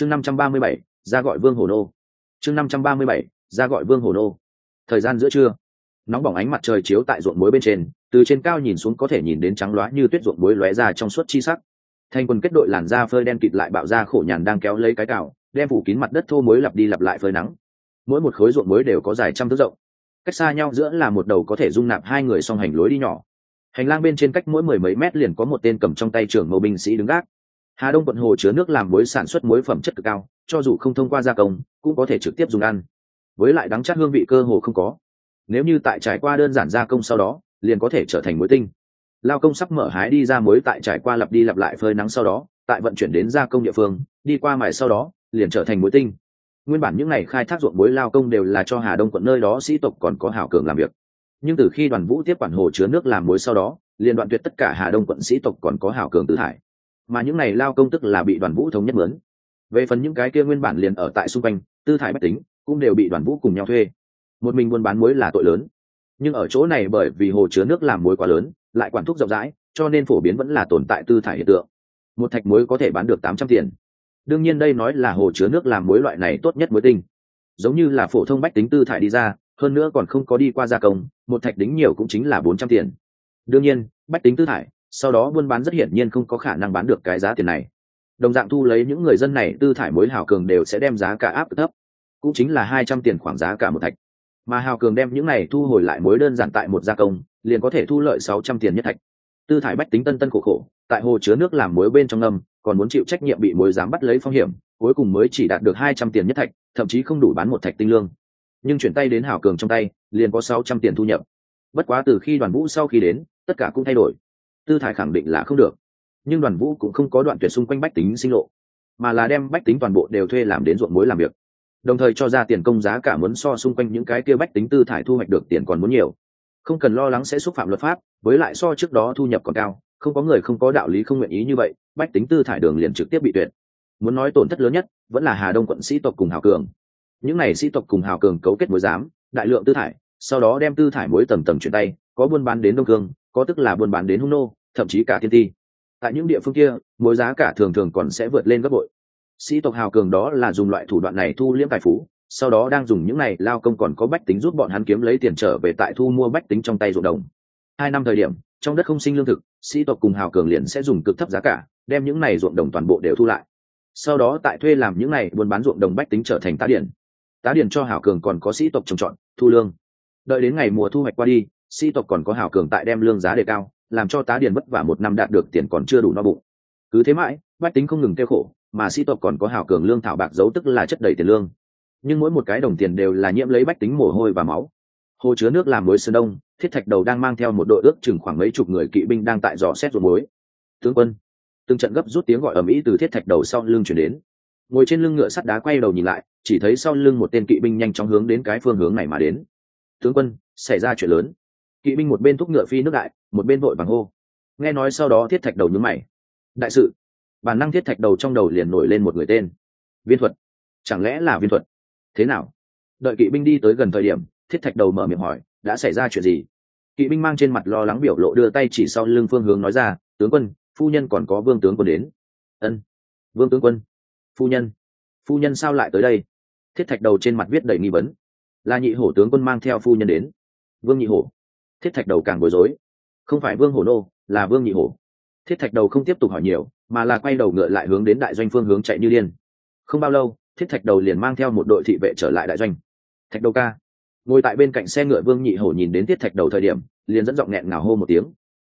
chương năm trăm ba mươi bảy, ra gọi vương hồ nô. chương năm trăm ba mươi bảy, ra gọi vương hồ nô. thời gian giữa trưa, nóng bỏng ánh mặt trời chiếu tại ruộng muối bên trên, từ trên cao nhìn xuống có thể nhìn đến trắng loá như tuyết ruộng muối lóe ra trong suốt chi sắc. thành quần kết đội làn da phơi đen kịt lại bạo ra khổ nhàn đang kéo lấy cái cào, đem phủ kín mặt đất thô muối lặp đi lặp lại phơi nắng. mỗi một khối ruộng muối đều có dài trăm thước rộng. cách xa nhau giữa là một đầu có thể dung nạp hai người song hành lối đi nhỏ. hành lang bên trên cách mỗi mười mấy mét liền có một tên cầm trong tay trưởng mẫu binh sĩ đứng gác hà đông quận hồ chứa nước làm muối sản xuất muối phẩm chất cực cao, cho dù không thông qua gia công, cũng có thể trực tiếp dùng ăn. Với lại đắng chắc hương vị cơ hồ không có. Nếu như tại trải qua đơn giản gia công sau đó, liền có thể trở thành muối tinh. Lao công sắp mở hái đi ra muối tại trải qua lặp đi lặp lại phơi nắng sau đó, tại vận chuyển đến gia công địa phương, đi qua mài sau đó, liền trở thành muối tinh. Nguyên bản những ngày khai thác ruộng muối lao công đều là cho hà đông quận nơi đó sĩ tộc còn có hảo cường làm việc. Nhưng từ khi đoàn vũ tiếp quản hồ chứa nước làm muối sau đó, liền đoạn tuyệt tất cả hà đông quận sĩ tộc còn có hảo cường tự hải mà những này lao công tức là bị đoàn vũ thống nhất mướn. Về phần những cái kia nguyên bản liền ở tại xung quanh, tư thải bách tính, cũng đều bị đoàn vũ cùng nhau thuê. Một mình buôn bán muối là tội lớn. Nhưng ở chỗ này bởi vì hồ chứa nước làm muối quá lớn, lại quản thúc rộng rãi, cho nên phổ biến vẫn là tồn tại tư thải hiện tượng. Một thạch muối có thể bán được tám trăm tiền. Đương nhiên đây nói là hồ chứa nước làm muối loại này tốt nhất muối tinh. Giống như là phổ thông bách tính tư thải đi ra, hơn nữa còn không có đi qua gia công, một thạch đính nhiều cũng chính là bốn trăm tiền. Đương nhiên, bách tính tư thải sau đó buôn bán rất hiển nhiên không có khả năng bán được cái giá tiền này. Đồng dạng thu lấy những người dân này, tư thải mối hào cường đều sẽ đem giá cả áp thấp, cũng chính là hai trăm tiền khoảng giá cả một thạch. Mà hào cường đem những này thu hồi lại mối đơn giản tại một gia công, liền có thể thu lợi sáu trăm tiền nhất thạch. Tư thải bách tính tân tân khổ khổ, tại hồ chứa nước làm muối bên trong ngâm, còn muốn chịu trách nhiệm bị muối dám bắt lấy phong hiểm, cuối cùng mới chỉ đạt được hai trăm tiền nhất thạch, thậm chí không đủ bán một thạch tinh lương. Nhưng chuyển tay đến hảo cường trong tay, liền có sáu trăm tiền thu nhập. Bất quá từ khi đoàn vũ sau khi đến, tất cả cũng thay đổi tư thải khẳng định là không được. Nhưng đoàn vũ cũng không có đoạn tuyệt xung quanh bách tính sinh lộ, mà là đem bách tính toàn bộ đều thuê làm đến ruộng muối làm việc. Đồng thời cho ra tiền công giá cả muốn so xung quanh những cái kia bách tính tư thải thu hoạch được tiền còn muốn nhiều. Không cần lo lắng sẽ xúc phạm luật pháp, với lại so trước đó thu nhập còn cao, không có người không có đạo lý không nguyện ý như vậy, bách tính tư thải đường liền trực tiếp bị tuyệt. Muốn nói tổn thất lớn nhất, vẫn là hà đông quận sĩ tộc cùng hào cường. Những n à y sĩ tộc cùng hào cường cấu kết mối giám, đại lượng tư thải, sau đó đem tư thải mối tầm tầm chuyển tay, có buôn bán đến đông cương có tức là buôn bán đến hung nô, thậm chí cả thiên ti. Tại những địa phương kia mối giá cả thường thường còn sẽ vượt lên gấp bội. Sĩ tộc hào cường đó là dùng loại thủ đoạn này thu liễm tài phú, sau đó đang dùng những này, lao công còn có bách tính giúp bọn hắn kiếm lấy tiền trở về tại thu mua bách tính trong tay ruộng đồng. Hai năm thời điểm, trong đất không sinh lương thực, sĩ tộc cùng hào cường liền sẽ dùng cực thấp giá cả, đem những này ruộng đồng toàn bộ đều thu lại. Sau đó tại thuê làm những này buôn bán ruộng đồng bách tính trở thành tá điển. Tá điển cho hào cường còn có sĩ tộc trồng trọt, thu lương. Đợi đến ngày mùa thu hoạch qua đi sĩ tộc còn có hào cường tại đem lương giá đề cao, làm cho tá điển vất vả một năm đạt được tiền còn chưa đủ no bụng. Cứ thế mãi, bách tính không ngừng kêu khổ, mà sĩ tộc còn có hào cường lương thảo bạc giấu tức là chất đầy tiền lương. Nhưng mỗi một cái đồng tiền đều là nhiễm lấy bách tính mồ hôi và máu. Hồ chứa nước làm muối sơn đông, thiết thạch đầu đang mang theo một đội ước chừng khoảng mấy chục người kỵ binh đang tại dò xét ruộng muối. Tướng quân, từng trận gấp rút tiếng gọi ở mỹ từ thiết thạch đầu sau lưng chuyển đến. Ngồi trên lưng ngựa sắt đá quay đầu nhìn lại, chỉ thấy sau lưng một tên kỵ binh nhanh chóng hướng đến cái phương hướng này mà đến. Tướng quân, xảy ra chuyện lớn kỵ binh một bên thúc ngựa phi nước đại, một bên vội vàng hô. Nghe nói sau đó thiết thạch đầu nhướng mày. Đại sự. Bản năng thiết thạch đầu trong đầu liền nổi lên một người tên. Viên thuật. Chẳng lẽ là viên thuật? Thế nào? Đợi kỵ binh đi tới gần thời điểm, thiết thạch đầu mở miệng hỏi, đã xảy ra chuyện gì? Kỵ binh mang trên mặt lo lắng biểu lộ đưa tay chỉ sau lưng phương hướng nói ra, tướng quân, phu nhân còn có vương tướng quân đến. Ân. Vương tướng quân. Phu nhân. Phu nhân sao lại tới đây? Thiết thạch đầu trên mặt viết đầy nghi vấn. Là nhị hổ tướng quân mang theo phu nhân đến. Vương nhị hổ thiết thạch đầu càng bối rối. Không phải vương hổ nô, là vương nhị hổ. Thiết thạch đầu không tiếp tục hỏi nhiều, mà là quay đầu ngựa lại hướng đến đại doanh phương hướng chạy như điên. Không bao lâu, thiết thạch đầu liền mang theo một đội thị vệ trở lại đại doanh. Thạch đầu ca. Ngồi tại bên cạnh xe ngựa vương nhị hổ nhìn đến thiết thạch đầu thời điểm, liền dẫn giọng nghẹn ngào hô một tiếng.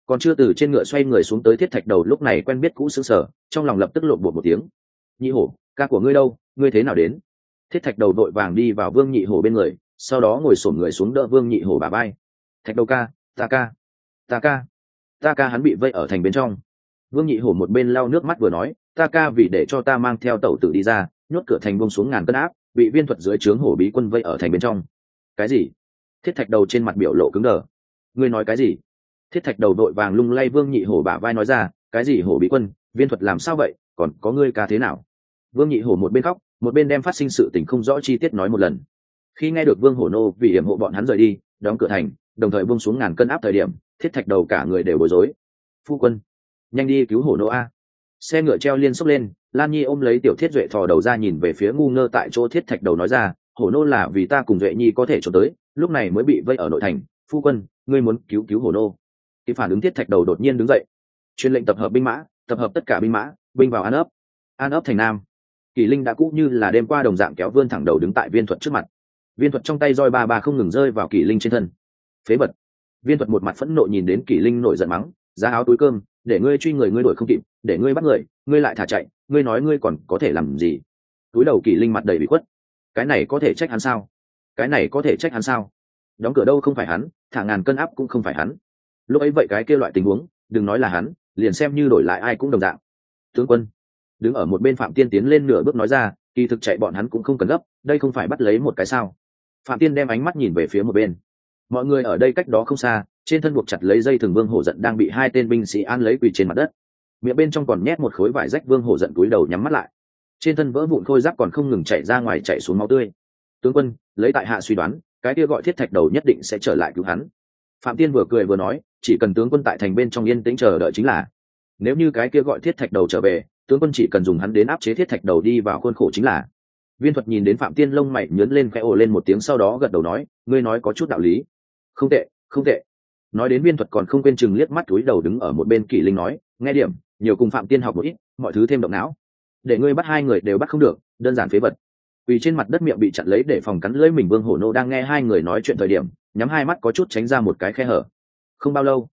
Còn chưa từ trên ngựa xoay người xuống tới thiết thạch đầu lúc này quen biết cũ xứng sở trong lòng lập tức lộn bột một tiếng. Nhị hổ, ca của ngươi đâu? Ngươi thế nào đến? Thiết thạch đầu đội vàng đi vào vương nhị hổ bên người, sau đó ngồi sổm người xuống đỡ vương nhị hổ bà bay thạch đầu ca, ta ca ta ca. Ta ca hắn bị vây ở thành bên trong. Vương nhị hổ một bên lau nước mắt vừa nói, ta ca vì để cho ta mang theo tẩu tử đi ra, nhốt cửa thành bông xuống ngàn cân áp, bị viên thuật dưới trướng hổ bí quân vây ở thành bên trong. Cái gì? Thiết thạch đầu trên mặt biểu lộ cứng đờ. Ngươi nói cái gì? Thiết thạch đầu đội vàng lung lay vương nhị hổ bả vai nói ra, cái gì hổ bí quân, viên thuật làm sao vậy, còn có ngươi ca thế nào? Vương nhị hổ một bên khóc, một bên đem phát sinh sự tình không rõ chi tiết nói một lần. Khi nghe được vương hổ nô vì hiểm hộ bọn hắn rời đi, đóng cửa thành đồng thời buông xuống ngàn cân áp thời điểm, thiết thạch đầu cả người đều bối rối. Phu quân, nhanh đi cứu hổ nô a. Xe ngựa treo liên xốc lên, lan nhi ôm lấy tiểu thiết duệ thò đầu ra nhìn về phía ngu ngơ tại chỗ thiết thạch đầu nói ra, hổ nô là vì ta cùng duệ nhi có thể trốn tới, lúc này mới bị vây ở nội thành. Phu quân, ngươi muốn cứu cứu hổ nô. Khi phản ứng thiết thạch đầu đột nhiên đứng dậy. Chuyên lệnh tập hợp binh mã, tập hợp tất cả binh mã, binh vào an ấp. An ấp thành nam. Kỳ linh đã cũ như là đêm qua đồng dạng kéo vươn thẳng đầu đứng tại viên thuật trước mặt. Viên thuật trong tay roi ba ba không ngừng rơi vào kỳ linh trên thân phế vật. Viên thuật một mặt phẫn nộ nhìn đến Kỷ linh nổi giận mắng ra áo túi cơm, để ngươi truy người ngươi đổi không kịp, để ngươi bắt người, ngươi lại thả chạy, ngươi nói ngươi còn có thể làm gì? Túi đầu Kỷ linh mặt đầy bị khuất. Cái này có thể trách hắn sao? Cái này có thể trách hắn sao? Đóng cửa đâu không phải hắn, thả ngàn cân áp cũng không phải hắn. Lúc ấy vậy cái kia loại tình huống, đừng nói là hắn, liền xem như đổi lại ai cũng đồng dạng. Tướng quân. Đứng ở một bên phạm tiên tiến lên nửa bước nói ra, kỳ thực chạy bọn hắn cũng không cần gấp, đây không phải bắt lấy một cái sao? Phạm tiên đem ánh mắt nhìn về phía một bên mọi người ở đây cách đó không xa, trên thân buộc chặt lấy dây thừng vương hổ giận đang bị hai tên binh sĩ an lấy quỳ trên mặt đất. Miệng bên trong còn nhét một khối vải rách vương hổ giận túi đầu nhắm mắt lại. Trên thân vỡ vụn khôi giáp còn không ngừng chạy ra ngoài chạy xuống máu tươi. Tướng quân, lấy tại hạ suy đoán, cái kia gọi thiết thạch đầu nhất định sẽ trở lại cứu hắn. Phạm tiên vừa cười vừa nói, chỉ cần tướng quân tại thành bên trong yên tĩnh chờ đợi chính là. Nếu như cái kia gọi thiết thạch đầu trở về, tướng quân chỉ cần dùng hắn đến áp chế thiết thạch đầu đi vào khuôn khổ chính là. Viên thuật nhìn đến phạm tiên lông mày nhớn lên khẽ ồ lên một tiếng sau đó gật đầu nói, ngươi nói có chút đạo lý không tệ không tệ. Nói đến viên thuật còn không quên chừng liếc mắt túi đầu đứng ở một bên kỷ linh nói, nghe điểm, nhiều cùng phạm tiên học một ít, mọi thứ thêm động não. Để ngươi bắt hai người đều bắt không được, đơn giản phế vật. Vì trên mặt đất miệng bị chặn lấy để phòng cắn lưỡi mình, vương hổ nô đang nghe hai người nói chuyện thời điểm, nhắm hai mắt có chút tránh ra một cái khe hở. Không bao lâu,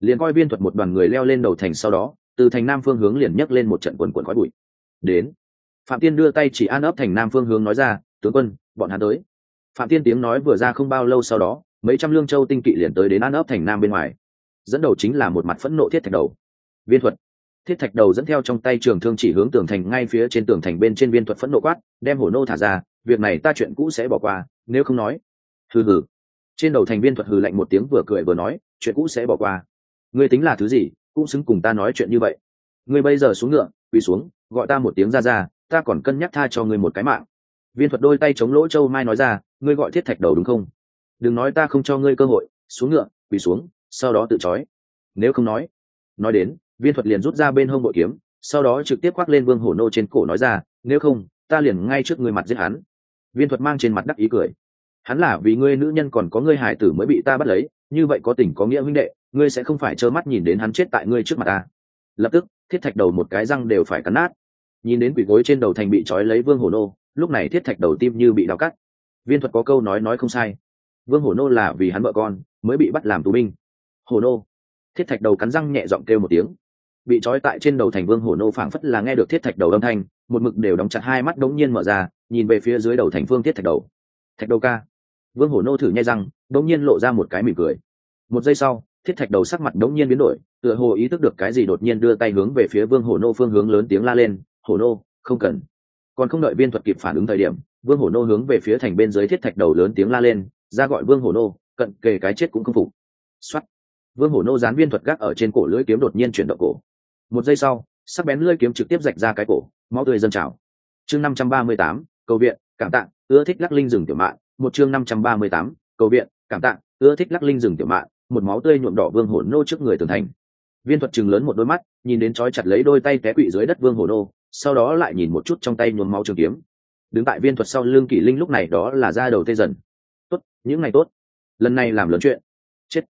liền coi viên thuật một đoàn người leo lên đầu thành sau đó, từ thành nam phương hướng liền nhấc lên một trận quần quần khói bụi. Đến, phạm tiên đưa tay chỉ an ấp thành nam phương hướng nói ra, tướng quân, bọn hắn tới. Phạm tiên tiếng nói vừa ra không bao lâu sau đó mấy trăm lương châu tinh kỵ liền tới đến an ấp thành nam bên ngoài. Dẫn đầu chính là một mặt phẫn nộ thiết thạch đầu. Viên thuật. Thiết thạch đầu dẫn theo trong tay trường thương chỉ hướng tường thành ngay phía trên tường thành bên trên viên thuật phẫn nộ quát, đem hổ nô thả ra, việc này ta chuyện cũ sẽ bỏ qua, nếu không nói. Hừ hừ. Trên đầu thành viên thuật hừ lạnh một tiếng vừa cười vừa nói, chuyện cũ sẽ bỏ qua. Ngươi tính là thứ gì, cũng xứng cùng ta nói chuyện như vậy. Ngươi bây giờ xuống ngựa, quỳ xuống, gọi ta một tiếng ra ra, ta còn cân nhắc tha cho ngươi một cái mạng. Viên thuật đôi tay chống lỗ châu mai nói ra, ngươi gọi thiết thạch đầu đúng không? Đừng nói ta không cho ngươi cơ hội, xuống ngựa, quỳ xuống, sau đó tự trói. Nếu không nói nói đến, viên thuật liền rút ra bên hông bội kiếm, sau đó trực tiếp khoác lên vương hổ nô trên cổ nói ra, nếu không, ta liền ngay trước người mặt giết hắn. Viên thuật mang trên mặt đắc ý cười. Hắn là vì ngươi nữ nhân còn có ngươi hải tử mới bị ta bắt lấy, như vậy có tình có nghĩa huynh đệ, ngươi sẽ không phải trơ mắt nhìn đến hắn chết tại ngươi trước mặt ta. Lập tức, thiết thạch đầu một cái răng đều phải cắn nát. Nhìn đến quỷ gối trên đầu thành bị trói lấy vương hổ nô, lúc này thiết thạch đầu tim như bị đau cắt. Viên thuật có câu nói nói không sai vương hổ nô là vì hắn vợ con, mới bị bắt làm tù binh. Hổ nô. Thiết thạch đầu cắn răng nhẹ giọng kêu một tiếng. Bị trói tại trên đầu thành vương hổ nô phảng phất là nghe được thiết thạch đầu âm thanh, một mực đều đóng chặt hai mắt đống nhiên mở ra, nhìn về phía dưới đầu thành phương thiết thạch đầu. Thạch đầu ca. Vương hổ nô thử nhai răng, đống nhiên lộ ra một cái mỉm cười. Một giây sau, thiết thạch đầu sắc mặt đống nhiên biến đổi, tựa hồ ý thức được cái gì đột nhiên đưa tay hướng về phía vương hổ nô phương hướng lớn tiếng la lên, hổ nô, không cần. Còn không đợi viên thuật kịp phản ứng thời điểm, vương hổ nô hướng về phía thành bên dưới thiết thạch đầu lớn tiếng la lên ra gọi vương hổ nô, cận kề cái chết cũng không phục. Xuất vương hổ nô dán viên thuật gác ở trên cổ lưỡi kiếm đột nhiên chuyển động cổ. Một giây sau, sắc bén lưỡi kiếm trực tiếp rạch ra cái cổ, máu tươi dâng trào. Chương năm trăm ba mươi tám, cầu viện, cảm tạng ưa thích lắc linh rừng tiểu mạng một chương năm trăm ba mươi tám, cầu viện, cảm tạng ưa thích lắc linh rừng tiểu mạng một máu tươi nhuộm đỏ vương hổ nô trước người tường thành. Viên thuật chừng lớn một đôi mắt, nhìn đến trói chặt lấy đôi tay té quỵ dưới đất vương hổ nô, sau đó lại nhìn một chút trong tay nhuốm máu trường kiếm. Đứng tại viên thuật sau lưng kỷ linh lúc này đó là ra đầu tê dần những ngày tốt, lần này làm lớn chuyện. Chết.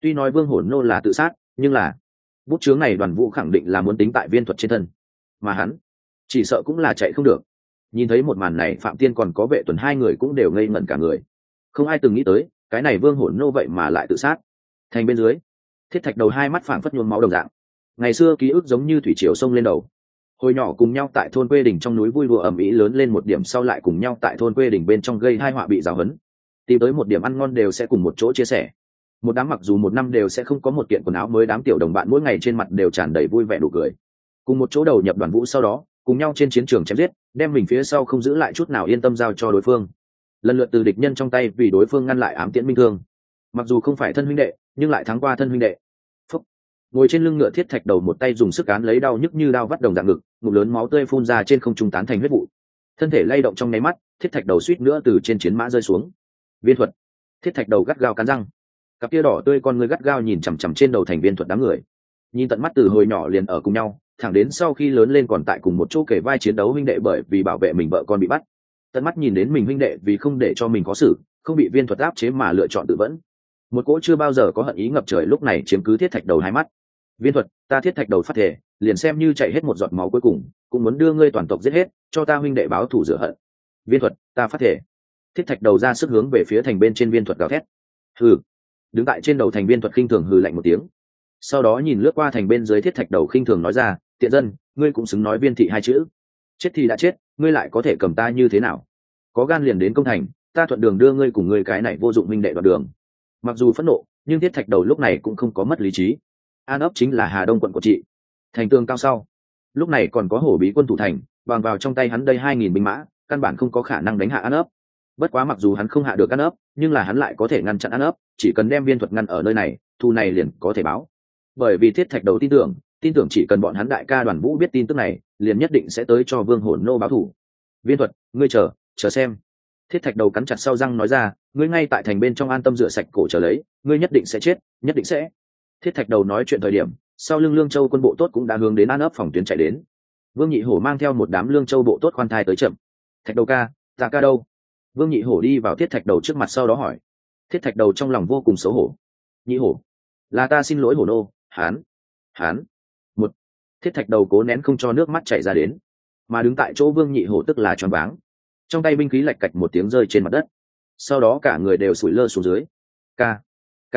Tuy nói vương hổ nô là tự sát, nhưng là bút chướng này đoàn vũ khẳng định là muốn tính tại viên thuật trên thân. Mà hắn chỉ sợ cũng là chạy không được. Nhìn thấy một màn này, phạm tiên còn có vệ tuần hai người cũng đều ngây ngẩn cả người. Không ai từng nghĩ tới, cái này vương hổn nô vậy mà lại tự sát. Thành bên dưới, thiết thạch đầu hai mắt phảng phất nhuôn máu đồng dạng. Ngày xưa ký ức giống như thủy triều sông lên đầu. Hồi nhỏ cùng nhau tại thôn quê đình trong núi vui đùa ẩm ý lớn lên một điểm sau lại cùng nhau tại thôn quê đình bên trong gây hai họa bị giáo hấn tìm tới một điểm ăn ngon đều sẽ cùng một chỗ chia sẻ. Một đám mặc dù một năm đều sẽ không có một kiện quần áo mới, đám tiểu đồng bạn mỗi ngày trên mặt đều tràn đầy vui vẻ đủ cười. Cùng một chỗ đầu nhập đoàn vũ sau đó, cùng nhau trên chiến trường chém giết, đem mình phía sau không giữ lại chút nào yên tâm giao cho đối phương. Lần lượt từ địch nhân trong tay vì đối phương ngăn lại ám tiễn minh thương. Mặc dù không phải thân huynh đệ, nhưng lại thắng qua thân huynh đệ. Phúc. ngồi trên lưng ngựa thiết thạch đầu một tay dùng sức cán lấy đau nhức như đau vắt đồng dạng ngực, ngụm lớn máu tươi phun ra trên không trung tán thành huyết vụ. Thân thể lay động trong nháy mắt, thiết thạch đầu suýt nữa từ trên chiến mã rơi xuống viên thuật. Thiết thạch đầu gắt gao cắn răng. Cặp kia đỏ tươi con người gắt gao nhìn chằm chằm trên đầu thành viên thuật đám người. Nhìn tận mắt từ hồi nhỏ liền ở cùng nhau, thẳng đến sau khi lớn lên còn tại cùng một chỗ kể vai chiến đấu huynh đệ bởi vì bảo vệ mình vợ con bị bắt. Tận mắt nhìn đến mình huynh đệ vì không để cho mình có xử, không bị viên thuật áp chế mà lựa chọn tự vẫn. Một cỗ chưa bao giờ có hận ý ngập trời lúc này chiếm cứ thiết thạch đầu hai mắt. Viên thuật, ta thiết thạch đầu phát thể liền xem như chạy hết một giọt máu cuối cùng, cũng muốn đưa ngươi toàn tộc giết hết, cho ta huynh đệ báo thủ rửa hận. Viên thuật, ta phát thể thiết thạch đầu ra sức hướng về phía thành bên trên viên thuật gào thét. Hừ. Đứng tại trên đầu thành viên thuật khinh thường hừ lạnh một tiếng. Sau đó nhìn lướt qua thành bên dưới thiết thạch đầu khinh thường nói ra tiện dân ngươi cũng xứng nói viên thị hai chữ. Chết thì đã chết ngươi lại có thể cầm ta như thế nào? Có gan liền đến công thành ta thuận đường đưa ngươi cùng ngươi cái này vô dụng minh đệ đoạn đường. Mặc dù phẫn nộ nhưng thiết thạch đầu lúc này cũng không có mất lý trí. An ấp chính là hà đông quận của chị, thành tường cao sau. Lúc này còn có hổ bí quân thủ thành bằng vào trong tay hắn đây hai nghìn binh mã căn bản không có khả năng đánh hạ an ấp bất quá mặc dù hắn không hạ được an ấp, nhưng là hắn lại có thể ngăn chặn an ấp, chỉ cần đem viên thuật ngăn ở nơi này, thu này liền có thể báo. Bởi vì thiết thạch đầu tin tưởng tin tưởng chỉ cần bọn hắn đại ca đoàn vũ biết tin tức này, liền nhất định sẽ tới cho vương hồn nô báo thủ. Viên thuật, ngươi chờ chờ xem. Thiết thạch đầu cắn chặt sau răng nói ra, ngươi ngay tại thành bên trong an tâm rửa sạch cổ trở lấy, ngươi nhất định sẽ chết, nhất định sẽ. Thiết thạch đầu nói chuyện thời điểm, sau lưng lương châu quân bộ tốt cũng đã hướng đến an ấp phòng tuyến chạy đến. Vương nhị hổ mang theo một đám lương châu bộ tốt khoan thai tới chậm. Thạch đầu ca ta ca đâu? Vương nhị hổ đi vào thiết thạch đầu trước mặt sau đó hỏi. Thiết thạch đầu trong lòng vô cùng xấu hổ. Nhị hổ, là ta xin lỗi hổ nô, hán hán. Một, thiết thạch đầu cố nén không cho nước mắt chảy ra đến. Mà đứng tại chỗ vương nhị hổ tức là choáng váng. Trong tay binh khí lạch cạch một tiếng rơi trên mặt đất. Sau đó cả người đều sủi lơ xuống dưới. K k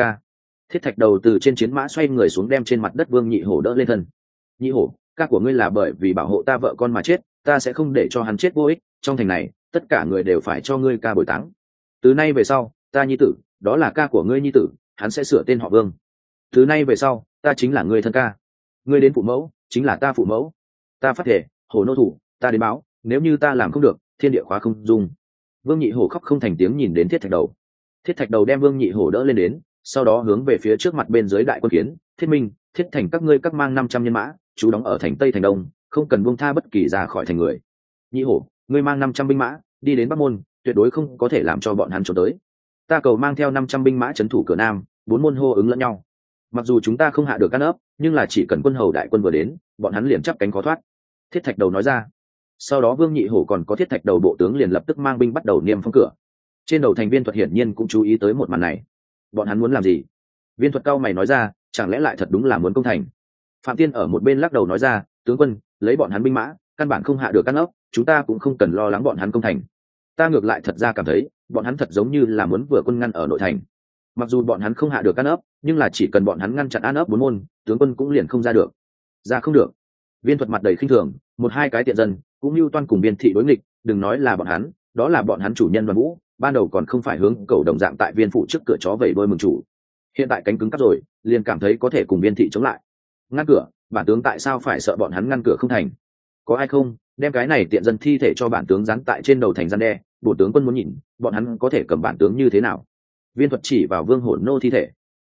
thiết thạch đầu từ trên chiến mã xoay người xuống đem trên mặt đất vương nhị hổ đỡ lên thân. Nhị hổ, ca của ngươi là bởi vì bảo hộ ta vợ con mà chết, ta sẽ không để cho hắn chết vô ích. Trong thành này tất cả người đều phải cho ngươi ca bồi táng. Từ nay về sau, ta nhi tử, đó là ca của ngươi nhi tử, hắn sẽ sửa tên họ vương. Từ nay về sau, ta chính là ngươi thân ca. Ngươi đến phụ mẫu, chính là ta phụ mẫu. Ta phát thể hồ nô thủ, ta đến báo, nếu như ta làm không được, thiên địa khóa không dung. Vương nhị hổ khóc không thành tiếng nhìn đến thiết thạch đầu. Thiết thạch đầu đem vương nhị hổ đỡ lên đến, sau đó hướng về phía trước mặt bên dưới đại quân kiến, thiết minh, thiết thành các ngươi các mang năm trăm nhân mã, chú đóng ở thành tây thành đông, không cần buông tha bất kỳ ra khỏi thành người. Nhị hổ ngươi mang năm trăm binh mã, đi đến bắc môn, tuyệt đối không có thể làm cho bọn hắn trốn tới. Ta cầu mang theo năm trăm binh mã trấn thủ cửa nam, bốn môn hô ứng lẫn nhau. Mặc dù chúng ta không hạ được căn ấp, nhưng là chỉ cần quân hầu đại quân vừa đến, bọn hắn liền chắp cánh khó thoát. Thiết thạch đầu nói ra. Sau đó vương nhị hổ còn có thiết thạch đầu bộ tướng liền lập tức mang binh bắt đầu niêm phong cửa. Trên đầu thành viên thuật hiển nhiên cũng chú ý tới một màn này. Bọn hắn muốn làm gì? Viên thuật cao mày nói ra, chẳng lẽ lại thật đúng là muốn công thành? Phạm tiên ở một bên lắc đầu nói ra, tướng quân, lấy bọn hắn binh mã căn bản không hạ được căn ốc, chúng ta cũng không cần lo lắng bọn hắn công thành. Ta ngược lại thật ra cảm thấy, bọn hắn thật giống như là muốn vừa quân ngăn ở nội thành. Mặc dù bọn hắn không hạ được căn ấp nhưng là chỉ cần bọn hắn ngăn chặn an ấp bốn môn, tướng quân cũng liền không ra được. Ra không được. Viên thuật mặt đầy khinh thường, một hai cái tiện dân, cũng như toan cùng viên thị đối nghịch, đừng nói là bọn hắn, đó là bọn hắn chủ nhân đoàn vũ, ban đầu còn không phải hướng cầu đồng dạng tại viên phụ trước cửa chó vẩy đôi mừng chủ. Hiện tại cánh cứng cắp rồi, liền cảm thấy có thể cùng viên thị chống lại. Ngăn cửa, bản tướng tại sao phải sợ bọn hắn ngăn cửa không thành? Có ai không? Đem cái này tiện dân thi thể cho bản tướng dán tại trên đầu thành gian đe, bộ tướng quân muốn nhìn, bọn hắn có thể cầm bản tướng như thế nào. Viên thuật chỉ vào vương hổ nô thi thể.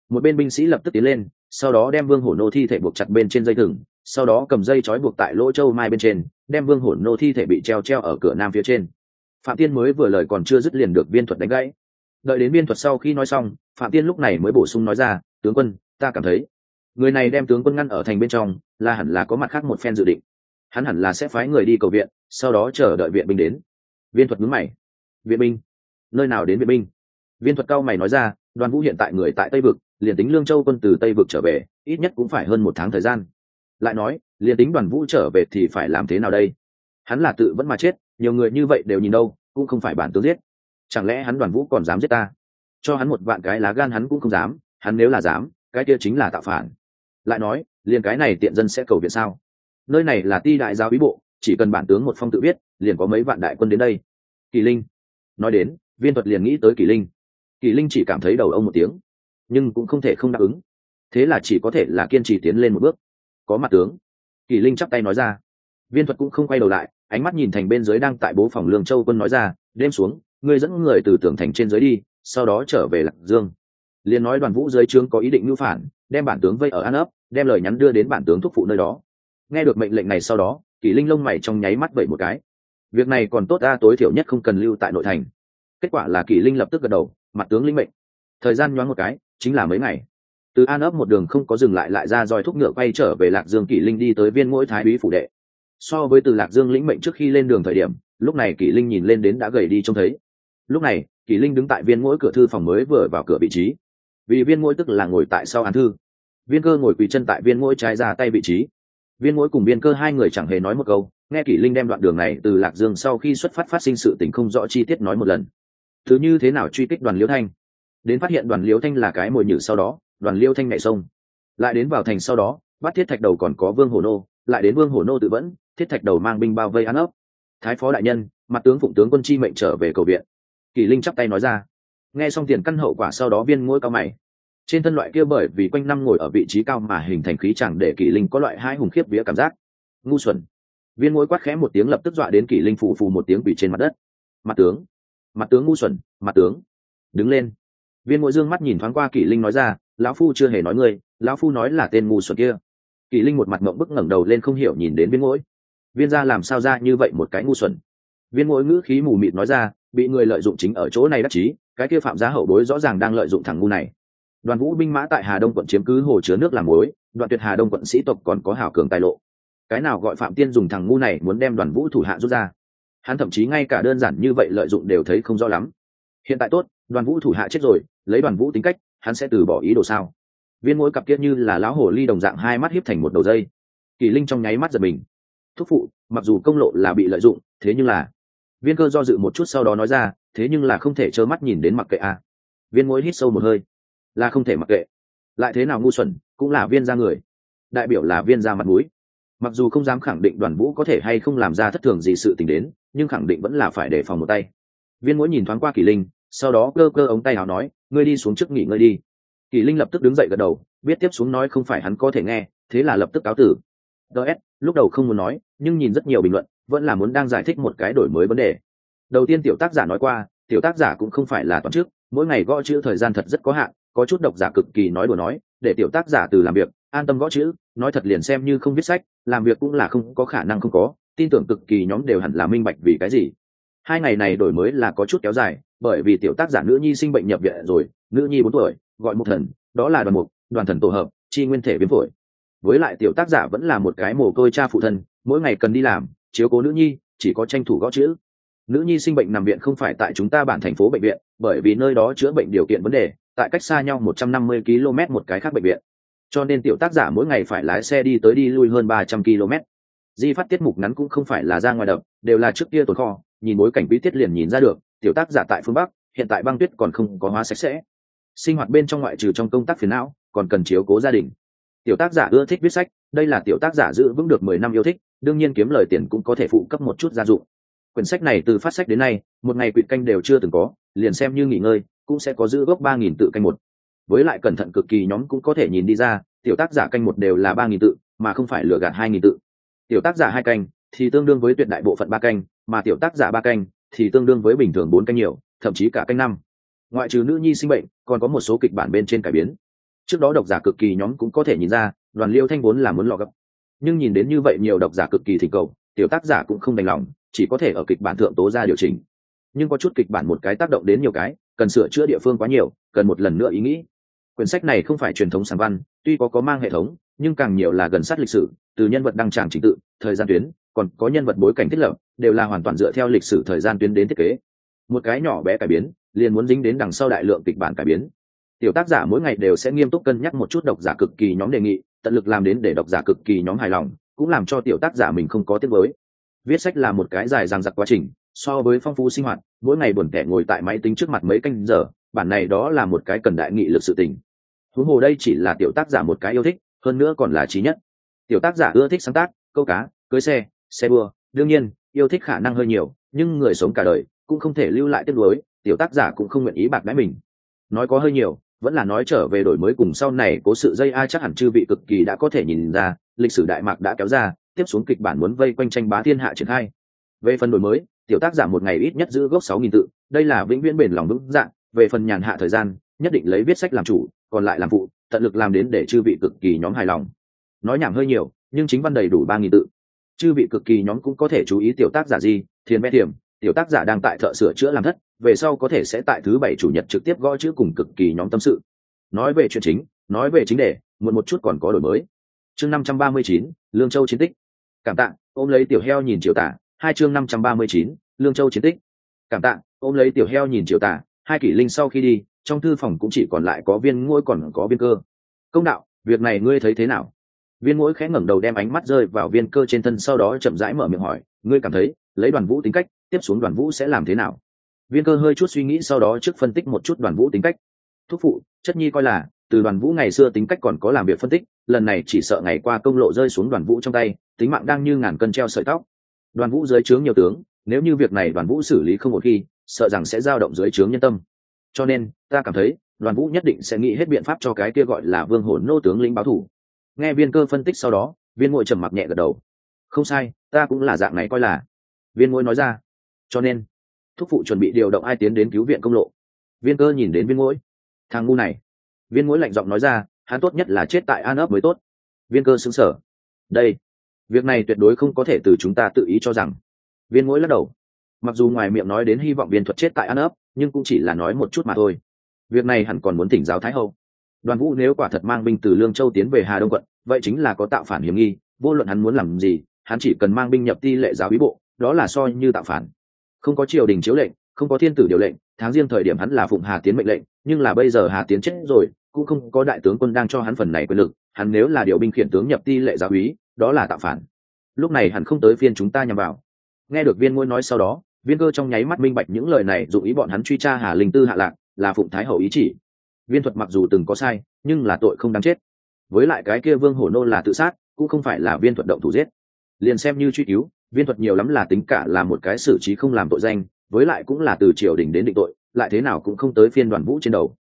Một bên binh sĩ lập tức tiến lên, sau đó đem vương hổ nô thi thể buộc chặt bên trên dây thừng, sau đó cầm dây trói buộc tại lỗ châu mai bên trên, đem vương hổ nô thi thể bị treo treo ở cửa nam phía trên. Phạm tiên mới vừa lời còn chưa dứt liền được viên thuật đánh gãy. Đợi đến viên thuật sau khi nói xong, phạm tiên lúc này mới bổ sung nói ra, tướng quân, ta cảm thấy, người này đem tướng quân ngăn ở thành bên trong, là hẳn là có mặt khác một phen dự định hắn hẳn là sẽ phái người đi cầu viện, sau đó chờ đợi viện binh đến. Viên thuật mướn mày. Viện binh? Nơi nào đến viện binh? Viên thuật cao mày nói ra, đoàn vũ hiện tại người tại tây vực, liền tính lương châu quân từ tây vực trở về, ít nhất cũng phải hơn một tháng thời gian. Lại nói, liền tính đoàn vũ trở về thì phải làm thế nào đây? Hắn là tự vẫn mà chết, nhiều người như vậy đều nhìn đâu, cũng không phải bản tướng giết. Chẳng lẽ hắn đoàn vũ còn dám giết ta? Cho hắn một vạn cái lá gan hắn cũng không dám, hắn nếu là dám, cái kia chính là tạo phản. Lại nói, liền cái này tiện dân sẽ cầu viện sao? Nơi này là ti đại giáo bí bộ, chỉ cần bản tướng một phong tự viết, liền có mấy vạn đại quân đến đây. Kỳ linh. Nói đến, viên thuật liền nghĩ tới kỳ linh. Kỳ linh chỉ cảm thấy đầu ông một tiếng, nhưng cũng không thể không đáp ứng. Thế là chỉ có thể là kiên trì tiến lên một bước. Có mặt tướng. Kỳ linh chắp tay nói ra. Viên thuật cũng không quay đầu lại, ánh mắt nhìn thành bên dưới đang tại bố phòng lương châu quân nói ra, đêm xuống, ngươi dẫn người từ tường thành trên dưới đi, sau đó trở về lạc dương. Liền nói đoàn vũ dưới trướng có ý định ngưu phản, đem bản tướng vây ở an ấp, đem lời nhắn đưa đến bản tướng thúc phụ nơi đó nghe được mệnh lệnh này sau đó, kỷ linh lông mày trong nháy mắt vậy một cái. Việc này còn tốt ta tối thiểu nhất không cần lưu tại nội thành. Kết quả là kỷ linh lập tức gật đầu, mặt tướng linh mệnh. Thời gian nhoáng một cái, chính là mấy ngày. Từ an ấp một đường không có dừng lại lại ra roi thúc ngựa quay trở về lạc dương kỷ linh đi tới viên mỗi thái úy phủ đệ. So với từ lạc dương lĩnh mệnh trước khi lên đường thời điểm, lúc này kỷ linh nhìn lên đến đã gầy đi trông thấy. Lúc này, kỷ linh đứng tại viên mỗi cửa thư phòng mới vừa vào cửa vị trí. Vì viên mỗi tức là ngồi tại sau án thư. Viên cơ ngồi quỳ chân tại viên mỗi trái ra tay vị trí viên mỗi cùng viên cơ hai người chẳng hề nói một câu, nghe kỷ linh đem đoạn đường này từ lạc dương sau khi xuất phát phát sinh sự tình không rõ chi tiết nói một lần. Thứ như thế nào truy kích đoàn liễu thanh? Đến phát hiện đoàn liễu thanh là cái mồi nhử sau đó, đoàn liễu thanh nhảy sông. Lại đến vào thành sau đó, bắt thiết thạch đầu còn có vương hổ nô, lại đến vương hổ nô tự vẫn, thiết thạch đầu mang binh bao vây ăn ấp thái phó đại nhân, mặt tướng phụng tướng quân chi mệnh trở về cầu viện. Kỷ linh chắp tay nói ra. Nghe xong tiền căn hậu quả sau đó viên mỗi cao mày trên thân loại kia bởi vì quanh năm ngồi ở vị trí cao mà hình thành khí chẳng để kỷ linh có loại hai hùng khiếp vía cảm giác. Ngu xuẩn. Viên mũi quát khẽ một tiếng lập tức dọa đến kỷ linh phù phù một tiếng quỷ trên mặt đất. Mặt tướng. Mặt tướng ngu xuẩn, mặt tướng. Đứng lên. Viên mũi dương mắt nhìn thoáng qua kỷ linh nói ra, lão phu chưa hề nói ngươi, lão phu nói là tên ngu xuẩn kia. Kỷ linh một mặt mộng bức ngẩng đầu lên không hiểu nhìn đến viên mũi viên ra làm sao ra như vậy một cái ngu xuẩn? Viên mũi ngữ khí mù mịt nói ra, bị người lợi dụng chính ở chỗ này đắc chí, cái kia phạm giá hậu bối rõ ràng đang lợi dụng thằng ngu này đoàn vũ binh mã tại hà đông quận chiếm cứ hồ chứa nước làm mối đoạn tuyệt hà đông quận sĩ tộc còn có hảo cường tài lộ. Cái nào gọi phạm tiên dùng thằng ngu này muốn đem đoàn vũ thủ hạ rút ra? Hắn thậm chí ngay cả đơn giản như vậy lợi dụng đều thấy không rõ lắm. Hiện tại tốt, đoàn vũ thủ hạ chết rồi, lấy đoàn vũ tính cách, hắn sẽ từ bỏ ý đồ sao? Viên mỗi cặp kia như là lão hồ ly đồng dạng hai mắt hiếp thành một đầu dây. Kỳ linh trong nháy mắt giật mình. Thúc phụ, mặc dù công lộ là bị lợi dụng, thế nhưng là viên cơ do dự một chút sau đó nói ra, thế nhưng là không thể trơ mắt nhìn đến mặc kệ a. À. viên mỗi hít sâu một hơi là không thể mặc kệ. Lại thế nào ngu xuẩn, cũng là viên ra người. Đại biểu là viên ra mặt mũi. Mặc dù không dám khẳng định đoàn vũ có thể hay không làm ra thất thường gì sự t ì n h đến, nhưng khẳng định vẫn là phải đề phòng một tay. Viên mũi nhìn thoáng qua kỷ linh, sau đó cơ cơ ống tay nào nói, ngươi đi xuống trước nghỉ ngơi đi. Kỷ linh lập tức đứng dậy gật đầu, biết tiếp xuống nói không phải hắn có thể nghe, thế là lập tức cáo tử. Ts lúc đầu không muốn nói, nhưng nhìn rất nhiều bình luận, vẫn là muốn đang giải thích một cái đổi mới vấn đề. Đầu tiên tiểu tác giả nói qua, tiểu tác giả cũng không phải là toán trước, mỗi ngày gõ chữ thời gian thật rất có hạn có chút độc giả cực kỳ nói đùa nói, để tiểu tác giả từ làm việc, an tâm gõ chữ, nói thật liền xem như không viết sách, làm việc cũng là không có khả năng không có, tin tưởng cực kỳ nhóm đều hẳn là minh bạch vì cái gì. Hai ngày này đổi mới là có chút kéo dài, bởi vì tiểu tác giả nữ nhi sinh bệnh nhập viện rồi, nữ nhi bốn tuổi, gọi một thần, đó là đoàn mục, đoàn thần tổ hợp, chi nguyên thể viêm phổi. Với lại tiểu tác giả vẫn là một cái mồ côi cha phụ thân, mỗi ngày cần đi làm, chiếu cố nữ nhi, chỉ có tranh thủ gõ chữ. Nữ nhi sinh bệnh nằm viện không phải tại chúng ta bản thành phố bệnh viện, bởi vì nơi đó chữa bệnh điều kiện vấn đề tại cách xa nhau 150 km một cái khác bệnh viện. Cho nên tiểu tác giả mỗi ngày phải lái xe đi tới đi lui hơn 300 km. Di phát tiết mục ngắn cũng không phải là ra ngoài đập, đều là trước kia tồn kho, nhìn bối cảnh bí tiết liền nhìn ra được, tiểu tác giả tại phương bắc, hiện tại băng tuyết còn không có hóa sạch sẽ. Sinh hoạt bên trong ngoại trừ trong công tác phiền não, còn cần chiếu cố gia đình. Tiểu tác giả ưa thích viết sách, đây là tiểu tác giả giữ vững được mười năm yêu thích, đương nhiên kiếm lời tiền cũng có thể phụ cấp một chút gia dụng. Quyển sách này từ phát sách đến nay, một ngày quỵt canh đều chưa từng có, liền xem như nghỉ ngơi cũng sẽ có giữ gốc ba nghìn tự canh một. Với lại cẩn thận cực kỳ nhóm cũng có thể nhìn đi ra, tiểu tác giả canh một đều là ba nghìn tự, mà không phải lừa gạt hai nghìn tự. Tiểu tác giả hai canh thì tương đương với tuyệt đại bộ phận ba canh, mà tiểu tác giả ba canh thì tương đương với bình thường bốn canh nhiều, thậm chí cả canh năm. Ngoại trừ nữ nhi sinh bệnh, còn có một số kịch bản bên trên cải biến. Trước đó độc giả cực kỳ nhóm cũng có thể nhìn ra, đoàn liêu thanh vốn là muốn lò gấp. Nhưng nhìn đến như vậy nhiều độc giả cực kỳ thỉnh cầu, tiểu tác giả cũng không đành lòng, chỉ có thể ở kịch bản thượng tố ra điều chỉnh. Nhưng có chút kịch bản một cái tác động đến nhiều cái cần sửa chữa địa phương quá nhiều, cần một lần nữa ý nghĩ. Quyển sách này không phải truyền thống sáng văn, tuy có có mang hệ thống, nhưng càng nhiều là gần sát lịch sử, từ nhân vật đăng tràng trình tự, thời gian tuyến, còn có nhân vật bối cảnh thiết lập, đều là hoàn toàn dựa theo lịch sử thời gian tuyến đến thiết kế. Một cái nhỏ bé cải biến, liền muốn dính đến đằng sau đại lượng kịch bản cải biến. Tiểu tác giả mỗi ngày đều sẽ nghiêm túc cân nhắc một chút độc giả cực kỳ nhóm đề nghị, tận lực làm đến để độc giả cực kỳ nhóm hài lòng, cũng làm cho tiểu tác giả mình không có tiết với. viết sách là một cái dài dằng dặc quá trình so với phong phú sinh hoạt, mỗi ngày buồn tẻ ngồi tại máy tính trước mặt mấy canh giờ, bản này đó là một cái cần đại nghị lực sự tình. Huống hồ đây chỉ là tiểu tác giả một cái yêu thích, hơn nữa còn là trí nhất. Tiểu tác giả ưa thích sáng tác, câu cá, cưới xe xe đua, đương nhiên, yêu thích khả năng hơi nhiều, nhưng người sống cả đời cũng không thể lưu lại tiếp nối tiểu tác giả cũng không nguyện ý bạc đãi mình. Nói có hơi nhiều, vẫn là nói trở về đổi mới cùng sau này cố sự dây ai chắc hẳn chư vị cực kỳ đã có thể nhìn ra, lịch sử đại mạc đã kéo ra, tiếp xuống kịch bản muốn vây quanh tranh bá thiên hạ triển khai. Về phần đổi mới tiểu tác giả một ngày ít nhất giữ gốc sáu nghìn tự, đây là vĩnh viễn bền lòng vững dạng về phần nhàn hạ thời gian, nhất định lấy viết sách làm chủ, còn lại làm phụ, tận lực làm đến để chư vị cực kỳ nhóm hài lòng. Nói nhảm hơi nhiều, nhưng chính văn đầy đủ ba nghìn tự. Chư vị cực kỳ nhóm cũng có thể chú ý tiểu tác giả gì thiền vẽ thiểm, tiểu tác giả đang tại thợ sửa chữa làm thất, về sau có thể sẽ tại thứ bảy chủ nhật trực tiếp gõ chữ cùng cực kỳ nhóm tâm sự. Nói về chuyện chính, nói về chính đề, muộn một chút còn có đổi mới. Chương năm trăm ba mươi chín, lương châu chiến tích. Cảm tạ, ôm lấy tiểu heo nhìn chiều tả hai chương năm trăm ba mươi chín, lương châu chiến tích. Cảm tạ, ôm lấy tiểu heo nhìn triệu tả hai kỷ linh sau khi đi, trong thư phòng cũng chỉ còn lại có viên ngôi còn có viên cơ. Công đạo, việc này ngươi thấy thế nào? Viên mũi khẽ ngẩng đầu đem ánh mắt rơi vào viên cơ trên thân sau đó chậm rãi mở miệng hỏi, ngươi cảm thấy, lấy đoàn vũ tính cách, tiếp xuống đoàn vũ sẽ làm thế nào? Viên cơ hơi chút suy nghĩ sau đó trước phân tích một chút đoàn vũ tính cách. Thúc phụ, chất nhi coi là, từ đoàn vũ ngày xưa tính cách còn có làm việc phân tích, lần này chỉ sợ ngày qua công lộ rơi xuống đoàn vũ trong tay, tính mạng đang như ngàn cân treo sợi tóc đoàn vũ dưới trướng nhiều tướng, nếu như việc này đoàn vũ xử lý không một khi, sợ rằng sẽ dao động dưới trướng nhân tâm. Cho nên, ta cảm thấy, đoàn vũ nhất định sẽ nghĩ hết biện pháp cho cái kia gọi là vương hồn nô tướng lĩnh báo thủ. Nghe viên cơ phân tích sau đó, viên ngội trầm mặc nhẹ gật đầu. Không sai, ta cũng là dạng này coi là. Viên ngôi nói ra. Cho nên, thúc phụ chuẩn bị điều động ai tiến đến cứu viện công lộ. Viên cơ nhìn đến viên ngỗi thằng ngu này. Viên ngỗi lạnh giọng nói ra, hắn tốt nhất là chết tại an ấp mới tốt. Viên cơ xứng sở đây việc này tuyệt đối không có thể từ chúng ta tự ý cho rằng. Viên Mũi lắc đầu. Mặc dù ngoài miệng nói đến hy vọng viên thuật chết tại an ấp nhưng cũng chỉ là nói một chút mà thôi. Việc này hẳn còn muốn tỉnh giáo thái hậu. Đoàn vũ nếu quả thật mang binh từ lương châu tiến về hà đông quận, vậy chính là có tạo phản hiểm nghi, vô luận hắn muốn làm gì, hắn chỉ cần mang binh nhập ti lệ giáo bí bộ, đó là so như tạo phản. Không có triều đình chiếu lệnh, không có thiên tử điều lệnh, tháng riêng thời điểm hắn là phụng hà tiến mệnh lệnh, nhưng là bây giờ hà tiến chết rồi, cũng không có đại tướng quân đang cho hắn phần này quyền lực, hắn nếu là điều binh khiển tướng nhập ti lệ giáo úy đó là tạo phản. Lúc này hẳn không tới phiên chúng ta nhằm vào. Nghe được viên ngôi nói sau đó, viên cơ trong nháy mắt minh bạch những lời này, dụng ý bọn hắn truy tra hà linh tư hạ lạc, là phụng thái hậu ý chỉ. Viên thuật mặc dù từng có sai, nhưng là tội không đáng chết. Với lại cái kia vương hổ nô là tự sát, cũng không phải là viên thuật động thủ giết. Liền xem như truy cứu, viên thuật nhiều lắm là tính cả là một cái xử trí không làm tội danh, với lại cũng là từ triều đình đến định tội, lại thế nào cũng không tới phiên đoàn vũ trên đầu.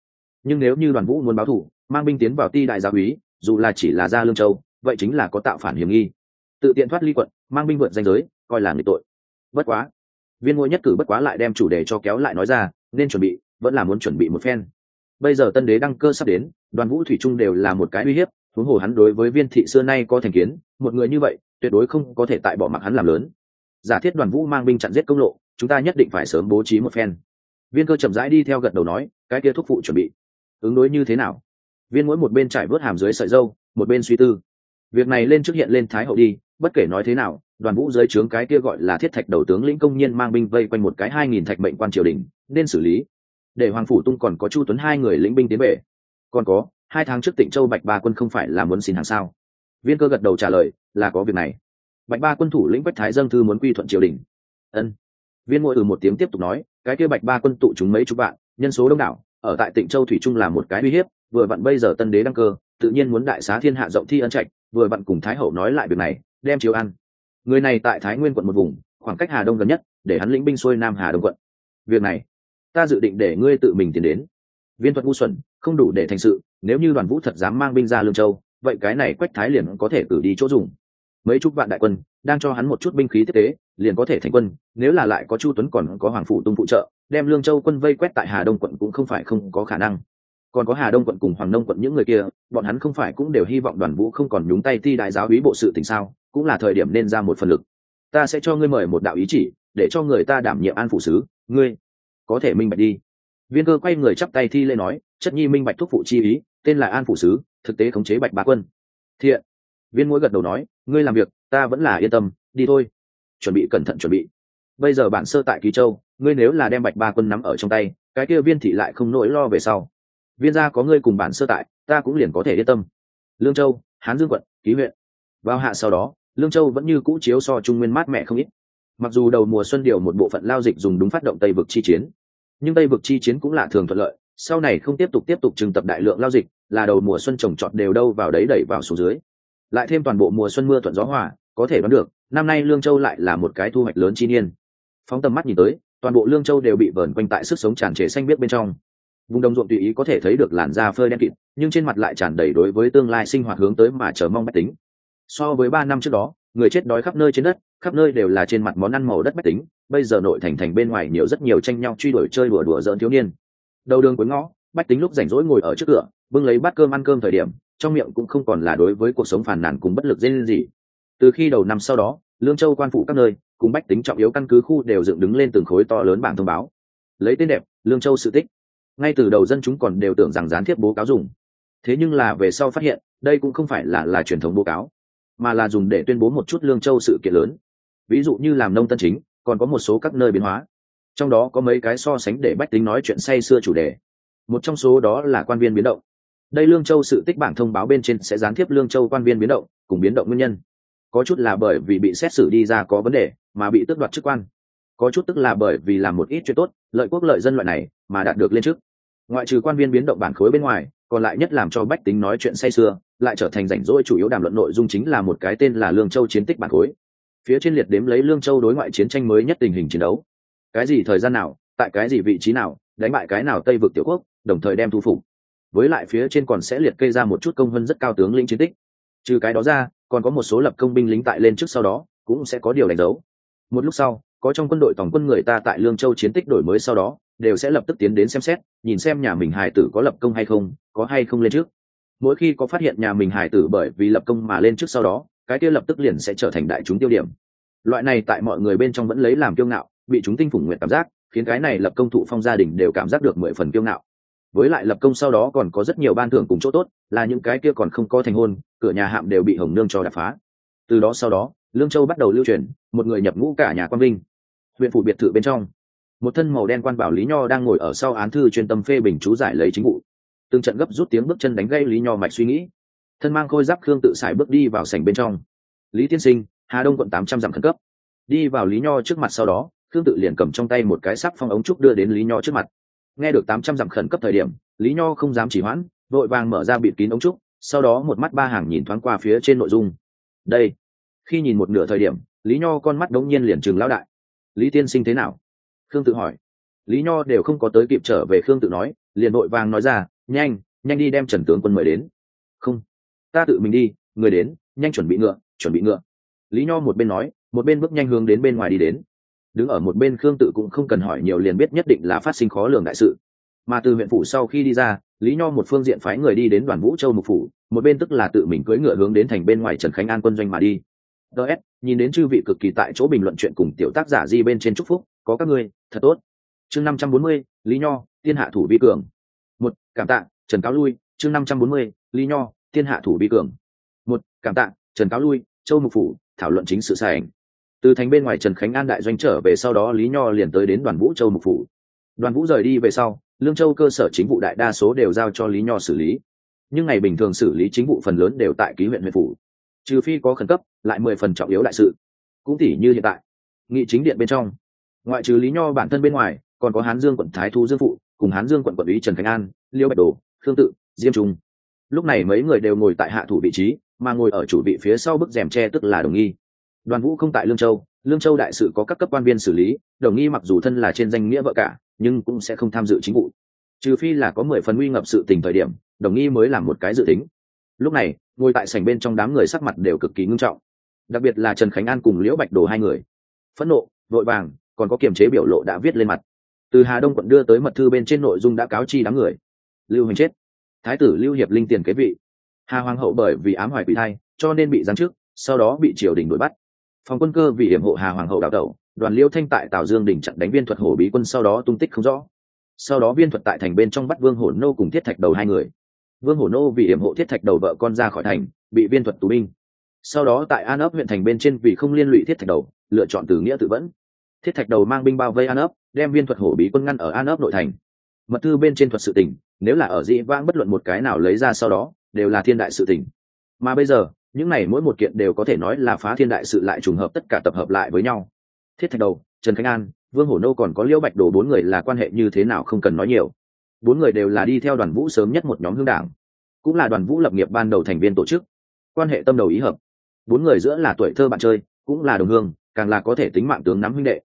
Nhưng nếu như đoàn vũ muốn báo thủ mang binh tiến vào ti đại gia úy, dù là chỉ là gia lương châu vậy chính là có tạo phản hiểm nghi. Tự tiện thoát ly quận, mang binh vượt danh giới, coi là người tội. Bất quá, viên ngôi nhất cử bất quá lại đem chủ đề cho kéo lại nói ra, nên chuẩn bị, vẫn là muốn chuẩn bị một phen. Bây giờ tân đế đăng cơ sắp đến, đoàn vũ thủy trung đều là một cái uy hiếp, huống hồ hắn đối với viên thị xưa nay có thành kiến, một người như vậy, tuyệt đối không có thể tại bỏ mặc hắn làm lớn. Giả thiết đoàn vũ mang binh chặn giết công lộ, chúng ta nhất định phải sớm bố trí một phen. Viên cơ chậm rãi đi theo gật đầu nói, cái kia thúc phụ chuẩn bị. Ứng đối như thế nào? Viên mỗi một bên trải vớt hàm dưới sợi dâu, một bên suy tư việc này lên trước hiện lên thái hậu đi, bất kể nói thế nào, đoàn vũ dưới trướng cái kia gọi là thiết thạch đầu tướng lĩnh công nhiên mang binh vây quanh một cái hai nghìn thạch mệnh quan triều đình, nên xử lý. Để hoàng phủ tung còn có chu tuấn hai người lĩnh binh tiến về. Còn có, hai tháng trước tịnh châu bạch ba quân không phải là muốn xin hàng sao? Viên cơ gật đầu trả lời, là có việc này. Bạch ba quân thủ lĩnh bách thái dâng thư muốn quy thuận triều đình. Ân. Viên ngội ừ một tiếng tiếp tục nói, cái kia bạch ba quân tụ chúng mấy chục bạn nhân số đông đảo, ở tại tịnh châu thủy trung là một cái uy hiếp, vừa vặn bây giờ tân đế đăng cơ, tự nhiên muốn đại xá thiên hạ rộng thi ân trạch vừa vặn cùng thái hậu nói lại việc này, đem chiếu ăn. Người này tại thái nguyên quận một vùng, khoảng cách hà đông gần nhất, để hắn lĩnh binh xuôi nam hà đông quận. Việc này, ta dự định để ngươi tự mình tiến đến. Viên thuật ngu xuẩn, không đủ để thành sự, nếu như đoàn vũ thật dám mang binh ra lương châu, vậy cái này quách thái liền có thể cử đi chỗ dùng. Mấy chục vạn đại quân, đang cho hắn một chút binh khí tiếp tế liền có thể thành quân, nếu là lại có chu tuấn còn có hoàng phụ tung phụ trợ, đem lương châu quân vây quét tại hà đông quận cũng không phải không có khả năng còn có hà đông quận cùng hoàng nông quận những người kia, bọn hắn không phải cũng đều hy vọng đoàn vũ không còn nhúng tay thi đại giáo ý bộ sự tình sao, cũng là thời điểm nên ra một phần lực. Ta sẽ cho ngươi mời một đạo ý chỉ, để cho người ta đảm nhiệm an phụ sứ, ngươi có thể minh bạch đi. Viên cơ quay người chắp tay thi lễ nói, chất nhi minh bạch thúc phụ chi ý, tên là an phụ sứ, thực tế khống chế bạch ba quân. Thiện. Viên mũi gật đầu nói, ngươi làm việc, ta vẫn là yên tâm, đi thôi. Chuẩn bị cẩn thận chuẩn bị. Bây giờ bản sơ tại kỳ châu, ngươi nếu là đem bạch ba quân nắm ở trong tay, cái kia viên thị lại không nỗi lo về sau viên gia có ngươi cùng bản sơ tại, ta cũng liền có thể yên tâm. Lương châu, hán dương quận, ký huyện. Vào hạ sau đó, lương châu vẫn như cũ chiếu so trung nguyên mát mẻ không ít. Mặc dù đầu mùa xuân điều một bộ phận lao dịch dùng đúng phát động tây vực chi chiến, nhưng tây vực chi chiến cũng là thường thuận lợi, sau này không tiếp tục tiếp tục trừng tập đại lượng lao dịch, là đầu mùa xuân trồng trọt đều đâu vào đấy đẩy vào xuống dưới. Lại thêm toàn bộ mùa xuân mưa thuận gió hòa, có thể đoán được, năm nay lương châu lại là một cái thu hoạch lớn chi niên. Phóng tầm mắt nhìn tới, toàn bộ lương châu đều bị vờn quanh tại sức sống tràn trề xanh biết bên trong vùng đồng ruộng tùy ý có thể thấy được làn da phơi đen kịt, nhưng trên mặt lại tràn đầy đối với tương lai sinh hoạt hướng tới mà chờ mong bách tính. So với ba năm trước đó, người chết đói khắp nơi trên đất, khắp nơi đều là trên mặt món ăn màu đất bách tính, bây giờ nội thành thành bên ngoài nhiều rất nhiều tranh nhau truy đuổi chơi đùa đùa dỡn thiếu niên. Đầu đường cuối ngõ, bách tính lúc rảnh rỗi ngồi ở trước cửa, bưng lấy bát cơm ăn cơm thời điểm, trong miệng cũng không còn là đối với cuộc sống phàn nàn cùng bất lực dễ gì. Từ khi đầu năm sau đó, lương châu quan phụ các nơi, cùng bách tính trọng yếu căn cứ khu đều dựng đứng lên từng khối to lớn bảng thông báo. Lấy tên đẹp, lương châu sự tích ngay từ đầu dân chúng còn đều tưởng rằng gián tiếp bố cáo dùng. Thế nhưng là về sau phát hiện, đây cũng không phải là là truyền thống bố cáo, mà là dùng để tuyên bố một chút lương châu sự kiện lớn. Ví dụ như làm nông tân chính, còn có một số các nơi biến hóa. Trong đó có mấy cái so sánh để bách tính nói chuyện say xưa chủ đề. Một trong số đó là quan viên biến động. Đây lương châu sự tích bảng thông báo bên trên sẽ gián tiếp lương châu quan viên biến động, cùng biến động nguyên nhân. Có chút là bởi vì bị xét xử đi ra có vấn đề, mà bị tước đoạt chức quan. Có chút tức là bởi vì làm một ít chuyện tốt, lợi quốc lợi dân loại này, mà đạt được lên chức ngoại trừ quan viên biến động bản khối bên ngoài, còn lại nhất làm cho bách tính nói chuyện say sưa, lại trở thành rảnh rỗi chủ yếu đàm luận nội dung chính là một cái tên là lương châu chiến tích bản khối. Phía trên liệt đếm lấy lương châu đối ngoại chiến tranh mới nhất tình hình chiến đấu. Cái gì thời gian nào, tại cái gì vị trí nào, đánh bại cái nào tây vực tiểu quốc, đồng thời đem thu phục. Với lại phía trên còn sẽ liệt kê ra một chút công vân rất cao tướng lĩnh chiến tích. Trừ cái đó ra, còn có một số lập công binh lính tại lên trước sau đó, cũng sẽ có điều đánh dấu. Một lúc sau có trong quân đội tổng quân người ta tại lương châu chiến tích đổi mới sau đó, đều sẽ lập tức tiến đến xem xét, nhìn xem nhà mình hải tử có lập công hay không, có hay không lên trước. Mỗi khi có phát hiện nhà mình hải tử bởi vì lập công mà lên trước sau đó, cái kia lập tức liền sẽ trở thành đại chúng tiêu điểm. Loại này tại mọi người bên trong vẫn lấy làm kiêu ngạo, bị chúng tinh phủng nguyện cảm giác, khiến cái này lập công thụ phong gia đình đều cảm giác được mười phần kiêu ngạo. Với lại lập công sau đó còn có rất nhiều ban thưởng cùng chỗ tốt, là những cái kia còn không có thành hôn, cửa nhà hạm đều bị hồng nương cho đập phá. Từ đó sau đó, lương châu bắt đầu lưu truyền, một người nhập ngũ cả nhà quan vinh huyện phủ biệt thự bên trong. Một thân màu đen quan bảo lý nho đang ngồi ở sau án thư chuyên tâm phê bình chú giải lấy chính vụ. Từng trận gấp rút tiếng bước chân đánh gây lý nho mạch suy nghĩ. Thân mang khôi giáp khương tự xài bước đi vào sảnh bên trong. Lý tiên sinh, hà đông quận tám trăm dặm khẩn cấp. Đi vào lý nho trước mặt sau đó, khương tự liền cầm trong tay một cái sắc phong ống trúc đưa đến lý nho trước mặt. Nghe được tám trăm dặm khẩn cấp thời điểm, lý nho không dám chỉ hoãn, vội vàng mở ra bịt kín ống trúc, sau đó một mắt ba hàng nhìn thoáng qua phía trên nội dung. Đây, khi nhìn một nửa thời điểm, lý nho con mắt đống nhiên liền chừng lão đại lý tiên sinh thế nào? Khương tự hỏi. Lý nho đều không có tới kịp trở về, khương tự nói, liền nội vàng nói ra, nhanh nhanh đi đem trần tướng quân mời đến. Không, ta tự mình đi, người đến, nhanh chuẩn bị ngựa, chuẩn bị ngựa. Lý nho một bên nói, một bên bước nhanh hướng đến bên ngoài đi đến. Đứng ở một bên, khương tự cũng không cần hỏi nhiều liền biết nhất định là phát sinh khó lường đại sự. Mà từ huyện phủ sau khi đi ra, lý nho một phương diện phái người đi đến đoàn vũ châu mục phủ, một bên tức là tự mình cưỡi ngựa hướng đến thành bên ngoài trần khánh an quân doanh mà đi ts nhìn đến chư vị cực kỳ tại chỗ bình luận chuyện cùng tiểu tác giả di bên trên chúc phúc, có các ngươi, thật tốt. Chương năm trăm bốn mươi, lý nho, thiên hạ thủ vi cường. Một, cảm tạ, trần cáo lui, chương năm trăm bốn mươi, lý nho, thiên hạ thủ vi cường. Một, cảm tạ, trần cáo lui, châu mục phủ, thảo luận chính sự sai ảnh. Từ thành bên ngoài trần khánh an đại doanh trở về sau đó lý nho liền tới đến đoàn vũ châu mục phủ. Đoàn vũ rời đi về sau, lương châu cơ sở chính vụ đại đa số đều giao cho lý nho xử lý. Nhưng ngày bình thường xử lý chính vụ phần lớn đều tại ký huyện huyện phủ. Trừ phi có khẩn cấp lại mười phần trọng yếu đại sự. Cũng tỉ như hiện tại, nghị chính điện bên trong, ngoại trừ lý nho bản thân bên ngoài, còn có hán dương quận thái thu dương phụ, cùng hán dương quận quận ủy trần khánh an, liêu bạch đồ, khương tự, diêm trung. Lúc này mấy người đều ngồi tại hạ thủ vị trí, mà ngồi ở chủ vị phía sau bức rèm tre tức là đồng nghi. Đoàn vũ không tại lương châu lương châu đại sự có các cấp quan viên xử lý, đồng nghi mặc dù thân là trên danh nghĩa vợ cả, nhưng cũng sẽ không tham dự chính vụ. Trừ phi là có mười phần nguy ngập sự tình thời điểm, đồng nghi mới làm một cái dự tính. Lúc này, ngồi tại sảnh bên trong đám người sắc mặt đều cực kỳ ngưng trọng đặc biệt là trần khánh an cùng liễu bạch đồ hai người. Phẫn nộ, vội vàng, còn có kiềm chế biểu lộ đã viết lên mặt. Từ hà đông quận đưa tới mật thư bên trên nội dung đã cáo chi đám người. Lưu hành chết. Thái tử lưu hiệp linh tiền kế vị. Hà hoàng hậu bởi vì ám hoài quỷ thai, cho nên bị giáng chức, sau đó bị triều đình đuổi bắt. Phòng quân cơ vì hiểm hộ hà hoàng hậu đào tẩu, đoàn liêu thanh tại tào dương đỉnh chặn đánh viên thuật hổ bí quân sau đó tung tích không rõ. Sau đó viên thuật tại thành bên trong bắt vương hổ nô cùng thiết thạch đầu hai người. Vương hổ nô vì hiểm hộ thiết thạch đầu vợ con ra khỏi thành, bị viên thuật tù binh sau đó tại an ấp huyện thành bên trên vì không liên lụy thiết thạch đầu, lựa chọn từ nghĩa tự vẫn. Thiết thạch đầu mang binh bao vây an ấp, đem viên thuật hổ bí quân ngăn ở an ấp nội thành. Mật thư bên trên thuật sự tỉnh nếu là ở dĩ vãng bất luận một cái nào lấy ra sau đó, đều là thiên đại sự tỉnh mà bây giờ, những này mỗi một kiện đều có thể nói là phá thiên đại sự lại trùng hợp tất cả tập hợp lại với nhau. Thiết thạch đầu, trần khánh an, vương hổ nô còn có liễu bạch đồ bốn người là quan hệ như thế nào không cần nói nhiều. Bốn người đều là đi theo đoàn vũ sớm nhất một nhóm hương đảng. Cũng là đoàn vũ lập nghiệp ban đầu thành viên tổ chức. Quan hệ tâm đầu ý hợp bốn người giữa là tuổi thơ bạn chơi, cũng là đồng hương, càng là có thể tính mạng tướng nắm huynh đệ.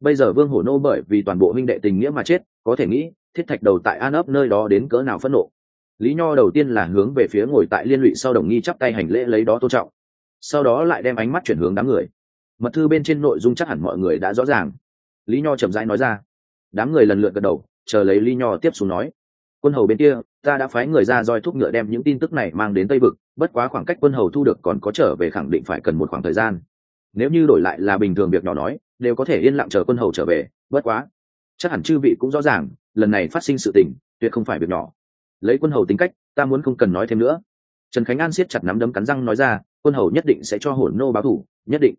Bây giờ vương hổ nô bởi vì toàn bộ huynh đệ tình nghĩa mà chết, có thể nghĩ, thiết thạch đầu tại an ấp nơi đó đến cỡ nào phẫn nộ. Lý nho đầu tiên là hướng về phía ngồi tại liên lụy sau đồng nghi chắp tay hành lễ lấy đó tôn trọng. Sau đó lại đem ánh mắt chuyển hướng đám người. Mật thư bên trên nội dung chắc hẳn mọi người đã rõ ràng. Lý nho chậm rãi nói ra. Đám người lần lượt gật đầu, chờ lấy lý nho tiếp xuống nói. Quân hầu bên kia ta đã phái người ra roi thúc ngựa đem những tin tức này mang đến tây vực, bất quá khoảng cách quân hầu thu được còn có trở về khẳng định phải cần một khoảng thời gian. Nếu như đổi lại là bình thường việc nhỏ nói, đều có thể yên lặng chờ quân hầu trở về, bất quá, chắc hẳn chư vị cũng rõ ràng, lần này phát sinh sự tình, tuyệt không phải việc nhỏ. Lấy quân hầu tính cách, ta muốn không cần nói thêm nữa. Trần khánh an siết chặt nắm đấm cắn răng nói ra, quân hầu nhất định sẽ cho hổn nô báo thủ, nhất định.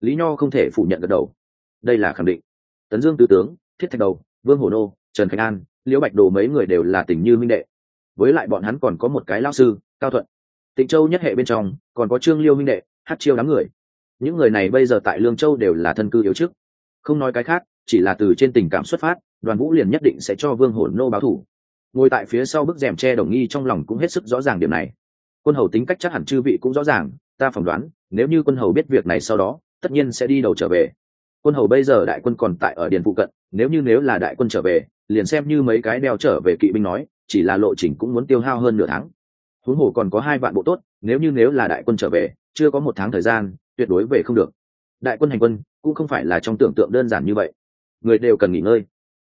Lý nho không thể phủ nhận gật đầu. Đây là khẳng định. Tấn dương tư tướng, thiết thạch đầu, vương hổ nô, trần khánh an, liễu bạch đồ mấy người đều là tình như minh đệ với lại bọn hắn còn có một cái lao sư, cao thuận. Tịnh châu nhất hệ bên trong, còn có trương liêu minh đệ, hát chiêu đám người. Những người này bây giờ tại lương châu đều là thân cư yếu chức không nói cái khác, chỉ là từ trên tình cảm xuất phát, đoàn vũ liền nhất định sẽ cho vương hồn nô báo thủ. Ngồi tại phía sau bức rèm tre đồng nghi trong lòng cũng hết sức rõ ràng điểm này. Quân hầu tính cách chắc hẳn chư vị cũng rõ ràng, ta phỏng đoán, nếu như quân hầu biết việc này sau đó, tất nhiên sẽ đi đầu trở về. Quân hầu bây giờ đại quân còn tại ở điền phụ cận, nếu như nếu là đại quân trở về liền xem như mấy cái đeo trở về kỵ binh nói, chỉ là lộ trình cũng muốn tiêu hao hơn nửa tháng. Huống hồ còn có hai vạn bộ tốt, nếu như nếu là đại quân trở về, chưa có một tháng thời gian, tuyệt đối về không được. Đại quân hành quân, cũng không phải là trong tưởng tượng đơn giản như vậy. Người đều cần nghỉ ngơi.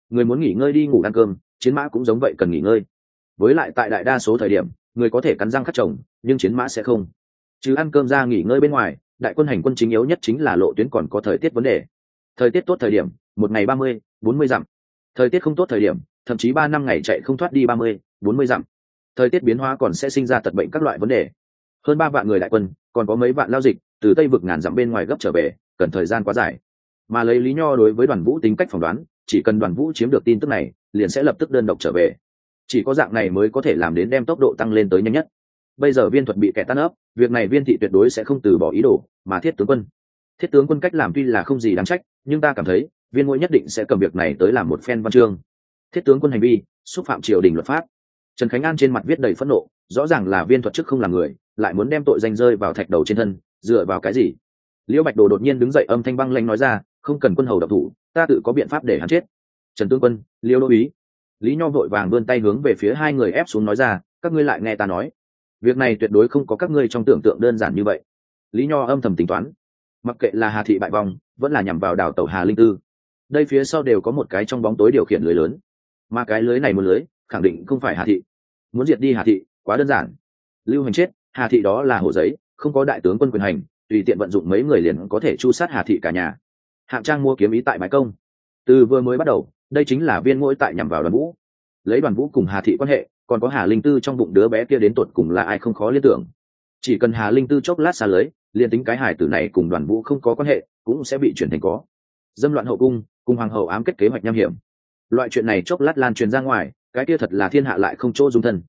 Người muốn nghỉ ngơi đi ngủ ăn cơm, chiến mã cũng giống vậy cần nghỉ ngơi. Với lại tại đại đa số thời điểm, người có thể cắn răng khắc chồng nhưng chiến mã sẽ không. Chứ ăn cơm ra nghỉ ngơi bên ngoài, đại quân hành quân chính yếu nhất chính là lộ tuyến còn có thời tiết vấn đề. Thời tiết tốt thời điểm, một ngày ba mươi, bốn mươi dặm thời tiết không tốt thời điểm, thậm chí ba năm ngày chạy không thoát đi ba mươi, bốn mươi dặm. Thời tiết biến hóa còn sẽ sinh ra tật bệnh các loại vấn đề. Hơn ba vạn người đại quân, còn có mấy vạn lao dịch, từ tây vực ngàn dặm bên ngoài gấp trở về, cần thời gian quá dài. Mà lấy lý nho đối với đoàn vũ tính cách phỏng đoán, chỉ cần đoàn vũ chiếm được tin tức này, liền sẽ lập tức đơn độc trở về. Chỉ có dạng này mới có thể làm đến đem tốc độ tăng lên tới nhanh nhất. Bây giờ viên thuật bị kẻ tan ấp, việc này viên thị tuyệt đối sẽ không từ bỏ ý đồ, mà thiết tướng quân. Thiết tướng quân cách làm tuy là không gì đáng trách, nhưng ta cảm thấy viên ngôi nhất định sẽ cầm việc này tới làm một phen văn chương. Thiết tướng quân hành vi, xúc phạm triều đình luật pháp. Trần khánh an trên mặt viết đầy phẫn nộ, rõ ràng là viên thuật chức không làm người, lại muốn đem tội danh rơi vào thạch đầu trên thân, dựa vào cái gì? Liễu bạch đồ đột nhiên đứng dậy âm thanh băng lanh nói ra, không cần quân hầu độc thủ, ta tự có biện pháp để hắn chết. Trần tướng quân liêu đô ý lý nho vội vàng vươn tay hướng về phía hai người ép xuống nói ra, các ngươi lại nghe ta nói. Việc này tuyệt đối không có các ngươi trong tưởng tượng đơn giản như vậy. Lý nho âm thầm tính toán. Mặc kệ là hà thị bại vong, vẫn là nhằm vào đảo tàu hà linh tư đây phía sau đều có một cái trong bóng tối điều khiển lưới lớn. Mà cái lưới này một lưới, khẳng định không phải hà thị. Muốn diệt đi hà thị, quá đơn giản. Lưu hành chết, hà thị đó là hồ giấy, không có đại tướng quân quyền hành, tùy tiện vận dụng mấy người liền có thể chu sát hà thị cả nhà. Hạng trang mua kiếm ý tại bãi công. Từ vừa mới bắt đầu, đây chính là viên ngỗi tại nhằm vào đoàn vũ. Lấy đoàn vũ cùng hà thị quan hệ, còn có hà linh tư trong bụng đứa bé kia đến tột cùng là ai không khó liên tưởng. Chỉ cần hà linh tư chốc lát xa lưới, liền tính cái hải tử này cùng đoàn vũ không có quan hệ, cũng sẽ bị chuyển thành có dâm loạn hậu cung, cùng hoàng hậu ám kết kế hoạch nham hiểm. Loại chuyện này chốc lát lan truyền ra ngoài, cái kia thật là thiên hạ lại không chỗ dung thân.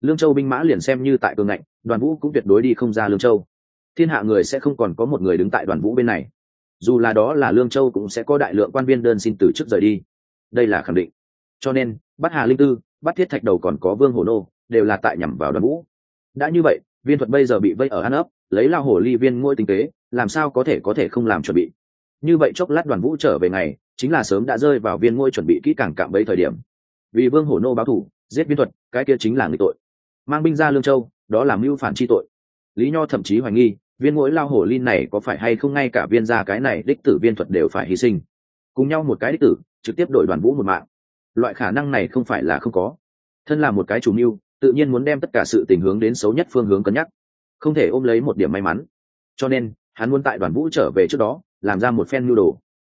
Lương châu binh mã liền xem như tại cường ngạnh, đoàn vũ cũng tuyệt đối đi không ra lương châu. Thiên hạ người sẽ không còn có một người đứng tại đoàn vũ bên này. Dù là đó là lương châu cũng sẽ có đại lượng quan viên đơn xin từ chức rời đi. Đây là khẳng định. Cho nên bắt hà linh tư bắt thiết thạch đầu còn có vương hồ nô, đều là tại nhằm vào đoàn vũ. Đã như vậy, viên thuật bây giờ bị vây ở ăn ấp, lấy lao hồ ly viên ngôi tinh tế, làm sao có thể có thể không làm chuẩn bị? Như vậy chốc lát đoàn vũ trở về ngày, chính là sớm đã rơi vào viên ngôi chuẩn bị kỹ càng cạm bấy thời điểm. Vì vương hổ nô báo thủ, giết viên thuật, cái kia chính là người tội. Mang binh ra lương châu, đó là mưu phản chi tội. Lý nho thậm chí hoài nghi, viên mỗi lao hổ lin này có phải hay không ngay cả viên gia cái này đích tử viên thuật đều phải hy sinh. Cùng nhau một cái đích tử, trực tiếp đổi đoàn vũ một mạng. Loại khả năng này không phải là không có. Thân là một cái chủ mưu, tự nhiên muốn đem tất cả sự tình hướng đến xấu nhất phương hướng cân nhắc. Không thể ôm lấy một điểm may mắn. Cho nên hắn muốn tại đoàn vũ trở về trước đó, làm ra một phen nhu đồ.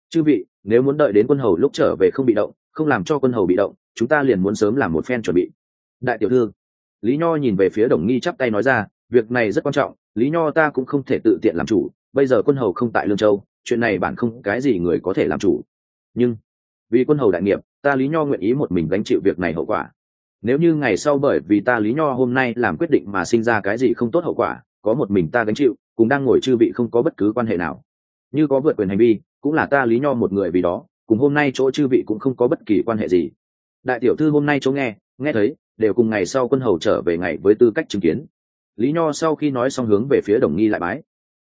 Chư vị, nếu muốn đợi đến quân hầu lúc trở về không bị động, không làm cho quân hầu bị động, chúng ta liền muốn sớm làm một phen chuẩn bị. Đại tiểu thư, lý nho nhìn về phía đồng nghi chắp tay nói ra, việc này rất quan trọng, lý nho ta cũng không thể tự tiện làm chủ, bây giờ quân hầu không tại lương châu, chuyện này bản không cái gì người có thể làm chủ. Nhưng, vì quân hầu đại nghiệp, ta lý nho nguyện ý một mình gánh chịu việc này hậu quả. Nếu như ngày sau bởi vì ta lý nho hôm nay làm quyết định mà sinh ra cái gì không tốt hậu quả, có một mình ta gánh chịu cũng đang ngồi chư vị không có bất cứ quan hệ nào. Như có vượt quyền hành vi, cũng là ta lý nho một người vì đó, cùng hôm nay chỗ chư vị cũng không có bất kỳ quan hệ gì. Đại tiểu thư hôm nay chỗ nghe nghe thấy, đều cùng ngày sau quân hầu trở về ngày với tư cách chứng kiến. Lý nho sau khi nói xong hướng về phía đồng nghi lại bái.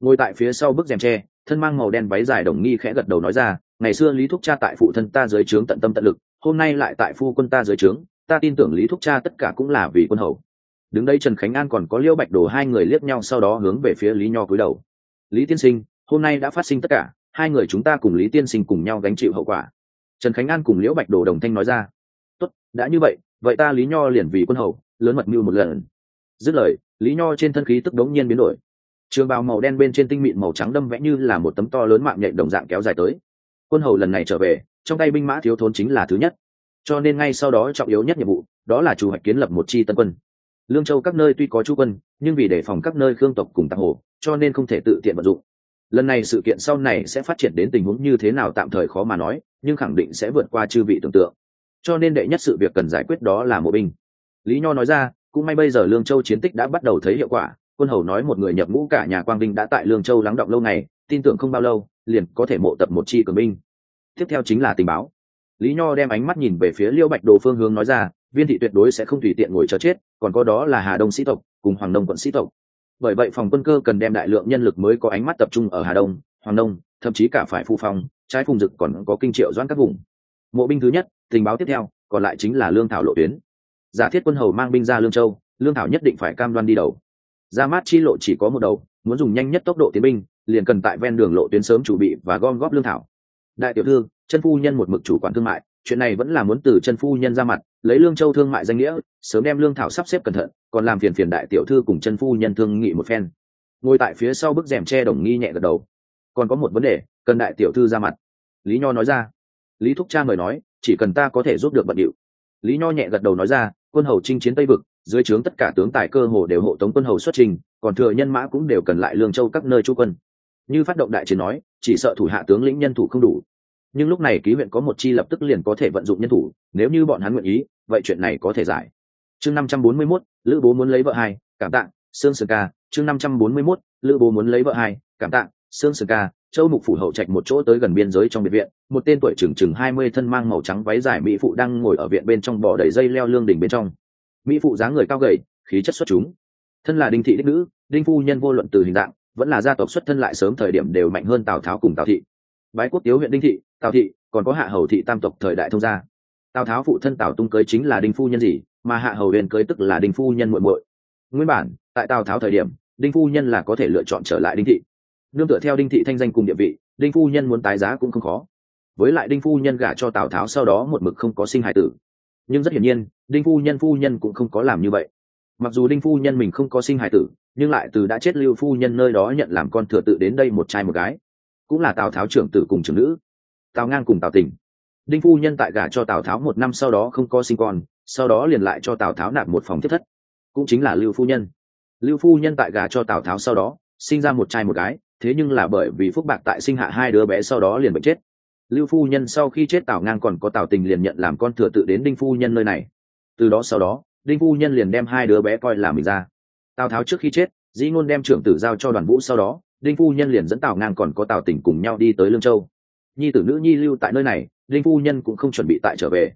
Ngồi tại phía sau bức rèm tre, thân mang màu đen váy dài đồng nghi khẽ gật đầu nói ra, ngày xưa lý thúc cha tại phụ thân ta dưới trướng tận tâm tận lực, hôm nay lại tại phu quân ta dưới trướng, ta tin tưởng lý thúc cha tất cả cũng là vì quân hầu đứng đây trần khánh an còn có liêu bạch đồ hai người liếc nhau sau đó hướng về phía lý nho cúi đầu. Lý tiên sinh, hôm nay đã phát sinh tất cả, hai người chúng ta cùng lý tiên sinh cùng nhau gánh chịu hậu quả. Trần khánh an cùng liễu bạch đồ đồng thanh nói ra. Tốt, đã như vậy vậy ta lý nho liền vì quân hầu, lớn mật mưu một lần. Dứt lời, lý nho trên thân khí tức đống nhiên biến đổi. Trường bào màu đen bên trên tinh mịn màu trắng đâm vẽ như là một tấm to lớn mạng nhạy đồng dạng kéo dài tới. Quân hầu lần này trở về, trong tay binh mã thiếu thốn chính là thứ nhất. Cho nên ngay sau đó trọng yếu nhất nhiệm vụ, đó là chủ hoạch kiến lập một chi tân quân lương châu các nơi tuy có chú quân, nhưng vì đề phòng các nơi khương tộc cùng tạc hồ, cho nên không thể tự tiện vận dụng. Lần này sự kiện sau này sẽ phát triển đến tình huống như thế nào tạm thời khó mà nói, nhưng khẳng định sẽ vượt qua chư vị tưởng tượng. Cho nên đệ nhất sự việc cần giải quyết đó là mộ binh. Lý nho nói ra, cũng may bây giờ lương châu chiến tích đã bắt đầu thấy hiệu quả, quân hầu nói một người nhập ngũ cả nhà quang vinh đã tại lương châu lắng động lâu ngày, tin tưởng không bao lâu, liền có thể mộ tập một chi cường binh. Tiếp theo chính là tình báo. Lý nho đem ánh mắt nhìn về phía liêu bạch đồ phương hướng nói ra viên thị tuyệt đối sẽ không tùy tiện ngồi chờ chết, còn có đó là hà đông sĩ tộc, cùng hoàng đông quận sĩ tộc. Bởi vậy phòng quân cơ cần đem đại lượng nhân lực mới có ánh mắt tập trung ở hà đông, hoàng đông thậm chí cả phải phu phong, trái phùng dực còn có kinh triệu doãn các vùng. Mộ binh thứ nhất, tình báo tiếp theo, còn lại chính là lương thảo lộ tuyến. Giả thiết quân hầu mang binh ra lương châu, lương thảo nhất định phải cam đoan đi đầu. Ra mát chi lộ chỉ có một đầu, muốn dùng nhanh nhất tốc độ tiến binh, liền cần tại ven đường lộ tuyến sớm chuẩn bị và gom góp lương thảo. Đại tiểu thư, chân phu nhân một mực chủ quản thương mại, chuyện này vẫn là muốn từ chân phu nhân ra mặt lấy lương châu thương mại danh nghĩa, sớm đem lương thảo sắp xếp cẩn thận, còn làm phiền phiền đại tiểu thư cùng chân phu nhân thương nghị một phen. Ngồi tại phía sau bức rèm tre đồng nghi nhẹ gật đầu. Còn có một vấn đề, cần đại tiểu thư ra mặt. Lý nho nói ra. Lý thúc cha mời nói, chỉ cần ta có thể giúp được bận điệu. Lý nho nhẹ gật đầu nói ra, quân hầu chinh chiến tây vực, dưới trướng tất cả tướng tài cơ hồ đều hộ tống quân hầu xuất trình, còn thừa nhân mã cũng đều cần lại lương châu các nơi chu quân. Như phát động đại chiến nói, chỉ sợ thủ hạ tướng lĩnh nhân thủ không đủ nhưng lúc này ký huyện có một chi lập tức liền có thể vận dụng nhân thủ nếu như bọn hắn nguyện ý vậy chuyện này có thể giải. Chương năm trăm bốn mươi 541, lữ bố muốn lấy vợ hai cảm tạng sương sơn ca. Chương năm trăm bốn mươi 541, lữ bố muốn lấy vợ hai cảm tạng sương sơn ca. Châu mục phủ hậu trạch một chỗ tới gần biên giới trong biệt viện một tên tuổi chừng chừng hai mươi thân mang màu trắng váy dài mỹ phụ đang ngồi ở viện bên trong bò đầy dây leo lương đỉnh bên trong. Mỹ phụ dáng người cao gầy khí chất xuất chúng. Thân là đinh thị đích nữ đinh phu nhân vô luận từ hình dạng vẫn là gia tộc xuất thân lại sớm thời điểm đều mạnh hơn tào tháo cùng tào thị bái quốc tiếu huyện đinh thị, tào thị, còn có hạ hầu thị tam tộc thời đại thông gia. Tào tháo phụ thân tào tung cưới chính là đinh phu nhân gì, mà hạ hầu huyền cưới tức là đinh phu nhân muội muội. Nguyên bản, tại tào tháo thời điểm, đinh phu nhân là có thể lựa chọn trở lại đinh thị. Nương tựa theo đinh thị thanh danh cùng địa vị, đinh phu nhân muốn tái giá cũng không khó. Với lại đinh phu nhân gả cho tào tháo sau đó một mực không có sinh hài tử. Nhưng rất hiển nhiên, đinh phu nhân phu nhân cũng không có làm như vậy. Mặc dù đinh phu nhân mình không có sinh hài tử, nhưng lại từ đã chết lưu phu nhân nơi đó nhận làm con thừa tự đến đây một trai một gái cũng là tào tháo trưởng tử cùng trưởng nữ tào ngang cùng tào tình đinh phu nhân tại gả cho tào tháo một năm sau đó không có sinh con sau đó liền lại cho tào tháo nạp một phòng thiết thất cũng chính là lưu phu nhân lưu phu nhân tại gả cho tào tháo sau đó sinh ra một trai một gái thế nhưng là bởi vì phúc bạc tại sinh hạ hai đứa bé sau đó liền bệnh chết lưu phu nhân sau khi chết tào ngang còn có tào tình liền nhận làm con thừa tự đến đinh phu nhân nơi này từ đó sau đó đinh phu nhân liền đem hai đứa bé coi là mình ra tào tháo trước khi chết dĩ ngôn đem trưởng tử giao cho đoàn vũ sau đó đinh phu nhân liền dẫn tào ngang còn có tào tỉnh cùng nhau đi tới lương châu. Nhi tử nữ nhi lưu tại nơi này, đinh phu nhân cũng không chuẩn bị tại trở về.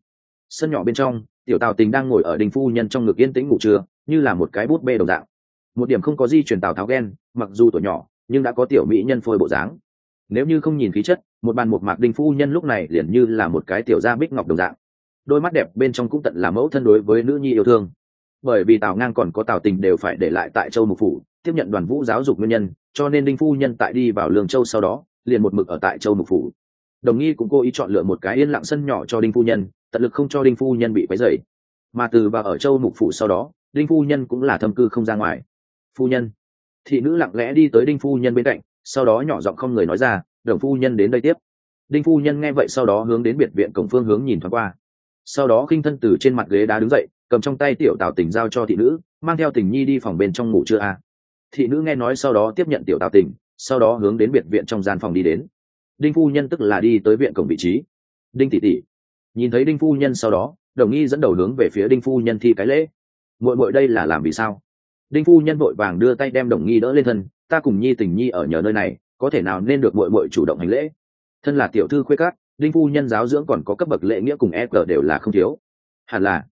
Sân nhỏ bên trong, tiểu tào tình đang ngồi ở đinh phu nhân trong ngực yên tĩnh ngủ trưa, như là một cái bút bê đồng dạng. Một điểm không có di truyền tào tháo ghen, mặc dù tuổi nhỏ, nhưng đã có tiểu mỹ nhân phôi bộ dáng. Nếu như không nhìn khí chất, một bàn một mạc đinh phu nhân lúc này liền như là một cái tiểu gia bích ngọc đồng dạng. Đôi mắt đẹp bên trong cũng tận là mẫu thân đối với nữ nhi yêu thương. Bởi vì tào ngang còn có tào tình đều phải để lại tại châu mục phủ, tiếp nhận đoàn vũ giáo dục nguyên nhân cho nên đinh phu nhân tại đi vào lương châu sau đó, liền một mực ở tại châu mục phủ. Đồng nghi cũng cố ý chọn lựa một cái yên lặng sân nhỏ cho đinh phu nhân, tận lực không cho đinh phu nhân bị quấy dày mà từ và ở châu mục phủ sau đó, đinh phu nhân cũng là thâm cư không ra ngoài. Phu nhân, thị nữ lặng lẽ đi tới đinh phu nhân bên cạnh, sau đó nhỏ giọng không người nói ra, đồng phu nhân đến đây tiếp. Đinh phu nhân nghe vậy sau đó hướng đến biệt viện cổng phương hướng nhìn thoáng qua. Sau đó khinh thân từ trên mặt ghế đá đứng dậy, cầm trong tay tiểu tào tình giao cho thị nữ, mang theo tình nhi đi phòng bên trong ngủ chưa a. à thị nữ nghe nói sau đó tiếp nhận tiểu tào tình, sau đó hướng đến biệt viện trong gian phòng đi đến. Đinh phu nhân tức là đi tới viện cổng vị trí. Đinh tỷ tỷ. Nhìn thấy đinh phu nhân sau đó, đồng nghi dẫn đầu hướng về phía đinh phu nhân thi cái lễ. Muội muội đây là làm vì sao? Đinh phu nhân vội vàng đưa tay đem đồng nghi đỡ lên thân, ta cùng nhi tình nhi ở nhờ nơi này, có thể nào nên được muội muội chủ động hành lễ? Thân là tiểu thư khuê cát đinh phu nhân giáo dưỡng còn có cấp bậc lễ nghĩa cùng e cờ đều là không thiếu. Hẳn là.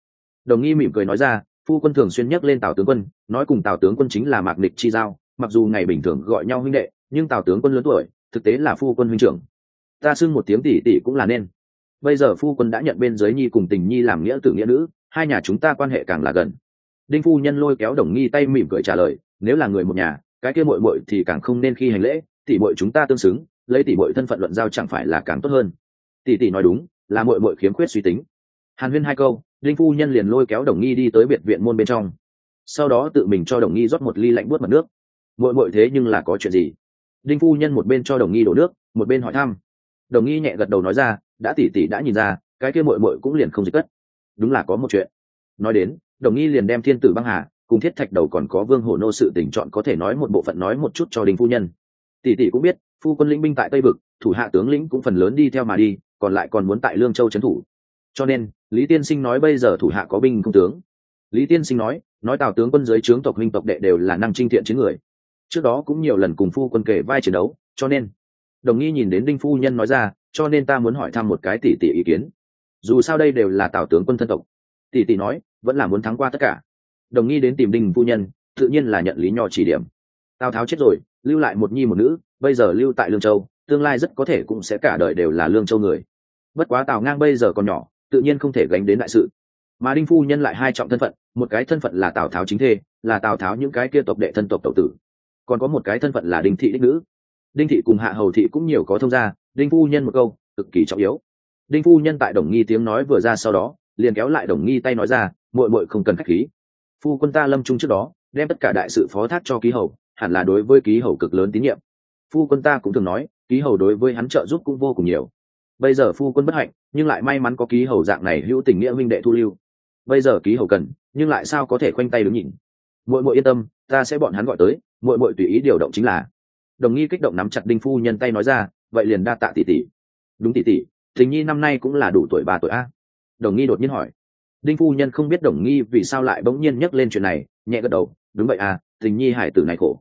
Đồng nghi mỉm cười nói ra phu quân thường xuyên nhắc lên tào tướng quân, nói cùng tào tướng quân chính là mạc nịch chi giao, mặc dù ngày bình thường gọi nhau huynh đệ, nhưng tào tướng quân lớn tuổi, thực tế là phu quân huynh trưởng. Ta xưng một tiếng tỷ tỷ cũng là nên. Bây giờ phu quân đã nhận bên giới nhi cùng tình nhi làm nghĩa tử nghĩa nữ, hai nhà chúng ta quan hệ càng là gần. Đinh phu nhân lôi kéo đồng nghi tay mỉm cười trả lời, nếu là người một nhà, cái kia mội mội thì càng không nên khi hành lễ, tỷ mội chúng ta tương xứng, lấy tỷ mội thân phận luận giao chẳng phải là càng tốt hơn. Tỷ tỷ nói đúng, là mội mội khiếm khuyết suy tính. Hàn huyên hai câu đinh phu nhân liền lôi kéo đồng nghi đi tới biệt viện môn bên trong. Sau đó tự mình cho đồng nghi rót một ly lạnh buốt mặt nước. Mội mội thế nhưng là có chuyện gì? Đinh phu nhân một bên cho đồng nghi đổ nước, một bên hỏi thăm. Đồng nghi nhẹ gật đầu nói ra, đã tỉ tỉ đã nhìn ra, cái kia mội mội cũng liền không dịch cất. Đúng là có một chuyện. Nói đến, đồng nghi liền đem thiên tử băng hà cùng thiết thạch đầu còn có vương hổ nô sự tình chọn có thể nói một bộ phận nói một chút cho Đinh phu nhân. Tỷ tỷ cũng biết, phu quân lĩnh binh tại tây vực, thủ hạ tướng lĩnh cũng phần lớn đi theo mà đi, còn lại còn muốn tại lương châu trấn thủ cho nên, lý tiên sinh nói bây giờ thủ hạ có binh không tướng. Lý tiên sinh nói nói tào tướng quân dưới trướng tộc huynh tộc đệ đều là năng trinh thiện chiến người. Trước đó cũng nhiều lần cùng phu quân kể vai chiến đấu, cho nên, đồng nghi nhìn đến đinh phu nhân nói ra, cho nên ta muốn hỏi thăm một cái tỷ tỷ ý kiến. Dù sao đây đều là tào tướng quân thân tộc. Tỷ tỷ nói, vẫn là muốn thắng qua tất cả. Đồng nghi đến tìm đinh phu nhân, tự nhiên là nhận lý nho chỉ điểm. Tào tháo chết rồi, lưu lại một nhi một nữ, bây giờ lưu tại lương châu, tương lai rất có thể cũng sẽ cả đời đều là lương châu người. Bất quá tào ngang bây giờ còn nhỏ tự nhiên không thể gánh đến đại sự. Mà đinh phu nhân lại hai trọng thân phận, một cái thân phận là tào tháo chính thê, là tào tháo những cái kia tộc đệ thân tộc tậu tử. Còn có một cái thân phận là đinh thị đích nữ. Đinh thị cùng hạ hầu thị cũng nhiều có thông gia, đinh phu nhân một câu, cực kỳ trọng yếu. Đinh phu nhân tại đồng nghi tiếng nói vừa ra sau đó, liền kéo lại đồng nghi tay nói ra, muội muội không cần khách khí. Phu quân ta lâm trung trước đó, đem tất cả đại sự phó thác cho ký hầu, hẳn là đối với ký hầu cực lớn tín nhiệm. Phu quân ta cũng thường nói, ký hầu đối với hắn trợ giúp cũng vô cùng nhiều. Bây giờ phu quân bất hạnh nhưng lại may mắn có ký hầu dạng này hữu tình nghĩa huynh đệ thu lưu. Bây giờ ký hầu cần, nhưng lại sao có thể khoanh tay đứng nhìn? Mỗi mỗi yên tâm, ta sẽ bọn hắn gọi tới mỗi mỗi tùy ý điều động chính là. Đồng nghi kích động nắm chặt đinh phu nhân tay nói ra, vậy liền đa tạ tỷ tỷ. Đúng tỷ tỷ tình nhi năm nay cũng là đủ tuổi ba tuổi a. Đồng nghi đột nhiên hỏi. Đinh phu nhân không biết đồng nghi vì sao lại bỗng nhiên nhắc lên chuyện này, nhẹ gật đầu, đúng vậy à tình nhi hải tử này khổ.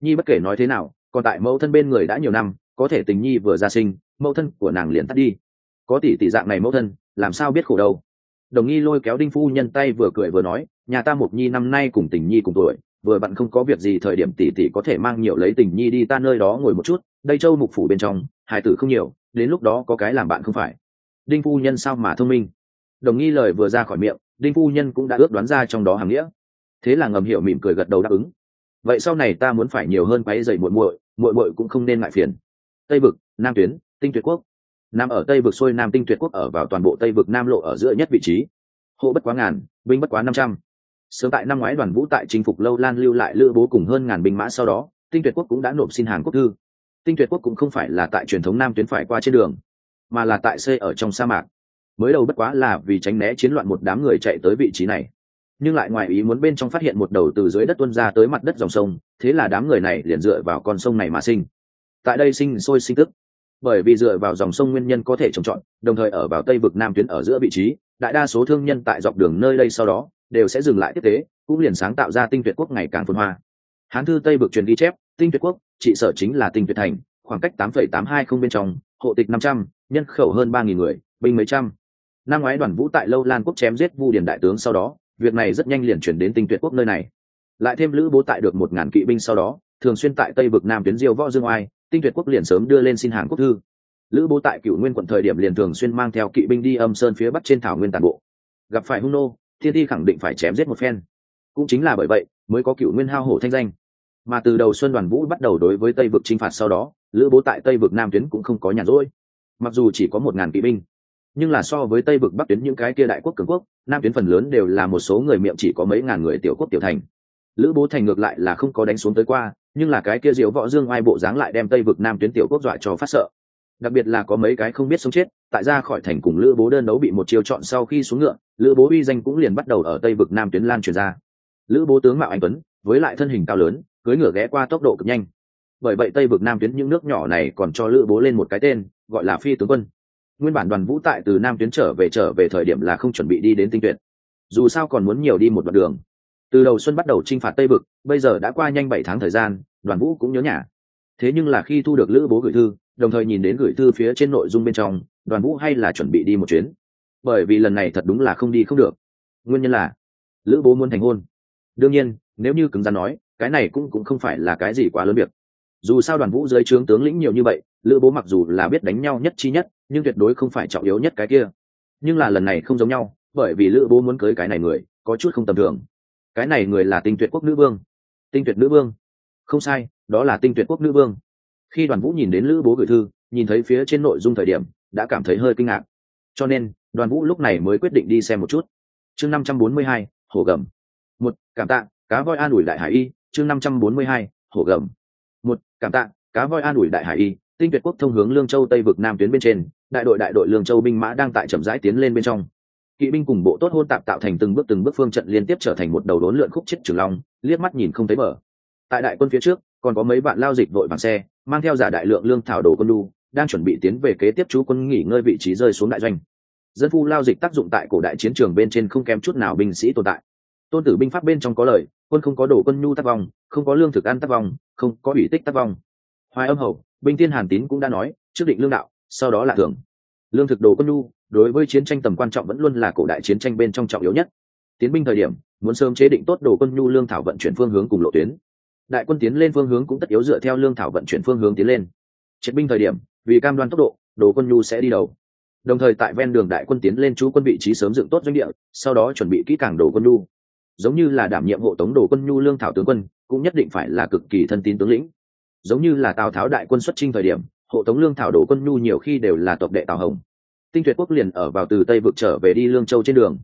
Nhi bất kể nói thế nào, còn tại mẫu thân bên người đã nhiều năm, có thể tình nhi vừa ra sinh, mẫu thân của nàng liền tắt đi có tỷ tỷ dạng này mẫu thân, làm sao biết khổ đâu? Đồng nghi lôi kéo đinh phu nhân tay vừa cười vừa nói, nhà ta mục nhi năm nay cùng tình nhi cùng tuổi, vừa bạn không có việc gì thời điểm tỷ tỷ có thể mang nhiều lấy tình nhi đi ta nơi đó ngồi một chút, đây châu mục phủ bên trong hải tử không nhiều, đến lúc đó có cái làm bạn không phải. Đinh phu nhân sao mà thông minh? Đồng nghi lời vừa ra khỏi miệng, đinh phu nhân cũng đã ước đoán ra trong đó hàng nghĩa. Thế là ngầm hiểu mỉm cười gật đầu đáp ứng. Vậy sau này ta muốn phải nhiều hơn quáy dậy muội muội muội muội cũng không nên ngại phiền. Tây vực, nam tuyến, tinh tuyệt quốc nam ở tây vực xuôi nam tinh tuyệt quốc ở vào toàn bộ tây vực nam lộ ở giữa nhất vị trí. Hộ bất quá ngàn, binh bất quá năm trăm. Sớm tại năm ngoái đoàn vũ tại chinh phục lâu lan lưu lại lữ bố cùng hơn ngàn binh mã sau đó, tinh tuyệt quốc cũng đã nộp xin hàng quốc thư. Tinh tuyệt quốc cũng không phải là tại truyền thống nam tuyến phải qua trên đường, mà là tại xây ở trong sa mạc. Mới đầu bất quá là vì tránh né chiến loạn một đám người chạy tới vị trí này. Nhưng lại ngoài ý muốn bên trong phát hiện một đầu từ dưới đất tuân ra tới mặt đất dòng sông, thế là đám người này liền dựa vào con sông này mà sinh. Tại đây sinh sôi sinh tức bởi vì dựa vào dòng sông nguyên nhân có thể trồng trọt, đồng thời ở vào tây vực nam tuyến ở giữa vị trí, đại đa số thương nhân tại dọc đường nơi đây sau đó, đều sẽ dừng lại tiếp tế, cũng liền sáng tạo ra tinh tuyệt quốc ngày càng phồn hoa. Hán thư tây vực truyền ghi chép, tinh tuyệt quốc, trị sở chính là tinh tuyệt thành, khoảng cách tám phẩy tám hai không bên trong, hộ tịch năm trăm, nhân khẩu hơn ba nghìn người, binh mấy trăm. Năm ngoái đoàn vũ tại lâu lan quốc chém giết vu điền đại tướng sau đó, việc này rất nhanh liền chuyển đến tinh tuyệt quốc nơi này. Lại thêm lữ bố tại được một ngàn kỵ binh sau đó, thường xuyên tại tây vực nam tuyến diêu võ dương oai tinh tuyệt quốc liền sớm đưa lên xin hàng quốc thư. Lữ bố tại cựu nguyên quận thời điểm liền thường xuyên mang theo kỵ binh đi âm sơn phía bắc trên thảo nguyên tàn bộ. Gặp phải hung nô, thiên thi khẳng định phải chém giết một phen. Cũng chính là bởi vậy, mới có cựu nguyên hao hổ thanh danh. Mà từ đầu xuân đoàn vũ bắt đầu đối với tây vực chinh phạt sau đó, lữ bố tại tây vực nam tuyến cũng không có nhàn rỗi. Mặc dù chỉ có một ngàn kỵ binh, nhưng là so với tây vực bắc tuyến những cái kia đại quốc cường quốc, nam tuyến phần lớn đều là một số người miệng chỉ có mấy ngàn người tiểu quốc tiểu thành. Lữ bố thành ngược lại là không có đánh xuống tới qua nhưng là cái kia diệu võ dương oai bộ dáng lại đem tây vực nam tuyến tiểu quốc dọa cho phát sợ. Đặc biệt là có mấy cái không biết sống chết tại ra khỏi thành cùng lữ bố đơn đấu bị một chiêu chọn sau khi xuống ngựa lữ bố uy danh cũng liền bắt đầu ở tây vực nam tuyến lan truyền ra. Lữ bố tướng mạo anh tuấn với lại thân hình cao lớn cưới ngựa ghé qua tốc độ cực nhanh. Bởi vậy tây vực nam tuyến những nước nhỏ này còn cho lữ bố lên một cái tên gọi là phi tướng quân. Nguyên bản đoàn vũ tại từ nam tuyến trở về trở về thời điểm là không chuẩn bị đi đến tinh tuyển, dù sao còn muốn nhiều đi một đoạn đường từ đầu xuân bắt đầu t r i n h phạt tây vực, bây giờ đã qua nhanh bảy tháng thời gian, đoàn vũ cũng nhớ nhà. Thế nhưng là khi thu được lữ bố gửi thư, đồng thời nhìn đến gửi thư phía trên nội dung bên trong, đoàn vũ hay là chuẩn bị đi một chuyến. Bởi vì lần này thật đúng là không đi không được. Nguyên nhân là, lữ bố muốn thành hôn. Đương nhiên, nếu như cứng rắn nói, cái này cũng cũng không phải là cái gì quá lớn việc. Dù sao đoàn vũ dưới trướng tướng lĩnh nhiều như vậy, lữ bố mặc dù là biết đánh nhau nhất chi nhất, nhưng tuyệt đối không phải trọng yếu nhất cái kia. Nhưng là lần này không giống nhau, bởi vì lữ bố muốn cưới cái này người, có chút không tầm thường cái này người là tinh tuyệt quốc nữ vương. Tinh tuyệt nữ vương? Không sai, đó là tinh tuyệt quốc nữ vương. Khi đoàn vũ nhìn đến lữ bố gửi thư, nhìn thấy phía trên nội dung thời điểm, đã cảm thấy hơi kinh ngạc. Cho nên, đoàn vũ lúc này mới quyết định đi xem một chút. Chương năm trăm bốn mươi hai hồ gầm. Một, cảm tạ, cá voi an ủi đại hải y. Chương năm trăm bốn mươi hai hồ gầm. Một, cảm tạ, cá voi an ủi đại hải y. Tinh tuyệt quốc thông hướng lương châu tây vực nam tuyến bên trên, đại đội đại đội lương châu binh mã đang tại chậm rãi tiến lên bên trong kỵ binh cùng bộ tốt hôn tạp tạo thành từng bước từng bước phương trận liên tiếp trở thành một đầu đốn lượn khúc chết trường long, liếc mắt nhìn không thấy mở tại đại quân phía trước, còn có mấy bạn lao dịch vội bằng xe, mang theo giả đại lượng lương thảo đồ quân lu đang chuẩn bị tiến về kế tiếp chú quân nghỉ ngơi vị trí rơi xuống đại doanh. Dân phu lao dịch tác dụng tại cổ đại chiến trường bên trên không kém chút nào binh sĩ tồn tại. Tôn tử binh pháp bên trong có lời, quân không có đồ quân nhu tác vong, không có lương thực ăn tác vong, không có ủy tích tác vong. Hoài âm hậu binh tiên hàn tín cũng đã nói, trước định lương đạo, sau đó là thưởng. Lương thực đồ quân nhu đối với chiến tranh tầm quan trọng vẫn luôn là cổ đại chiến tranh bên trong trọng yếu nhất. Tiến binh thời điểm, muốn sớm chế định tốt đồ quân nhu lương thảo vận chuyển phương hướng cùng lộ tuyến. Đại quân tiến lên phương hướng cũng tất yếu dựa theo lương thảo vận chuyển phương hướng tiến lên. Chiến binh thời điểm, vì cam đoan tốc độ, đồ quân nhu sẽ đi đầu. Đồng thời tại ven đường đại quân tiến lên chú quân vị trí sớm dựng tốt doanh địa, sau đó chuẩn bị kỹ càng đồ quân nhu. Giống như là đảm nhiệm hộ tống đồ quân nhu lương thảo tướng quân, cũng nhất định phải là cực kỳ thân tín tướng lĩnh. Giống như là tào tháo đại quân xuất trinh thời điểm, hộ tống lương thảo đồ quân nhu nhiều khi đều là tộc đệ tào hồng tinh tuyệt quốc liền ở vào từ tây vực trở về đi lương châu trên đường.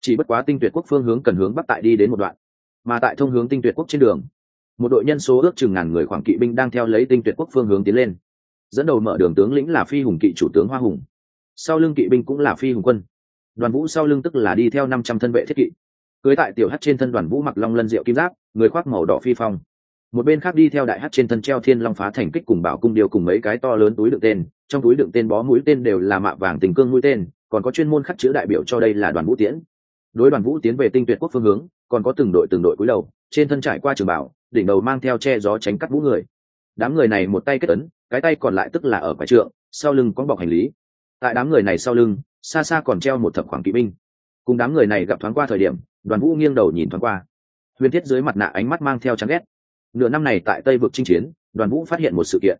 Chỉ bất quá tinh tuyệt quốc phương hướng cần hướng bắc tại đi đến một đoạn. Mà tại thông hướng tinh tuyệt quốc trên đường, một đội nhân số ước chừng ngàn người khoảng kỵ binh đang theo lấy tinh tuyệt quốc phương hướng tiến lên. Dẫn đầu mở đường tướng lĩnh là phi hùng kỵ chủ tướng hoa hùng. Sau lưng kỵ binh cũng là phi hùng quân. Đoàn vũ sau lưng tức là đi theo năm trăm thân vệ thiết kỵ. Cưới tại tiểu hát trên thân đoàn vũ mặc long lân diệu kim giáp, người khoác màu đỏ phi phong một bên khác đi theo đại hát trên thân treo thiên long phá thành kích cùng bảo cung điều cùng mấy cái to lớn túi đựng tên, trong túi đựng tên bó mũi tên đều là mạ vàng tình cương mũi tên, còn có chuyên môn khắc chữ đại biểu cho đây là đoàn vũ tiễn. Đối đoàn vũ tiến về tinh tuyệt quốc phương hướng, còn có từng đội từng đội cúi đầu, trên thân trải qua trường bảo, đỉnh đầu mang theo che gió tránh cắt vũ người. Đám người này một tay kết ấn, cái tay còn lại tức là ở quái trượng, sau lưng có bọc hành lý. Tại đám người này sau lưng, xa xa còn treo một thập khoảng kỵ binh. Cùng đám người này gặp thoáng qua thời điểm, đoàn vũ nghiêng đầu nhìn thoáng qua. Huyền thiết dưới mặt nạ ánh mắt mang theo chán ghét nửa năm này tại tây vực chinh chiến, đoàn vũ phát hiện một sự kiện.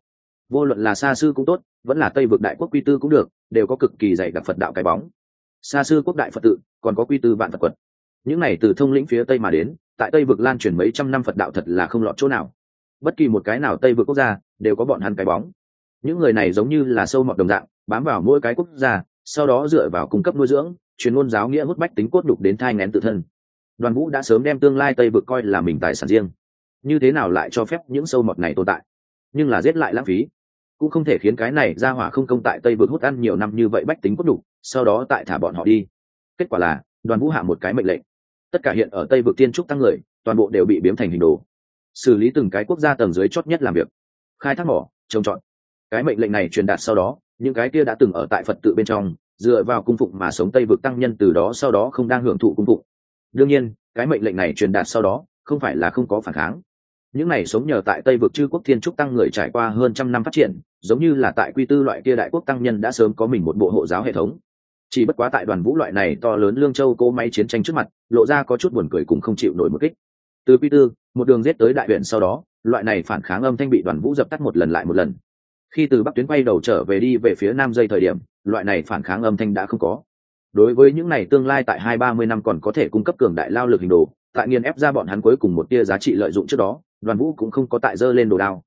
Vô luận là xa sư cũng tốt, vẫn là tây vực đại quốc quy tư cũng được, đều có cực kỳ dày đặc phật đạo cái bóng. Xa sư quốc đại phật tự, còn có quy tư vạn phật quật. Những này từ thông lĩnh phía tây mà đến, tại tây vực lan truyền mấy trăm năm phật đạo thật là không lọt chỗ nào. Bất kỳ một cái nào tây vực quốc gia, đều có bọn hắn cái bóng. Những người này giống như là sâu mọt đồng dạng, bám vào mỗi cái quốc gia, sau đó dựa vào cung cấp nuôi dưỡng truyền ngôn giáo nghĩa hút bách tính cốt đục đến thai ngén tự thân. Đoàn vũ đã sớm đem tương lai tây vực coi là mình tài sản riêng như thế nào lại cho phép những sâu mọt này tồn tại? Nhưng là giết lại lãng phí. Cũng không thể khiến cái này ra hỏa không công tại tây vực hút ăn nhiều năm như vậy bách tính cốt đủ. sau đó tại thả bọn họ đi. Kết quả là, đoàn vũ hạ một cái mệnh lệnh. Tất cả hiện ở tây vực tiên trúc tăng người, toàn bộ đều bị biếm thành hình đồ. Xử lý từng cái quốc gia tầng dưới chót nhất làm việc. Khai thác mỏ, trồng trọt. Cái mệnh lệnh này truyền đạt sau đó, những cái kia đã từng ở tại phật tự bên trong, dựa vào cung phụng mà sống tây vực tăng nhân từ đó sau đó không đang hưởng thụ cung phụng. Đương nhiên, cái mệnh lệnh này truyền đạt sau đó, không phải là không có phản kháng những này sống nhờ tại tây vực chư quốc thiên trúc tăng người trải qua hơn trăm năm phát triển, giống như là tại quy tư loại kia đại quốc tăng nhân đã sớm có mình một bộ hộ giáo hệ thống. Chỉ bất quá tại đoàn vũ loại này to lớn lương châu cố máy chiến tranh trước mặt, lộ ra có chút buồn cười cùng không chịu nổi một kích. Từ quy tư, một đường giết tới đại huyện sau đó, loại này phản kháng âm thanh bị đoàn vũ dập tắt một lần lại một lần. Khi từ bắc tuyến quay đầu trở về đi về phía nam dây thời điểm, loại này phản kháng âm thanh đã không có. Đối với những này tương lai tại hai ba mươi năm còn có thể cung cấp cường đại lao lực hình đồ, tại nghiên ép ra bọn hắn cuối cùng một tia giá trị lợi dụng trước đó đoàn vũ cũng không có tại dơ lên đồ đao.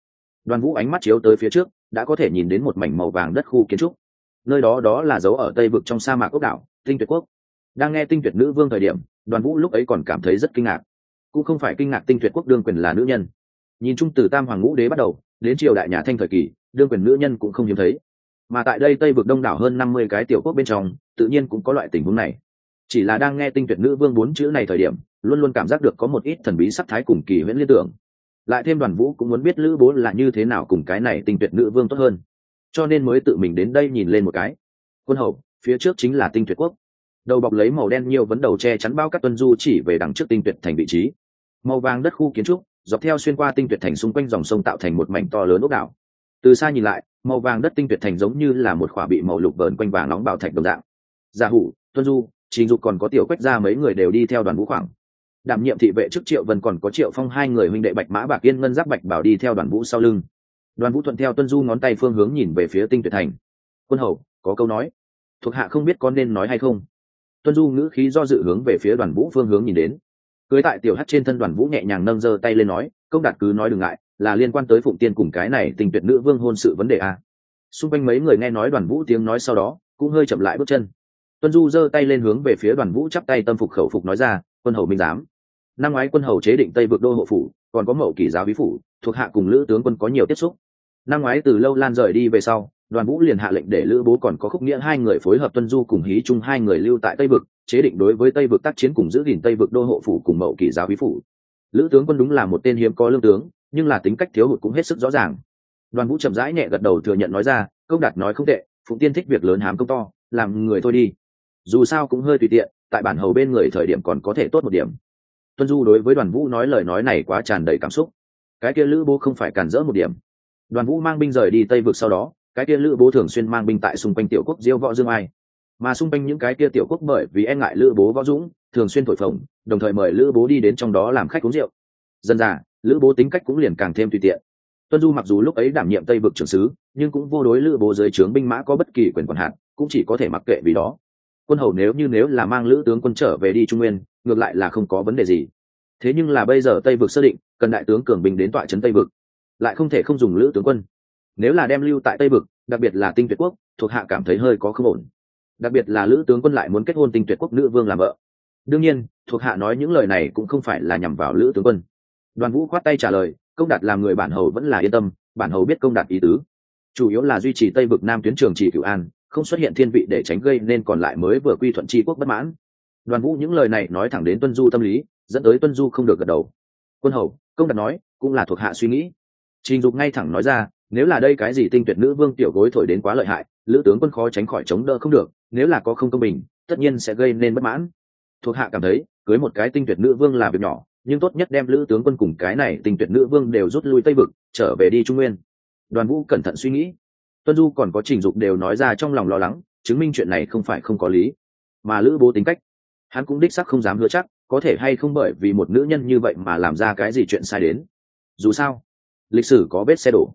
Đoàn vũ ánh mắt chiếu tới phía trước, đã có thể nhìn đến một mảnh màu vàng đất khu kiến trúc. Nơi đó đó là dấu ở tây vực trong sa mạc ốc đảo, tinh tuyệt quốc. Đang nghe tinh tuyệt nữ vương thời điểm, đoàn vũ lúc ấy còn cảm thấy rất kinh ngạc. Cũng không phải kinh ngạc tinh tuyệt quốc đương quyền là nữ nhân. Nhìn chung từ tam hoàng ngũ đế bắt đầu, đến triều đại nhà thanh thời kỳ, đương quyền nữ nhân cũng không hiếm thấy. Mà tại đây tây vực đông đảo hơn năm mươi cái tiểu quốc bên trong, tự nhiên cũng có loại tình huống này. Chỉ là đang nghe tinh tuyệt nữ vương bốn chữ này thời điểm, luôn luôn cảm giác được có một ít thần bí sắc thái cùng kỳ huyễn liên tưởng lại thêm đoàn vũ cũng muốn biết lữ bố là như thế nào cùng cái này tinh tuyệt nữ vương tốt hơn. Cho nên mới tự mình đến đây nhìn lên một cái. Quân hậu, phía trước chính là tinh tuyệt quốc. Đầu bọc lấy màu đen nhiều vấn đầu che chắn bao các tuân du chỉ về đằng trước tinh tuyệt thành vị trí. Màu vàng đất khu kiến trúc, dọc theo xuyên qua tinh tuyệt thành xung quanh dòng sông tạo thành một mảnh to lớn ốc đảo. Từ xa nhìn lại, màu vàng đất tinh tuyệt thành giống như là một khỏa bị màu lục vờn quanh vàng nóng bảo thạch đồng dạng. Gia hủ, tuân du, trình dục còn có tiểu quách ra mấy người đều đi theo đoàn vũ khoảng đảm nhiệm thị vệ trước triệu vân còn có triệu phong hai người huynh đệ bạch mã, bạc yên, ngân giáp bạch bảo đi theo đoàn vũ sau lưng. Đoàn vũ thuận theo tuân du ngón tay phương hướng nhìn về phía tinh tuyệt thành. Quân hầu, có câu nói, thuộc hạ không biết có nên nói hay không. Tuân du ngữ khí do dự hướng về phía đoàn vũ phương hướng nhìn đến. Cưới tại tiểu hát trên thân đoàn vũ nhẹ nhàng nâng giơ tay lên nói, công đạt cứ nói đừng ngại, là liên quan tới phụng tiên cùng cái này tình tuyệt nữ vương hôn sự vấn đề a xung quanh mấy người nghe nói đoàn vũ tiếng nói sau đó, cũng hơi chậm lại bước chân. Tuân du giơ tay lên hướng về phía đoàn vũ chắp tay tâm phục khẩu phục nói ra, quân hầu minh giám năm ngoái quân hầu chế định tây vượt đô hộ phủ, còn có mậu kỷ giáo bí phủ, thuộc hạ cùng lữ tướng quân có nhiều tiếp xúc. Năm ngoái từ lâu lan rời đi về sau, đoàn vũ liền hạ lệnh để lữ bố còn có khúc nghĩa hai người phối hợp tuân du cùng hí chung hai người lưu tại tây vực, chế định đối với tây vực tác chiến cùng giữ gìn tây vực đô hộ phủ cùng mậu kỷ giáo bí phủ. Lữ tướng quân đúng là một tên hiếm có lương tướng, nhưng là tính cách thiếu hụt cũng hết sức rõ ràng. Đoàn vũ chậm rãi nhẹ gật đầu thừa nhận nói ra, công đạt nói không tệ, phụng tiên thích việc lớn hám công to, làm người thôi đi. Dù sao cũng hơi tùy tiện, tại bản hầu bên người thời điểm còn có thể tốt một điểm tuân du đối với đoàn vũ nói lời nói này quá tràn đầy cảm xúc. Cái kia lữ bố không phải cản rỡ một điểm. Đoàn vũ mang binh rời đi tây vực sau đó cái kia lữ bố thường xuyên mang binh tại xung quanh tiểu quốc diêu võ dương ai. Mà xung quanh những cái kia tiểu quốc bởi vì e ngại lữ bố võ dũng thường xuyên thổi phồng đồng thời mời lữ bố đi đến trong đó làm khách uống rượu. Dân già lữ bố tính cách cũng liền càng thêm tùy tiện. Tuân du mặc dù lúc ấy đảm nhiệm tây vực trưởng sứ nhưng cũng vô đối lữ bố dưới trướng binh mã có bất kỳ quyền quản hạn, cũng chỉ có thể mặc kệ vì đó quân hầu nếu như nếu là mang lữ tướng quân trở về đi trung nguyên, ngược lại là không có vấn đề gì. Thế nhưng là bây giờ tây vực xác định, cần đại tướng cường bình đến tọa trấn tây vực, lại không thể không dùng lữ tướng quân. Nếu là đem lưu tại tây vực, đặc biệt là tinh tuyệt quốc, thuộc hạ cảm thấy hơi có không ổn. Đặc biệt là lữ tướng quân lại muốn kết hôn tinh tuyệt quốc nữ vương làm vợ. Đương nhiên, thuộc hạ nói những lời này cũng không phải là nhằm vào lữ tướng quân. Đoàn vũ khoát tay trả lời, công đạt làm người bản hầu vẫn là yên tâm, bản hầu biết công đạt ý tứ. Chủ yếu là duy trì tây vực nam tuyến trường trì cửu an không xuất hiện thiên vị để tránh gây nên còn lại mới vừa quy thuận tri quốc bất mãn. Đoàn vũ những lời này nói thẳng đến tuân du tâm lý, dẫn tới tuân du không được gật đầu. Quân hầu, công đặt nói, cũng là thuộc hạ suy nghĩ. Trình dục ngay thẳng nói ra, nếu là đây cái gì tinh tuyệt nữ vương tiểu gối thổi đến quá lợi hại, lữ tướng quân khó tránh khỏi chống đỡ không được, nếu là có không công bình, tất nhiên sẽ gây nên bất mãn. Thuộc hạ cảm thấy, cưới một cái tinh tuyệt nữ vương là việc nhỏ, nhưng tốt nhất đem lữ tướng quân cùng cái này tinh tuyệt nữ vương đều rút lui tây vực, trở về đi trung nguyên. Đoàn vũ cẩn thận suy nghĩ tuân du còn có trình dục đều nói ra trong lòng lo lắng, chứng minh chuyện này không phải không có lý. Mà lữ bố tính cách, hắn cũng đích sắc không dám hứa chắc, có thể hay không bởi vì một nữ nhân như vậy mà làm ra cái gì chuyện sai đến. Dù sao, lịch sử có vết xe đổ.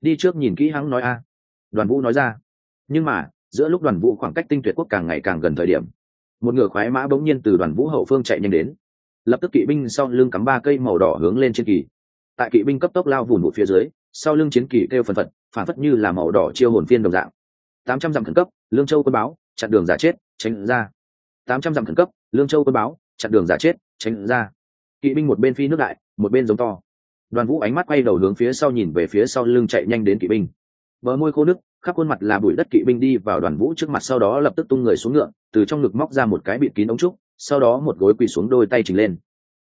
Đi trước nhìn kỹ hắn nói a. Đoàn vũ nói ra. Nhưng mà, giữa lúc đoàn vũ khoảng cách tinh tuyệt quốc càng ngày càng gần thời điểm, một ngựa khoái mã bỗng nhiên từ đoàn vũ hậu phương chạy nhanh đến. Lập tức kỵ binh sau lưng cắm ba cây màu đỏ hướng lên trên kỳ. Tại kỵ binh cấp tốc lao vùn một phía dưới sau lưng chiến kỳ kêu phần phật, phản phất như là màu đỏ chiêu hồn phiên đồng dạng. Tám trăm dặm khẩn cấp, lương châu quân báo, chặn đường giả chết, tránh ra. Tám trăm dặm khẩn cấp, lương châu quân báo, chặn đường giả chết, tránh ra. Kỵ binh một bên phi nước đại, một bên giống to. Đoàn vũ ánh mắt quay đầu hướng phía sau nhìn về phía sau lưng chạy nhanh đến kỵ binh. Vợ môi khô nước khắp khuôn mặt là bụi đất kỵ binh đi vào đoàn vũ trước mặt, sau đó lập tức tung người xuống ngựa, từ trong ngực móc ra một cái bịt kín ống trúc, sau đó một gối quỳ xuống đôi tay trình lên.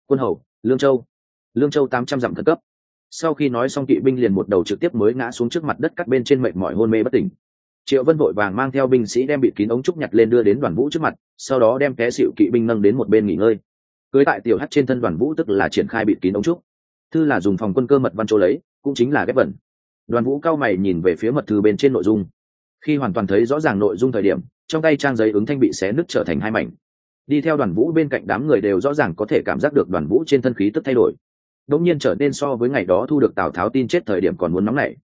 Quân hầu, lương châu. Lương châu tám trăm dặm khẩn cấp sau khi nói xong, kỵ binh liền một đầu trực tiếp mới ngã xuống trước mặt đất cắt bên trên mệnh mọi hôn mê bất tỉnh. Triệu vân vội vàng mang theo binh sĩ đem bịt kín ống trúc nhặt lên đưa đến đoàn vũ trước mặt, sau đó đem té xịu kỵ binh nâng đến một bên nghỉ ngơi. Cưới tại tiểu hắt trên thân đoàn vũ tức là triển khai bịt kín ống trúc. Thư là dùng phòng quân cơ mật văn chỗ lấy, cũng chính là ghép vẩn đoàn vũ cao mày nhìn về phía mật thư bên trên nội dung. Khi hoàn toàn thấy rõ ràng nội dung thời điểm, trong tay trang giấy ứng thanh bị xé nứt trở thành hai mảnh. Đi theo đoàn vũ bên cạnh đám người đều rõ ràng có thể cảm giác được đoàn vũ trên thân khí tức thay đổi đống nhiên trở nên so với ngày đó thu được tào tháo tin chết thời điểm còn muốn nóng nảy.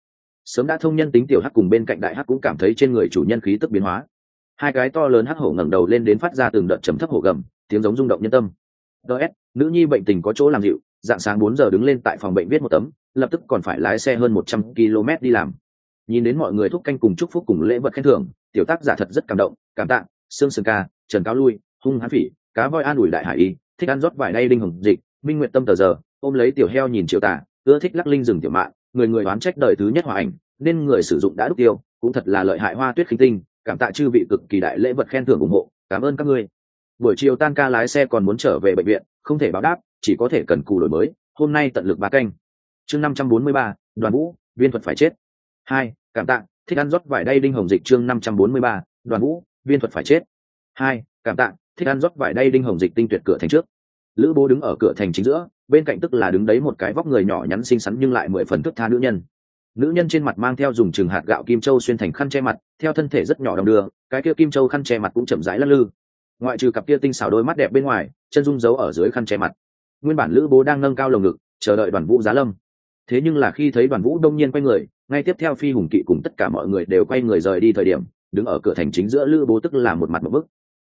Sớm đã thông nhân tính tiểu hắc cùng bên cạnh đại hắc cũng cảm thấy trên người chủ nhân khí tức biến hóa. Hai cái to lớn hắc hổ ngẩng đầu lên đến phát ra từng đợt chấm thấp hổ gầm, tiếng giống rung động nhân tâm. Ts nữ nhi bệnh tình có chỗ làm dịu, dạng sáng bốn giờ đứng lên tại phòng bệnh viết một tấm, lập tức còn phải lái xe hơn một trăm km đi làm. Nhìn đến mọi người thúc canh cùng chúc phúc cùng lễ vật khen thưởng, tiểu tác giả thật rất cảm động, cảm tạ, sương sương ca, trần cao lui, hung hãn phỉ, cá voi an ủi đại hải y, thích ăn rót vải đay đinh hồng dịch, minh nguyện tâm tờ giờ ôm lấy tiểu heo nhìn chiều tả, ưa thích lắc linh rừng tiểu mạng, người người đoán trách đời thứ nhất hòa ảnh, nên người sử dụng đã đúc tiêu, cũng thật là lợi hại hoa tuyết khinh tinh, cảm tạ chư vị cực kỳ đại lễ vật khen thưởng ủng hộ, cảm ơn các ngươi. Buổi chiều tan ca lái xe còn muốn trở về bệnh viện, không thể báo đáp, chỉ có thể cần cù đổi mới, hôm nay tận lực ba canh. Chương năm trăm bốn mươi ba, đoàn vũ, viên thuật phải chết. Hai, cảm tạ, thích ăn rót vải đay đinh hồng dịch chương năm trăm bốn mươi ba, đoàn vũ, viên thuật phải chết. Hai, cảm tạ, thích ăn rót vải đay đinh hồng dịch tinh tuyệt cửa thành trước. Lữ bố đứng ở cửa thành chính giữa bên cạnh tức là đứng đấy một cái vóc người nhỏ nhắn xinh xắn nhưng lại mười phần thức tha nữ nhân. Nữ nhân trên mặt mang theo dùng chừng hạt gạo kim châu xuyên thành khăn che mặt, theo thân thể rất nhỏ đồng đưa, cái kia kim châu khăn che mặt cũng chậm rãi lắc lư. Ngoại trừ cặp kia tinh xảo đôi mắt đẹp bên ngoài, chân dung giấu ở dưới khăn che mặt. Nguyên bản lữ bố đang nâng cao lồng ngực, chờ đợi đoàn vũ giá lâm. Thế nhưng là khi thấy đoàn vũ đông nhiên quay người, ngay tiếp theo phi hùng kỵ cùng tất cả mọi người đều quay người rời đi thời điểm, đứng ở cửa thành chính giữa lữ bố tức là một mặt một bức.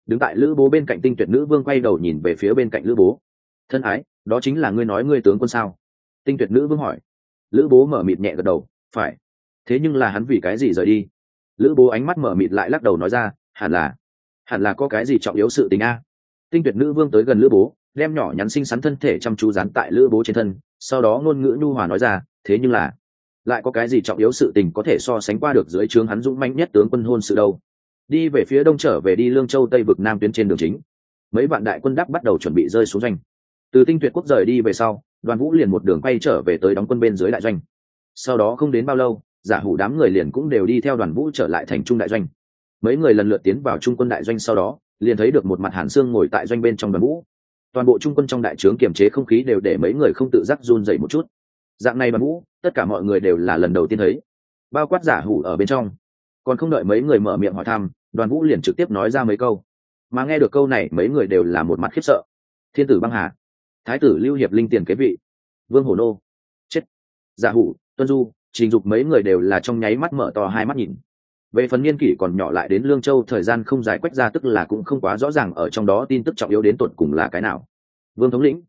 Đứng tại lữ bố bên cạnh tinh tuyệt nữ vương quay đầu nhìn về phía bên cạnh lữ bố. Thân ái đó chính là ngươi nói ngươi tướng quân sao? Tinh tuyệt nữ vương hỏi. Lữ bố mở mịt nhẹ gật đầu, phải. Thế nhưng là hắn vì cái gì rời đi? Lữ bố ánh mắt mở mịt lại lắc đầu nói ra, hẳn là hẳn là có cái gì trọng yếu sự tình a? Tinh tuyệt nữ vương tới gần lữ bố, đem nhỏ nhắn xinh xắn thân thể chăm chú dán tại lữ bố trên thân, sau đó ngôn ngữ nhu hòa nói ra, thế nhưng là, lại có cái gì trọng yếu sự tình có thể so sánh qua được dưới trướng hắn dũng mãnh nhất tướng quân hôn sự đâu? Đi về phía đông trở về đi lương châu tây vực nam tuyến trên đường chính. Mấy vạn đại quân đắp bắt đầu chuẩn bị rơi xuống doanh từ tinh tuyệt quốc rời đi về sau, đoàn vũ liền một đường quay trở về tới đóng quân bên dưới đại doanh. Sau đó không đến bao lâu, giả hủ đám người liền cũng đều đi theo đoàn vũ trở lại thành trung đại doanh. Mấy người lần lượt tiến vào trung quân đại doanh sau đó, liền thấy được một mặt hàn xương ngồi tại doanh bên trong đoàn vũ. Toàn bộ trung quân trong đại trướng kiềm chế không khí đều để mấy người không tự giác run dậy một chút. Dạng này đoàn vũ, tất cả mọi người đều là lần đầu tiên thấy. Bao quát giả hủ ở bên trong. Còn không đợi mấy người mở miệng hỏi thăm, đoàn vũ liền trực tiếp nói ra mấy câu. Mà nghe được câu này, mấy người đều là một mặt khiếp sợ. Thiên tử băng hà thái tử lưu hiệp linh tiền kế vị. Vương hổ nô. Chết. Giả hủ, tuân du, trình dục mấy người đều là trong nháy mắt mở to hai mắt nhìn. Về phần niên kỷ còn nhỏ lại đến lương châu, thời gian không dài quách ra tức là cũng không quá rõ ràng ở trong đó tin tức trọng yếu đến tột cùng là cái nào. Vương thống lĩnh.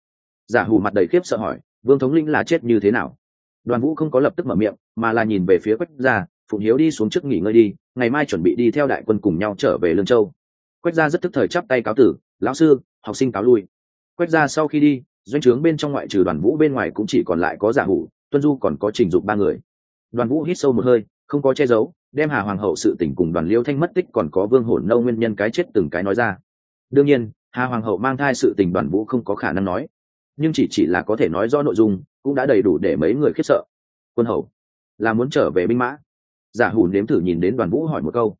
Giả hủ mặt đầy khiếp sợ hỏi, vương thống lĩnh là chết như thế nào? Đoàn vũ không có lập tức mở miệng, mà là nhìn về phía quách gia, phụng hiếu đi xuống trước nghỉ ngơi đi, ngày mai chuẩn bị đi theo đại quân cùng nhau trở về lương châu. Quách gia rất tức thời chắp tay cáo tử, lão sư, học sinh cáo lui quét ra sau khi đi, doanh trướng bên trong ngoại trừ đoàn vũ bên ngoài cũng chỉ còn lại có giả hủ, tuân du còn có trình dục ba người. Đoàn vũ hít sâu một hơi, không có che giấu, đem hà hoàng hậu sự tình cùng đoàn liêu thanh mất tích còn có vương hổn nâu nguyên nhân cái chết từng cái nói ra. Đương nhiên, hà hoàng hậu mang thai sự tình đoàn vũ không có khả năng nói, nhưng chỉ chỉ là có thể nói rõ nội dung, cũng đã đầy đủ để mấy người khiếp sợ. Quân hậu, là muốn trở về binh mã. Giả hủ nếm thử nhìn đến đoàn vũ hỏi một câu.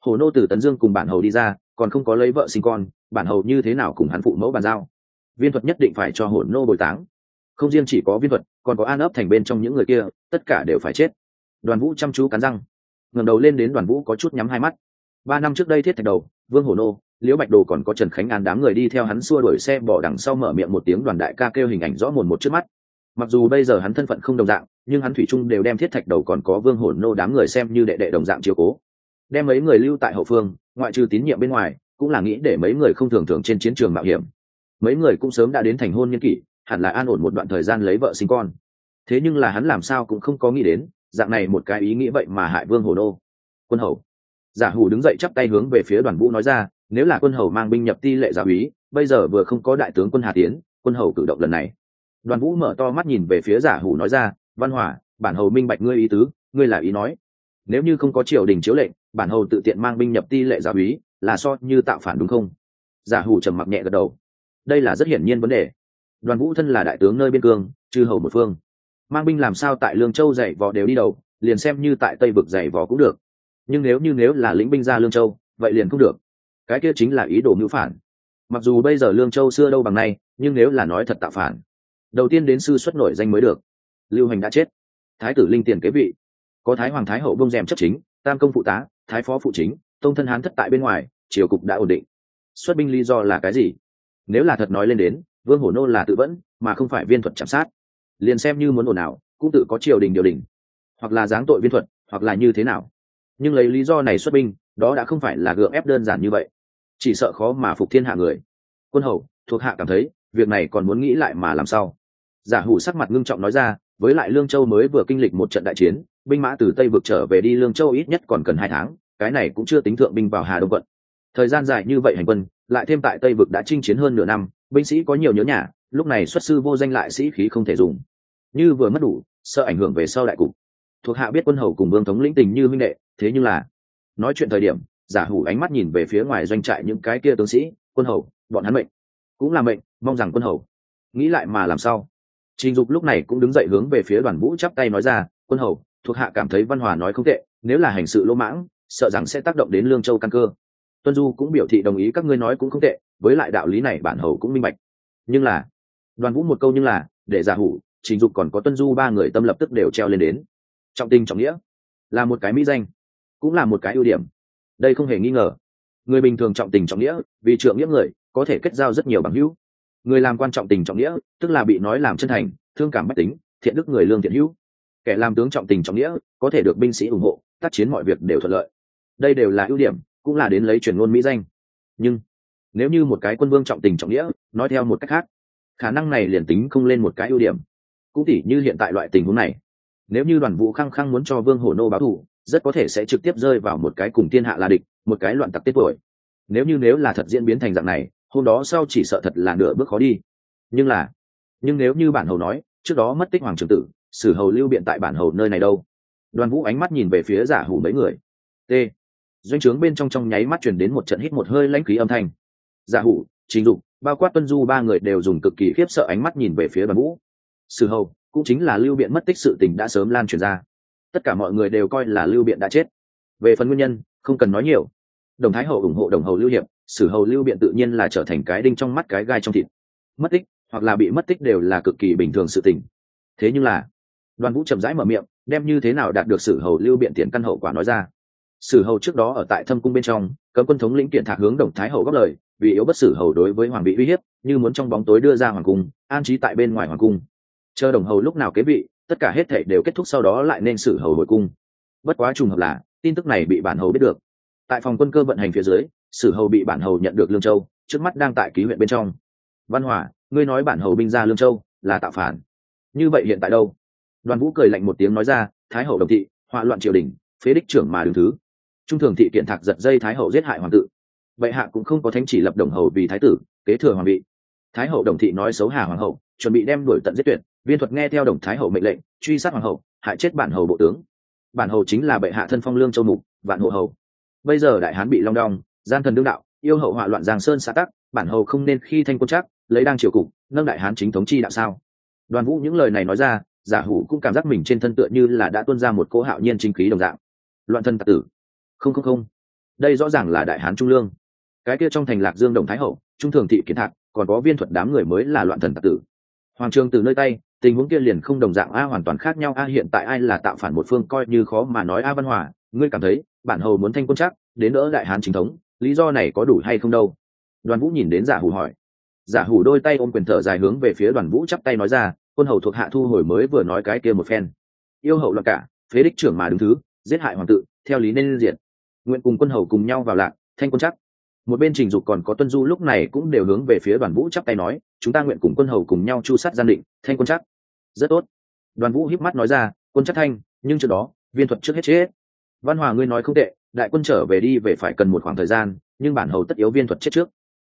Hồ nô từ tấn dương cùng bản hầu đi ra, còn không có lấy vợ sinh con, bản hầu như thế nào cùng hắn phụ mẫu bàn giao? Viên thuật nhất định phải cho hồn nô bồi táng. Không riêng chỉ có viên thuật, còn có an ấp thành bên trong những người kia, tất cả đều phải chết. Đoàn vũ chăm chú cắn răng. Ngẩng đầu lên đến đoàn vũ có chút nhắm hai mắt. Ba năm trước đây thiết thạch đầu, vương hổ nô, liễu bạch đồ còn có trần khánh an đám người đi theo hắn xua đuổi xe bỏ đằng sau mở miệng một tiếng đoàn đại ca kêu hình ảnh rõ mồn một trước mắt. Mặc dù bây giờ hắn thân phận không đồng dạng, nhưng hắn thủy trung đều đem thiết thạch đầu còn có vương Hổ nô đám người xem như đệ đệ đồng dạng chiếu cố. Đem mấy người lưu tại hậu phương, ngoại trừ tín nhiệm bên ngoài, cũng là nghĩ để mấy người không thường thường trên chiến trường mạo hiểm mấy người cũng sớm đã đến thành hôn nhân kỷ hẳn là an ổn một đoạn thời gian lấy vợ sinh con. Thế nhưng là hắn làm sao cũng không có nghĩ đến dạng này một cái ý nghĩ vậy mà hại vương hồ đô, quân hầu. Giả hủ đứng dậy chắp tay hướng về phía đoàn vũ nói ra nếu là quân hầu mang binh nhập ti lệ giả úy bây giờ vừa không có đại tướng quân hà tiến quân hầu cử động lần này. Đoàn vũ mở to mắt nhìn về phía giả hủ nói ra văn hỏa bản hầu minh bạch ngươi ý tứ ngươi là ý nói. Nếu như không có triều đình chiếu lệnh bản hầu tự tiện mang binh nhập ti lệ giả úy là so như tạo phản đúng không? Giả hủ trầm mặc nhẹ gật đầu đây là rất hiển nhiên vấn đề. Đoàn vũ thân là đại tướng nơi biên cương, chư hầu một phương. Mang binh làm sao tại lương châu dạy vò đều đi đầu, liền xem như tại tây vực dạy vò cũng được. Nhưng nếu như nếu là lĩnh binh ra lương châu, vậy liền không được. Cái kia chính là ý đồ ngữ phản. Mặc dù bây giờ lương châu xưa đâu bằng nay, nhưng nếu là nói thật tạo phản, đầu tiên đến sư xuất nổi danh mới được. Lưu hành đã chết. Thái tử linh tiền kế vị. Có thái hoàng thái hậu bông rèm chấp chính, tam công phụ tá, thái phó phụ chính, tông thân hán thất tại bên ngoài, triều cục đã ổn định. Xuất binh lý do là cái gì? Nếu là thật nói lên đến, vương hổ nô là tự vẫn, mà không phải viên thuật chạm sát. Liền xem như muốn ồn ào cũng tự có triều đình điều đình. Hoặc là giáng tội viên thuật, hoặc là như thế nào. Nhưng lấy lý do này xuất binh, đó đã không phải là gượng ép đơn giản như vậy. Chỉ sợ khó mà phục thiên hạ người. Quân hầu, thuộc hạ cảm thấy, việc này còn muốn nghĩ lại mà làm sao. Giả hủ sắc mặt ngưng trọng nói ra, với lại lương châu mới vừa kinh lịch một trận đại chiến, binh mã từ tây vực trở về đi lương châu ít nhất còn cần hai tháng, cái này cũng chưa tính thượng binh vào hà đông quận. Thời gian dài như vậy hành quân lại thêm tại tây vực đã chinh chiến hơn nửa năm, binh sĩ có nhiều nhớ nhà, lúc này xuất sư vô danh lại sĩ khí không thể dùng. Như vừa mất đủ, sợ ảnh hưởng về sau đại cục. Thuộc hạ biết quân hầu cùng vương thống lĩnh tình như huynh đệ, thế nhưng là, nói chuyện thời điểm, giả hủ ánh mắt nhìn về phía ngoài doanh trại những cái kia tướng sĩ, quân hầu, bọn hắn mệnh. Cũng là mệnh, mong rằng quân hầu. Nghĩ lại mà làm sao? Trình dục lúc này cũng đứng dậy hướng về phía đoàn vũ chắp tay nói ra, quân hầu, thuộc hạ cảm thấy văn hòa nói không tệ, nếu là hành sự lỗ mãng, sợ rằng sẽ tác động đến lương châu căn cơ tuân du cũng biểu thị đồng ý, các ngươi nói cũng không tệ, với lại đạo lý này bản hầu cũng minh bạch. Nhưng là, đoàn vũ một câu nhưng là, để giả hủ, trình dục còn có tuân du ba người tâm lập tức đều treo lên đến. Trọng tình trọng nghĩa, là một cái mỹ danh, cũng là một cái ưu điểm. Đây không hề nghi ngờ. Người bình thường trọng tình trọng nghĩa, vì trượng nghĩa người, có thể kết giao rất nhiều bằng hữu. Người làm quan trọng tình trọng nghĩa, tức là bị nói làm chân thành, thương cảm bách tính, thiện đức người lương thiện hữu. Kẻ làm tướng trọng tình trọng nghĩa, có thể được binh sĩ ủng hộ, tác chiến mọi việc đều thuận lợi. Đây đều là ưu điểm cũng là đến lấy truyền ngôn mỹ danh. Nhưng, nếu như một cái quân vương trọng tình trọng nghĩa, nói theo một cách khác, khả năng này liền tính không lên một cái ưu điểm. Cũng tỉ như hiện tại loại tình huống này. Nếu như đoàn vũ khăng khăng muốn cho vương hổ nô báo thù, rất có thể sẽ trực tiếp rơi vào một cái cùng thiên hạ là địch, một cái loạn tặc tiết tuổi. Nếu như nếu là thật diễn biến thành dạng này, hôm đó sau chỉ sợ thật là nửa bước khó đi. Nhưng là, nhưng nếu như bản hầu nói, trước đó mất tích hoàng trường tử, sử hầu lưu biện tại bản hầu nơi này đâu? Đoàn vũ ánh mắt nhìn về phía giả hủ mấy người. T doanh trướng bên trong trong nháy mắt chuyển đến một trận hít một hơi lãnh khí âm thanh. Giả hủ, trình dục, bao quát tuân du ba người đều dùng cực kỳ khiếp sợ ánh mắt nhìn về phía đoàn vũ sử hầu, cũng chính là lưu biện mất tích sự tình đã sớm lan truyền ra. Tất cả mọi người đều coi là lưu biện đã chết. Về phần nguyên nhân, không cần nói nhiều. Đồng thái hậu ủng hộ đồng hầu lưu hiệp, sử hầu lưu biện tự nhiên là trở thành cái đinh trong mắt cái gai trong thịt. Mất tích, hoặc là bị mất tích đều là cực kỳ bình thường sự tình. Thế nhưng là, đoàn vũ chậm rãi mở miệng, đem như thế nào đạt được sử hầu lưu biện tiền căn hậu quả nói ra sử hầu trước đó ở tại thâm cung bên trong, cấm quân thống lĩnh kiện thạc hướng đồng thái hậu góp lời, vì yếu bất sử hầu đối với hoàng bị uy hiếp, như muốn trong bóng tối đưa ra hoàng cung, an trí tại bên ngoài hoàng cung. Chờ đồng hầu lúc nào kế vị, tất cả hết thể đều kết thúc sau đó lại nên sử hầu hồi cung. Bất quá trùng hợp là, tin tức này bị bản hầu biết được. Tại phòng quân cơ vận hành phía dưới, sử hầu bị bản hầu nhận được lương châu, trước mắt đang tại ký huyện bên trong. Văn hỏa ngươi nói bản hầu binh ra lương châu, là tạo phản. Như vậy hiện tại đâu? Đoàn vũ cười lạnh một tiếng nói ra, thái hậu đồng thị, họa loạn triều đình, phế đích trưởng mà đứng thứ trung thường thị kiện thạc giật dây thái hậu giết hại hoàng tự bệ hạ cũng không có thánh chỉ lập đồng hầu vì thái tử, kế thừa hoàng vị. Thái hậu đồng thị nói xấu hà hoàng hậu, chuẩn bị đem đuổi tận giết tuyệt, viên thuật nghe theo đồng thái hậu mệnh lệnh, truy sát hoàng hậu, hại chết bản hầu bộ tướng. Bản hầu chính là bệ hạ thân phong lương châu mục, vạn hộ hầu. Bây giờ đại hán bị long đong, gian thần đương đạo, yêu hậu họa loạn giang sơn xã tắc, bản hầu không nên khi thanh quân chắc, lấy đang triều cục, nâng đại hán chính thống chi đạo sao? Đoàn vũ những lời này nói ra, giả hủ cũng cảm giác mình trên thân tựa như là đã tuôn ra một cỗ hạo nhiên chính khí đồng dạng. Loạn thân tạc tử không không không. Đây rõ ràng là đại hán trung lương. Cái kia trong thành lạc dương đồng thái hậu, trung thường thị kiến thạc, còn có viên thuật đám người mới là loạn thần tạc tử. Hoàng trường từ nơi tay, tình huống kia liền không đồng dạng a, hoàn toàn khác nhau a, hiện tại ai là tạo phản một phương coi như khó mà nói a văn hòa, ngươi cảm thấy, bản hầu muốn thanh quân chắc, đến đỡ đại hán chính thống, lý do này có đủ hay không đâu? Đoàn vũ nhìn đến giả hủ hỏi. Giả hủ đôi tay ôm quyền thở dài hướng về phía đoàn vũ chắp tay nói ra, quân hầu thuộc hạ thu hồi mới vừa nói cái kia một phen. Yêu hậu loạn cả, phế đích trưởng mà đứng thứ, giết hại hoàng tự, theo lý nên diện nguyện cùng quân hầu cùng nhau vào lạc, thanh quân chắc. Một bên trình dục còn có tuân du lúc này cũng đều hướng về phía đoàn vũ chắp tay nói, chúng ta nguyện cùng quân hầu cùng nhau chu sát gian định, thanh quân chắc. Rất tốt. Đoàn vũ híp mắt nói ra, quân chắc thanh, nhưng trước đó, viên thuật trước hết chết văn hòa ngươi nói không tệ, đại quân trở về đi về phải cần một khoảng thời gian, nhưng bản hầu tất yếu viên thuật chết trước.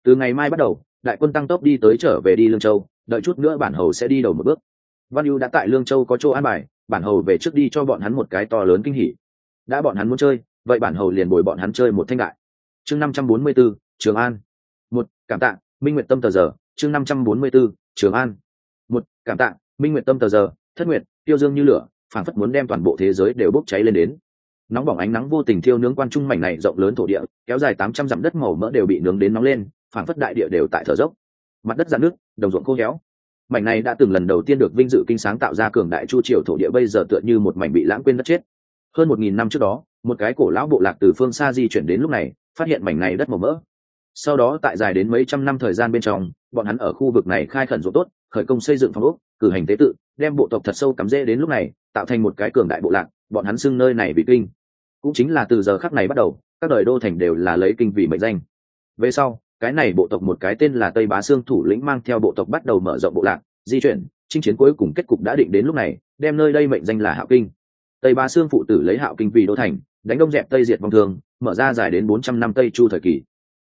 Từ ngày mai bắt đầu, đại quân tăng tốc đi tới trở về đi lương châu, đợi chút nữa bản hầu sẽ đi đầu một bước. Văn ưu đã tại lương châu có chỗ an bài, bản hầu về trước đi cho bọn hắn một cái to lớn kinh hỉ. Đã bọn hắn muốn chơi vậy bản hầu liền bồi bọn hắn chơi một thanh đại. Chương năm trăm bốn mươi b ố trường an. Một, cảm tạ, minh nguyện tâm tờ giờ. Chương năm trăm bốn mươi b ố trường an. Một, cảm tạ, minh nguyện tâm tờ giờ. Thất nguyện tiêu dương như lửa, phảng phất muốn đem toàn bộ thế giới đều bốc cháy lên đến. Nóng bỏng ánh nắng vô tình thiêu nướng quan trung mảnh này rộng lớn thổ địa, kéo dài tám trăm dặm đất màu mỡ đều bị nướng đến nóng lên, phảng phất đại địa đều tại thở dốc. Mặt đất dạn nước đồng ruộng khô héo. Mảnh này đã từng lần đầu tiên được vinh dự kinh sáng tạo ra cường đại chu triều thổ địa bây giờ tựa như một mảnh bị lãng quên đất chết hơn một nghìn năm trước đó, một cái cổ lão bộ lạc từ phương xa di chuyển đến lúc này, phát hiện mảnh này đất màu mỡ. Sau đó tại dài đến mấy trăm năm thời gian bên trong, bọn hắn ở khu vực này khai khẩn ruộng tốt, khởi công xây dựng phòng ốc, cử hành tế tự, đem bộ tộc thật sâu cắm rễ đến lúc này, tạo thành một cái cường đại bộ lạc, bọn hắn xưng nơi này bị kinh. Cũng chính là từ giờ khắc này bắt đầu, các đời đô thành đều là lấy kinh vì mệnh danh. Về sau, cái này bộ tộc một cái tên là tây bá sương thủ lĩnh mang theo bộ tộc bắt đầu mở rộng bộ lạc, di chuyển, chinh chiến cuối cùng kết cục đã định đến lúc này, đem nơi đây mệnh danh là hạo kinh tây Ba sương phụ tử lấy hạo kinh vì đô thành, đánh đông dẹp tây diệt vòng thường mở ra dài đến bốn trăm năm tây chu thời kỳ.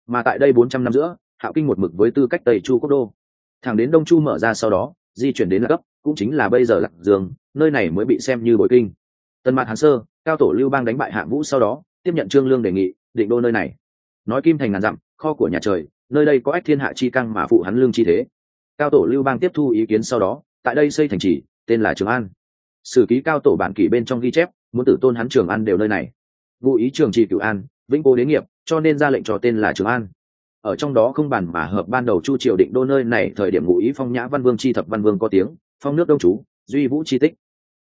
Mà tại đây bốn trăm năm giữa, hạo kinh một mực với tư cách tây chu quốc đô. Thẳng đến đông chu mở ra sau đó, di chuyển đến lạc cấp cũng chính là bây giờ lạc dương, nơi này mới bị xem như bối kinh. Tần mạc hàn sơ, cao tổ lưu bang đánh bại hạng vũ sau đó, tiếp nhận trương lương đề nghị, định đô nơi này. Nói kim thành ngàn dặm, kho của nhà trời, nơi đây có ách thiên hạ chi căng mà phụ hắn lương chi thế. Cao tổ lưu bang tiếp thu ý kiến sau đó, tại đây xây thành trì, tên là trường an sử ký cao tổ bản kỷ bên trong ghi chép, muốn tử tôn hắn trường an đều nơi này. Vụ ý trường trì cửu an, vĩnh cố đến nghiệp, cho nên ra lệnh cho tên là trường an. Ở trong đó không bàn mà hợp ban đầu chu triều định đô nơi này, thời điểm ngụ ý phong nhã văn vương chi thập văn vương có tiếng, phong nước đông chú, duy vũ chi tích.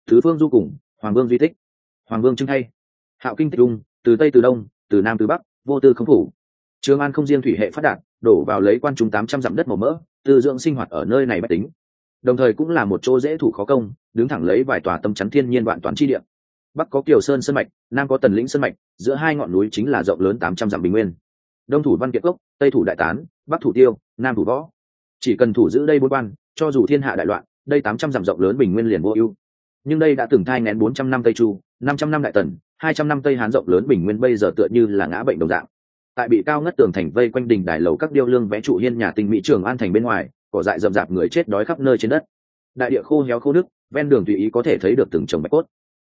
Thứ phương du cùng, hoàng vương duy tích. Hoàng vương trưng hay hạo kinh tích dung từ tây từ đông, từ nam từ bắc, vô tư không phủ. Trường an không riêng thủy hệ phát đạt, đổ vào lấy quan trung tám trăm dặm đất màu mỡ, tư dưỡng sinh hoạt ở nơi này bách tính đồng thời cũng là một chỗ dễ thủ khó công, đứng thẳng lấy vài tòa tâm chắn thiên nhiên đoạn toán chi địa. Bắc có kiều sơn sơn mạch, nam có tần lĩnh sơn mạch, giữa hai ngọn núi chính là rộng lớn tám trăm dặm bình nguyên. Đông thủ văn kiệt cốc, tây thủ đại tán, bắc thủ tiêu, nam thủ võ. Chỉ cần thủ giữ đây bốn quan, cho dù thiên hạ đại loạn, đây tám trăm dặm rộng lớn bình nguyên liền vô ưu. Nhưng đây đã từng thai ngén bốn trăm năm tây chu, năm trăm năm đại tần, hai trăm năm tây hán rộng lớn bình nguyên bây giờ tựa như là ngã bệnh đồng dạng. Tại bị cao ngất tường thành vây quanh đình đài lầu các điêu lương vẽ trụ hiên nhà tình mỹ trường an thành bên ngoài cỏ dại rậm rạp người chết đói khắp nơi trên đất. Đại địa khô héo khô nước ven đường tùy ý có thể thấy được từng trồng bạch cốt.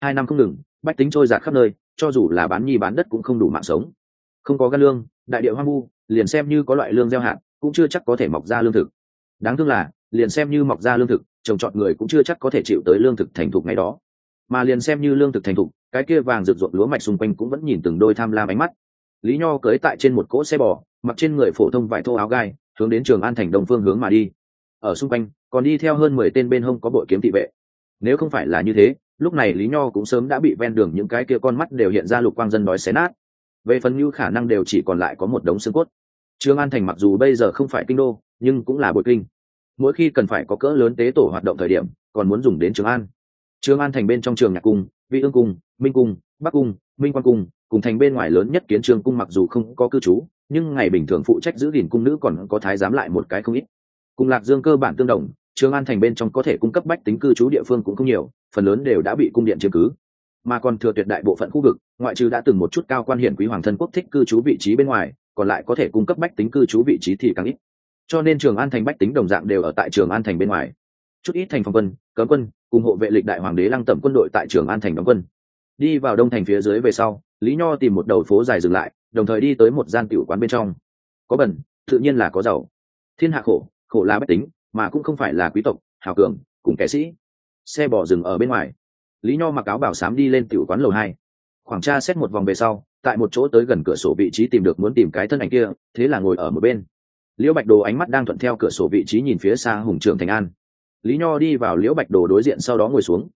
Hai năm không ngừng, bách tính trôi giạt khắp nơi, cho dù là bán nhi bán đất cũng không đủ mạng sống. Không có gan lương, đại địa hoang vu, liền xem như có loại lương gieo hạt, cũng chưa chắc có thể mọc ra lương thực. Đáng thương là, liền xem như mọc ra lương thực, trồng trọt người cũng chưa chắc có thể chịu tới lương thực thành thục ngày đó. Mà liền xem như lương thực thành thục, cái kia vàng rực ruộng lúa mạch xung quanh cũng vẫn nhìn từng đôi tham lam ánh mắt. Lý nho cưới tại trên một cỗ xe bò, mặc trên người phổ thông vải thô áo gai hướng đến trường an thành đông phương hướng mà đi. Ở xung quanh, còn đi theo hơn mười tên bên hông có bội kiếm thị vệ. Nếu không phải là như thế, lúc này lý nho cũng sớm đã bị ven đường những cái kia con mắt đều hiện ra lục quang dân đói xé nát. Về phần như khả năng đều chỉ còn lại có một đống xương cốt. Trường an thành mặc dù bây giờ không phải kinh đô, nhưng cũng là bội kinh. Mỗi khi cần phải có cỡ lớn tế tổ hoạt động thời điểm, còn muốn dùng đến trường an. Trường an thành bên trong trường nhạc cung, vị ương cung, minh cung, bắc cung, minh quan cung, cùng thành bên ngoài lớn nhất kiến trường cung mặc dù không có cư trú nhưng ngày bình thường phụ trách giữ gìn cung nữ còn có thái giám lại một cái không ít. Cùng lạc dương cơ bản tương đồng, trường an thành bên trong có thể cung cấp bách tính cư trú địa phương cũng không nhiều, phần lớn đều đã bị cung điện chiếm cứ. Mà còn thừa tuyệt đại bộ phận khu vực, ngoại trừ đã từng một chút cao quan hiển quý hoàng thân quốc thích cư trú vị trí bên ngoài, còn lại có thể cung cấp bách tính cư trú vị trí thì càng ít. Cho nên trường an thành bách tính đồng dạng đều ở tại trường an thành bên ngoài. Chút ít thành phòng quân, cấm quân, cùng hộ vệ lịch đại hoàng đế lăng tẩm quân đội tại trường an thành đóng quân. Đi vào đông thành phía dưới về sau, lý nho tìm một đầu phố dài dừng lại đồng thời đi tới một gian tiểu quán bên trong. Có bẩn, tự nhiên là có giàu. Thiên hạ khổ khổ là bách tính, mà cũng không phải là quý tộc, hào cường, cùng kẻ sĩ. Xe bỏ dừng ở bên ngoài. Lý nho mặc áo bảo sám đi lên tiểu quán lầu hai. Khoảng tra xét một vòng về sau, tại một chỗ tới gần cửa sổ vị trí tìm được muốn tìm cái thân ảnh kia, thế là ngồi ở một bên. Liễu bạch đồ ánh mắt đang thuận theo cửa sổ vị trí nhìn phía xa hùng trưởng thành an. Lý nho đi vào liễu bạch đồ đối diện sau đó ngồi xuống.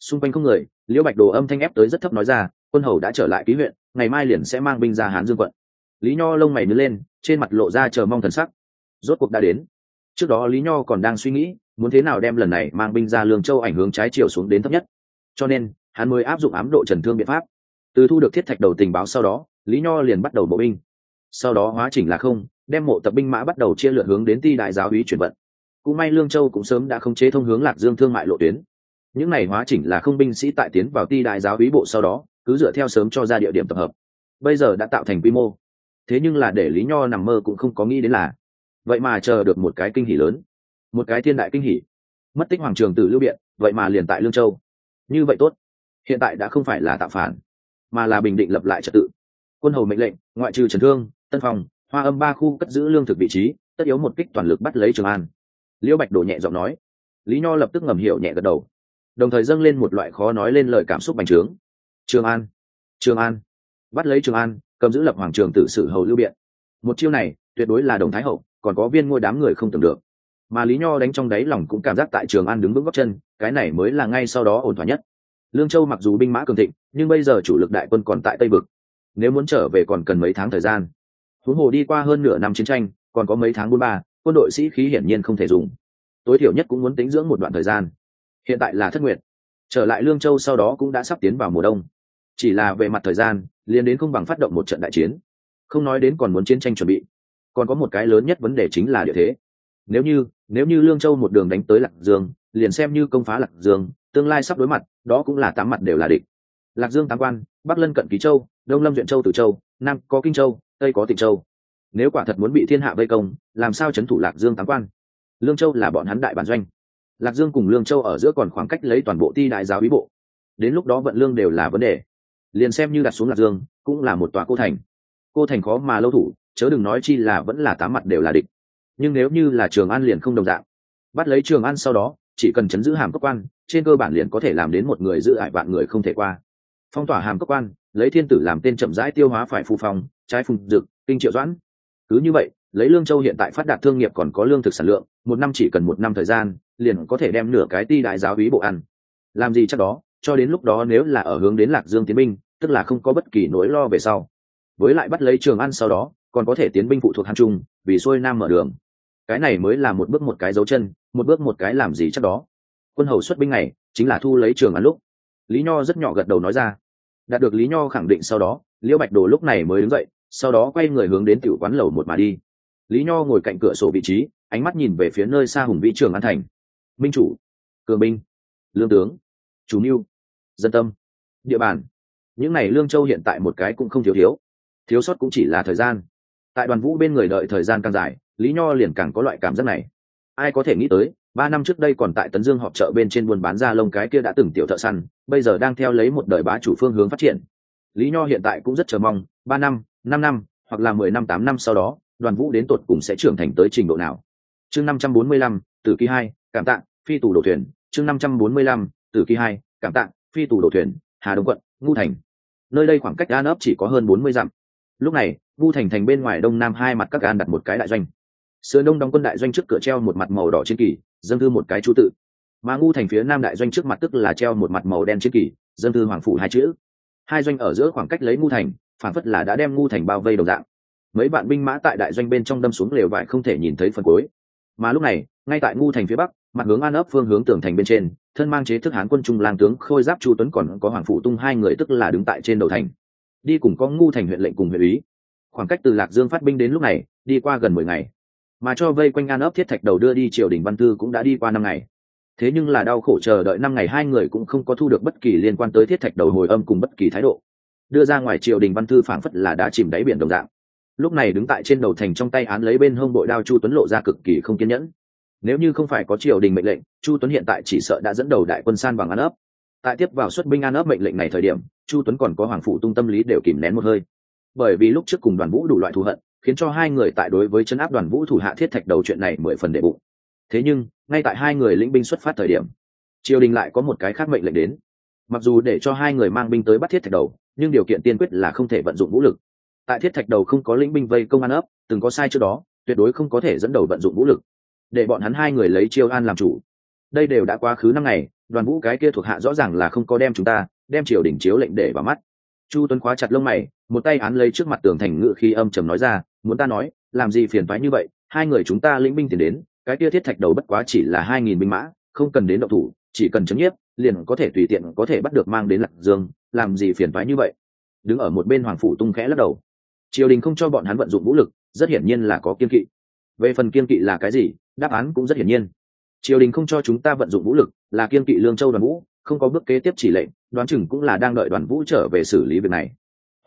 Xung quanh không người, liễu bạch đồ âm thanh ép tới rất thấp nói ra, quân hầu đã trở lại ký huyện ngày mai liền sẽ mang binh ra hán dương quận. Lý nho lông mày nứt lên, trên mặt lộ ra chờ mong thần sắc. Rốt cuộc đã đến. Trước đó lý nho còn đang suy nghĩ, muốn thế nào đem lần này mang binh ra lương châu ảnh hướng trái chiều xuống đến thấp nhất. Cho nên, hắn mới áp dụng ám độ trần thương biện pháp. Từ thu được thiết thạch đầu tình báo sau đó, lý nho liền bắt đầu bộ binh. Sau đó hóa chỉnh là không, đem mộ tập binh mã bắt đầu chia lượt hướng đến ti đại giáo úy chuyển vận. Cũng may lương châu cũng sớm đã không chế thông hướng lạc dương thương mại lộ tuyến. Những này hóa chỉnh là không binh sĩ tại tiến vào ti đại giáo úy bộ sau đó cứ dựa theo sớm cho ra địa điểm tập hợp. Bây giờ đã tạo thành quy mô. Thế nhưng là để lý nho nằm mơ cũng không có nghĩ đến là, vậy mà chờ được một cái kinh hỉ lớn. Một cái thiên đại kinh hỉ. Mất tích hoàng trường từ lưu biện, vậy mà liền tại lương châu. Như vậy tốt. Hiện tại đã không phải là tạo phản, mà là bình định lập lại trật tự. Quân hầu mệnh lệnh, ngoại trừ trần thương, tân phòng hoa âm ba khu cất giữ lương thực vị trí, tất yếu một kích toàn lực bắt lấy trường an. Liễu bạch đổ nhẹ giọng nói. Lý nho lập tức ngầm hiểu nhẹ gật đầu. Đồng thời dâng lên một loại khó nói lên lời cảm xúc bành trướng trường an. Trường an. Bắt lấy trường an, cầm giữ lập hoàng trường tự sự hầu lưu biện. Một chiêu này, tuyệt đối là đồng thái hậu, còn có viên ngôi đám người không tưởng được. Mà lý nho đánh trong đáy lòng cũng cảm giác tại trường an đứng vững góc chân, cái này mới là ngay sau đó ổn thỏa nhất. Lương châu mặc dù binh mã cường thịnh, nhưng bây giờ chủ lực đại quân còn tại tây vực. Nếu muốn trở về còn cần mấy tháng thời gian. Huống hồ đi qua hơn nửa năm chiến tranh, còn có mấy tháng buôn ba, quân đội sĩ khí hiển nhiên không thể dùng. Tối thiểu nhất cũng muốn tính dưỡng một đoạn thời gian. Hiện tại là thất nguyệt. Trở lại lương châu sau đó cũng đã sắp tiến vào mùa đông chỉ là về mặt thời gian, liền đến không bằng phát động một trận đại chiến. Không nói đến còn muốn chiến tranh chuẩn bị. Còn có một cái lớn nhất vấn đề chính là địa thế. Nếu như nếu như lương châu một đường đánh tới lạc dương, liền xem như công phá lạc dương, tương lai sắp đối mặt, đó cũng là tám mặt đều là địch. Lạc dương tám quan, bắc lân cận ký châu, đông lâm huyện châu tử châu, nam có kinh châu, tây có tịnh châu. Nếu quả thật muốn bị thiên hạ vây công, làm sao c h ấ n thủ lạc dương tám quan? Lương châu là bọn hắn đại bản doanh. Lạc dương cùng lương châu ở giữa còn khoảng cách lấy toàn bộ ti đại giáo bí bộ. Đến lúc đó vận lương đều là vấn đề liền xem như đặt xuống lạc dương cũng là một tòa cô thành. Cô thành khó mà lâu thủ chớ đừng nói chi là vẫn là tám mặt đều là địch. Nhưng nếu như là trường an liền không đồng dạng. Bắt lấy trường an sau đó chỉ cần chấn giữ hàm cấp quan trên cơ bản liền có thể làm đến một người giữ ải vạn người không thể qua. Phong tỏa hàm cấp quan lấy thiên tử làm tên chậm rãi tiêu hóa phải phù phòng, trái phùng dực kinh triệu doãn. Cứ như vậy lấy lương châu hiện tại phát đạt thương nghiệp còn có lương thực sản lượng một năm chỉ cần một năm thời gian liền có thể đem nửa cái ti đại giáo ý bộ ăn. Làm gì chắc đó? Cho đến lúc đó nếu là ở hướng đến lạc dương tiến binh, tức là không có bất kỳ nỗi lo về sau. Với lại bắt lấy trường ăn sau đó, còn có thể tiến binh phụ thuộc hàn trung, vì xuôi nam mở đường. Cái này mới là một bước một cái dấu chân, một bước một cái làm gì chắc đó. Quân hầu xuất binh này, chính là thu lấy trường ăn lúc. Lý nho rất nhỏ gật đầu nói ra. Đạt được lý nho khẳng định sau đó, liễu bạch đồ lúc này mới đứng dậy, sau đó quay người hướng đến tiểu quán lầu một mà đi. Lý nho ngồi cạnh cửa sổ vị trí, ánh mắt nhìn về phía nơi xa hùng vĩ trường an thành. Minh chủ, cường binh, lương tướng, chủ mưu dân tâm. Địa bàn. Những này lương châu hiện tại một cái cũng không thiếu thiếu. Thiếu sót cũng chỉ là thời gian. Tại đoàn vũ bên người đợi thời gian càng dài, lý nho liền càng có loại cảm giác này. Ai có thể nghĩ tới, ba năm trước đây còn tại tấn dương họp chợ bên trên buôn bán ra lông cái kia đã từng tiểu thợ săn, bây giờ đang theo lấy một đời bá chủ phương hướng phát triển. Lý nho hiện tại cũng rất chờ mong, ba năm năm năm, hoặc là mười năm, tám năm sau đó, đoàn vũ đến tột cùng sẽ trưởng thành tới trình độ nào? Chương năm trăm bốn mươi lăm, tử ký hai, cảm tạ, phi tù đổ thuyền. Chương năm trăm bốn mươi lăm, tử ký hai, cảm tạ phi tù đổ thuyền, hà đông quận ngu thành. Nơi đây khoảng cách an ấp chỉ có hơn bốn mươi dặm. Lúc này ngu thành thành bên ngoài đông nam hai mặt các gan đặt một cái đại doanh. Sườn đông đóng quân đại doanh trước cửa treo một mặt màu đỏ trên kỳ dâng thư một cái chú tự. Mà ngu thành phía nam đại doanh trước mặt tức là treo một mặt màu đen trên kỳ dâng thư hoàng phủ hai chữ. Hai doanh ở giữa khoảng cách lấy ngu thành, phản phất là đã đem ngu thành bao vây đồng dạng. Mấy bạn binh mã tại đại doanh bên trong đâm xuống lều vải không thể nhìn thấy phần cuối. Mà lúc này, ngay tại ngu thành phía bắc, mặt hướng an ấp phương hướng tường thành bên trên thân mang chế thức hán quân trung lang tướng khôi giáp chu tuấn còn có hoàng phụ tung hai người tức là đứng tại trên đầu thành đi cùng có ngu thành huyện lệnh cùng huyện ý khoảng cách từ lạc dương phát binh đến lúc này đi qua gần mười ngày mà cho vây quanh an ấp thiết thạch đầu đưa đi triều đình văn thư cũng đã đi qua năm ngày thế nhưng là đau khổ chờ đợi năm ngày hai người cũng không có thu được bất kỳ liên quan tới thiết thạch đầu hồi âm cùng bất kỳ thái độ đưa ra ngoài triều đình văn thư phảng phất là đã chìm đáy biển đồng dạng lúc này đứng tại trên đầu thành trong tay án lấy bên hông bội đao chu tuấn lộ ra cực kỳ không kiên nhẫn nếu như không phải có triều đình mệnh lệnh, chu tuấn hiện tại chỉ sợ đã dẫn đầu đại quân san bằng an ấp. Tại tiếp vào xuất binh an ấp mệnh lệnh này thời điểm, chu tuấn còn có hoàng phụ tung tâm lý đều kìm nén một hơi. Bởi vì lúc trước cùng đoàn vũ đủ loại thù hận, khiến cho hai người tại đối với chân áp đoàn vũ thủ hạ thiết thạch đầu chuyện này mười phần đệ bụng. Thế nhưng, ngay tại hai người lĩnh binh xuất phát thời điểm, triều đình lại có một cái khác mệnh lệnh đến. Mặc dù để cho hai người mang binh tới bắt thiết thạch đầu, nhưng điều kiện tiên quyết là không thể vận dụng vũ lực. Tại thiết thạch đầu không có lĩnh binh vây công an ấp, từng có sai trước đó, tuyệt đối không có thể dẫn đầu vận dụng vũ lực để bọn hắn hai người lấy chiêu an làm chủ. Đây đều đã quá khứ năm ngày, đoàn vũ cái kia thuộc hạ rõ ràng là không có đem chúng ta, đem triều đình chiếu lệnh để vào mắt. Chu tuấn khóa chặt lông mày, một tay án lấy trước mặt tường thành ngự khi âm trầm nói ra, muốn ta nói, làm gì phiền thoái như vậy, hai người chúng ta lĩnh binh tiền đến, cái kia thiết thạch đầu bất quá chỉ là hai nghìn binh mã, không cần đến động thủ, chỉ cần chấm nhiếp, liền có thể tùy tiện có thể bắt được mang đến lạc dương, làm gì phiền thoái như vậy? Đứng ở một bên hoàng phủ tung khẽ lắc đầu. Triều đình không cho bọn hắn vận dụng vũ lực, rất hiển nhiên là có kiên kỵ về phần kiên kỵ là cái gì, đáp án cũng rất hiển nhiên. Triều đình không cho chúng ta vận dụng vũ lực, là kiên kỵ lương châu đoàn vũ, không có bước kế tiếp chỉ lệnh, đoán chừng cũng là đang đợi đoàn vũ trở về xử lý việc này.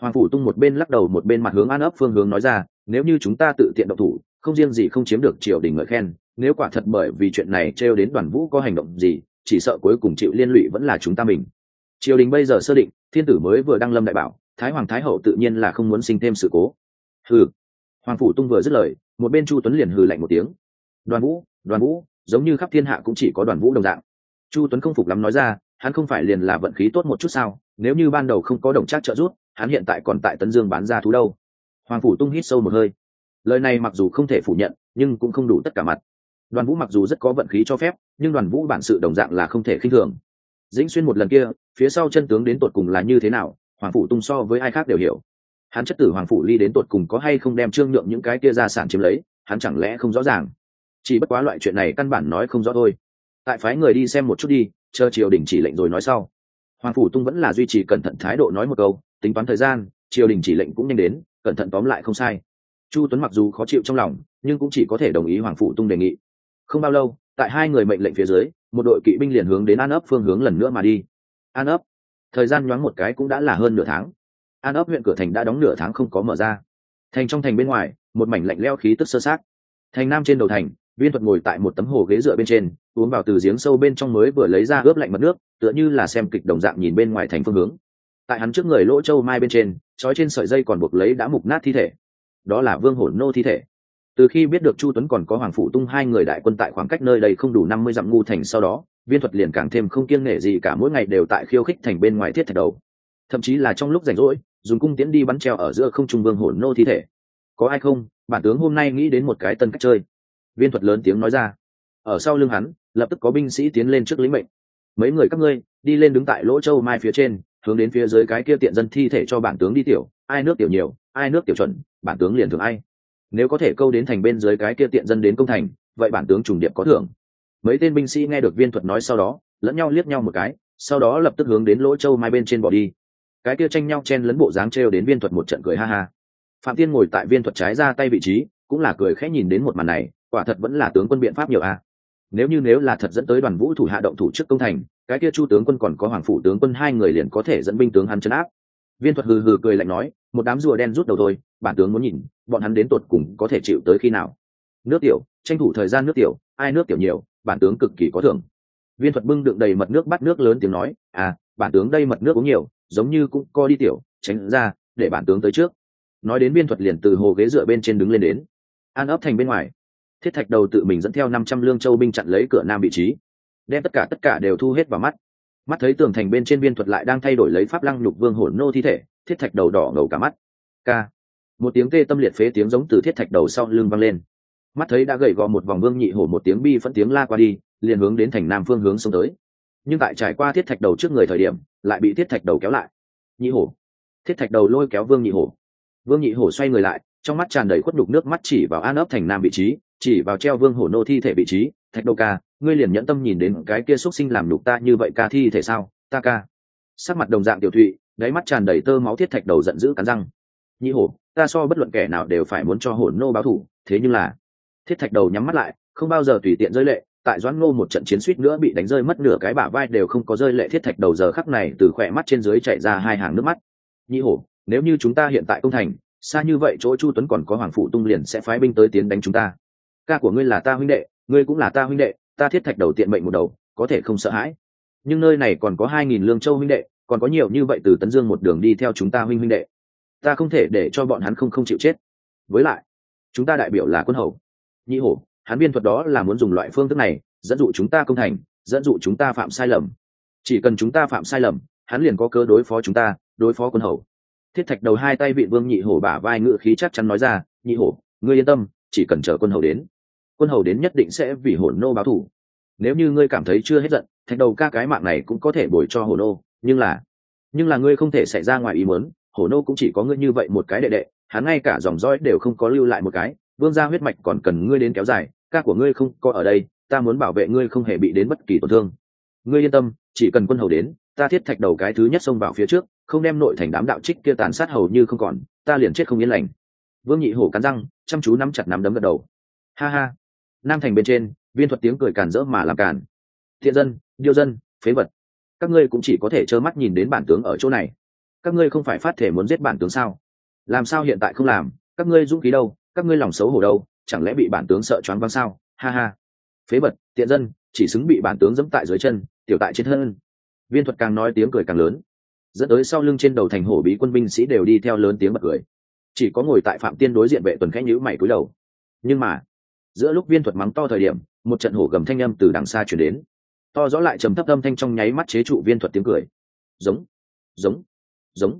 Hoàng phủ tung một bên lắc đầu, một bên mặt hướng an ấp phương hướng nói ra, nếu như chúng ta tự tiện độc thủ, không riêng gì không chiếm được triều đình ngợi khen, nếu quả thật bởi vì chuyện này trêu đến đoàn vũ có hành động gì, chỉ sợ cuối cùng chịu liên lụy vẫn là chúng ta mình. Triều đình bây giờ sơ định, thiên tử mới vừa đăng lâm đại bảo, thái hoàng thái hậu tự nhiên là không muốn sinh thêm sự cố. Hừ. Hoàng phủ tung vừa dứt lời một bên chu tuấn liền hừ lạnh một tiếng đoàn vũ đoàn vũ giống như khắp thiên hạ cũng chỉ có đoàn vũ đồng dạng chu tuấn không phục lắm nói ra hắn không phải liền là vận khí tốt một chút sao nếu như ban đầu không có đồng trác trợ giúp hắn hiện tại còn tại tấn dương bán ra thú đâu hoàng phủ tung hít sâu một hơi lời này mặc dù không thể phủ nhận nhưng cũng không đủ tất cả mặt đoàn vũ mặc dù rất có vận khí cho phép nhưng đoàn vũ bản sự đồng dạng là không thể khinh thường dĩnh xuyên một lần kia phía sau chân tướng đến tột cùng là như thế nào hoàng phủ tung so với ai khác đều hiểu hắn chất tử hoàng phủ ly đến tột cùng có hay không đem trương nhượng những cái kia ra sản chiếm lấy, hắn chẳng lẽ không rõ ràng. Chỉ bất quá loại chuyện này căn bản nói không rõ thôi. Tại phái người đi xem một chút đi, chờ triều đình chỉ lệnh rồi nói sau. Hoàng phủ tung vẫn là duy trì cẩn thận thái độ nói một câu, tính toán thời gian, triều đình chỉ lệnh cũng nhanh đến, cẩn thận tóm lại không sai. Chu tuấn mặc dù khó chịu trong lòng, nhưng cũng chỉ có thể đồng ý hoàng phủ tung đề nghị. Không bao lâu, tại hai người mệnh lệnh phía dưới, một đội kỵ binh liền hướng đến an ấp phương hướng lần nữa mà đi. An ấp, thời gian nhoáng một cái cũng đã là hơn nửa tháng an ấp huyện cửa thành đã đóng nửa tháng không có mở ra. Thành trong thành bên ngoài, một mảnh lạnh leo khí tức sơ sát. Thành nam trên đầu thành, viên thuật ngồi tại một tấm hồ ghế dựa bên trên, uống vào từ giếng sâu bên trong mới vừa lấy ra ướp lạnh mật nước, tựa như là xem kịch đồng dạng nhìn bên ngoài thành phương hướng. Tại hắn trước người lỗ châu mai bên trên, trói trên sợi dây còn buộc lấy đã mục nát thi thể. Đó là vương hổn nô thi thể. Từ khi biết được chu tuấn còn có hoàng phủ tung hai người đại quân tại khoảng cách nơi đây không đủ năm mươi dặm ngu thành sau đó, viên thuật liền càng thêm không kiêng nể gì cả, mỗi ngày đều tại khiêu khích thành bên ngoài thiết thạch đầu. Thậm chí là trong lúc rảnh rỗi dùng cung tiễn đi bắn treo ở giữa không trung vương hổ nô thi thể. Có ai không? Bản tướng hôm nay nghĩ đến một cái tân cách chơi. Viên thuật lớn tiếng nói ra. Ở sau lưng hắn, lập tức có binh sĩ tiến lên trước lính mệnh. Mấy người các ngươi, đi lên đứng tại lỗ châu mai phía trên, hướng đến phía dưới cái kia tiện dân thi thể cho bản tướng đi tiểu. Ai nước tiểu nhiều, ai nước tiểu chuẩn, bản tướng liền thường ai. Nếu có thể câu đến thành bên dưới cái kia tiện dân đến công thành, vậy bản tướng trùng điệp có thưởng. Mấy tên binh sĩ nghe được viên thuật nói sau đó, lẫn nhau liếc nhau một cái, sau đó lập tức hướng đến lỗ châu mai bên trên bỏ đi cái kia tranh nhau chen lấn bộ dáng trêu đến viên thuật một trận cười ha ha. Phạm tiên ngồi tại viên thuật trái ra tay vị trí, cũng là cười khẽ nhìn đến một màn này, quả thật vẫn là tướng quân biện pháp nhiều a. Nếu như nếu là thật dẫn tới đoàn vũ thủ hạ động thủ trước công thành, cái kia chu tướng quân còn có hoàng phủ tướng quân hai người liền có thể dẫn binh tướng hắn chấn áp. Viên thuật hừ hừ cười lạnh nói, một đám rùa đen rút đầu thôi, bản tướng muốn nhìn, bọn hắn đến tột cùng có thể chịu tới khi nào. Nước tiểu, tranh thủ thời gian nước tiểu, ai nước tiểu nhiều, bản tướng cực kỳ có thưởng. Viên thuật bưng đựng đầy mật nước bắt nước lớn tiếng nói à bản tướng đây mật nước uống nhiều giống như cũng co đi tiểu, tránh ra, để bản tướng tới trước. Nói đến viên thuật liền từ hồ ghế dựa bên trên đứng lên đến. An ấp thành bên ngoài. Thiết thạch đầu tự mình dẫn theo năm trăm lương châu binh chặn lấy cửa nam vị trí. Đem tất cả tất cả đều thu hết vào mắt. Mắt thấy tường thành bên trên viên thuật lại đang thay đổi lấy pháp lăng nhục vương hổn nô thi thể, thiết thạch đầu đỏ ngầu cả mắt. K. Một tiếng tê tâm liệt phế tiếng giống từ thiết thạch đầu sau lưng vang lên. Mắt thấy đã gầy gò một vòng vương nhị hổ một tiếng bi phân tiếng la qua đi, liền hướng đến thành nam phương hướng xông tới nhưng tại trải qua thiết thạch đầu trước người thời điểm, lại bị thiết thạch đầu kéo lại. Nhị hổ. Thiết thạch đầu lôi kéo vương nhị hổ. Vương nhị hổ xoay người lại, trong mắt tràn đầy khuất đục nước mắt chỉ vào an ấp thành nam vị trí, chỉ vào treo vương hổ nô thi thể vị trí, thạch đầu ca, ngươi liền nhẫn tâm nhìn đến cái kia xuất sinh làm đục ta như vậy ca thi thể sao? Ta ca. Sắc mặt đồng dạng tiểu thụy, đáy mắt tràn đầy tơ máu thiết thạch đầu giận dữ cắn răng. Nhị hổ, ta so bất luận kẻ nào đều phải muốn cho hổ nô báo thủ thế nhưng là thiết thạch đầu nhắm mắt lại, không bao giờ tùy tiện rơi lệ tại doãn ngô một trận chiến suýt nữa bị đánh rơi mất nửa cái bả vai đều không có rơi lệ thiết thạch đầu giờ khắc này từ khỏe mắt trên dưới chạy ra hai hàng nước mắt. Nhĩ hổ, nếu như chúng ta hiện tại công thành, xa như vậy chỗ chu tuấn còn có hoàng phụ tung liền sẽ phái binh tới tiến đánh chúng ta. Ca của ngươi là ta huynh đệ, ngươi cũng là ta huynh đệ, ta thiết thạch đầu tiện mệnh một đầu, có thể không sợ hãi. Nhưng nơi này còn có hai nghìn lương châu huynh đệ, còn có nhiều như vậy từ tấn dương một đường đi theo chúng ta huynh huynh đệ. Ta không thể để cho bọn hắn không không chịu chết. Với lại, chúng ta đại biểu là quân hầu. Nhĩ hổ hắn biên thuật đó là muốn dùng loại phương thức này, dẫn dụ chúng ta công thành, dẫn dụ chúng ta phạm sai lầm. Chỉ cần chúng ta phạm sai lầm, hắn liền có cơ đối phó chúng ta, đối phó quân hầu. Thiết thạch đầu hai tay vị vương nhị hổ bả vai ngự khí chắc chắn nói ra, nhị hổ, ngươi yên tâm, chỉ cần chờ quân hầu đến. Quân hầu đến nhất định sẽ vì hổ nô báo thù. Nếu như ngươi cảm thấy chưa hết giận, thạch đầu ca cái mạng này cũng có thể bồi cho hổ nô, nhưng là nhưng là ngươi không thể xảy ra ngoài ý muốn, hổ nô cũng chỉ có ngươi như vậy một cái đệ đệ, hắn ngay cả dòng dõi đều không có lưu lại một cái vương gia huyết mạch còn cần ngươi đến kéo dài, ca của ngươi không có ở đây, ta muốn bảo vệ ngươi không hề bị đến bất kỳ tổn thương. Ngươi yên tâm, chỉ cần quân hầu đến, ta thiết thạch đầu cái thứ nhất xông vào phía trước, không đem nội thành đám đạo trích kia tàn sát hầu như không còn, ta liền chết không yên lành. Vương nhị hổ cắn răng, chăm chú nắm chặt nắm đấm gật đầu. Ha ha. Nam thành bên trên, viên thuật tiếng cười càn rỡ mà làm càn. Thiện dân, điêu dân, phế vật. Các ngươi cũng chỉ có thể trơ mắt nhìn đến bản tướng ở chỗ này. Các ngươi không phải phát thể muốn giết bản tướng sao? Làm sao hiện tại không làm? Các ngươi dũng khí đâu? Các ngươi lòng xấu hổ đâu, chẳng lẽ bị bản tướng sợ choáng văng sao? Ha ha. Phế vật, tiện dân, chỉ xứng bị bản tướng dẫm tại dưới chân, tiểu tại trên thân. Viên thuật càng nói tiếng cười càng lớn. Dẫn tới sau lưng trên đầu thành hổ bí quân binh sĩ đều đi theo lớn tiếng bật cười. Chỉ có ngồi tại phạm tiên đối diện vệ tuần khẽ nhữ mày cúi đầu. Nhưng mà, giữa lúc viên thuật mắng to thời điểm, một trận hổ gầm thanh âm từ đằng xa chuyển đến. To rõ lại trầm thấp âm thanh trong nháy mắt chế trụ viên thuật tiếng cười. Giống giống giống.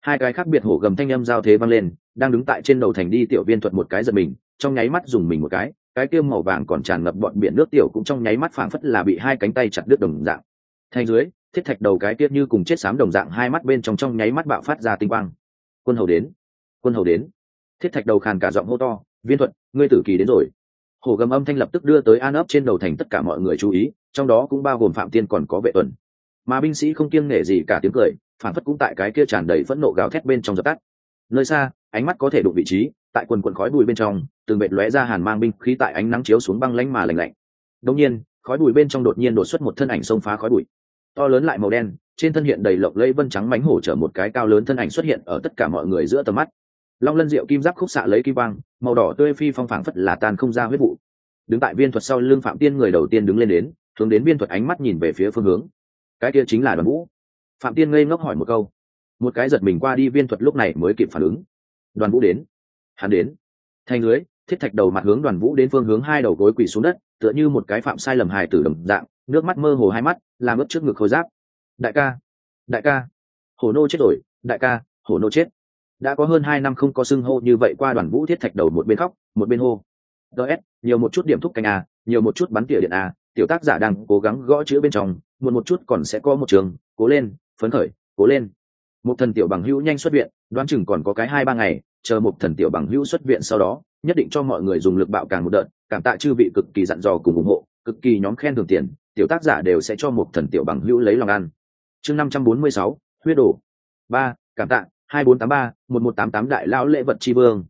Hai cái khác biệt hổ gầm thanh âm giao thế vang lên đang đứng tại trên đầu thành đi tiểu viên thuật một cái giật mình, trong nháy mắt dùng mình một cái cái kia màu vàng còn tràn ngập bọn biển nước tiểu cũng trong nháy mắt phảng phất là bị hai cánh tay chặt đứt đồng dạng. Thành dưới, thiết thạch đầu cái kia như cùng chết xám đồng dạng hai mắt bên trong trong nháy mắt bạo phát ra tinh quang. Quân hầu đến, quân hầu đến. Thiết thạch đầu khàn cả giọng hô to, viên thuận ngươi tử kỳ đến rồi. Hồ gầm âm thanh lập tức đưa tới an ấp trên đầu thành tất cả mọi người chú ý, trong đó cũng bao gồm phạm tiên còn có vệ tuần. Mà binh sĩ không kiêng nể gì cả tiếng cười phản phất cũng tại cái kia tràn đầy phẫn nộ gào thét bên trong dập tắt. Nơi xa ánh mắt có thể đụng vị trí, tại quần quần khói bụi bên trong, từng vệt lóe ra hàn mang binh khí tại ánh nắng chiếu xuống băng lánh mà lạnh lạnh. Đông nhiên, khói bụi bên trong đột nhiên đột xuất một thân ảnh xông phá khói bụi. To lớn lại màu đen, trên thân hiện đầy lộng lẫy vân trắng mánh hổ chở một cái cao lớn thân ảnh xuất hiện ở tất cả mọi người giữa tầm mắt. Long lân diệu kim giáp khúc xạ lấy kim quang, màu đỏ tươi phi phong phảng phất là tan không ra huyết vụ. Đứng tại viên thuật sau lưng phạm tiên người đầu tiên đứng lên đến, hướng đến viên thuật ánh mắt nhìn về phía phương hướng. Cái kia chính là đoàn vũ phạm tiên ngây ngốc hỏi một câu. Một cái giật mình qua đi viên thuật lúc này mới kịp phản ứng đoàn vũ đến. Hắn đến. Thành lưới thiết thạch đầu mặt hướng đoàn vũ đến phương hướng hai đầu gối quỳ xuống đất, tựa như một cái phạm sai lầm hài tử đồng dạng, nước mắt mơ hồ hai mắt, làm ướt trước ngực khôi giáp. Đại ca đại ca. Hổ nô chết rồi, đại ca, hổ nô chết. Đã có hơn hai năm không có xưng hô như vậy qua đoàn vũ thiết thạch đầu một bên khóc, một bên hô. Ts nhiều một chút điểm thúc canh a, nhiều một chút bắn tỉa điện a, tiểu tác giả đang cố gắng gõ chữ bên trong một một chút còn sẽ có một trường, cố lên, phấn khởi, cố lên một thần tiểu bằng hữu nhanh xuất viện, đoán chừng còn có cái hai ba ngày, chờ một thần tiểu bằng hữu xuất viện sau đó, nhất định cho mọi người dùng lực bạo càng một đợt, cảm tạ chư vị cực kỳ dặn dò cùng ủng hộ, cực kỳ nhóm khen thường tiền, tiểu tác giả đều sẽ cho một thần tiểu bằng hữu lấy lòng ăn. Chương năm trăm bốn mươi sáu, huyết đổ. Ba, cảm tạ, hai bốn tám ba, một một tám tám đại lão lễ vật tri vương.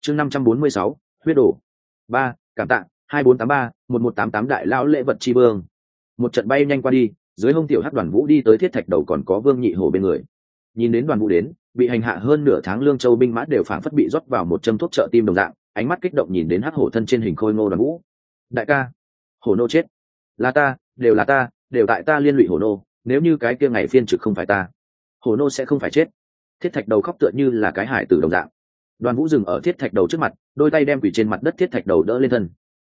Chương năm trăm bốn mươi sáu, huyết đổ. Ba, cảm tạ, hai bốn tám ba, một một tám tám đại lão lễ vật tri vương. Một trận bay nhanh qua đi, dưới hông tiểu hát đoàn vũ đi tới thiết thạch đầu còn có vương nhị hổ bên người nhìn đến đoàn vũ đến, bị hành hạ hơn nửa tháng lương châu binh mã đều phảng phất bị rót vào một châm thuốc trợ tim đồng dạng, ánh mắt kích động nhìn đến hắc hổ thân trên hình khôi ngô đoàn vũ đại ca, hổ nô chết. Là ta, đều là ta, đều tại ta liên lụy hổ nô, nếu như cái kia ngày phiên trực không phải ta, hổ nô sẽ không phải chết. Thiết thạch đầu khóc tựa như là cái hải tử đồng dạng. Đoàn vũ dừng ở thiết thạch đầu trước mặt, đôi tay đem quỷ trên mặt đất thiết thạch đầu đỡ lên thân.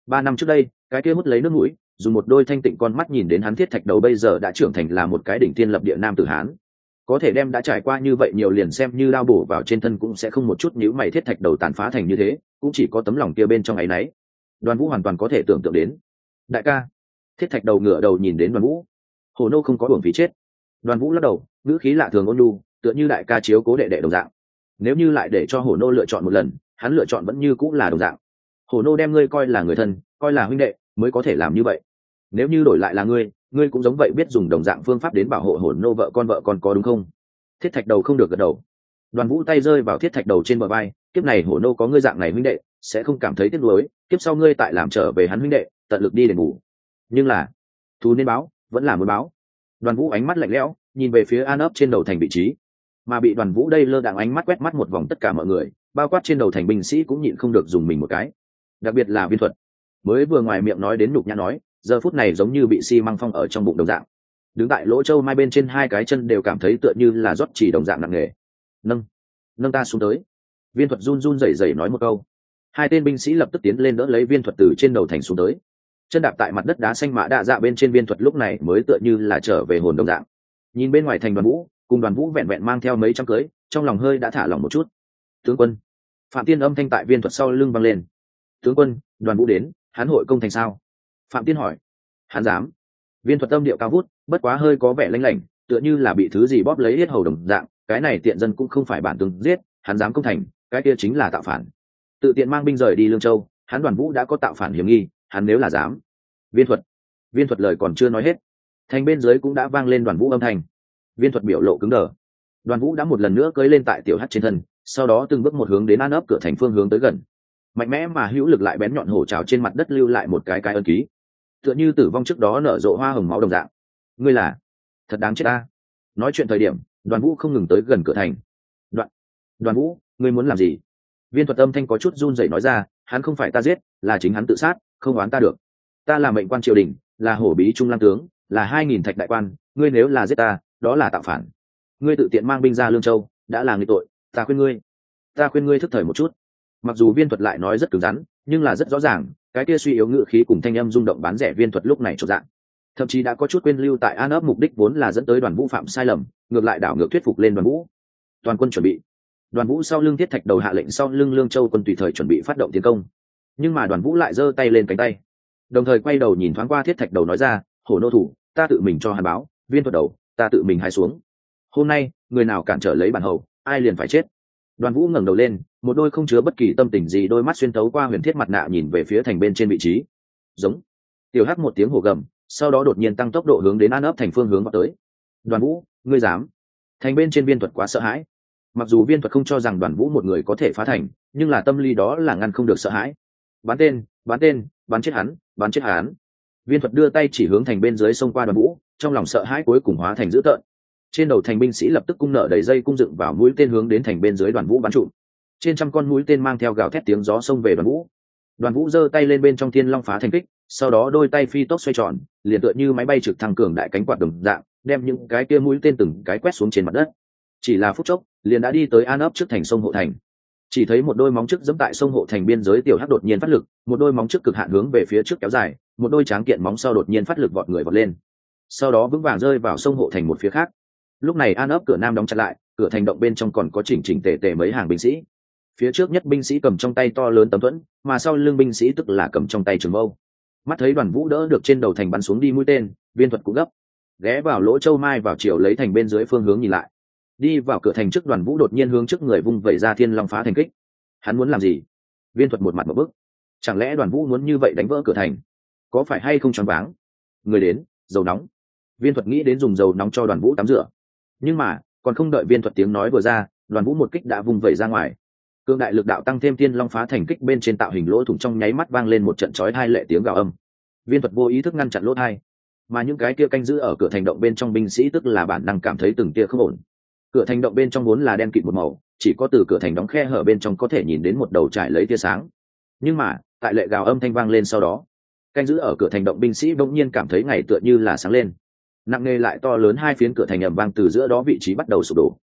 Ba năm trước đây, cái kia hút lấy nước mũi, dùng một đôi thanh tịnh con mắt nhìn đến hắn thiết thạch đầu bây giờ đã trưởng thành là một cái đỉnh tiên lập địa nam tử hán có thể đem đã trải qua như vậy nhiều liền xem như lao bổ vào trên thân cũng sẽ không một chút nhữ mày thiết thạch đầu tàn phá thành như thế, cũng chỉ có tấm lòng kia bên trong áy náy. Đoàn vũ hoàn toàn có thể tưởng tượng đến. Đại ca. Thiết thạch đầu ngửa đầu nhìn đến đoàn vũ. Hồ nô không có hưởng phí chết. Đoàn vũ lắc đầu, ngữ khí lạ thường ôn lu tựa như đại ca chiếu cố đệ đệ đồng dạng. Nếu như lại để cho hồ nô lựa chọn một lần, hắn lựa chọn vẫn như cũng là đồng dạng. Hồ nô đem ngươi coi là người thân, coi là huynh đệ, mới có thể làm như vậy. Nếu như đổi lại là ngươi ngươi cũng giống vậy biết dùng đồng dạng phương pháp đến bảo hộ hồn nô vợ con vợ con có đúng không? Thiết thạch đầu không được gật đầu. Đoàn vũ tay rơi vào thiết thạch đầu trên bờ vai, kiếp này hổ nô có ngươi dạng này huynh đệ, sẽ không cảm thấy tiếc nuối, kiếp sau ngươi tại làm trở về hắn huynh đệ, tận lực đi để ngủ nhưng là thú nên báo, vẫn là muốn báo. Đoàn vũ ánh mắt lạnh lẽo, nhìn về phía an ấp trên đầu thành vị trí. Mà bị đoàn vũ đây lơ đạn ánh mắt quét mắt một vòng tất cả mọi người, bao quát trên đầu thành binh sĩ cũng nhịn không được dùng mình một cái. Đặc biệt là viên thuật. Mới vừa ngoài miệng nói đến nhục nhã nói giờ phút này giống như bị xi、si、măng phong ở trong bụng đồng dạng. Đứng tại lỗ châu mai bên trên hai cái chân đều cảm thấy tựa như là rót chỉ đồng dạng nặng nề. Nâng nâng ta xuống tới. Viên thuật run run rẩy rẩy nói một câu. Hai tên binh sĩ lập tức tiến lên đỡ lấy viên thuật từ trên đầu thành xuống tới. Chân đạp tại mặt đất đá xanh mã đạ dạ bên trên viên thuật lúc này mới tựa như là trở về hồn đồng dạng. Nhìn bên ngoài thành đoàn vũ, cùng đoàn vũ vẹn vẹn mang theo mấy trăm cưới, trong lòng hơi đã thả lỏng một chút. Tướng quân, phạm tiên âm thanh tại viên thuật sau lưng văng lên. Tướng quân, đoàn vũ đến, hán hội công thành sao? Phạm tiên hỏi. Hắn dám. Viên thuật tâm điệu cao vút, bất quá hơi có vẻ lanh lảnh, tựa như là bị thứ gì bóp lấy hết hầu đồng dạng, cái này tiện dân cũng không phải bản tướng giết, hắn dám công thành, cái kia chính là tạo phản. Tự tiện mang binh rời đi lương châu, hắn đoàn vũ đã có tạo phản hiểm nghi, hắn nếu là dám. Viên thuật. Viên thuật lời còn chưa nói hết. Thành bên dưới cũng đã vang lên đoàn vũ âm thanh. Viên thuật biểu lộ cứng đờ. Đoàn vũ đã một lần nữa cưới lên tại tiểu hát trên thân, sau đó từng bước một hướng đến an ấp cửa thành phương hướng tới gần mạnh mẽ mà hữu lực lại bén nhọn hổ trào trên mặt đất lưu lại một cái cái ân ký. Tựa như tử vong trước đó nở rộ hoa hồng máu đồng dạng. Ngươi là? Thật đáng chết ta. Nói chuyện thời điểm, đoàn vũ không ngừng tới gần cửa thành. Đoạn, đoàn vũ, ngươi muốn làm gì? Viên thuật âm thanh có chút run rẩy nói ra, hắn không phải ta giết, là chính hắn tự sát, không oán ta được. Ta là mệnh quan triều đình, là hổ bí trung lang tướng, là hai nghìn thạch đại quan, ngươi nếu là giết ta, đó là tạo phản. Ngươi tự tiện mang binh ra lương châu, đã là người tội, ta khuyên ngươi. Ta khuyên ngươi thức thời một chút mặc dù viên thuật lại nói rất cứng rắn, nhưng là rất rõ ràng, cái kia suy yếu ngự khí cùng thanh âm rung động bán rẻ viên thuật lúc này trọn dạng. Thậm chí đã có chút quên lưu tại an ấp mục đích vốn là dẫn tới đoàn vũ phạm sai lầm, ngược lại đảo ngược thuyết phục lên đoàn vũ. Toàn quân chuẩn bị. Đoàn vũ sau lưng thiết thạch đầu hạ lệnh sau lưng lương châu quân tùy thời chuẩn bị phát động tiến công. Nhưng mà đoàn vũ lại giơ tay lên cánh tay. Đồng thời quay đầu nhìn thoáng qua thiết thạch đầu nói ra, hổ nô thủ, ta tự mình cho hàn báo, viên thuật đầu, ta tự mình hai xuống. Hôm nay, người nào cản trở lấy bản hầu, ai liền phải chết đoàn vũ ngẩng đầu lên, một đôi không chứa bất kỳ tâm tình gì, đôi mắt xuyên tấu qua huyền thiết mặt nạ nhìn về phía thành bên trên vị trí. Giống. Tiểu hắc một tiếng hổ gầm, sau đó đột nhiên tăng tốc độ hướng đến an ấp thành phương hướng vào tới. Đoàn vũ, ngươi dám? Thành bên trên viên thuật quá sợ hãi. Mặc dù viên thuật không cho rằng đoàn vũ một người có thể phá thành, nhưng là tâm lý đó là ngăn không được sợ hãi. Bán tên bán tên, bắn chết hắn, bắn chết hắn. Viên thuật đưa tay chỉ hướng thành bên dưới sông qua đoàn vũ, trong lòng sợ hãi cuối cùng hóa thành dữ tợn trên đầu thành binh sĩ lập tức cung nợ đầy dây cung dựng vào mũi tên hướng đến thành bên dưới đoàn vũ bắn trụ. Trên trăm con mũi tên mang theo gào thét tiếng gió xông về đoàn vũ. Đoàn vũ giơ tay lên bên trong thiên long phá thành kích, sau đó đôi tay phi tốc xoay tròn, liền tựa như máy bay trực thăng cường đại cánh quạt đồng dạng, đem những cái kia mũi tên từng cái quét xuống trên mặt đất. Chỉ là phút chốc, liền đã đi tới an ấp trước thành sông hộ thành. Chỉ thấy một đôi móng trước dẫm tại sông hộ thành biên giới tiểu hắc đột nhiên phát lực, một đôi móng trước cực hạn hướng về phía trước kéo dài, một đôi tráng kiện móng sau đột nhiên phát lực vọt người vọt lên. Sau đó vững vàng rơi vào sông hộ thành một phía khác lúc này an ấp cửa nam đóng chặt lại, cửa thành động bên trong còn có chỉnh chỉnh tề tề mấy hàng binh sĩ. Phía trước nhất binh sĩ cầm trong tay to lớn tấm thuẫn, mà sau lưng binh sĩ tức là cầm trong tay trường mâu. Mắt thấy đoàn vũ đỡ được trên đầu thành bắn xuống đi mũi tên, viên thuật cũng gấp. Ghé vào lỗ châu mai vào chiều lấy thành bên dưới phương hướng nhìn lại. Đi vào cửa thành trước đoàn vũ đột nhiên hướng trước người vung vẩy ra thiên long phá thành kích. Hắn muốn làm gì? Viên thuật một mặt một bức. Chẳng lẽ đoàn vũ muốn như vậy đánh vỡ cửa thành? Có phải hay không choáng váng? Người đến, dầu nóng. Viên thuật nghĩ đến dùng dầu nóng cho đoàn vũ tắm rửa nhưng mà, còn không đợi viên thuật tiếng nói vừa ra, đoàn vũ một kích đã vung vẩy ra ngoài. Cương đại lực đạo tăng thêm thiên long phá thành kích bên trên tạo hình lỗ thủng trong nháy mắt vang lên một trận chói hai lệ tiếng gào âm. Viên thuật vô ý thức ngăn chặn lỗ thai. Mà những cái kia canh giữ ở cửa thành động bên trong binh sĩ tức là bản năng cảm thấy từng tia không ổn. Cửa thành động bên trong vốn là đen kịt một màu, chỉ có từ cửa thành đóng khe hở bên trong có thể nhìn đến một đầu trải lấy tia sáng. Nhưng mà, tại lệ gào âm thanh vang lên sau đó, canh giữ ở cửa thành động binh sĩ bỗng nhiên cảm thấy ngày tựa như là sáng lên nặng nề lại to lớn hai phiến cửa thành ầm vang từ giữa đó vị trí bắt đầu sụp đổ.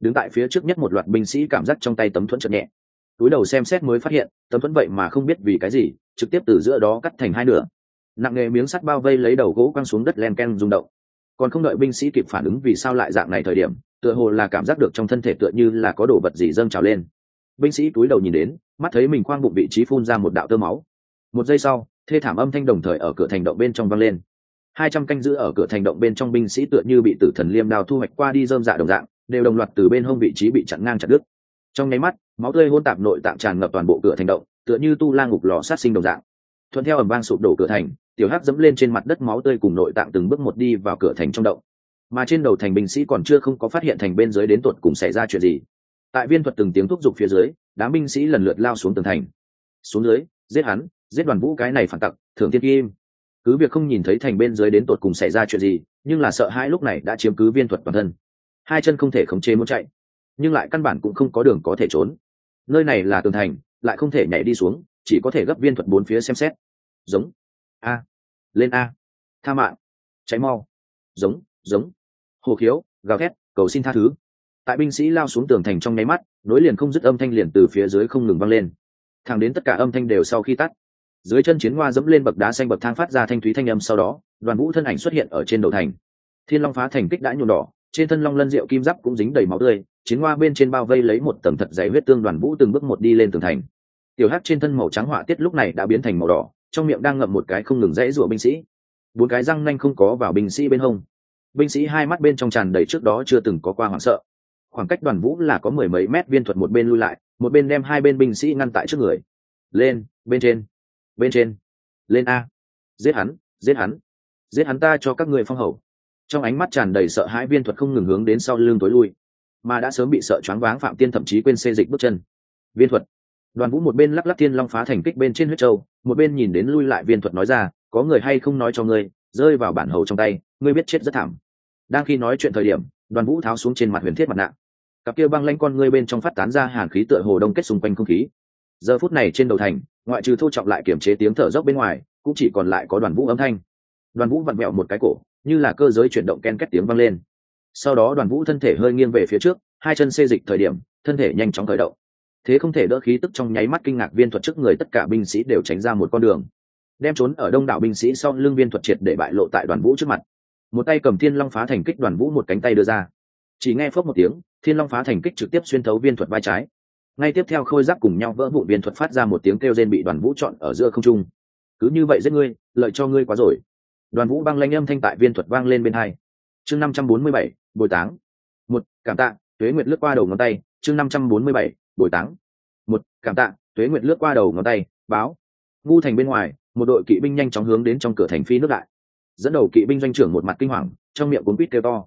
Đứng tại phía trước nhất một loạt binh sĩ cảm giác trong tay tấm thuẫn chợt nhẹ. Túi đầu xem xét mới phát hiện, tấm thuẫn vậy mà không biết vì cái gì, trực tiếp từ giữa đó cắt thành hai nửa. Nặng nề miếng sắt bao vây lấy đầu gỗ quăng xuống đất len ken rung động. Còn không đợi binh sĩ kịp phản ứng vì sao lại dạng này thời điểm, tựa hồ là cảm giác được trong thân thể tựa như là có đồ vật gì dâng trào lên. Binh sĩ túi đầu nhìn đến, mắt thấy mình khoang bụng vị trí phun ra một đạo tơ máu. Một giây sau, thê thảm âm thanh đồng thời ở cửa thành động bên trong vang lên hai trăm canh giữ ở cửa thành động bên trong binh sĩ tựa như bị tử thần liêm đao thu hoạch qua đi dơm dạ đồng dạng, đều đồng loạt từ bên hông vị trí bị chặn ngang chặt đứt. Trong nháy mắt, máu tươi hôn tạp nội tạng tràn ngập toàn bộ cửa thành động, tựa như tu la ngục lò sát sinh đồng dạng. Thuận theo ẩm vang sụp đổ cửa thành, tiểu hắc dẫm lên trên mặt đất máu tươi cùng nội tạng từng bước một đi vào cửa thành trong động. Mà trên đầu thành binh sĩ còn chưa không có phát hiện thành bên dưới đến tuột cùng xảy ra chuyện gì. Tại viên thuật từng tiếng thúc giục phía dưới, đám binh sĩ lần lượt lao xuống tường thành. Xuống dưới, giết hắn, giết đoàn vũ cái này phản tặc, thưởng thiên kim cứ việc không nhìn thấy thành bên dưới đến tột cùng xảy ra chuyện gì, nhưng là sợ hãi lúc này đã chiếm cứ viên thuật toàn thân. Hai chân không thể khống chế muốn chạy, nhưng lại căn bản cũng không có đường có thể trốn. Nơi này là tường thành, lại không thể nhảy đi xuống, chỉ có thể gấp viên thuật bốn phía xem xét. Giống. A. Lên a. Tha mạng. Cháy mau. Giống giống. Hồ khiếu, gào thét, cầu xin tha thứ. Tại binh sĩ lao xuống tường thành trong nháy mắt, nối liền không dứt âm thanh liền từ phía dưới không ngừng vang lên. Thẳng đến tất cả âm thanh đều sau khi tắt dưới chân chiến hoa dẫm lên bậc đá xanh bậc thang phát ra thanh thúy thanh âm sau đó, đoàn vũ thân ảnh xuất hiện ở trên đầu thành. Thiên long phá thành kích đã nhuộm đỏ, trên thân long lân rượu kim giáp cũng dính đầy máu tươi, chiến hoa bên trên bao vây lấy một tầng thật dày huyết tương đoàn vũ từng bước một đi lên tường thành. Tiểu hát trên thân màu trắng họa tiết lúc này đã biến thành màu đỏ, trong miệng đang ngậm một cái không ngừng rẽ rủa binh sĩ. Bốn cái răng nanh không có vào binh sĩ bên hông. Binh sĩ hai mắt bên trong tràn đầy trước đó chưa từng có qua hoảng sợ. Khoảng cách đoàn vũ là có mười mấy mét, viên thuật một bên lui lại, một bên đem hai bên binh sĩ ngăn tại trước người. Lên, bên trên bên trên. Lên a. Giết hắn giết hắn. Giết hắn ta cho các người phong hầu. Trong ánh mắt tràn đầy sợ hãi viên thuật không ngừng hướng đến sau lưng tối lui. Mà đã sớm bị sợ choáng váng phạm tiên thậm chí quên xê dịch bước chân. Viên thuật. Đoàn vũ một bên lắc lắc thiên long phá thành kích bên trên huyết châu, một bên nhìn đến lui lại viên thuật nói ra, có người hay không nói cho ngươi, rơi vào bản hầu trong tay, ngươi biết chết rất thảm. Đang khi nói chuyện thời điểm, đoàn vũ tháo xuống trên mặt huyền thiết mặt nạ. Cặp kia băng lanh con ngươi bên trong phát tán ra hàn khí tựa hồ đông kết xung quanh không khí. Giờ phút này trên đầu thành ngoại trừ thô trọng lại kiểm chế tiếng thở dốc bên ngoài, cũng chỉ còn lại có đoàn vũ âm thanh. Đoàn vũ vặn mẹo một cái cổ, như là cơ giới chuyển động ken két tiếng vang lên. Sau đó đoàn vũ thân thể hơi nghiêng về phía trước, hai chân xê dịch thời điểm, thân thể nhanh chóng khởi động. Thế không thể đỡ khí tức trong nháy mắt kinh ngạc viên thuật trước người tất cả binh sĩ đều tránh ra một con đường. Đem trốn ở đông đảo binh sĩ sau lưng viên thuật triệt để bại lộ tại đoàn vũ trước mặt. Một tay cầm thiên long phá thành kích đoàn vũ một cánh tay đưa ra. Chỉ nghe phớp một tiếng, thiên long phá thành kích trực tiếp xuyên thấu viên thuật vai trái ngay tiếp theo khôi giáp cùng nhau vỡ vụn viên thuật phát ra một tiếng kêu rên bị đoàn vũ chọn ở giữa không trung. Cứ như vậy giết ngươi, lợi cho ngươi quá rồi. Đoàn vũ băng lanh âm thanh tại viên thuật vang lên bên hai. Chương năm trăm bốn mươi bảy, bồi táng. Một, cảm tạ, tuế nguyệt lướt qua đầu ngón tay. Chương năm trăm bốn mươi bảy, bồi táng. Một, cảm tạ, tuế nguyệt lướt qua đầu ngón tay, báo. Ngu thành bên ngoài, một đội kỵ binh nhanh chóng hướng đến trong cửa thành phi nước đại. Dẫn đầu kỵ binh doanh trưởng một mặt kinh hoàng, trong miệng cuốn quýt kêu to.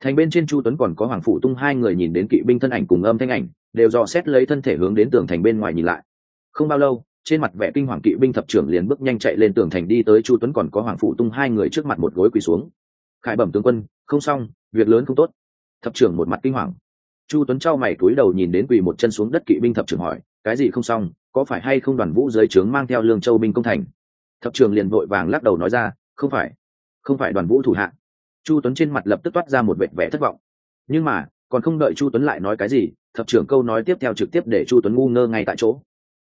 Thành bên trên chu tuấn còn có hoàng phụ tung hai người nhìn đến kỵ binh thân ảnh cùng âm thanh ảnh đều dò xét lấy thân thể hướng đến tường thành bên ngoài nhìn lại. Không bao lâu, trên mặt vẻ kinh hoàng kỵ binh thập trưởng liền bước nhanh chạy lên tường thành đi tới chu tuấn còn có hoàng phụ tung hai người trước mặt một gối quỳ xuống. Khải bẩm tướng quân, không xong, việc lớn không tốt. Thập trưởng một mặt kinh hoàng. Chu tuấn trao mày cúi đầu nhìn đến quỳ một chân xuống đất kỵ binh thập trưởng hỏi, cái gì không xong, có phải hay không đoàn vũ dưới trướng mang theo lương châu binh công thành? Thập trưởng liền vội vàng lắc đầu nói ra, không phải không phải đoàn vũ thủ hạ. Chu tuấn trên mặt lập tức toát ra một vẻ vẻ thất vọng. Nhưng mà, còn không đợi chu tuấn lại nói cái gì thập trưởng câu nói tiếp theo trực tiếp để chu tuấn ngu ngơ ngay tại chỗ.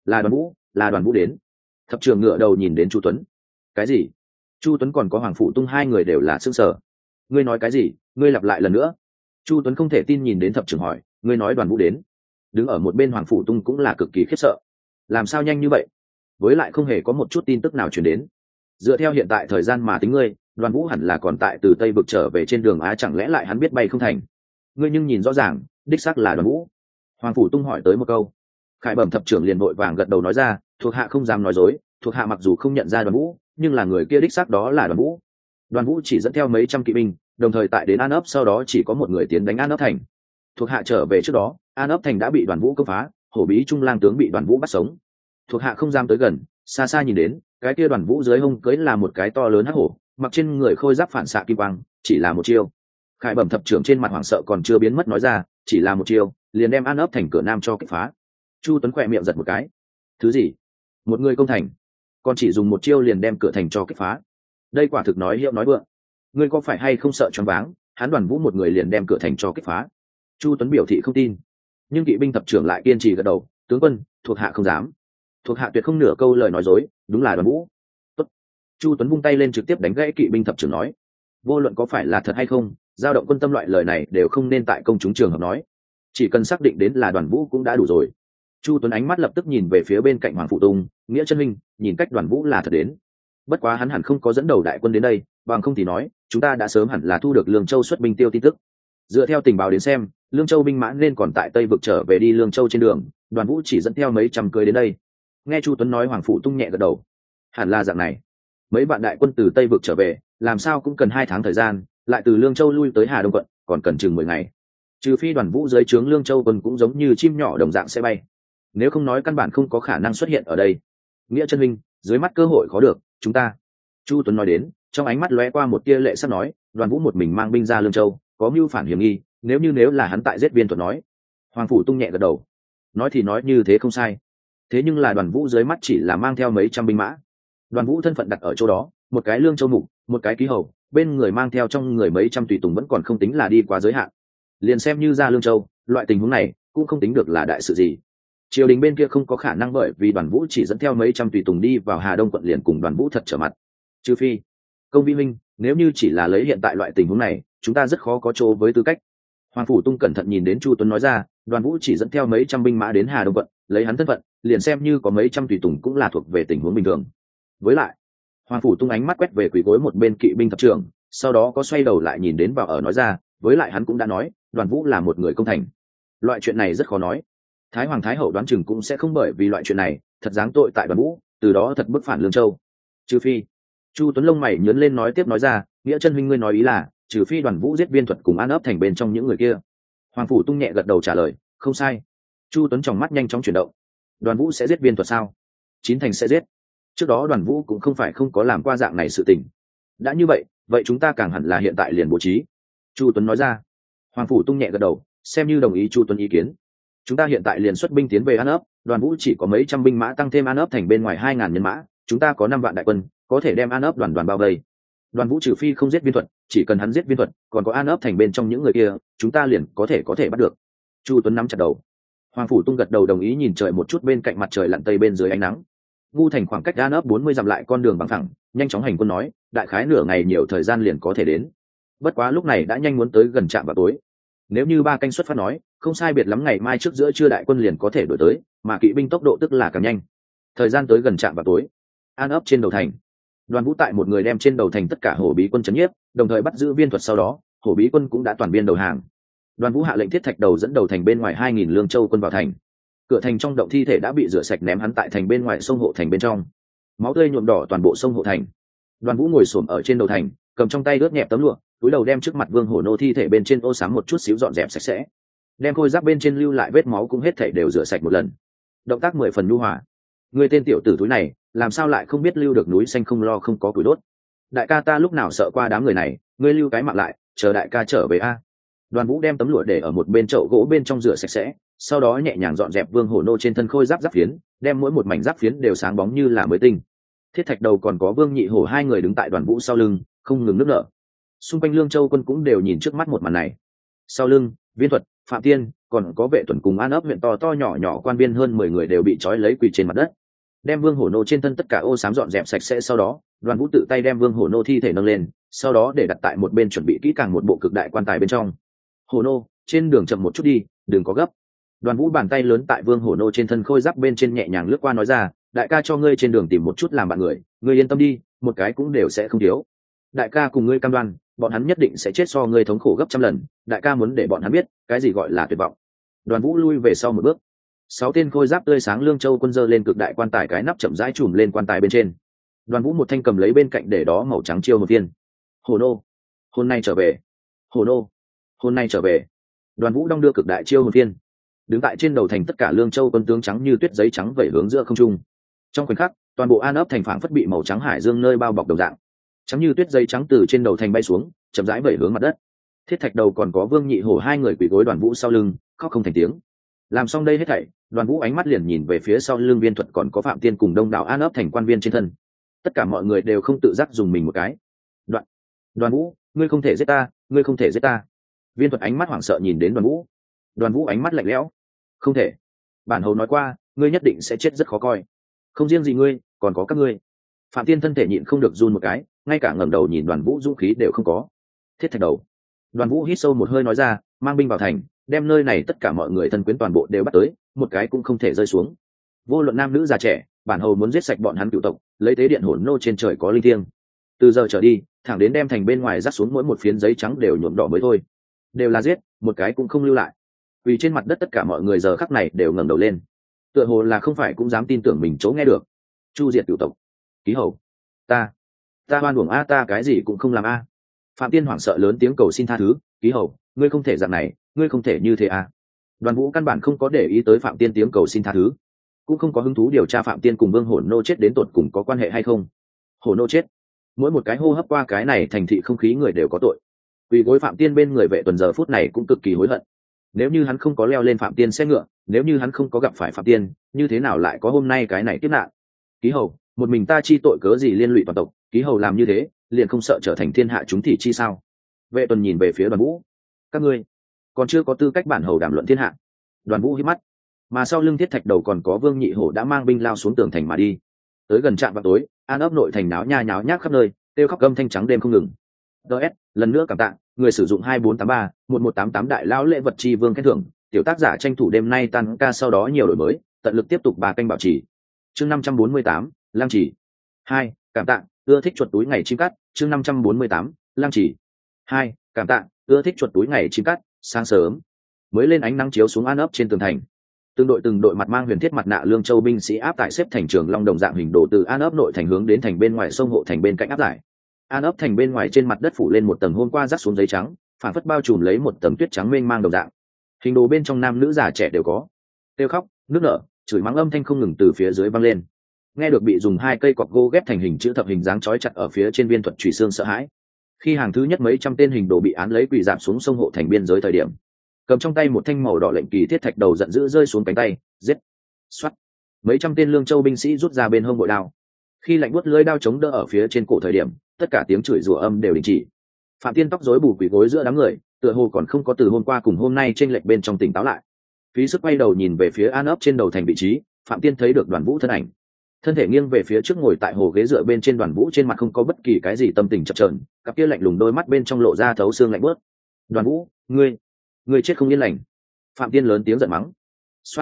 Là đoàn vũ là đoàn vũ đến. Thập trưởng ngựa đầu nhìn đến chu tuấn. Cái gì? Chu tuấn còn có hoàng phụ tung hai người đều là xương sở ngươi nói cái gì? Ngươi lặp lại lần nữa. Chu tuấn không thể tin nhìn đến thập trưởng hỏi, ngươi nói đoàn vũ đến. Đứng ở một bên hoàng phụ tung cũng là cực kỳ khiếp sợ. Làm sao nhanh như vậy? Với lại không hề có một chút tin tức nào chuyển đến. Dựa theo hiện tại thời gian mà tính ngươi, đoàn vũ hẳn là còn tại từ tây vực trở về trên đường á, chẳng lẽ lại hắn biết bay không thành? Ngươi nhưng nhìn rõ ràng đích xác là đoàn vũ hoàng phủ tung hỏi tới một câu. Khải bẩm thập trưởng liền vội vàng gật đầu nói ra, thuộc hạ không dám nói dối, thuộc hạ mặc dù không nhận ra đoàn vũ nhưng là người kia đích xác đó là đoàn vũ đoàn vũ chỉ dẫn theo mấy trăm kỵ binh, đồng thời tại đến an ấp sau đó chỉ có một người tiến đánh an ấp thành. Thuộc hạ trở về trước đó, an ấp thành đã bị đoàn vũ công phá, hổ bí trung lang tướng bị đoàn vũ bắt sống. Thuộc hạ không dám tới gần, xa xa nhìn đến, cái kia đoàn vũ dưới hông cưới là một cái to lớn hắc hổ, mặc trên người khôi giáp phản xạ kim quang, chỉ là một chiêu khải bẩm thập trưởng trên mặt hoảng sợ còn chưa biến mất nói ra, chỉ là một chiêu, liền đem an ấp thành cửa nam cho kích phá. Chu tuấn khỏe miệng giật một cái. Thứ gì? Một người công thành. Còn chỉ dùng một chiêu liền đem cửa thành cho kích phá. Đây quả thực nói hiệu nói vượng. Ngươi có phải hay không sợ choáng váng, hắn đoàn vũ một người liền đem cửa thành cho kích phá. Chu tuấn biểu thị không tin. Nhưng kỵ binh thập trưởng lại kiên trì gật đầu, tướng quân, thuộc hạ không dám. Thuộc hạ tuyệt không nửa câu lời nói dối, đúng là đoàn vũ. Tốt. chu tuấn vung tay lên trực tiếp đánh gãy kỵ binh thập trưởng nói. Vô luận có phải là thật hay không giao động quân tâm loại lời này đều không nên tại công chúng trường hợp nói. Chỉ cần xác định đến là đoàn vũ cũng đã đủ rồi. Chu tuấn ánh mắt lập tức nhìn về phía bên cạnh hoàng phụ tùng, nghĩa chân minh, nhìn cách đoàn vũ là thật đến. Bất quá hắn hẳn không có dẫn đầu đại quân đến đây, bằng không thì nói, chúng ta đã sớm hẳn là thu được lương châu xuất binh tiêu tin tức. Dựa theo tình báo đến xem, lương châu binh mã nên còn tại tây vực trở về đi lương châu trên đường, đoàn vũ chỉ dẫn theo mấy trăm cưới đến đây. Nghe chu tuấn nói hoàng phụ tung nhẹ gật đầu. Hẳn là dạng này. Mấy vạn đại quân từ tây vực trở về, làm sao cũng cần hai tháng thời gian lại từ lương châu lui tới hà đông quận, còn cần chừng mười ngày. Trừ phi đoàn vũ dưới trướng lương châu quân cũng giống như chim nhỏ đồng dạng sẽ bay. Nếu không nói căn bản không có khả năng xuất hiện ở đây. Nghĩa chân minh, dưới mắt cơ hội khó được, chúng ta. Chu tuấn nói đến, trong ánh mắt lóe qua một tia lệ sắp nói, đoàn vũ một mình mang binh ra lương châu, có mưu phản hiểm nghi, nếu như nếu là hắn tại giết viên thuật nói. Hoàng phủ tung nhẹ gật đầu. Nói thì nói như thế không sai. Thế nhưng là đoàn vũ dưới mắt chỉ là mang theo mấy trăm binh mã. Đoàn vũ thân phận đặt ở chỗ đó, một cái lương châu mục, một cái ký hầu bên người mang theo trong người mấy trăm tùy tùng vẫn còn không tính là đi quá giới hạn. Liền xem như ra lương châu, loại tình huống này cũng không tính được là đại sự gì. Triều đình bên kia không có khả năng bởi vì đoàn vũ chỉ dẫn theo mấy trăm tùy tùng đi vào hà đông quận liền cùng đoàn vũ thật trở mặt. Trừ phi, công vi minh, nếu như chỉ là lấy hiện tại loại tình huống này, chúng ta rất khó có chỗ với tư cách. Hoàng phủ tung cẩn thận nhìn đến chu tuấn nói ra, đoàn vũ chỉ dẫn theo mấy trăm binh mã đến hà đông quận, lấy hắn thân phận, liền xem như có mấy trăm tùy tùng cũng là thuộc về tình huống bình thường. Với lại hoàng phủ tung ánh mắt quét về quỷ gối một bên kỵ binh thập trưởng, sau đó có xoay đầu lại nhìn đến vào ở nói ra, với lại hắn cũng đã nói, đoàn vũ là một người công thành. Loại chuyện này rất khó nói. Thái hoàng thái hậu đoán chừng cũng sẽ không bởi vì loại chuyện này, thật giáng tội tại đoàn vũ, từ đó thật bức phản lương châu. Trừ phi, chu tuấn lông mày nhớn lên nói tiếp nói ra, nghĩa chân huynh ngươi nói ý là, trừ phi đoàn vũ giết viên thuật cùng an ấp thành bên trong những người kia. Hoàng phủ tung nhẹ gật đầu trả lời, không sai. Chu tuấn tròng mắt nhanh chóng chuyển động, đoàn vũ sẽ giết viên thuật sao? Chín thành sẽ giết trước đó đoàn vũ cũng không phải không có làm qua dạng này sự tình. Đã như vậy vậy chúng ta càng hẳn là hiện tại liền bố trí. Chu tuấn nói ra. Hoàng phủ tung nhẹ gật đầu, xem như đồng ý chu tuấn ý kiến. Chúng ta hiện tại liền xuất binh tiến về an ấp, đoàn vũ chỉ có mấy trăm binh mã tăng thêm an ấp thành bên ngoài hai ngàn nhân mã, chúng ta có năm vạn đại quân, có thể đem an ấp đoàn đoàn bao vây. Đoàn vũ trừ phi không giết viên thuật, chỉ cần hắn giết viên thuật, còn có an ấp thành bên trong những người kia, chúng ta liền có thể có thể bắt được. Chu tuấn nắm chặt đầu. Hoàng phủ tung gật đầu đồng ý nhìn trời một chút bên cạnh mặt trời lặn tây bên dưới ánh nắng ngu thành khoảng cách an ấp bốn mươi dặm lại con đường bằng thẳng nhanh chóng hành quân nói, đại khái nửa ngày nhiều thời gian liền có thể đến. Bất quá lúc này đã nhanh muốn tới gần trạm vào tối. Nếu như ba canh xuất phát nói, không sai biệt lắm ngày mai trước giữa trưa đại quân liền có thể đổi tới, mà kỵ binh tốc độ tức là càng nhanh. Thời gian tới gần trạm vào tối. An ấp trên đầu thành. Đoàn vũ tại một người đem trên đầu thành tất cả hổ bí quân c nhiếp, đồng thời bắt giữ viên thuật sau đó, hổ bí quân cũng đã toàn biên đầu hàng. Đoàn vũ hạ lệnh thiết thạch đầu dẫn đầu thành bên ngoài hai nghìn lương châu quân vào thành cửa thành trong động thi thể đã bị rửa sạch ném hắn tại thành bên ngoài sông hộ thành bên trong. Máu tươi nhuộm đỏ toàn bộ sông hộ thành. Đoàn vũ ngồi xổm ở trên đầu thành, cầm trong tay ướt nhẹp tấm lụa, túi đầu đem trước mặt vương hổ nô thi thể bên trên ô sáng một chút xíu dọn dẹp sạch sẽ. Đem khôi giáp bên trên lưu lại vết máu cũng hết thể đều rửa sạch một lần. Động tác mười phần nhu hòa. Người tên tiểu tử túi này, làm sao lại không biết lưu được núi xanh không lo không có củi đốt? Đại ca ta lúc nào sợ qua đám người này, ngươi lưu cái mạng lại, chờ đại ca trở về a. Đoàn vũ đem tấm lụa để ở một bên chậu gỗ bên trong rửa sạch sẽ sau đó nhẹ nhàng dọn dẹp vương hổ nô trên thân khôi giáp giáp phiến, đem mỗi một mảnh giáp phiến đều sáng bóng như là mới tinh. Thiết thạch đầu còn có vương nhị hổ hai người đứng tại đoàn vũ sau lưng, không ngừng nước nở. Xung quanh lương châu quân cũng đều nhìn trước mắt một màn này. Sau lưng, viên thuật, phạm tiên, còn có vệ tuần cùng an ấp huyện to to nhỏ nhỏ quan viên hơn mười người đều bị trói lấy quỳ trên mặt đất. Đem vương hổ nô trên thân tất cả ô sám dọn dẹp sạch sẽ sau đó, đoàn vũ tự tay đem vương hổ nô thi thể nâng lên, sau đó để đặt tại một bên chuẩn bị kỹ càng một bộ cực đại quan tài bên trong. Hổ nô, trên đường chậm một chút đi, đừng có gấp đoàn vũ bàn tay lớn tại vương hổ nô trên thân khôi giáp bên trên nhẹ nhàng lướt qua nói ra, đại ca cho ngươi trên đường tìm một chút làm bạn người, ngươi yên tâm đi, một cái cũng đều sẽ không thiếu. Đại ca cùng ngươi cam đoan, bọn hắn nhất định sẽ chết so ngươi thống khổ gấp trăm lần, đại ca muốn để bọn hắn biết, cái gì gọi là tuyệt vọng. Đoàn vũ lui về sau một bước. Sáu tên khôi giáp tươi sáng lương châu quân dơ lên cực đại quan tài cái nắp chậm rãi chùm lên quan tài bên trên. Đoàn vũ một thanh cầm lấy bên cạnh để đó màu trắng chiêu một viên. Hồ nô, hôm nay trở về. Hồ nô, hôm nay trở về. Đoàn vũ đong đưa cực đại chiêu một viên đứng tại trên đầu thành tất cả lương châu quân tướng trắng như tuyết giấy trắng vẩy hướng giữa không trung. Trong khoảnh khắc, toàn bộ an ấp thành phản phất bị màu trắng hải dương nơi bao bọc đầu dạng. Trắng như tuyết giấy trắng từ trên đầu thành bay xuống, chậm rãi vẩy hướng mặt đất. Thiết thạch đầu còn có vương nhị hổ hai người quỳ gối đoàn vũ sau lưng, khóc không thành tiếng. Làm xong đây hết thảy, đoàn vũ ánh mắt liền nhìn về phía sau lưng viên thuật còn có phạm tiên cùng đông đảo an ấp thành quan viên trên thân. Tất cả mọi người đều không tự giác dùng mình một cái. Đoạn, đoàn vũ, ngươi không thể giết ta, ngươi không thể giết ta. Viên thuật ánh mắt hoảng sợ nhìn đến đoàn vũ. Đoàn vũ ánh mắt lạnh lẽo không thể. Bản hầu nói qua, ngươi nhất định sẽ chết rất khó coi. Không riêng gì ngươi, còn có các ngươi. Phạm tiên thân thể nhịn không được run một cái, ngay cả ngẩng đầu nhìn đoàn vũ dũng khí đều không có. Thiết thạch đầu. Đoàn vũ hít sâu một hơi nói ra, mang binh vào thành, đem nơi này tất cả mọi người thân quyến toàn bộ đều bắt tới, một cái cũng không thể rơi xuống. Vô luận nam nữ già trẻ, bản hầu muốn giết sạch bọn hắn cựu tộc, lấy tế điện hổn nô trên trời có linh thiêng. Từ giờ trở đi, thẳng đến đem thành bên ngoài rắt xuống mỗi một phiến giấy trắng đều nhuộm đỏ mới thôi. Đều là giết, một cái cũng không lưu lại vì trên mặt đất tất cả mọi người giờ khắc này đều ngẩng đầu lên. Tựa hồ là không phải cũng dám tin tưởng mình chỗ nghe được. Chu diệt cựu tộc. Ký hầu. Ta. Ta oan uổng a, ta cái gì cũng không làm a. Phạm tiên hoảng sợ lớn tiếng cầu xin tha thứ. Ký hầu, ngươi không thể dạng này, ngươi không thể như thế a. Đoàn vũ căn bản không có để ý tới phạm tiên tiếng cầu xin tha thứ. Cũng không có hứng thú điều tra phạm tiên cùng vương hổ nô chết đến tột cùng có quan hệ hay không. Hổ nô chết. Mỗi một cái hô hấp qua cái này thành thị không khí người đều có tội. Vì gối phạm tiên bên người vệ tuần giờ phút này cũng cực kỳ hối hận nếu như hắn không có leo lên phạm tiên xe ngựa, nếu như hắn không có gặp phải phạm tiên, như thế nào lại có hôm nay cái này tiếp nạn? Ký hầu, một mình ta chi tội cớ gì liên lụy toàn tộc? Ký hầu làm như thế, liền không sợ trở thành thiên hạ chúng thì chi sao? Vệ tuần nhìn về phía đoàn vũ. Các ngươi, còn chưa có tư cách bản hầu đàm luận thiên hạ. Đoàn vũ hít mắt. Mà sau lưng thiết thạch đầu còn có vương nhị hổ đã mang binh lao xuống tường thành mà đi. Tới gần trạm vào tối, an ấp nội thành náo nha nháo nhác khắp nơi, kêu khóc gâm thanh trắng đêm không ngừng. Ts lần nữa cảm tạ người sử dụng hai bốn tám ba, một một tám tám đại lao lễ vật chi vương khen thưởng, tiểu tác giả tranh thủ đêm nay tăng ca sau đó nhiều đổi mới, tận lực tiếp tục bà canh bảo trì. Chương năm trăm bốn mươi tám lam chỉ hai, cảm tạ, ưa thích chuột túi ngày chim cắt. Chương năm trăm bốn mươi tám lam chỉ hai, cảm tạ, ưa thích chuột túi ngày chim cắt, sáng sớm. Mới lên ánh nắng chiếu xuống an ấp trên tường thành. Từng đội từng đội mặt mang huyền thiết mặt nạ lương châu binh sĩ áp tại xếp thành trường long đồng dạng hình đồ từ an ấp nội thành hướng đến thành bên ngoài sông hộ thành bên cạnh áp giải an ấp thành bên ngoài trên mặt đất phủ lên một tầng hôm qua rắc xuống giấy trắng phản phất bao trùm lấy một tầng tuyết trắng mênh mang đồng dạng. Hình đồ bên trong nam nữ già trẻ đều có. Tiêu khóc, nước nở, chửi mắng âm thanh không ngừng từ phía dưới văng lên. Nghe được bị dùng hai cây cọc gỗ ghép thành hình chữ thập hình dáng trói chặt ở phía trên viên thuật trùy xương sợ hãi. Khi hàng thứ nhất mấy trăm tên hình đồ bị án lấy quỳ giảm xuống sông hộ thành biên giới thời điểm, cầm trong tay một thanh màu đỏ lệnh kỳ thiết thạch đầu giận dữ rơi xuống cánh tay, giết. Xoắt mấy trăm tên lương châu binh sĩ rút ra bên hông bội đao khi lạnh buốt lưới đao chống đỡ ở phía trên cổ thời điểm, tất cả tiếng chửi rủa âm đều đình chỉ. Phạm tiên tóc rối bù quỳ gối giữa đám người, tựa hồ còn không có từ hôm qua cùng hôm nay trên lệnh bên trong tỉnh táo lại. Phí sức quay đầu nhìn về phía an ấp trên đầu thành vị trí, phạm tiên thấy được đoàn vũ thân ảnh. Thân thể nghiêng về phía trước ngồi tại hồ ghế dựa bên trên đoàn vũ trên mặt không có bất kỳ cái gì tâm tình chập trờn cặp kia lạnh lùng đôi mắt bên trong lộ ra thấu xương lạnh bớt đoàn vũ, ngươi ngươi chết không yên lành. Phạm tiên lớn tiếng giận mắng. X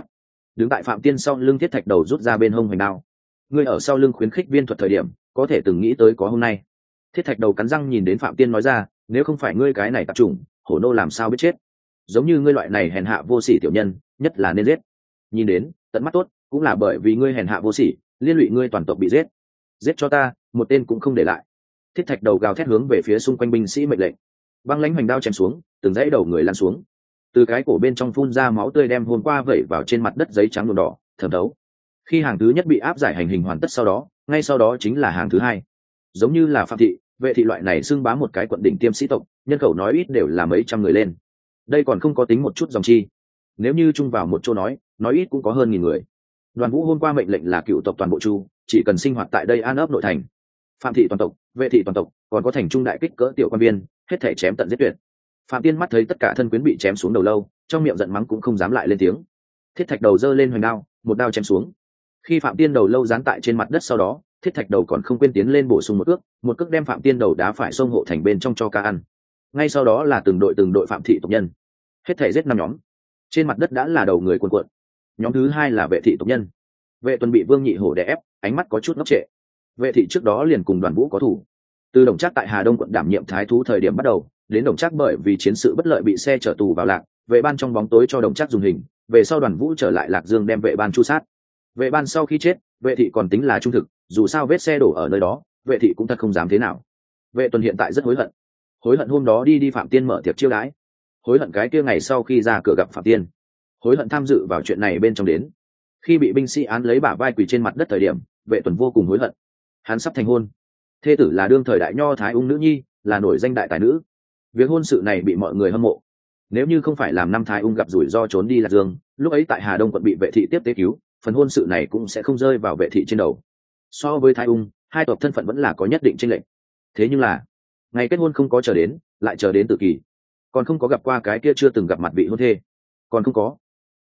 đứng tại phạm tiên sau lưng thiết thạch đầu rút ra bên hông hoành đao ngươi ở sau lưng khuyến khích viên thuật thời điểm, có thể từng nghĩ tới có hôm nay. Thiết thạch đầu cắn răng nhìn đến phạm tiên nói ra, nếu không phải ngươi cái này tập trung hổ nô làm sao biết chết? Giống như ngươi loại này hèn hạ vô sỉ tiểu nhân, nhất là nên giết. Nhìn đến, tận mắt tốt, cũng là bởi vì ngươi hèn hạ vô sỉ, liên lụy ngươi toàn tộc bị giết. Giết cho ta, một tên cũng không để lại. Thiết thạch đầu gào thét hướng về phía xung quanh binh sĩ mệnh lệnh. Băng lãnh hoành đao chém xuống, từng dãy đầu người lăn xuống. Từ cái cổ bên trong phun ra máu tươi đem hôm qua vẩy vào trên mặt đất giấy trắng đồn đỏ, thẩm thấu khi hàng thứ nhất bị áp giải hành hình hoàn tất sau đó, ngay sau đó chính là hàng thứ hai. Giống như là phạm thị, vệ thị loại này xưng bá một cái quận đỉnh tiêm sĩ tộc, nhân khẩu nói ít đều là mấy trăm người lên. Đây còn không có tính một chút dòng chi. Nếu như chung vào một chỗ nói nói ít cũng có hơn nghìn người. Đoàn vũ hôm qua mệnh lệnh là cựu tộc toàn bộ chu, chỉ cần sinh hoạt tại đây an ấp nội thành. Phạm thị toàn tộc, vệ thị toàn tộc, còn có thành trung đại kích cỡ tiểu quan viên, hết thể chém tận giết tuyệt. Phạm tiên mắt thấy tất cả thân quyến bị chém xuống đầu lâu, trong miệng giận mắng cũng không dám lại lên tiếng. Thiết thạch đầu dơ lên hoành đao, một đao chém xuống khi phạm tiên đầu lâu dán tại trên mặt đất sau đó, thiết thạch đầu còn không quên tiến lên bổ sung một cước một cước đem phạm tiên đầu đá phải sông hộ thành bên trong cho ca ăn. Ngay sau đó là từng đội từng đội phạm thị tộc nhân. Hết thể giết năm nhóm. Trên mặt đất đã là đầu người quân quận nhóm thứ hai là vệ thị tộc nhân. Vệ tuần bị vương nhị hổ đè ép, ánh mắt có chút ngốc trệ. Vệ thị trước đó liền cùng đoàn vũ có thủ. Từ đồng trác tại hà đông quận đảm nhiệm thái thú thời điểm bắt đầu, đến đồng trác bởi vì chiến sự bất lợi bị xe chở tù vào lạc, vệ ban trong bóng tối cho đồng trác dùng hình, về sau đoàn vũ trở lại lạc dương đem vệ ban chu sát vệ ban sau khi chết, vệ thị còn tính là trung thực, dù sao vết xe đổ ở nơi đó, vệ thị cũng thật không dám thế nào. Vệ tuần hiện tại rất hối hận. Hối hận hôm đó đi đi phạm tiên mở tiệc chiêu đãi. Hối hận cái kia ngày sau khi ra cửa gặp phạm tiên. Hối hận tham dự vào chuyện này bên trong đến. Khi bị binh sĩ án lấy bả vai quỳ trên mặt đất thời điểm, vệ tuần vô cùng hối hận. Hắn sắp thành hôn. Thê tử là đương thời đại nho thái ung nữ nhi, là nổi danh đại tài nữ. Việc hôn sự này bị mọi người hâm mộ. Nếu như không phải làm năm thái ung gặp rủi ro trốn đi lạc dương, lúc ấy tại hà đông quận bị vệ thị tiếp tế cứu phần hôn sự này cũng sẽ không rơi vào vệ thị trên đầu. So với thái ung, hai tộc thân phận vẫn là có nhất định tranh lệch. Thế nhưng là, ngày kết hôn không có chờ đến, lại chờ đến tự kỳ còn không có gặp qua cái kia chưa từng gặp mặt vị hôn thê. Còn không có.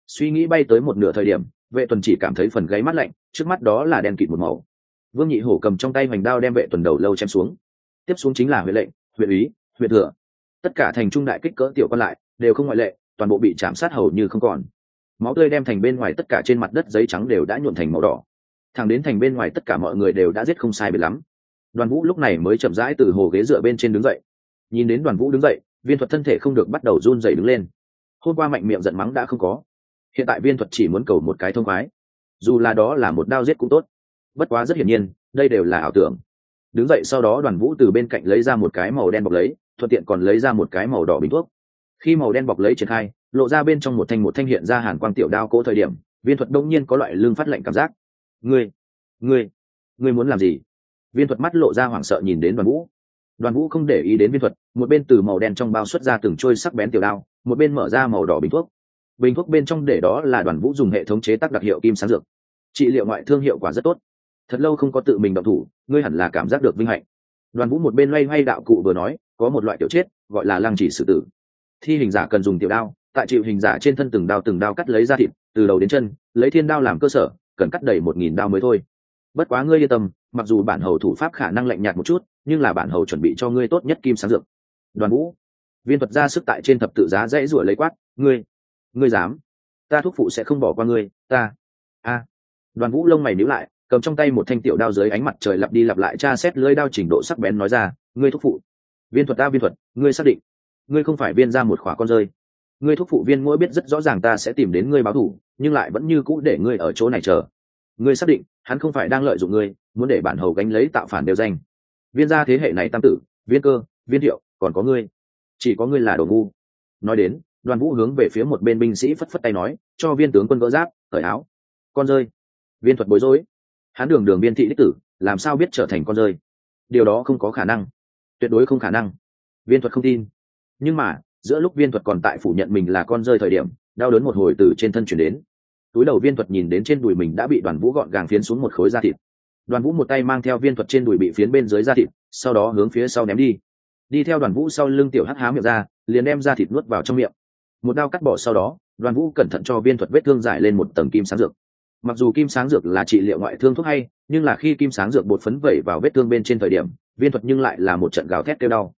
Suy nghĩ bay tới một nửa thời điểm, vệ tuần chỉ cảm thấy phần gáy mắt lạnh, trước mắt đó là đen kịt một màu. Vương nhị hổ cầm trong tay hoành đao đem vệ tuần đầu lâu chém xuống. Tiếp xuống chính là huệ lệnh huyện ý huyện thừa. Tất cả thành trung đại kích cỡ tiểu còn lại, đều không ngoại lệ, toàn bộ bị chạm sát hầu như không còn máu tươi đem thành bên ngoài tất cả trên mặt đất giấy trắng đều đã nhuộn thành màu đỏ. Thẳng đến thành bên ngoài tất cả mọi người đều đã giết không sai biệt lắm. Đoàn vũ lúc này mới chậm rãi từ hồ ghế dựa bên trên đứng dậy. Nhìn đến đoàn vũ đứng dậy, viên thuật thân thể không được bắt đầu run dày đứng lên. Hôm qua mạnh miệng giận mắng đã không có. Hiện tại viên thuật chỉ muốn cầu một cái thông khoái. Dù là đó là một đao giết cũng tốt. Bất quá rất hiển nhiên, đây đều là ảo tưởng. Đứng dậy sau đó đoàn vũ từ bên cạnh lấy ra một cái màu đen bọc lấy, thuận tiện còn lấy ra một cái màu đỏ bình thuốc. Khi màu đen bọc lấy triển khai lộ ra bên trong một thanh một thanh hiện ra hàn quang tiểu đao cỗ thời điểm, viên thuật đông nhiên có loại lương phát lệnh cảm giác. Ngươi ngươi ngươi muốn làm gì? Viên thuật mắt lộ ra hoảng sợ nhìn đến đoàn vũ. Đoàn vũ không để ý đến viên thuật, một bên từ màu đen trong bao xuất ra từng trôi sắc bén tiểu đao, một bên mở ra màu đỏ bình thuốc. Bình thuốc bên trong để đó là đoàn vũ dùng hệ thống chế tác đặc hiệu kim sáng dược. Trị liệu ngoại thương hiệu quả rất tốt. Thật lâu không có tự mình động thủ, ngươi hẳn là cảm giác được vinh hạnh. Đoàn vũ một bên loay hoay đạo cụ vừa nói, có một loại tiểu chết, gọi là lăng chỉ xử tử. Thi hình giả cần dùng tiểu đao tại chịu hình giả trên thân từng đao từng đao cắt lấy ra thịt, từ đầu đến chân, lấy thiên đao làm cơ sở, cần cắt đầy một nghìn đao mới thôi. Bất quá ngươi yên tâm, mặc dù bản hầu thủ pháp khả năng lạnh nhạt một chút, nhưng là bản hầu chuẩn bị cho ngươi tốt nhất kim sáng dược. Đoàn vũ, viên thuật ra sức tại trên thập tự giá dãy ruổi lấy quát, ngươi ngươi dám? Ta thúc phụ sẽ không bỏ qua ngươi, ta, a. Đoàn vũ lông mày níu lại, cầm trong tay một thanh tiểu đao dưới ánh mặt trời lặp đi lặp lại tra xét lưỡi đao trình độ sắc bén nói ra, ngươi thúc phụ, viên thuật ta viên thuật, ngươi xác định, ngươi không phải viên ra một khỏa con rơi ngươi thúc phụ viên mỗi biết rất rõ ràng ta sẽ tìm đến ngươi báo thủ nhưng lại vẫn như cũ để ngươi ở chỗ này chờ. Ngươi xác định, hắn không phải đang lợi dụng ngươi, muốn để bản hầu gánh lấy tạo phản đều danh. Viên gia thế hệ này tam tử, viên cơ, viên thiệu, còn có ngươi. Chỉ có ngươi là đồ ngu. Nói đến, đoàn vũ hướng về phía một bên binh sĩ phất phất tay nói, cho viên tướng quân vỡ giáp, cởi áo. Con rơi. Viên thuật bối rối. Hắn đường đường viên thị đích tử, làm sao biết trở thành con rơi? Điều đó không có khả năng. Tuyệt đối không khả năng. Viên thuật không tin. Nhưng mà giữa lúc viên thuật còn tại phủ nhận mình là con rơi thời điểm, đau đớn một hồi từ trên thân chuyển đến. Túi đầu viên thuật nhìn đến trên đùi mình đã bị đoàn vũ gọn gàng phiến xuống một khối da thịt. Đoàn vũ một tay mang theo viên thuật trên đùi bị phiến bên dưới da thịt, sau đó hướng phía sau ném đi. Đi theo đoàn vũ sau lưng tiểu hắc há miệng ra, liền đem da thịt nuốt vào trong miệng. Một đao cắt bỏ sau đó, đoàn vũ cẩn thận cho viên thuật vết thương giải lên một tầng kim sáng dược. Mặc dù kim sáng dược là trị liệu ngoại thương thuốc hay, nhưng là khi kim sáng dược bột phấn vẩy vào vết thương bên trên thời điểm, viên thuật nhưng lại là một trận gào thét kêu đau.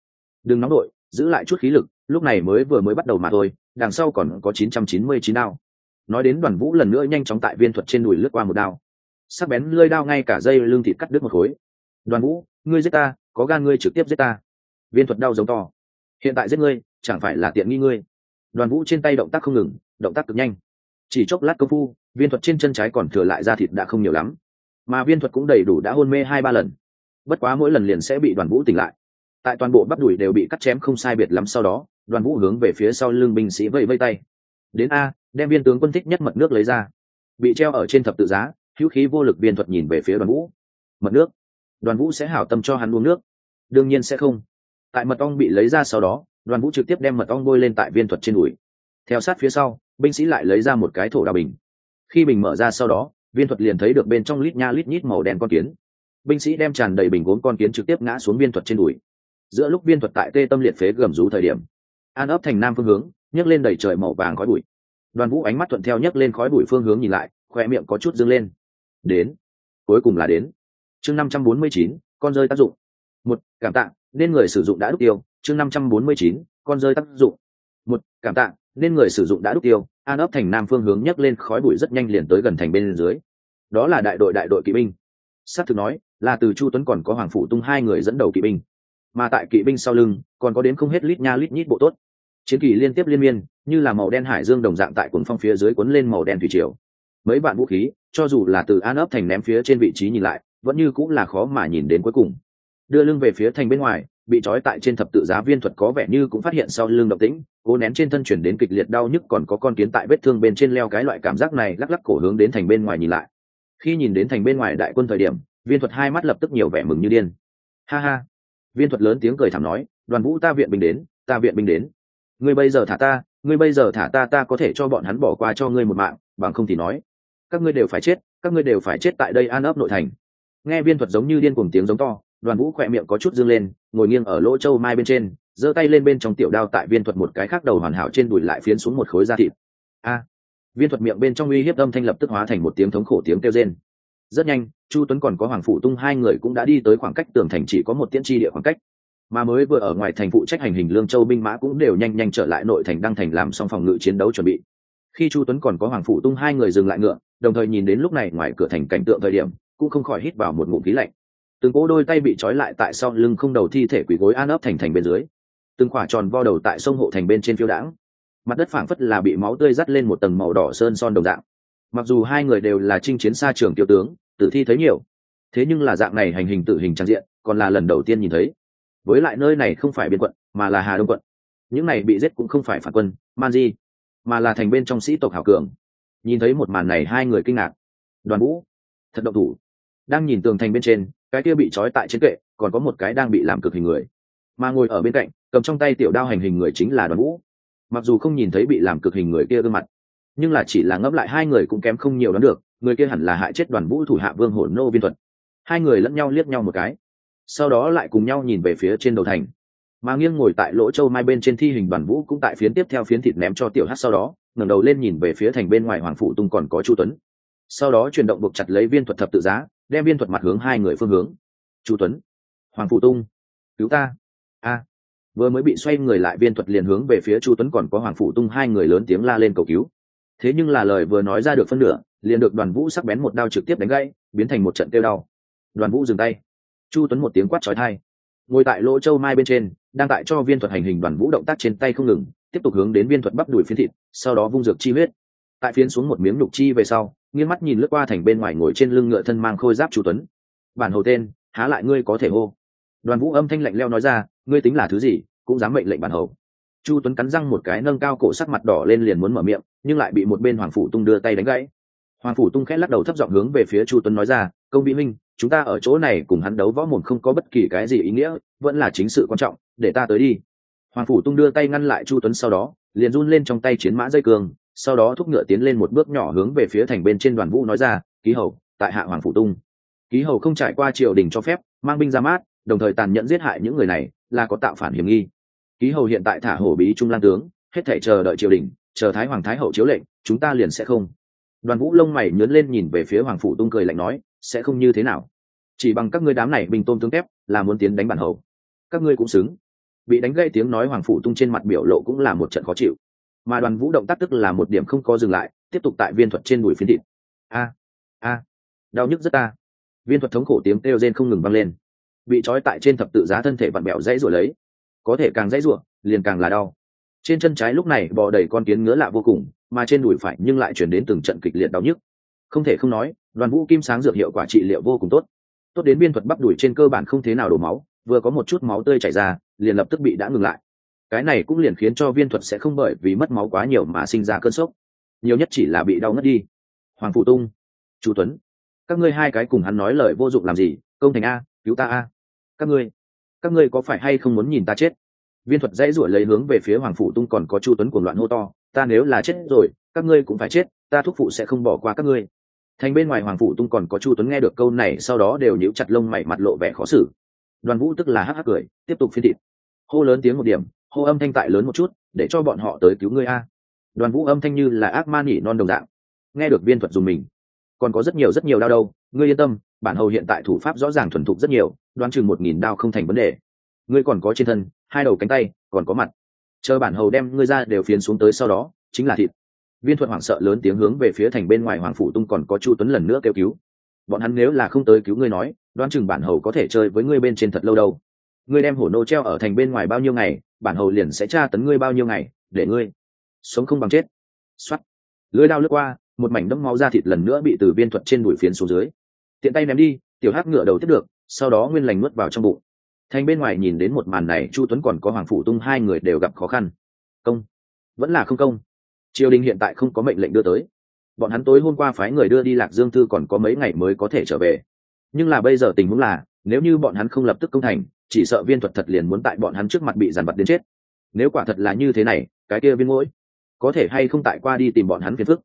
Đừng nóng đội, giữ lại chút khí lực lúc này mới vừa mới bắt đầu mà thôi, đằng sau còn có 999 đao. Nói đến đoàn vũ lần nữa nhanh chóng tại viên thuật trên đùi lướt qua một đao. Sắc bén lơi đao ngay cả dây lưng thịt cắt đứt một khối. Đoàn vũ, ngươi giết ta, có gan ngươi trực tiếp giết ta. Viên thuật đau giống to. Hiện tại giết ngươi, chẳng phải là tiện nghi ngươi. Đoàn vũ trên tay động tác không ngừng, động tác cực nhanh. Chỉ chốc lát công phu, viên thuật trên chân trái còn thừa lại ra thịt đã không nhiều lắm. Mà viên thuật cũng đầy đủ đã hôn mê hai ba lần. Bất quá mỗi lần liền sẽ bị đoàn vũ tỉnh lại. Tại toàn bộ bắp đùi đều bị cắt chém không sai biệt lắm sau đó đoàn vũ hướng về phía sau lưng binh sĩ vẫy vây tay. Đến a, đem viên tướng quân thích nhất mật nước lấy ra. Bị treo ở trên thập tự giá, hữu khí vô lực viên thuật nhìn về phía đoàn vũ. Mật nước. Đoàn vũ sẽ hảo tâm cho hắn uống nước. Đương nhiên sẽ không. Tại mật ong bị lấy ra sau đó, đoàn vũ trực tiếp đem mật ong bôi lên tại viên thuật trên đùi. Theo sát phía sau, binh sĩ lại lấy ra một cái thổ đào bình. Khi bình mở ra sau đó, viên thuật liền thấy được bên trong lít nha lít nhít màu đen con kiến. Binh sĩ đem tràn đầy bình gốm con kiến trực tiếp ngã xuống viên thuật trên đùi. Giữa lúc viên thuật tại tê tâm liệt phế gầm rú thời điểm an ấp thành nam phương hướng, nhấc lên đầy trời màu vàng khói bụi. Đoàn vũ ánh mắt thuận theo nhấc lên khói bụi phương hướng nhìn lại khoe miệng có chút dâng lên. Đến. Cuối cùng là đến. Chương năm trăm bốn mươi chín, con rơi tác dụng. Một, cảm tạ, nên người sử dụng đã đúc tiêu. Chương năm trăm bốn mươi chín, con rơi tác dụng. Một, cảm tạ, nên người sử dụng đã đúc tiêu. An ấp thành nam phương hướng nhấc lên khói bụi rất nhanh liền tới gần thành bên dưới. Đó là đại đội đại đội kỵ binh. S á t thực nói, là từ chu tuấn còn có hoàng phủ tung hai người dẫn đầu kỵ binh. Mà tại kỵ binh sau lưng, còn có đến không hết lít nha lít nhít bộ tốt chiến kỳ liên tiếp liên miên, như là màu đen hải dương đồng dạng tại cuốn phong phía dưới cuốn lên màu đen thủy triều. Mấy bạn vũ khí, cho dù là từ an ấp thành ném phía trên vị trí nhìn lại, vẫn như cũng là khó mà nhìn đến cuối cùng. Đưa lưng về phía thành bên ngoài, bị trói tại trên thập tự giá viên thuật có vẻ như cũng phát hiện sau lưng động tĩnh, cố nén trên thân chuyển đến kịch liệt đau nhức còn có con kiến tại vết thương bên trên leo cái loại cảm giác này lắc lắc cổ hướng đến thành bên ngoài nhìn lại. Khi nhìn đến thành bên ngoài đại quân thời điểm, viên thuật hai mắt lập tức nhiều vẻ mừng như điên. Ha ha. Viên thuật lớn tiếng cười thảm nói, đoàn vũ ta viện binh đến, ta viện binh đến ngươi bây giờ thả ta, ngươi bây giờ thả ta ta có thể cho bọn hắn bỏ qua cho ngươi một mạng, bằng không thì nói, các ngươi đều phải chết, các ngươi đều phải chết tại đây an ấp nội thành. Nghe viên thuật giống như điên cùng tiếng giống to, đoàn vũ khỏe miệng có chút dương lên, ngồi nghiêng ở lỗ châu mai bên trên, giơ tay lên bên trong tiểu đao tại viên thuật một cái khác đầu hoàn hảo trên đùi lại phiến xuống một khối da thịt. A! Viên thuật miệng bên trong uy hiếp âm thanh lập tức hóa thành một tiếng thống khổ tiếng kêu rên. Rất nhanh, chu tuấn còn có hoàng phủ tung hai người cũng đã đi tới khoảng cách tường thành chỉ có một tiễn tri địa khoảng cách mà mới vừa ở ngoài thành phụ trách hành hình lương châu binh mã cũng đều nhanh nhanh trở lại nội thành đăng thành làm xong phòng ngự chiến đấu chuẩn bị. Khi chu tuấn còn có hoàng phủ tung hai người dừng lại ngựa, đồng thời nhìn đến lúc này ngoài cửa thành cảnh tượng thời điểm, cũng không khỏi hít vào một ngụm khí lạnh. Từng cỗ đôi tay bị trói lại tại sau lưng không đầu thi thể quỷ gối an ấp thành thành bên dưới. Từng khỏa tròn vo đầu tại sông hộ thành bên trên phiêu đãng. Mặt đất phảng phất là bị máu tươi dắt lên một tầng màu đỏ sơn son đồng dạng. Mặc dù hai người đều là chinh chiến xa trường tiêu tướng, tử thi thấy nhiều, thế nhưng là dạng này hành hình tự hình trang diện, còn là lần đầu tiên nhìn thấy với lại nơi này không phải biên quận, mà là hà đông quận. Những này bị giết cũng không phải phản quân, man di, mà là thành bên trong sĩ tộc hảo cường. Nhìn thấy một màn này hai người kinh ngạc. Đoàn vũ, thật động thủ. Đang nhìn tường thành bên trên, cái kia bị trói tại trên kệ, còn có một cái đang bị làm cực hình người. Mà ngồi ở bên cạnh, cầm trong tay tiểu đao hành hình người chính là đoàn vũ. Mặc dù không nhìn thấy bị làm cực hình người kia gương mặt, nhưng là chỉ là ngấp lại hai người cũng kém không nhiều đoán được, người kia hẳn là hại chết đoàn vũ thủ hạ vương hổ nô viên thuật. Hai người lẫn nhau liếc nhau một cái sau đó lại cùng nhau nhìn về phía trên đầu thành. Mà nghiêng ngồi tại lỗ châu mai bên trên thi hình đoàn vũ cũng tại phiến tiếp theo phiến thịt ném cho tiểu hát sau đó, ngẩng đầu lên nhìn về phía thành bên ngoài hoàng phụ tung còn có chu tuấn. Sau đó chuyển động buộc chặt lấy viên thuật thập tự giá, đem viên thuật mặt hướng hai người phương hướng. Chu tuấn, hoàng phụ tung, cứu ta. A. Vừa mới bị xoay người lại viên thuật liền hướng về phía chu tuấn còn có hoàng phụ tung hai người lớn tiếng la lên cầu cứu. Thế nhưng là lời vừa nói ra được phân nửa, liền được đoàn vũ sắc bén một đao trực tiếp đánh gãy, biến thành một trận tiêu đau. Đoàn vũ dừng tay chu tuấn một tiếng quát trói thai ngồi tại lỗ châu mai bên trên, đang tại cho viên thuật hành hình đoàn vũ động tác trên tay không ngừng, tiếp tục hướng đến viên thuật bắp đùi phiến thịt, sau đó vung dược chi huyết. Tại phiến xuống một miếng nhục chi về sau, nghiêng mắt nhìn lướt qua thành bên ngoài ngồi trên lưng ngựa thân mang khôi giáp chu tuấn. Bản hầu tên, há lại ngươi có thể hô? Đoàn vũ âm thanh lạnh leo nói ra, ngươi tính là thứ gì, cũng dám mệnh lệnh bản hầu. Chu tuấn cắn răng một cái nâng cao cổ sắc mặt đỏ lên liền muốn mở miệng, nhưng lại bị một bên hoàng phủ tung đưa tay đánh gãy. Hoàng phủ tung khẽ lắc đầu thấp giọng hướng về phía chu tuấn nói ra, công vĩ minh chúng ta ở chỗ này cùng hắn đấu võ mồm không có bất kỳ cái gì ý nghĩa, vẫn là chính sự quan trọng, để ta tới đi. Hoàng phủ tung đưa tay ngăn lại chu tuấn sau đó, liền run lên trong tay chiến mã dây cường, sau đó thúc ngựa tiến lên một bước nhỏ hướng về phía thành bên trên đoàn vũ nói ra, ký hầu, tại hạ hoàng phủ tung. Ký hầu không trải qua triều đình cho phép, mang binh ra mát, đồng thời tàn nhẫn giết hại những người này, là có tạo phản hiểm nghi. Ký hầu hiện tại thả hổ bí trung lan tướng, hết thể chờ đợi triều đình, chờ thái hoàng thái hậu chiếu lệnh, chúng ta liền sẽ không. Đoàn vũ lông mày nhớn lên nhìn về phía hoàng phủ tung cười lạnh nói sẽ không như thế nào. Chỉ bằng các ngươi đám này bình tôn tướng thép, là muốn tiến đánh bản hầu. Các ngươi cũng xứng. Bị đánh gây tiếng nói hoàng phủ tung trên mặt biểu lộ cũng là một trận khó chịu. Mà đoàn vũ động tác tức là một điểm không có dừng lại, tiếp tục tại viên thuật trên đùi phiến thịt. A a, đau nhức rất ta. Viên thuật thống khổ tiếng kêu rên không ngừng vang lên. Bị trói tại trên thập tự giá thân thể vặn bẹo dãy rồi lấy. Có thể càng dãy rủa, liền càng là đau. Trên chân trái lúc này bò đầy con kiến ngứa lạ vô cùng, mà trên đùi phải nhưng lại chuyển đến từng trận kịch liệt đau nhức. Không thể không nói đoàn vũ kim sáng dược hiệu quả trị liệu vô cùng tốt. Tốt đến biên thuật bắp đùi trên cơ bản không thế nào đổ máu, vừa có một chút máu tươi chảy ra, liền lập tức bị đã ngừng lại. Cái này cũng liền khiến cho viên thuật sẽ không bởi vì mất máu quá nhiều mà sinh ra cơn sốc. Nhiều nhất chỉ là bị đau ngất đi. Hoàng phụ tung, chu tuấn, các ngươi hai cái cùng hắn nói lời vô dụng làm gì? Công thành a, cứu ta a. Các ngươi các ngươi có phải hay không muốn nhìn ta chết? Viên thuật dãy ruổi lấy hướng về phía hoàng phụ tung còn có chu tuấn cuồng loạn hô to. Ta nếu là chết rồi, các ngươi cũng phải chết, ta thúc phụ sẽ không bỏ qua các ngươi thành bên ngoài hoàng phủ tung còn có chu tuấn nghe được câu này, sau đó đều nhíu chặt lông mày, mặt lộ vẻ khó xử. Đoàn vũ tức là hắc hắc cười, tiếp tục phiên thịt. Hô lớn tiếng một điểm, hô âm thanh tại lớn một chút, để cho bọn họ tới cứu ngươi a. Đoàn vũ âm thanh như là ác ma nỉ non đồng dạng. Nghe được viên thuật dùng mình, còn có rất nhiều rất nhiều đau đâu. Ngươi yên tâm, bản hầu hiện tại thủ pháp rõ ràng thuần thục rất nhiều, đoán chừng một nghìn đao không thành vấn đề. Ngươi còn có trên thân, hai đầu cánh tay, còn có mặt. Chờ bản hầu đem ngươi ra đều phiến xuống tới sau đó, chính là thịt viên Thuận hoảng sợ lớn tiếng hướng về phía thành bên ngoài hoàng phủ tung còn có chu tuấn lần nữa kêu cứu. Bọn hắn nếu là không tới cứu ngươi nói, đoán chừng bản hầu có thể chơi với ngươi bên trên thật lâu đâu. Ngươi đem hổ nô treo ở thành bên ngoài bao nhiêu ngày, bản hầu liền sẽ tra tấn ngươi bao nhiêu ngày, để ngươi sống không bằng chết. Xoắt lưới đao lướt qua, một mảnh đẫm máu ra thịt lần nữa bị từ viên thuật trên đùi phiến xuống dưới. Tiện tay ném đi, tiểu hắc ngựa đầu tiếp được, sau đó nguyên lành nuốt vào trong bụng. Thành bên ngoài nhìn đến một màn này, chu tuấn còn có hoàng phủ tung hai người đều gặp khó khăn. Công. Vẫn là không công triều đình hiện tại không có mệnh lệnh đưa tới. Bọn hắn tối hôm qua phái người đưa đi lạc dương thư còn có mấy ngày mới có thể trở về. Nhưng là bây giờ tình huống là, nếu như bọn hắn không lập tức công thành, chỉ sợ viên thuật thật liền muốn tại bọn hắn trước mặt bị giàn vật đến chết. Nếu quả thật là như thế này, cái kia viên mũi có thể hay không tại qua đi tìm bọn hắn phiền phức?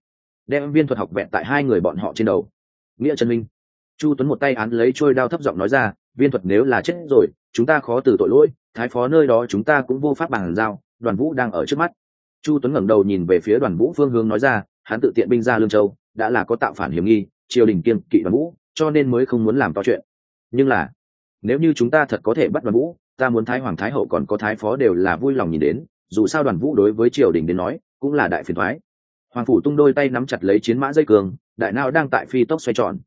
Đem viên thuật học vẹn tại hai người bọn họ trên đầu. Nghĩa trần minh, chu tuấn một tay án lấy trôi đao thấp giọng nói ra, viên thuật nếu là chết rồi, chúng ta khó từ tội lỗi, thái phó nơi đó chúng ta cũng vô pháp bằng giao, đoàn vũ đang ở trước mắt chu tuấn ngẩng đầu nhìn về phía đoàn vũ phương hướng nói ra, hắn tự tiện binh ra lương châu, đã là có tạo phản hiểm nghi, triều đình kiên kỵ đoàn vũ, cho nên mới không muốn làm to chuyện. Nhưng là, nếu như chúng ta thật có thể bắt đoàn vũ, ta muốn thái hoàng thái hậu còn có thái phó đều là vui lòng nhìn đến, dù sao đoàn vũ đối với triều đình đến nói, cũng là đại phiền thoái hoàng phủ tung đôi tay nắm chặt lấy chiến mã dây cường, đại nào đang tại phi tốc xoay tròn.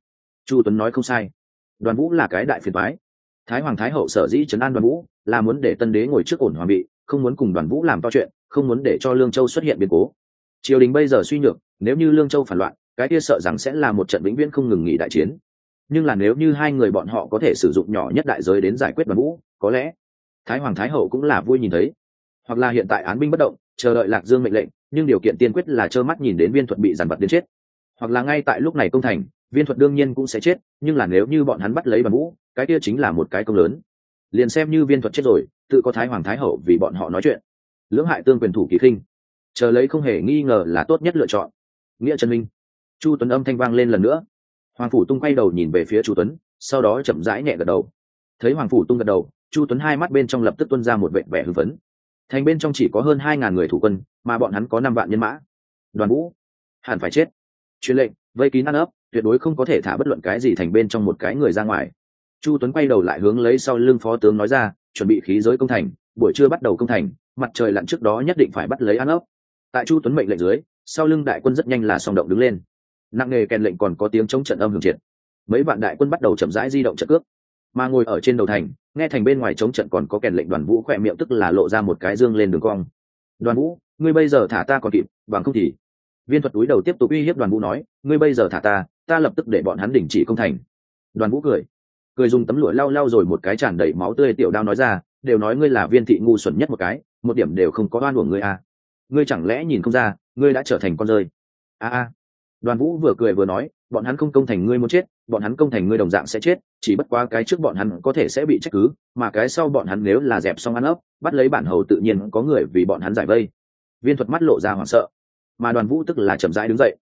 Chu tuấn nói không sai. Đoàn vũ là cái đại phiền thoái thái hoàng thái hậu sở dĩ trấn an đoàn vũ, là muốn để tân đế ngồi trước ổn hoàng bị, không muốn cùng đoàn vũ làm to chuyện không muốn để cho lương châu xuất hiện biến cố. Triều đình bây giờ suy nhược, nếu như lương châu phản loạn, cái kia sợ rằng sẽ là một trận vĩnh viễn không ngừng nghỉ đại chiến. Nhưng là nếu như hai người bọn họ có thể sử dụng nhỏ nhất đại giới đến giải quyết đoàn vũ, có lẽ thái hoàng thái hậu cũng là vui nhìn thấy. Hoặc là hiện tại án binh bất động, chờ đợi lạc dương mệnh lệnh, nhưng điều kiện tiên quyết là trơ mắt nhìn đến viên thuật bị giàn vật đến chết. Hoặc là ngay tại lúc này công thành, viên thuật đương nhiên cũng sẽ chết, nhưng là nếu như bọn hắn bắt lấy đoàn vũ, cái kia chính là một cái công lớn. Liền xem như viên thuật chết rồi, tự có thái hoàng thái hậu vì bọn họ nói chuyện lưỡng hại tương quyền thủ kỳ khinh. Chờ lấy không hề nghi ngờ là tốt nhất lựa chọn. Nghĩa trần minh. Chu tuấn âm thanh vang lên lần nữa. Hoàng phủ tung quay đầu nhìn về phía chu tuấn, sau đó chậm rãi nhẹ gật đầu. Thấy hoàng phủ tung gật đầu, chu tuấn hai mắt bên trong lập tức tuân ra một vệ vẻ hưng phấn. Thành bên trong chỉ có hơn hai ngàn người thủ quân, mà bọn hắn có năm vạn nhân mã. Đoàn vũ, hẳn phải chết. Truyền lệnh, vây kín ăn ấp, tuyệt đối không có thể thả bất luận cái gì thành bên trong một cái người ra ngoài. Chu tuấn quay đầu lại hướng lấy sau lưng phó tướng nói ra, chuẩn bị khí giới công thành, buổi trưa bắt đầu công thành mặt trời lặn trước đó nhất định phải bắt lấy an ốc. Tại chu tuấn mệnh lệnh dưới, sau lưng đại quân rất nhanh là song động đứng lên. Nặng nề kèn lệnh còn có tiếng chống trận âm hưởng triệt. Mấy vạn đại quân bắt đầu chậm rãi di động trận cước. Mà ngồi ở trên đầu thành, nghe thành bên ngoài chống trận còn có kèn lệnh đoàn vũ khỏe miệng tức là lộ ra một cái dương lên đường cong. Đoàn vũ, ngươi bây giờ thả ta còn kịp, bằng không thì viên thuật túi đầu tiếp tục uy hiếp đoàn vũ nói, ngươi bây giờ thả ta ta lập tức để bọn hắn đình chỉ công thành. Đoàn vũ cười. Cười dùng tấm lụa lau lau rồi một cái tràn đầy máu tươi tiểu đao nói ra, đều nói ngươi là viên thị ngu xuẩn nhất một cái một điểm đều không có oan uổng ngươi à. ngươi chẳng lẽ nhìn không ra, ngươi đã trở thành con rơi? A a. Đoàn vũ vừa cười vừa nói, bọn hắn không công thành ngươi muốn chết, bọn hắn công thành ngươi đồng dạng sẽ chết, chỉ bất quá cái trước bọn hắn có thể sẽ bị trách cứ, mà cái sau bọn hắn nếu là dẹp xong ăn ấp bắt lấy bản hầu tự nhiên có người vì bọn hắn giải vây. Viên thuật mắt lộ ra hoảng sợ. Mà đoàn vũ tức là chậm rãi đứng dậy.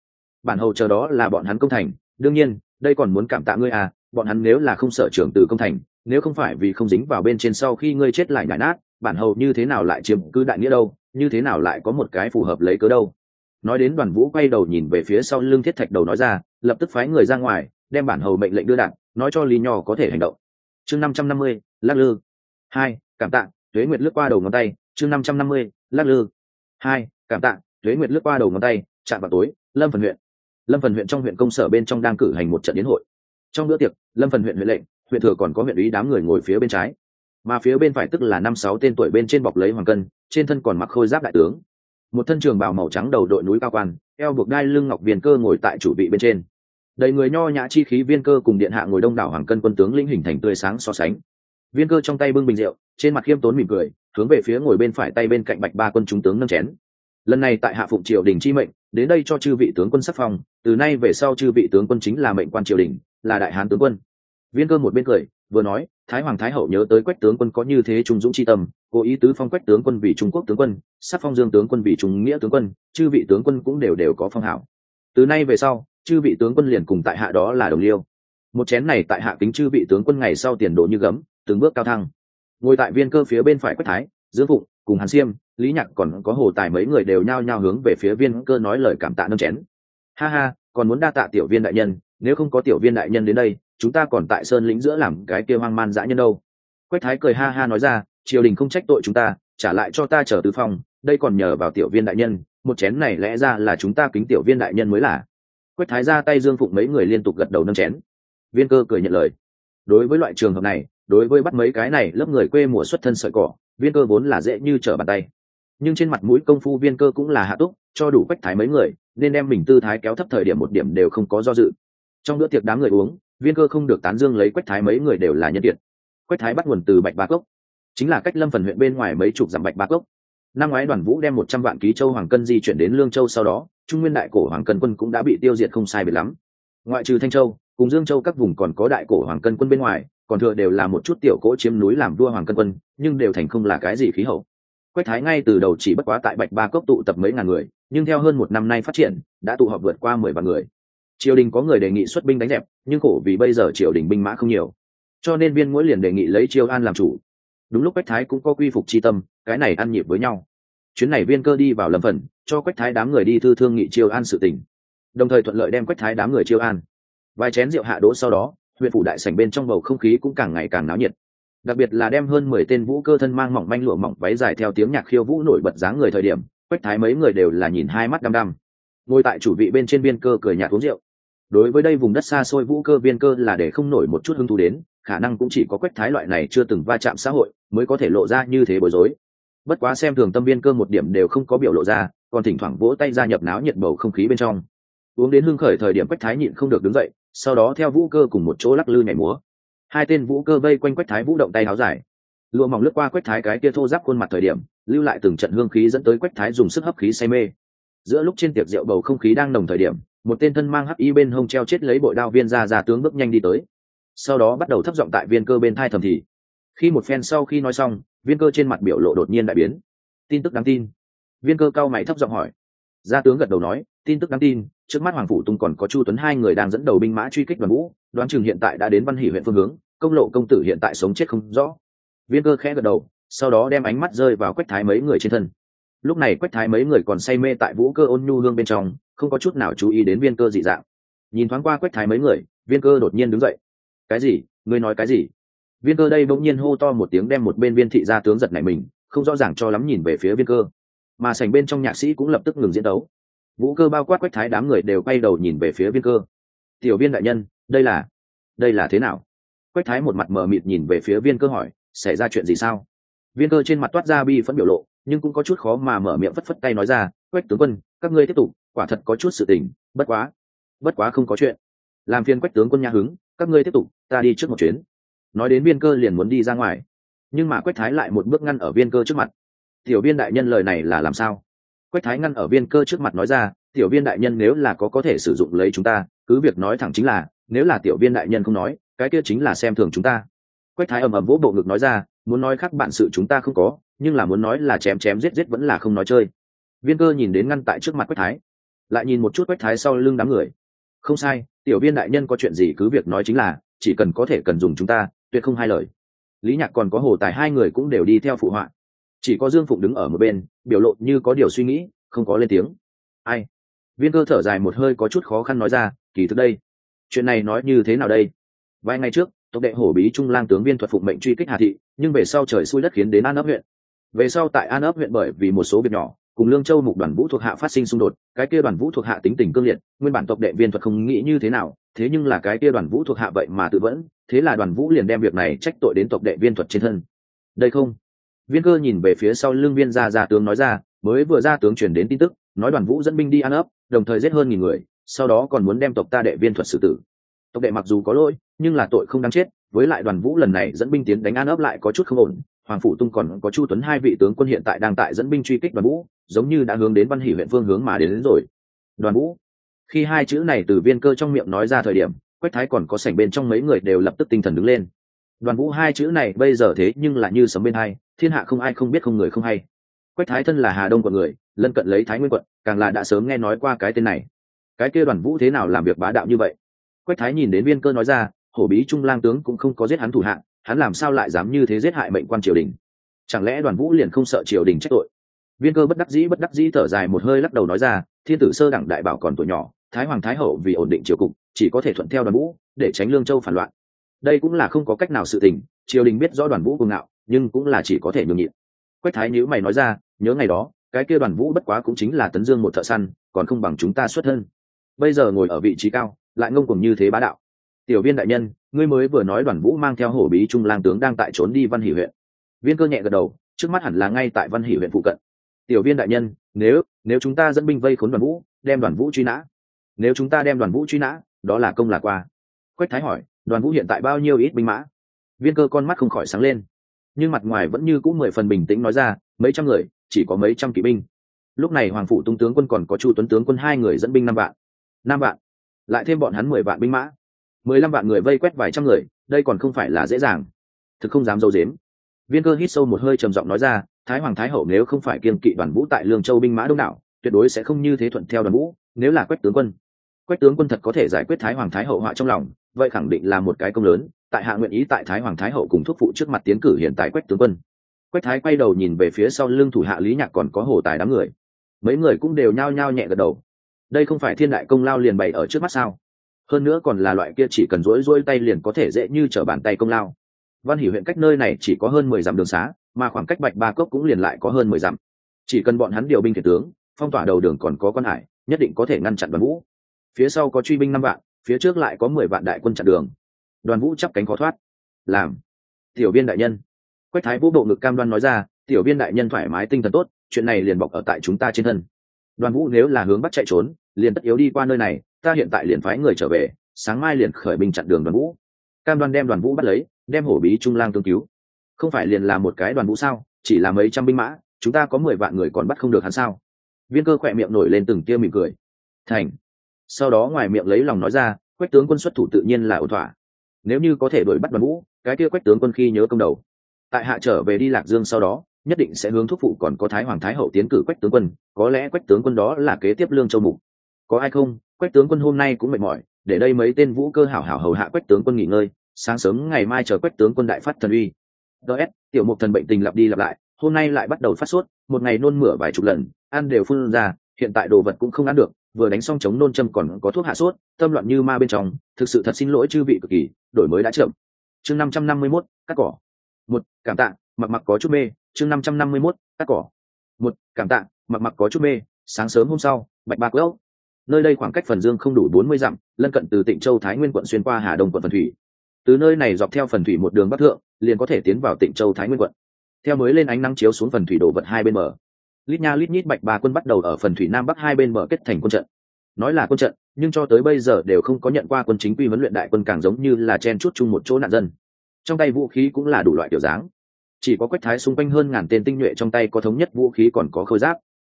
Bản hầu chờ đó là bọn hắn công thành, đương nhiên, đây còn muốn cảm tạ ngươi à bọn hắn nếu là không sợ trưởng từ công thành, nếu không phải vì không dính vào bên trên sau khi ngươi chết lại nhảy nát bản hầu như thế nào lại chiếm cứ đại nghĩa đâu, như thế nào lại có một cái phù hợp lấy cớ đâu. Nói đến đoàn vũ quay đầu nhìn về phía sau lưng thiết thạch đầu nói ra, lập tức phái người ra ngoài, đem bản hầu mệnh lệnh đưa đạn, nói cho lý nho có thể hành động. Chương năm trăm năm mươi, lắc lư. Hai, cảm tạ, tuế nguyệt lướt qua đầu ngón tay. Chương năm trăm năm mươi, lắc lư. Hai, cảm tạ, tuế nguyệt lướt qua đầu ngón tay, chạm vào tối lâm phần huyện. Lâm phần huyện trong huyện công sở bên trong đang cử hành một trận đến hội. Trong bữa tiệc, lâm phần huyện huyện lệnh, huyện thừa còn có huyện ý đám người ngồi phía bên trái mà phía bên phải tức là năm sáu tên tuổi bên trên bọc lấy hoàng cân, trên thân còn mặc khôi giáp đại tướng. Một thân trường bào màu trắng đầu đội núi cao quan, eo buộc đai lưng ngọc viên cơ ngồi tại chủ vị bên trên. Đầy người nho nhã chi khí viên cơ cùng điện hạ ngồi đông đảo hoàng cân quân tướng linh hình thành tươi sáng so sánh. Viên cơ trong tay bưng bình rượu, trên mặt khiêm tốn mỉm cười, hướng về phía ngồi bên phải tay bên cạnh bạch ba quân chúng tướng nâng chén. Lần này tại hạ phụng triều đình chi mệnh, đến đây cho chư vị tướng quân sắc phong, từ nay về sau chư vị tướng quân chính là mệnh quan triều đình, là đại hán tướng quân. Viên cơ một bên cười, vừa nói thái hoàng thái hậu nhớ tới quách tướng quân có như thế trung dũng c h i tâm, cố ý tứ phong quách tướng quân vì trung quốc tướng quân sắc phong dương tướng quân vì trung nghĩa tướng quân, chư vị tướng quân cũng đều đều có phong hảo. Từ nay về sau, chư vị tướng quân liền cùng tại hạ đó là đồng liêu. Một chén này tại hạ kính chư vị tướng quân ngày sau tiền đồ như gấm, từng bước cao thăng. Ngồi tại viên cơ phía bên phải quách thái dưỡng phụng, cùng hàn siêm, lý nhạc còn có hồ tài mấy người đều nhao nhao hướng về phía viên cơ nói lời cảm tạ nâng chén. Ha ha, còn muốn đa tạ tiểu viên đại nhân, nếu không có tiểu viên đại nhân đến đây chúng ta còn tại sơn lĩnh giữa làm cái kia hoang man dã nhân đâu. Quách thái cười ha ha nói ra, triều đình không trách tội chúng ta, trả lại cho ta trở tứ phong, đây còn nhờ vào tiểu viên đại nhân, một chén này lẽ ra là chúng ta kính tiểu viên đại nhân mới là. Quách thái ra tay dương phụng mấy người liên tục gật đầu nâng chén. Viên cơ cười nhận lời. Đối với loại trường hợp này, đối với bắt mấy cái này lớp người quê mùa xuất thân sợi cỏ, viên cơ vốn là dễ như trở bàn tay. Nhưng trên mặt mũi công phu viên cơ cũng là hạ túc, cho đủ quách thái mấy người, nên đem mình tư thái kéo thấp thời điểm một điểm đều không có do dự. Trong bữa tiệc đám người uống viên cơ không được tán dương lấy quách thái mấy người đều là nhân kiệt. Quách thái bắt nguồn từ bạch ba cốc. Chính là cách lâm phần huyện bên ngoài mấy chục dặm bạch ba cốc. Năm ngoái đoàn vũ đem một trăm vạn ký châu hoàng cân di chuyển đến lương châu sau đó, trung nguyên đại cổ hoàng cân quân cũng đã bị tiêu diệt không sai biệt lắm. Ngoại trừ thanh châu, cùng dương châu các vùng còn có đại cổ hoàng cân quân bên ngoài, còn thừa đều là một chút tiểu cỗ chiếm núi làm vua hoàng cân quân, nhưng đều thành không là cái gì khí hậu. Quách thái ngay từ đầu chỉ bất quá tại bạch ba cốc tụ tập mấy ngàn người, nhưng theo hơn một năm nay phát triển, đã tụ họp vượt qua mười vạn người triều đình có người đề nghị xuất binh đánh dẹp, nhưng khổ vì bây giờ triều đình binh mã không nhiều. Cho nên viên mỗi liền đề nghị lấy triều an làm chủ. Đúng lúc quách thái cũng có quy phục c tâm, cái này ăn nhịp với nhau. Chuyến này viên cơ đi vào lâm phần, cho quách thái đám người đi thư thương nghị chiêu an sự tình. Đồng thời thuận lợi đem quách thái đám người chiêu an. Vài chén rượu hạ đỗ sau đó, huyện phủ đại sảnh bên trong bầu không khí cũng càng ngày càng náo nhiệt. Đặc biệt là đem hơn mười tên vũ cơ thân mang mỏng manh lụa mỏng váy dài theo tiếng nhạc khiêu vũ nổi bật dáng người thời điểm, quách thái mấy người đều là nhìn hai mắt đăm đăm. Ngồi tại chủ vị bên trên biên cơ cười nhạt uống rượu đối với đây vùng đất xa xôi vũ cơ biên cơ là để không nổi một chút hứng thú đến, khả năng cũng chỉ có quách thái loại này chưa từng va chạm xã hội mới có thể lộ ra như thế bối rối. Bất quá xem thường tâm biên cơ một điểm đều không có biểu lộ ra, còn thỉnh thoảng vỗ tay ra nhập náo nhiệt bầu không khí bên trong. Uống đến hương khởi thời điểm quách thái nhịn không được đứng dậy, sau đó theo vũ cơ cùng một chỗ lắc lư nhảy múa. Hai tên vũ cơ vây quanh quách thái vũ động tay áo dài. Lụa mỏng lướt qua quách thái cái kia thô giáp khuôn mặt thời điểm, lưu lại từng trận hương khí dẫn tới quách thái dùng sức hấp khí say mê. Giữa lúc trên tiệc rượu bầu không khí đang nồng thời điểm một tên thân mang hắc y bên hông treo chết lấy bội đao viên ra ra tướng bước nhanh đi tới. Sau đó bắt đầu thấp giọng tại viên cơ bên thai thầm thì. Khi một phen sau khi nói xong, viên cơ trên mặt biểu lộ đột nhiên đại biến. Tin tức đáng tin. Viên cơ cao mày thấp giọng hỏi. Gia tướng gật đầu nói, tin tức đáng tin, trước mắt hoàng phủ tung còn có chu tuấn hai người đang dẫn đầu binh mã truy kích đoàn vũ, đoán chừng hiện tại đã đến văn hỷ huyện phương hướng, công lộ công tử hiện tại sống chết không rõ. Viên cơ khẽ gật đầu, sau đó đem ánh mắt rơi vào quách thái mấy người trên thân. Lúc này quách thái mấy người còn say mê tại vũ cơ ôn nhu hương bên trong không có chút nào chú ý đến viên cơ dị dạng. Nhìn thoáng qua quách thái mấy người, viên cơ đột nhiên đứng dậy. Cái gì? Ngươi nói cái gì? Viên cơ đây bỗng nhiên hô to một tiếng đem một bên viên thị gia tướng giật này mình, không rõ ràng cho lắm nhìn về phía viên cơ. Mà sành bên trong nhạc sĩ cũng lập tức ngừng diễn đấu. Vũ cơ bao quát quách thái đám người đều quay đầu nhìn về phía viên cơ. Tiểu viên đại nhân, đây là đây là thế nào? Quách thái một mặt mờ mịt nhìn về phía viên cơ hỏi, xảy ra chuyện gì sao? Viên cơ trên mặt toát ra bi phẫn biểu lộ nhưng cũng có chút khó mà mở miệng phất phất tay nói ra, quách tướng quân, các ngươi tiếp tục, quả thật có chút sự tình, bất quá bất quá không có chuyện. Làm phiền quách tướng quân nhà hứng, các ngươi tiếp tục, ta đi trước một chuyến. Nói đến viên cơ liền muốn đi ra ngoài. Nhưng mà quách thái lại một bước ngăn ở viên cơ trước mặt. Tiểu viên đại nhân lời này là làm sao? Quách thái ngăn ở viên cơ trước mặt nói ra, tiểu viên đại nhân nếu là có có thể sử dụng lấy chúng ta, cứ việc nói thẳng chính là, nếu là tiểu viên đại nhân không nói, cái kia chính là xem thường chúng ta. Quách thái ầm ầm vỗ bộ ngực nói ra, muốn nói khác bạn sự chúng ta không có nhưng là muốn nói là chém chém giết giết vẫn là không nói chơi. Viên cơ nhìn đến ngăn tại trước mặt quách thái, lại nhìn một chút quách thái sau lưng đám người. Không sai, tiểu viên đại nhân có chuyện gì cứ việc nói chính là, chỉ cần có thể cần dùng chúng ta, tuyệt không hai lời. Lý nhạc còn có hồ tài hai người cũng đều đi theo phụ họa. Chỉ có dương phụng đứng ở một bên, biểu lộ như có điều suy nghĩ, không có lên tiếng. Ai? Viên cơ thở dài một hơi có chút khó khăn nói ra, kỳ thực đây, chuyện này nói như thế nào đây? Vài ngày trước, tộc đệ hổ bí trung lang tướng viên thuật phụng mệnh truy kích hà thị, nhưng về sau trời xui đất khiến đến an ấp huyện về sau tại an ấp huyện bởi vì một số việc nhỏ, cùng lương châu mục đoàn vũ thuộc hạ phát sinh xung đột, cái kia đoàn vũ thuộc hạ tính tình cương liệt, nguyên bản tộc đệ viên thuật không nghĩ như thế nào, thế nhưng là cái kia đoàn vũ thuộc hạ vậy mà tự vẫn, thế là đoàn vũ liền đem việc này trách tội đến tộc đệ viên thuật trên thân. Đây không? Viên cơ nhìn về phía sau lương viên gia gia tướng nói ra, mới vừa ra tướng truyền đến tin tức, nói đoàn vũ dẫn binh đi an ấp, đồng thời giết hơn nghìn người, sau đó còn muốn đem tộc ta đệ viên thuật xử tử. Tộc đệ mặc dù có lỗi, nhưng là tội không đáng chết, với lại đoàn vũ lần này dẫn binh tiến đánh an ấp lại có chút không ổn hoàng phủ tung còn có chu tuấn hai vị tướng quân hiện tại đang tại dẫn binh truy kích đoàn vũ giống như đã hướng đến văn hỷ huyện phương hướng mà đến, đến rồi. Đoàn vũ. Khi hai chữ này từ viên cơ trong miệng nói ra thời điểm quách thái còn có sảnh bên trong mấy người đều lập tức tinh thần đứng lên. Đoàn vũ hai chữ này bây giờ thế nhưng là như sấm bên hai thiên hạ không ai không biết không người không hay. Quách thái thân là hà đông quận người lân cận lấy thái nguyên quận càng là đã sớm nghe nói qua cái tên này. Cái kia đoàn vũ thế nào làm việc bá đạo như vậy? Quách thái nhìn đến viên cơ nói ra hổ bí trung lang tướng cũng không có giết hắn thủ hạng hắn làm sao lại dám như thế giết hại mệnh quan triều đình? Chẳng lẽ đoàn vũ liền không sợ triều đình trách tội? Viên cơ bất đắc dĩ, bất đắc dĩ thở dài một hơi lắc đầu nói ra, thiên tử sơ đẳng đại bảo còn tuổi nhỏ, thái hoàng thái hậu vì ổn định triều cục, chỉ có thể thuận theo đoàn vũ, để tránh lương châu phản loạn. Đây cũng là không có cách nào sự tình, triều đình biết rõ đoàn vũ cuồng ngạo, nhưng cũng là chỉ có thể nhường nhịn. Quách thái nhữ mày nói ra, nhớ ngày đó, cái kia đoàn vũ bất quá cũng chính là tấn dương một thợ săn, còn không bằng chúng ta xuất hơn. bây giờ ngồi ở vị trí cao, lại ngông cùng như thế bá đạo tiểu viên đại nhân, ngươi mới vừa nói đoàn vũ mang theo hổ bí trung lang tướng đang tại trốn đi văn hỷ huyện. Viên cơ nhẹ gật đầu, trước mắt hẳn là ngay tại văn hỷ huyện phụ cận. Tiểu viên đại nhân, nếu nếu chúng ta dẫn binh vây khốn đoàn vũ, đem đoàn vũ truy nã. Nếu chúng ta đem đoàn vũ truy nã, đó là công là qua. Quách thái hỏi, đoàn vũ hiện tại bao nhiêu ít binh mã? Viên cơ con mắt không khỏi sáng lên. Nhưng mặt ngoài vẫn như cũng mười phần bình tĩnh nói ra, mấy trăm người, chỉ có mấy trăm kỵ binh. Lúc này hoàng phủ tung tướng quân còn có chu tuấn tướng quân hai người dẫn binh năm vạn. Năm vạn. Lại thêm bọn hắn mười vạn binh mã mười lăm vạn người vây quét vài trăm người, đây còn không phải là dễ dàng. Thực không dám dâu dếm. Viên cơ hít sâu một hơi trầm giọng nói ra, thái hoàng thái hậu nếu không phải kiên kỵ đoàn vũ tại lương châu binh mã đông đảo, tuyệt đối sẽ không như thế thuận theo đoàn vũ, nếu là quách tướng quân. Quách tướng quân thật có thể giải quyết thái hoàng thái hậu họa trong lòng, vậy khẳng định là một cái công lớn, tại hạ nguyện ý tại thái hoàng thái hậu cùng thúc phụ trước mặt tiến cử hiện tại quách tướng quân. Quách thái quay đầu nhìn về phía sau lưng thủ hạ lý nhạc còn có hồ tài đám người. Mấy người cũng đều nhao nhao nhẹ gật đầu. Đây không phải thiên đại công lao liền bày ở trước mắt sao? Hơn nữa còn là loại kia chỉ cần rỗi rỗi tay liền có thể dễ như t r ở bàn tay công lao. Văn hỷ huyện cách nơi này chỉ có hơn mười dặm đường xá, mà khoảng cách bạch ba cốc cũng liền lại có hơn mười dặm. Chỉ cần bọn hắn điều binh thể tướng, phong tỏa đầu đường còn có quan hải, nhất định có thể ngăn chặn đoàn vũ. Phía sau có truy binh năm vạn, phía trước lại có mười vạn đại quân chặn đường. Đoàn vũ chắp cánh khó thoát. Làm. Tiểu viên đại nhân. Quách thái vũ bộ ngực cam đoan nói ra, tiểu viên đại nhân thoải mái tinh thần tốt, chuyện này liền bọc ở tại chúng ta trên thân. Đoàn vũ nếu là hướng bắt chạy trốn, liền tất yếu đi qua nơi này ta hiện tại liền phái người trở về, sáng mai liền khởi binh chặn đường đoàn vũ. Cam đoan đem đoàn vũ bắt lấy, đem hổ bí trung lang tương cứu. Không phải liền là một cái đoàn vũ sao, chỉ là mấy trăm binh mã, chúng ta có mười vạn người còn bắt không được hắn sao? Viên cơ khỏe miệng nổi lên từng tia mỉm cười. Thành. Sau đó ngoài miệng lấy lòng nói ra, quách tướng quân xuất thủ tự nhiên là ổn thỏa. Nếu như có thể đuổi bắt đoàn vũ, cái kia quách tướng quân khi nhớ công đầu. Tại hạ trở về đi lạc dương sau đó, nhất định sẽ hướng thúc phụ còn có thái hoàng thái hậu tiến cử quách tướng quân, có lẽ quách tướng quân đó là kế tiếp lương châu mục. Có ai không? Quách tướng quân hôm nay cũng mệt mỏi, để đây mấy tên vũ cơ hảo hảo hầu hạ quách tướng quân nghỉ ngơi, sáng sớm ngày mai chờ quách tướng quân đại phát thần uy. Ts tiểu mục thần bệnh tình lặp đi lặp lại, hôm nay lại bắt đầu phát sốt, một ngày nôn mửa vài chục lần, ăn đều phun ra, hiện tại đồ vật cũng không ăn được, vừa đánh xong chống nôn châm còn có thuốc hạ sốt, tâm loạn như ma bên trong, thực sự thật xin lỗi chư vị cực kỳ, đổi mới đã chậm. Chương năm trăm năm mươi mốt, cắt cỏ. Một, cảm tạ, mặc mặc có chút mê. Chương năm trăm năm mươi mốt, cắt cỏ. Một, cảm tạ, mặc mặc có chút mê. Sáng sớm hôm sau, bạch bạc lâu nơi đây khoảng cách phần dương không đủ bốn mươi dặm, lân cận từ tịnh châu, thái nguyên quận xuyên qua hà đông quận phần thủy. Từ nơi này dọc theo phần thủy một đường bắc thượng, liền có thể tiến vào tịnh châu, thái nguyên quận. Theo mới lên ánh nắng chiếu xuống phần thủy đổ vật hai bên bờ. Lít nha lít nhít bạch ba quân bắt đầu ở phần thủy nam bắc hai bên bờ kết thành quân trận. Nói là quân trận, nhưng cho tới bây giờ đều không có nhận qua quân chính quy huấn luyện đại quân càng giống như là chen chút chung một chỗ nạn dân. Trong tay vũ khí cũng là đủ loại kiểu dáng. Chỉ có quách thái xung quanh hơn ngàn tên tinh nhuệ trong tay có thống nhất vũ khí còn có khôi giáp.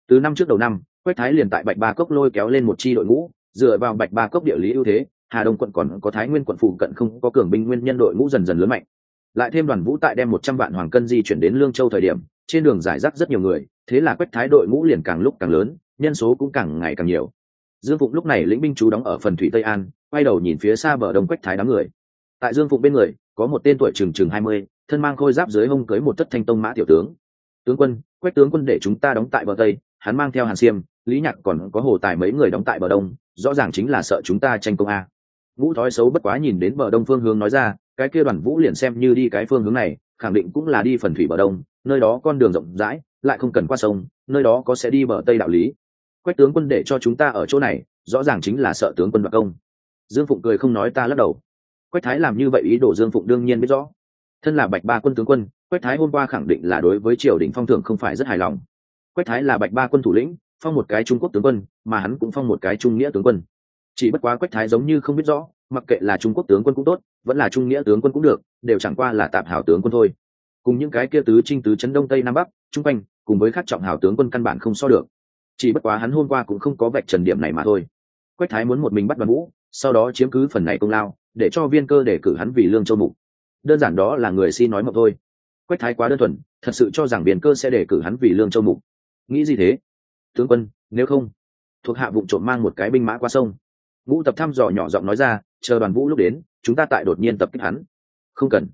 Từ năm trước đầu năm quách thái liền tại bạch ba cốc lôi kéo lên một chi đội ngũ, dựa vào bạch ba cốc địa lý ưu thế, hà đông quận còn có thái nguyên quận phụ cận không có cường binh nguyên nhân đội ngũ dần dần lớn mạnh. Lại thêm đoàn vũ tại đem một trăm vạn hoàng cân di chuyển đến lương châu thời điểm, trên đường giải rác rất nhiều người, thế là quách thái đội ngũ liền càng lúc càng lớn, nhân số cũng càng ngày càng nhiều. Dương phụng lúc này lĩnh binh chú đóng ở phần thủy tây an, quay đầu nhìn phía xa bờ đông quách thái đám người. Tại dương phụng bên người, có một tên tuổi chừng chừng hai mươi, thân mang khôi giáp dưới hông cưới một tất thanh tông mã tiểu tướng. Tướng quân, quách tướng quân để chúng ta đóng tại bờ tây, hắn mang theo hàn xiêm lý nhạc còn có hồ tài mấy người đóng tại bờ đông, rõ ràng chính là sợ chúng ta tranh công a. Vũ thói xấu bất quá nhìn đến bờ đông phương hướng nói ra, cái kia đoàn vũ liền xem như đi cái phương hướng này, khẳng định cũng là đi phần thủy bờ đông, nơi đó con đường rộng rãi, lại không cần qua sông, nơi đó có sẽ đi bờ tây đạo lý. Quách tướng quân để cho chúng ta ở chỗ này, rõ ràng chính là sợ tướng quân đoạt công. Dương phụng cười không nói ta lắc đầu. Quách thái làm như vậy ý đồ dương phụng đương nhiên biết rõ. Thân là bạch ba quân tướng quân, quách thái hôm qua khẳng định là đối với triều đình phong thưởng không phải rất hài lòng. Quách thái là bạch ba quân thủ lĩnh phong một cái trung quốc tướng quân, mà hắn cũng phong một cái trung nghĩa tướng quân. Chỉ bất quá quách thái giống như không biết rõ, mặc kệ là trung quốc tướng quân cũng tốt, vẫn là trung nghĩa tướng quân cũng được, đều chẳng qua là tạp hảo tướng quân thôi. Cùng những cái kia tứ trinh tứ chấn đông tây nam bắc trung quanh, cùng với khác trọng hảo tướng quân căn bản không so được. Chỉ bất quá hắn hôm qua cũng không có vạch trần điểm này mà thôi. Quách thái muốn một mình bắt đoàn vũ sau đó chiếm cứ phần này công lao, để cho viên cơ để cử hắn vì lương châu mục. Đơn giản đó là người xin nói mộc thôi. Quách thái quá đơn thuần, thật sự cho rằng viên cơ sẽ để cử hắn vì lương châu mục. Nghĩ gì thế? Tướng quân, nếu không, thuộc hạ vụ trộm mang một cái binh mã qua sông. Ngũ tập thăm dò nhỏ giọng nói ra, chờ đoàn vũ lúc đến, chúng ta tại đột nhiên tập kích hắn. Không cần.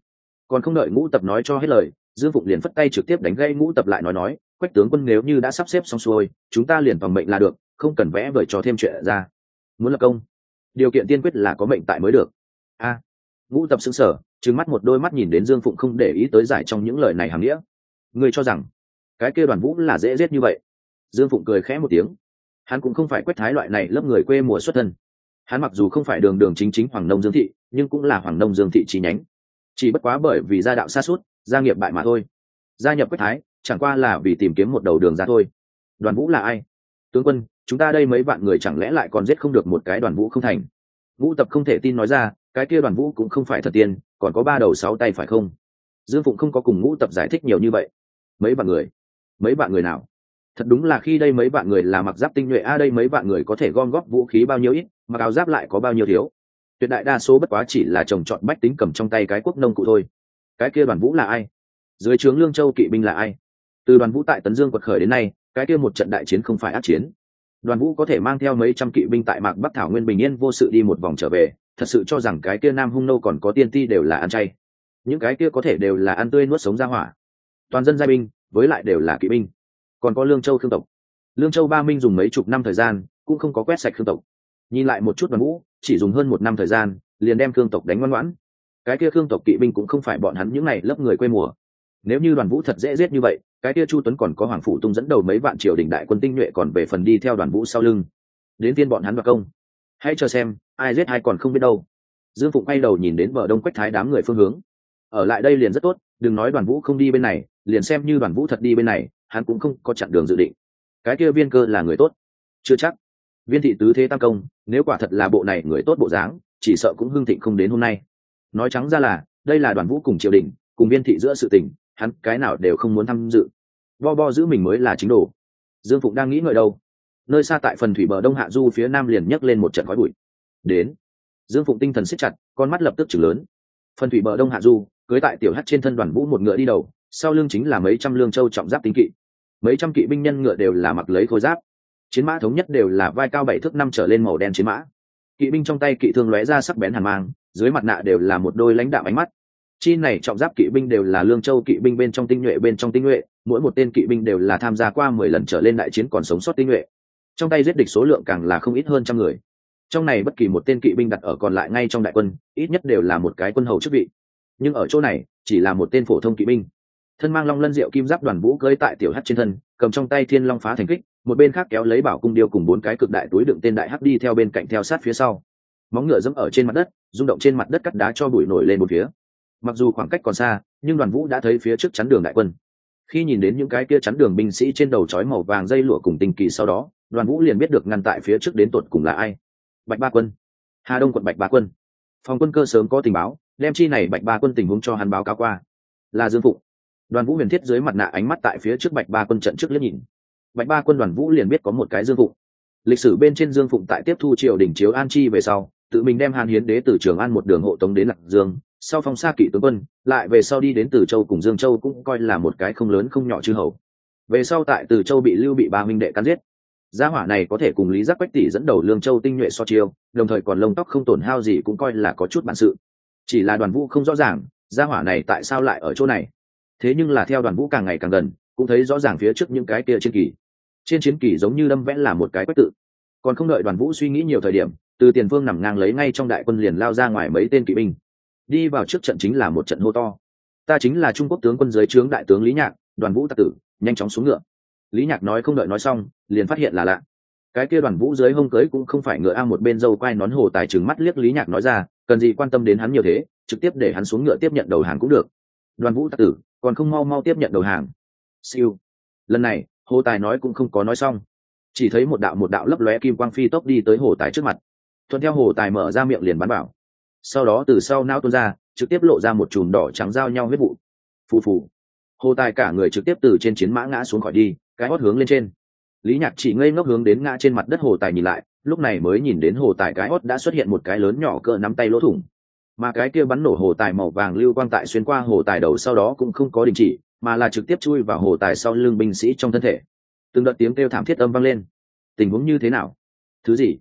Còn không đợi ngũ tập nói cho hết lời, dương phụng liền phất tay trực tiếp đánh gây ngũ tập lại nói nói, quách tướng quân nếu như đã sắp xếp xong xuôi, chúng ta liền phòng mệnh là được, không cần vẽ vời cho thêm chuyện ra. Muốn lập công, điều kiện tiên quyết là có mệnh tại mới được. A. Ngũ tập xứng sở trừng mắt một đôi mắt nhìn đến dương phụng không để ý tới giải trong những lời này hàm nghĩa. Ngươi cho rằng, cái kia đoàn vũ là dễ giết như vậy? Dương phụng cười khẽ một tiếng. Hắn cũng không phải quét thái loại này lớp người quê mùa xuất thân. Hắn mặc dù không phải đường đường chính chính hoàng nông dương thị, nhưng cũng là hoàng nông dương thị chi nhánh. Chỉ bất quá bởi vì gia đạo xa suốt, gia nghiệp bại mà thôi. Gia nhập quách thái, chẳng qua là vì tìm kiếm một đầu đường ra thôi. Đoàn vũ là ai? Tướng quân, chúng ta đây mấy vạn người chẳng lẽ lại còn giết không được một cái đoàn vũ không thành? Vũ tập không thể tin nói ra, cái kia đoàn vũ cũng không phải thật tiên, còn có ba đầu sáu tay phải không? Dương phụng không có cùng ngũ tập giải thích nhiều như vậy. Mấy vạn người? Mấy vạn người nào? Thật đúng là khi đây mấy vạn người là mặc giáp tinh nhuệ, a, đây mấy vạn người có thể gom góp vũ khí bao nhiêu ít, mặc áo giáp lại có bao nhiêu thiếu. Tuyệt đại đa số bất quá chỉ là trồng trọt bách tính cầm trong tay cái quốc nông cụ thôi. Cái kia đoàn vũ là ai? Dưới trướng lương châu kỵ binh là ai? Từ đoàn vũ tại tấn dương quật khởi đến nay, cái kia một trận đại chiến không phải ác chiến. Đoàn vũ có thể mang theo mấy trăm kỵ binh tại mạc bắc thảo nguyên bình yên vô sự đi một vòng trở về, thật sự cho rằng cái kia nam hung nô còn có tiên ti đều là ăn chay. Những cái kia có thể đều là ăn tươi nuốt sống ra hỏa. Toàn dân giai binh, với lại đều là kỵ binh còn có lương châu thương tộc. Lương châu ba minh dùng mấy chục năm thời gian, cũng không có quét sạch khương tộc. Nhìn lại một chút đoàn vũ, chỉ dùng hơn một năm thời gian, liền đem khương tộc đánh ngoan ngoãn. Cái kia khương tộc kỵ binh cũng không phải bọn hắn những n à y lớp người quê mùa. Nếu như đoàn vũ thật dễ giết như vậy, cái kia chu tuấn còn có hoàng phủ tung dẫn đầu mấy vạn triều đình đại quân tinh nhuệ còn về phần đi theo đoàn vũ sau lưng. Đến tiên bọn hắn vào công. Hãy cho xem, ai giết ai còn không biết đâu. Dương phụng quay đầu nhìn đến bờ đông quách thái đám người phương hướng. Ở lại đây liền rất tốt, đừng nói đoàn vũ không đi bên này, liền xem như đoàn vũ thật đi bên này hắn cũng không có chặn đường dự định. Cái kia viên cơ là người tốt. Chưa chắc. Viên thị tứ thế tam công, nếu quả thật là bộ này người tốt bộ dáng, chỉ sợ cũng hưng thịnh không đến hôm nay. Nói trắng ra là, đây là đoàn vũ cùng triều đình, cùng viên thị giữa sự tình, hắn cái nào đều không muốn tham dự. Bo bo giữ mình mới là chính đồ. Dương phụng đang nghĩ ngợi đâu. Nơi xa tại phần thủy bờ đông hạ du phía nam liền nhấc lên một trận khói bụi. Đến. Dương phụng tinh thần siết chặt, con mắt lập tức chừng lớn. Phần thủy bờ đông hạ du, cưới tại tiểu hát trên thân đoàn vũ một ngựa đi đầu sau lưng chính là mấy trăm lương châu trọng giáp tinh kỵ. Mấy trăm kỵ binh nhân ngựa đều là mặc lấy khôi giáp. Chiến mã thống nhất đều là vai cao bảy thước năm trở lên màu đen chiến mã. Kỵ binh trong tay kỵ thương lóe ra sắc bén hàn mang, dưới mặt nạ đều là một đôi lãnh đạo ánh mắt. Chi này trọng giáp kỵ binh đều là lương châu kỵ binh bên trong tinh nhuệ bên trong tinh nhuệ, mỗi một tên kỵ binh đều là tham gia qua mười lần trở lên đại chiến còn sống sót tinh nhuệ. Trong tay giết địch số lượng càng là không ít hơn trăm người. Trong này bất kỳ một tên kỵ binh đặt ở còn lại ngay trong đại quân, ít nhất đều là một cái quân hầu chức vị. Nhưng ở chỗ này, chỉ là một tên phổ thông kỵ binh thân mang long lân diệu kim giáp đoàn vũ cưới tại tiểu hắt trên thân, cầm trong tay thiên long phá thành kích, một bên khác kéo lấy bảo cung điêu cùng bốn cái cực đại túi đựng tên đại hắc đi theo bên cạnh theo sát phía sau. Móng ngựa dẫm ở trên mặt đất, rung động trên mặt đất cắt đá cho bụi nổi lên một phía. Mặc dù khoảng cách còn xa, nhưng đoàn vũ đã thấy phía trước chắn đường đại quân. Khi nhìn đến những cái kia chắn đường binh sĩ trên đầu trói màu vàng dây lụa cùng tình kỳ sau đó, đoàn vũ liền biết được ngăn tại phía trước đến tột cùng là ai. Bạch ba quân. Hà đông quận bạch ba quân. Phòng quân cơ sớm có tình báo, đem chi này bạch ba quân tình huống cho hắn báo cáo qua. Là dương phụng đoàn vũ huyền thiết dưới mặt nạ ánh mắt tại phía trước bạch ba quân trận trước liếc nhìn. Bạch ba quân đoàn vũ liền biết có một cái dương phụng. Lịch sử bên trên dương phụng tại tiếp thu triều đình chiếu an chi về sau, tự mình đem hàn hiến đế từ trường an một đường hộ tống đến lạc dương, sau phong xa kỵ tướng quân, lại về sau đi đến từ châu cùng dương châu cũng coi là một cái không lớn không nhỏ chư hầu. Về sau tại từ châu bị lưu bị ba minh đệ cắn giết. Gia hỏa này có thể cùng lý giác quách tỷ dẫn đầu lương châu tinh nhuệ so chiêu, đồng thời còn lông tóc không tổn hao gì cũng coi là có chút bản sự. Chỉ là đoàn vũ không rõ ràng, gia hỏa này tại sao lại ở chỗ này thế nhưng là theo đoàn vũ càng ngày càng gần, cũng thấy rõ ràng phía trước những cái kia trên kỳ. Trên chiến kỳ giống như đâm vẽ là một cái quách tự. Còn không đợi đoàn vũ suy nghĩ nhiều thời điểm, từ tiền phương nằm ngang lấy ngay trong đại quân liền lao ra ngoài mấy tên kỵ binh. Đi vào trước trận chính là một trận hô to. Ta chính là trung quốc tướng quân giới trướng đại tướng lý nhạc, đoàn vũ tạc tử, nhanh chóng xuống ngựa. Lý nhạc nói không đợi nói xong, liền phát hiện là lạ. Cái kia đoàn vũ dưới hông cưới cũng không phải ngựa a một bên dâu quai nón hồ tài trừng mắt liếc lý nhạc nói ra, cần gì quan tâm đến hắn nhiều thế, trực tiếp để hắn xuống ngựa tiếp nhận đầu hàng cũng được đoàn vũ tặc tử, còn không mau mau tiếp nhận đầu hàng. Siêu. Lần này, hồ tài nói cũng không có nói xong. Chỉ thấy một đạo một đạo lấp lóe kim quang phi tốc đi tới hồ tài trước mặt. Thuận theo hồ tài mở ra miệng liền bắn bảo. Sau đó từ sau não tuôn ra, trực tiếp lộ ra một chùm đỏ trắng giao nhau huyết vụ. Phù phù. Hồ tài cả người trực tiếp từ trên chiến mã ngã xuống khỏi đi, cái hót hướng lên trên. Lý nhạc chỉ ngây ngốc hướng đến ngã trên mặt đất hồ tài nhìn lại, lúc này mới nhìn đến hồ tài cái hót đã xuất hiện một cái lớn nhỏ cỡ nắm tay lỗ thủng mà cái kia bắn nổ hồ tài màu vàng lưu quang tại xuyên qua hồ tài đầu sau đó cũng không có đình chỉ, mà là trực tiếp chui vào hồ tài sau lưng binh sĩ trong thân thể. Từng đợt tiếng kêu thảm thiết âm vang lên. Tình huống như thế nào? Thứ gì?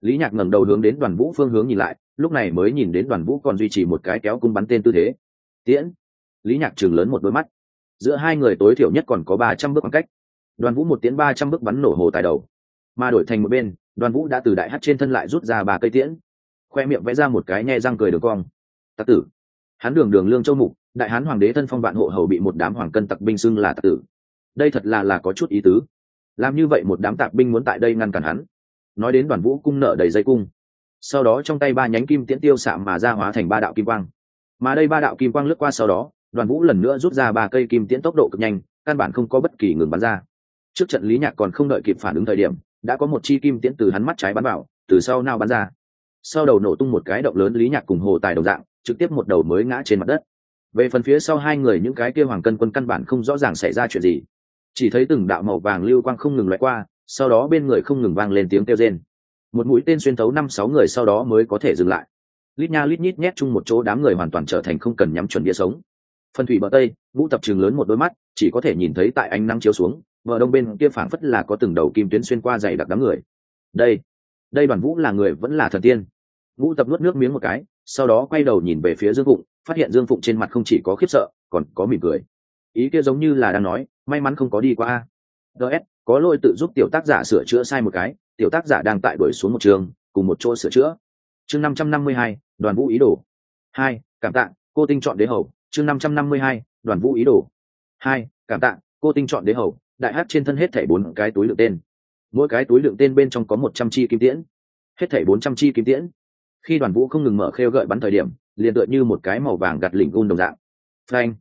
Lý nhạc ngẩng đầu hướng đến đoàn vũ phương hướng nhìn lại, lúc này mới nhìn đến đoàn vũ còn duy trì một cái kéo cung bắn tên tư thế. Tiễn. Lý nhạc chừng lớn một đôi mắt. Giữa hai người tối thiểu nhất còn có ba trăm bước khoảng cách. Đoàn vũ một tiễn ba trăm bước bắn nổ hồ tài đầu. Mà đổi thành một bên, đoàn vũ đã từ đại hát trên thân lại rút ra ba cây tiễn khoe miệng vẽ ra một cái nhe răng cười đường cong. Tặc tử. Hắn đường đường lương châu mục, đại hán hoàng đế thân phong vạn hộ hầu bị một đám hoàng cân tặc binh xưng là tặc tử. Đây thật là là có chút ý tứ. Làm như vậy một đám tạp binh muốn tại đây ngăn cản hắn. Nói đến đoàn vũ cung nợ đầy dây cung. Sau đó trong tay ba nhánh kim tiễn tiêu xạ mà ra hóa thành ba đạo kim quang. Mà đây ba đạo kim quang lướt qua sau đó, đoàn vũ lần nữa rút ra ba cây kim tiễn tốc độ cực nhanh, căn bản không có bất kỳ ngừng bắn ra. Trước trận lý nhạc còn không đợi kịp phản ứng thời điểm, đã có một chi kim tiễn từ hắn mắt trái bắn vào, từ sau nao bắn ra sau đầu nổ tung một cái động lớn lý nhạc cùng hồ tài đồng dạng, trực tiếp một đầu mới ngã trên mặt đất. Về phần phía sau hai người, những cái kia hoàng cân quân căn bản không rõ ràng xảy ra chuyện gì. Chỉ thấy từng đạo màu vàng lưu quang không ngừng loại qua, sau đó bên người không ngừng vang lên tiếng kêu rên. Một mũi tên xuyên thấu năm sáu người sau đó mới có thể dừng lại. Lít nha lít nhít nhét chung một chỗ, đám người hoàn toàn trở thành không cần nhắm chuẩn địa sống. Phần thủy bờ tây, vũ tập trường lớn một đôi mắt, chỉ có thể nhìn thấy tại ánh nắng chiếu xuống, bờ đông bên kia phảng phất là có từng đầu kim tuyến xuyên qua dày đặc đám người. Đây đây đoàn vũ là người vẫn là thần tiên. Vũ tập nuốt nước miếng một cái, sau đó quay đầu nhìn về phía dương phụng, phát hiện dương phụng trên mặt không chỉ có khiếp sợ, còn có mỉm cười. Ý kia giống như là đang nói, may mắn không có đi qua ds ts có lỗi tự giúp tiểu tác giả sửa chữa sai một cái, tiểu tác giả đang tại đuổi xuống một trường, cùng một chỗ sửa chữa. Chương năm trăm năm mươi hai, đoàn vũ ý đồ. Hai, cảm tạ, cô tinh chọn đế hầu. Chương năm trăm năm mươi hai, đoàn vũ ý đồ. Hai, cảm tạ, cô tinh chọn đế hầu. Đại hát trên thân hết thảy bốn cái túi lượng tên mỗi cái túi lượng tên bên trong có một trăm chi kim tiễn. Hết thảy bốn trăm chi kim tiễn. Khi đoàn vũ không ngừng mở khêu gợi bắn thời điểm, liền tựa như một cái màu vàng gặt lỉnh gun đồng dạng. Phanh.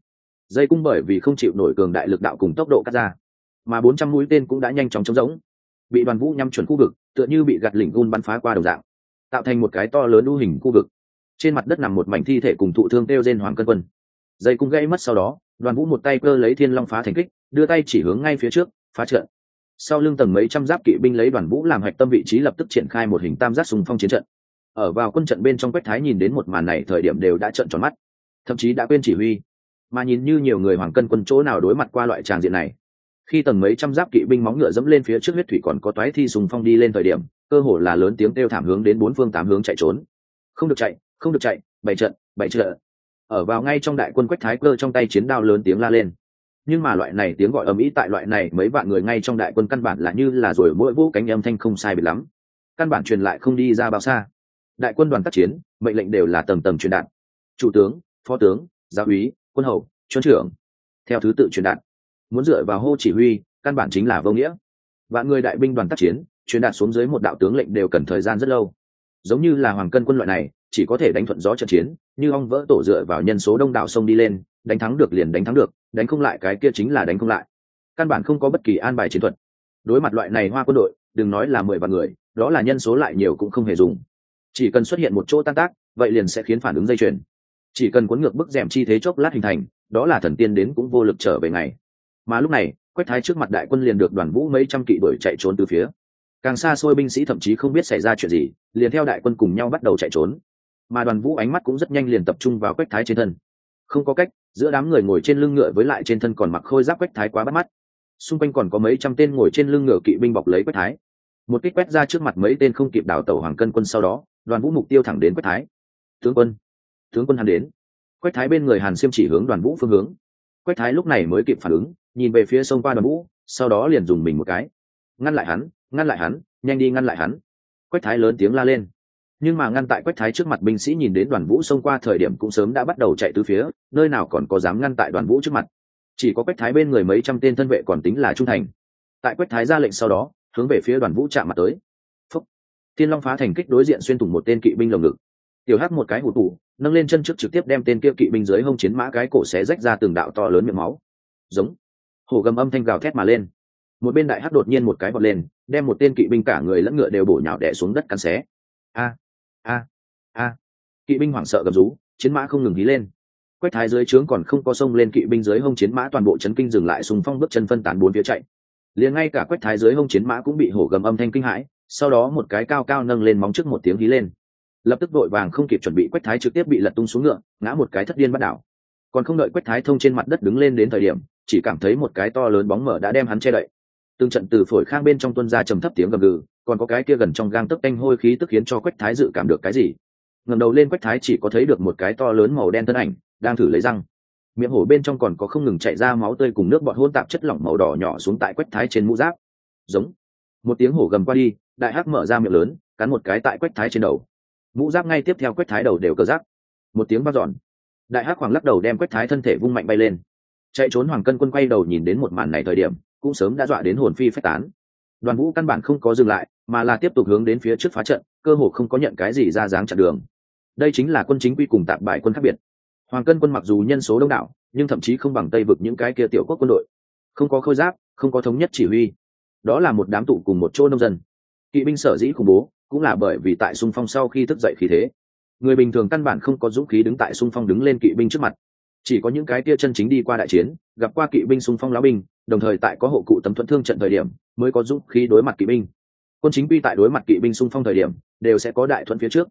Dây cung bởi vì không chịu nổi cường đại lực đạo cùng tốc độ cắt ra, mà bốn trăm mũi tên cũng đã nhanh chóng chống rỗng. Bị đoàn vũ nhắm chuẩn khu vực, tựa như bị gặt lỉnh gun bắn phá qua đồng dạng, tạo thành một cái to lớn u hình khu vực. Trên mặt đất nằm một mảnh thi thể cùng thụ thương kêu trên hoàng cân quân. Dây cung gãy mất sau đó, đoàn vũ một tay cơ lấy thiên long phá thành kích, đưa tay chỉ hướng ngay phía trước, phá trận sau lưng tầng mấy trăm giáp kỵ binh lấy đoàn vũ làm hạch tâm vị trí lập tức triển khai một hình tam giác sùng phong chiến trận. Ở vào quân trận bên trong quách thái nhìn đến một màn này, thời điểm đều đã trận tròn mắt, thậm chí đã quên chỉ huy. Mà nhìn như nhiều người hoàng cân quân chỗ nào đối mặt qua loại tràng diện này. Khi tầng mấy trăm giáp kỵ binh móng ngựa dẫm lên phía trước huyết thủy còn có toái thi sùng phong đi lên thời điểm, cơ hồ là lớn tiếng kêu thảm hướng đến bốn phương tám hướng chạy trốn. Không được chạy, không được chạy bảy trận bảy trận ở vào ngay trong đại quân quách thái cơ trong tay chiến đao lớn tiếng la lên nhưng mà loại này tiếng gọi ầm ĩ tại loại này mấy vạn người ngay trong đại quân căn bản là như là rồi mỗi vũ cánh âm thanh không sai biệt lắm. Căn bản truyền lại không đi ra bao xa. Đại quân đoàn tác chiến, mệnh lệnh đều là tầng tầng truyền đạt. Chủ tướng, phó tướng, giáo úy, quân hầu chuân trưởng. Theo thứ tự truyền đạt. Muốn dựa vào hô chỉ huy, căn bản chính là vô nghĩa. Vạn người đại binh đoàn tác chiến, truyền đạt xuống dưới một đạo tướng lệnh đều cần thời gian rất lâu. Giống như là hoàng cân quân loại này, chỉ có thể đánh thuận gió trận chiến như ong vỡ tổ dựa vào nhân số đông đảo sông đi lên, đánh thắng được liền đánh thắng được, đánh không lại cái kia chính là đánh không lại. Căn bản không có bất kỳ an bài chiến thuật. Đối mặt loại này hoa quân đội, đừng nói là mười vạn người, đó là nhân số lại nhiều cũng không hề dùng. Chỉ cần xuất hiện một chỗ tan tác, vậy liền sẽ khiến phản ứng dây chuyền. Chỉ cần cuốn ngược bức rèm chi thế chốc lát hình thành, đó là thần tiên đến cũng vô lực trở về ngày. Mà lúc này, quách thái trước mặt đại quân liền được đoàn vũ mấy trăm kỵ đuổi chạy trốn từ phía. Càng xa xôi binh sĩ thậm chí không biết xảy ra chuyện gì, liền theo đại quân cùng nhau bắt đầu chạy trốn mà đoàn vũ ánh mắt cũng rất nhanh liền tập trung vào quách thái trên thân. Không có cách, giữa đám người ngồi trên lưng ngựa với lại trên thân còn mặc khôi giáp quách thái quá bắt mắt. Xung quanh còn có mấy trăm tên ngồi trên lưng ngựa kỵ binh bọc lấy quách thái. Một kích quét ra trước mặt mấy tên không kịp đảo tàu hoàng cân quân sau đó, đoàn vũ mục tiêu thẳng đến quách thái. Tướng quân tướng quân hắn đến. Quách thái bên người hàn xiêm chỉ hướng đoàn vũ phương hướng. Quách thái lúc này mới kịp phản ứng, nhìn về phía sông qua đoàn vũ, sau đó liền dùng mình một cái. Ngăn lại hắn, ngăn lại hắn, nhanh đi ngăn lại hắn. Quách thái lớn tiếng la lên nhưng mà ngăn tại quách thái trước mặt binh sĩ nhìn đến đoàn vũ xông qua thời điểm cũng sớm đã bắt đầu chạy từ phía, nơi nào còn có dám ngăn tại đoàn vũ trước mặt. Chỉ có quách thái bên người mấy trăm tên thân vệ còn tính là trung thành. Tại quách thái ra lệnh sau đó, hướng về phía đoàn vũ chạm mặt tới. Phúc. thiên long phá thành kích đối diện xuyên thủng một tên kỵ binh lồng ngực. Tiểu hắc một cái hụt tủ nâng lên chân trước trực tiếp đem tên kia kỵ binh dưới hông chiến mã cái cổ xé rách ra từng đạo to lớn miệng máu. Giống. Hổ gầm âm thanh gào thét mà lên. Một bên đại hắc đột nhiên một cái bọt lên, đem một tên kỵ binh cả người lẫn ngựa đều bổ nhào đẻ xuống đất cắn xé. A a a. Kỵ binh hoảng sợ gầm rú, chiến mã không ngừng hí lên. Quách thái dưới trướng còn không có sông lên kỵ binh dưới hông chiến mã, toàn bộ chấn kinh dừng lại sùng phong bước chân phân tán bốn phía chạy. Liền ngay cả quách thái dưới hông chiến mã cũng bị hổ gầm âm thanh kinh hãi, sau đó một cái cao cao nâng lên móng trước một tiếng hí lên. Lập tức vội vàng không kịp chuẩn bị, quách thái trực tiếp bị lật tung xuống ngựa, ngã một cái thất điên bắt đảo. Còn không đợi quách thái thông trên mặt đất đứng lên đến thời điểm, chỉ cảm thấy một cái to lớn bóng mở đã đem hắn che đậy. Từng trận từ phổi khang bên trong tuân ra trầm thấp tiếng gầm gừ còn có cái kia gần trong gang tấc tanh hôi khí tức khiến cho quách thái dự cảm được cái gì? Ngầm đầu lên quách thái chỉ có thấy được một cái to lớn màu đen thân ảnh, đang thử lấy răng. Miệng hổ bên trong còn có không ngừng chạy ra máu tươi cùng nước bọt hôn tạp chất lỏng màu đỏ nhỏ xuống tại quách thái trên mũ giáp. Giống. Một tiếng hổ gầm qua đi, đại hắc mở ra miệng lớn, cắn một cái tại quách thái trên đầu. Mũ giáp ngay tiếp theo quách thái đầu đều cờ giáp. Một tiếng vang dọn. Đại hắc hoàng lắc đầu đem quách thái thân thể vung mạnh bay lên. Chạy trốn hoàng cân quân quay đầu nhìn đến một màn này thời điểm, cũng sớm đã dọa đến hồn phi phách tán. Đoàn vũ căn bản không có dừng lại mà là tiếp tục hướng đến phía trước phá trận, cơ hồ không có nhận cái gì ra dáng chặn đường. Đây chính là quân chính quy cùng tạp bại quân khác biệt. Hoàng cân quân mặc dù nhân số đông đảo, nhưng thậm chí không bằng tây vực những cái kia tiểu quốc quân đội. Không có khôi giáp, không có thống nhất chỉ huy. Đó là một đám tụ cùng một chỗ nông dân. Kỵ binh sở dĩ khủng bố, cũng là bởi vì tại xung phong sau khi thức dậy khí thế. Người bình thường căn bản không có dũng khí đứng tại xung phong đứng lên kỵ binh trước mặt. Chỉ có những cái kia chân chính đi qua đại chiến, gặp qua kỵ binh xung phong lão binh, đồng thời tại có hộ cụ tấm thuận thương trận thời điểm, mới có dũng khí đối mặt kỵ binh quân chính quy tại đối mặt kỵ binh xung phong thời điểm, đều sẽ có đại thuận phía trước.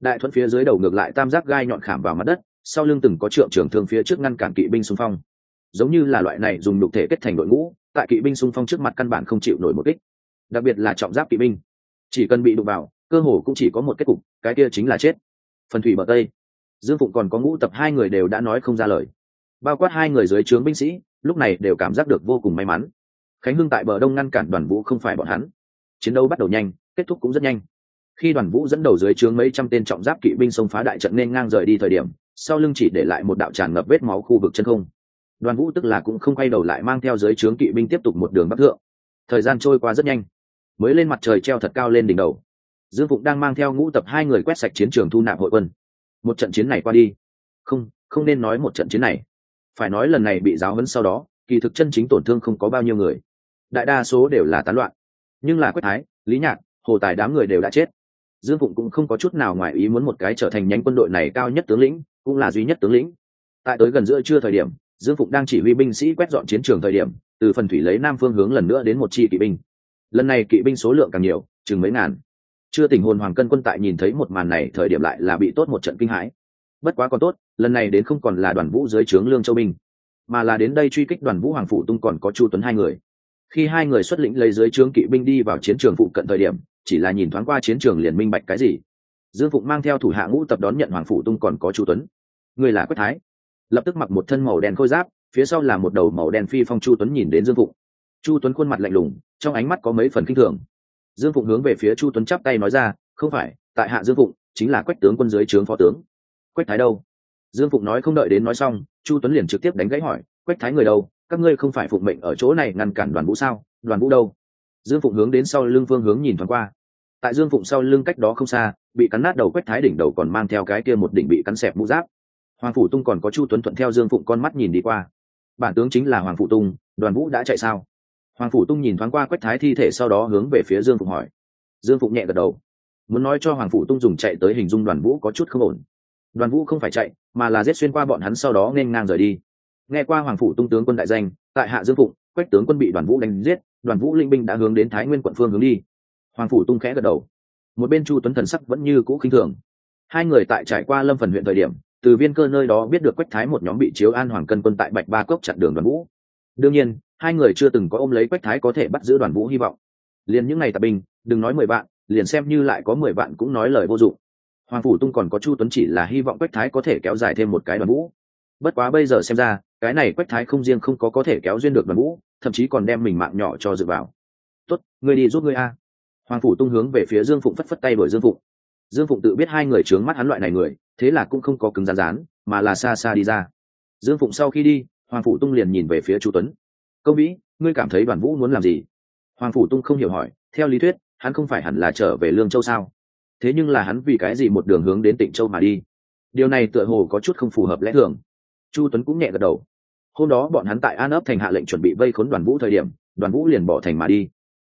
Đại thuận phía dưới đầu ngược lại tam giác gai nhọn khảm vào mặt đất, sau lưng từng có trượng trưởng thương phía trước ngăn cản kỵ binh xung phong. Giống như là loại này dùng nhục thể kết thành đội ngũ, tại kỵ binh xung phong trước mặt căn bản không chịu nổi một kích. Đặc biệt là trọng giáp kỵ binh. Chỉ cần bị đụng vào, cơ hồ cũng chỉ có một kết cục, cái kia chính là chết. Phần thủy bờ tây. Dương phụng còn có ngũ tập hai người đều đã nói không ra lời. Bao quát hai người dưới trướng binh sĩ, lúc này đều cảm giác được vô cùng may mắn. Khánh hưng tại bờ đông ngăn cản đoàn vũ không phải bọn hắn chiến đấu bắt đầu nhanh, kết thúc cũng rất nhanh. Khi đoàn vũ dẫn đầu dưới trướng mấy trăm tên trọng giáp kỵ binh xông phá đại trận nên ngang rời đi thời điểm, sau lưng chỉ để lại một đạo tràn ngập vết máu khu vực chân không. Đoàn vũ tức là cũng không quay đầu lại mang theo dưới trướng kỵ binh tiếp tục một đường bắc thượng. Thời gian trôi qua rất nhanh, mới lên mặt trời treo thật cao lên đỉnh đầu. Dương phụng đang mang theo ngũ tập hai người quét sạch chiến trường thu nạp hội quân. Một trận chiến này qua đi. Không không nên nói một trận chiến này. Phải nói lần này bị giáo hấn sau đó, kỳ thực chân chính tổn thương không có bao nhiêu người. Đại đa số đều là tán loạn nhưng là quách thái, lý nhạc, hồ tài đám người đều đã chết. Dương phụng cũng không có chút nào ngoài ý muốn một cái trở thành nhánh quân đội này cao nhất tướng lĩnh, cũng là duy nhất tướng lĩnh. Tại tới gần giữa trưa thời điểm, dương phụng đang chỉ huy binh sĩ quét dọn chiến trường thời điểm, từ phần thủy lấy nam phương hướng lần nữa đến một chi kỵ binh. Lần này kỵ binh số lượng càng nhiều, chừng mấy ngàn. Chưa tình hồn hoàng cân quân tại nhìn thấy một màn này thời điểm lại là bị tốt một trận kinh hãi. Bất quá còn tốt, lần này đến không còn là đoàn vũ dưới trướng lương châu binh, mà là đến đây truy kích đoàn vũ hoàng phụ tung còn có chu tuấn hai người khi hai người xuất lĩnh lấy dưới trướng kỵ binh đi vào chiến trường phụ cận thời điểm, chỉ là nhìn thoáng qua chiến trường liền minh bạch cái gì. Dương phụng mang theo thủ hạ ngũ tập đón nhận hoàng phụ tung còn có chu tuấn. Người là quách thái. Lập tức mặc một thân màu đen khôi giáp, phía sau là một đầu màu đen phi phong chu tuấn nhìn đến dương phụng. Chu tuấn khuôn mặt lạnh lùng, trong ánh mắt có mấy phần k i n h thường. Dương phụng hướng về phía chu tuấn chắp tay nói ra, không phải, tại hạ dương phụng, chính là quách tướng quân dưới trướng phó tướng. Quách thái đâu? Dương phụng nói không đợi đến nói xong, chu tuấn liền trực tiếp đánh gãy hỏi, quách thái người đâu? Các ngươi không phải phụng mệnh ở chỗ này ngăn cản đoàn vũ sao? Đoàn vũ đâu? Dương phụng hướng đến sau lưng phương hướng nhìn thoáng qua. Tại dương phụng sau lưng cách đó không xa, bị cắn nát đầu quách thái đỉnh đầu còn mang theo cái kia một đỉnh bị cắn xẹp mũ giáp. Hoàng phủ tung còn có chu tuấn thuận theo dương phụng con mắt nhìn đi qua. Bản tướng chính là hoàng phủ tung, đoàn vũ đã chạy sao? Hoàng phủ tung nhìn thoáng qua quách thái thi thể sau đó hướng về phía dương phụng hỏi. Dương phụng nhẹ gật đầu. Muốn nói cho hoàng phủ tung dùng chạy tới hình dung đoàn vũ có chút không ổn. Đoàn vũ không phải chạy, mà là giết xuyên qua bọn hắn sau đó nên ngang rời đi nghe qua hoàng phủ tung tướng quân đại danh, tại hạ dương phụng, quách tướng quân bị đoàn vũ đánh giết, đoàn vũ linh binh đã hướng đến thái nguyên quận phương hướng đi. Hoàng phủ tung khẽ gật đầu. Một bên chu tuấn thần sắc vẫn như cũ khinh thường. Hai người tại trải qua lâm phần huyện thời điểm, từ viên cơ nơi đó biết được quách thái một nhóm bị chiếu an hoàng cân quân tại bạch ba cốc chặn đường đoàn vũ. Đương nhiên, hai người chưa từng có ôm lấy quách thái có thể bắt giữ đoàn vũ hy vọng. Liền những ngày tạp binh, đừng nói mười vạn, liền xem như lại có mười vạn cũng nói lời vô dụng. Hoàng phủ tung còn có chu tuấn chỉ là hy vọng quách thái có thể kéo dài thêm một cái đoàn vũ bất quá bây giờ xem ra, cái này quách thái không riêng không có có thể kéo duyên được đoàn vũ thậm chí còn đem mình mạng nhỏ cho dự vào. Tốt, ngươi đi giúp ngươi a. Hoàng phủ tung hướng về phía dương phụng phất phất tay đổi dương phụng. Dương phụng tự biết hai người trướng mắt hắn loại này người, thế là cũng không có cứng rán rán, mà là xa xa đi ra. Dương phụng sau khi đi, hoàng phủ tung liền nhìn về phía chu tuấn. Công vĩ, ngươi cảm thấy đoàn vũ muốn làm gì? Hoàng phủ tung không hiểu hỏi. Theo lý thuyết, hắn không phải hẳn là trở về lương châu sao? Thế nhưng là hắn vì cái gì một đường hướng đến tỉnh châu mà đi? Điều này tựa hồ có chút không phù hợp lẽ thường chu tuấn cũng nhẹ gật đầu. Hôm đó bọn hắn tại an ấp thành hạ lệnh chuẩn bị vây khốn đoàn vũ thời điểm, đoàn vũ liền bỏ thành mà đi.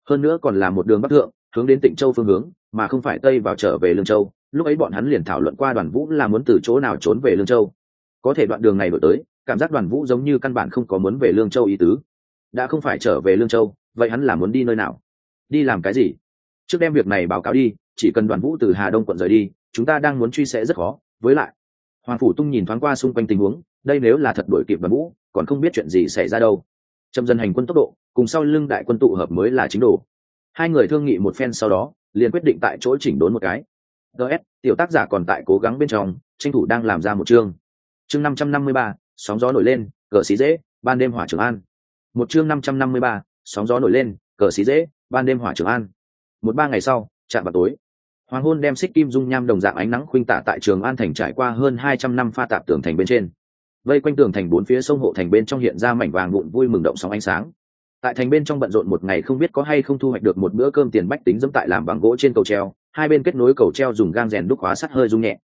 Hơn nữa còn là một đường bắc thượng, hướng đến tỉnh châu phương hướng, mà không phải tây vào trở về lương châu. Lúc ấy bọn hắn liền thảo luận qua đoàn vũ là muốn từ chỗ nào trốn về lương châu. Có thể đoạn đường này đổi tới, cảm giác đoàn vũ giống như căn bản không có muốn về lương châu ý tứ. Đã không phải trở về lương châu, vậy hắn là muốn đi nơi nào? Đi làm cái gì? Trước đem việc này báo cáo đi, chỉ cần đoàn vũ từ hà đông quận rời đi, chúng ta đang muốn truy sẽ rất khó. Với lại, hoàng phủ tung nhìn thoáng qua xung quanh tình huống đây nếu là thật đổi kịp đoàn vũ, còn không biết chuyện gì xảy ra đâu. Chậm dân hành quân tốc độ, cùng sau lưng đại quân tụ hợp mới là chính đồ. Hai người thương nghị một phen sau đó, liền quyết định tại chỗ chỉnh đốn một cái. Ts tiểu tác giả còn tại cố gắng bên trong, tranh thủ đang làm ra một chương. Chương năm trăm năm mươi ba, sóng gió nổi lên, cờ xí dễ, ban đêm hỏa trường an. Một chương năm trăm năm mươi ba, sóng gió nổi lên, cờ xí dễ, ban đêm hỏa trường an. Một ba ngày sau, chạm vào tối. Hoàng hôn đem xích kim dung nham đồng dạng ánh nắng khuynh tả tại trường an thành trải qua hơn hai trăm năm pha tạp tường thành bên trên vây quanh tường thành bốn phía sông hộ thành bên trong hiện ra mảnh vàng vụn vui mừng động sóng ánh sáng. Tại thành bên trong bận rộn một ngày không biết có hay không thu hoạch được một bữa cơm tiền bách tính dẫm tại làm bằng gỗ trên cầu treo, hai bên kết nối cầu treo dùng gang rèn đúc hóa sắt hơi rung nhẹ.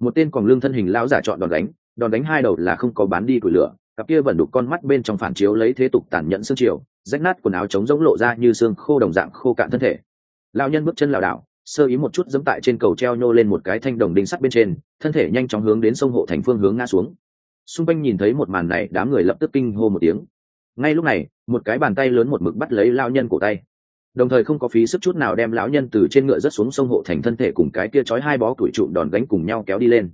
Một tên còn lương thân hình lão giả chọn đòn đánh đòn đánh hai đầu là không có bán đi củi lửa, cặp kia vẫn đục con mắt bên trong phản chiếu lấy thế tục tàn nhẫn xương chiều rách nát quần áo trống rỗng lộ ra như xương khô đồng dạng khô cạn thân thể. Lão nhân bước chân lảo đảo, sơ ý một chút dẫm tại trên cầu treo nhô lên một cái thanh đồng đinh sắt bên trên, thân thể nhanh chóng hướng đến sông hộ thành phương hướng ngã xuống xung quanh nhìn thấy một màn này, đám người lập tức kinh hô một tiếng. Ngay lúc này, một cái bàn tay lớn một mực bắt lấy lao nhân cổ tay. Đồng thời không có phí sức chút nào đem lão nhân từ trên ngựa rớt xuống sông hộ thành thân thể cùng cái kia trói hai bó tuổi trụ đòn gánh cùng nhau kéo đi lên.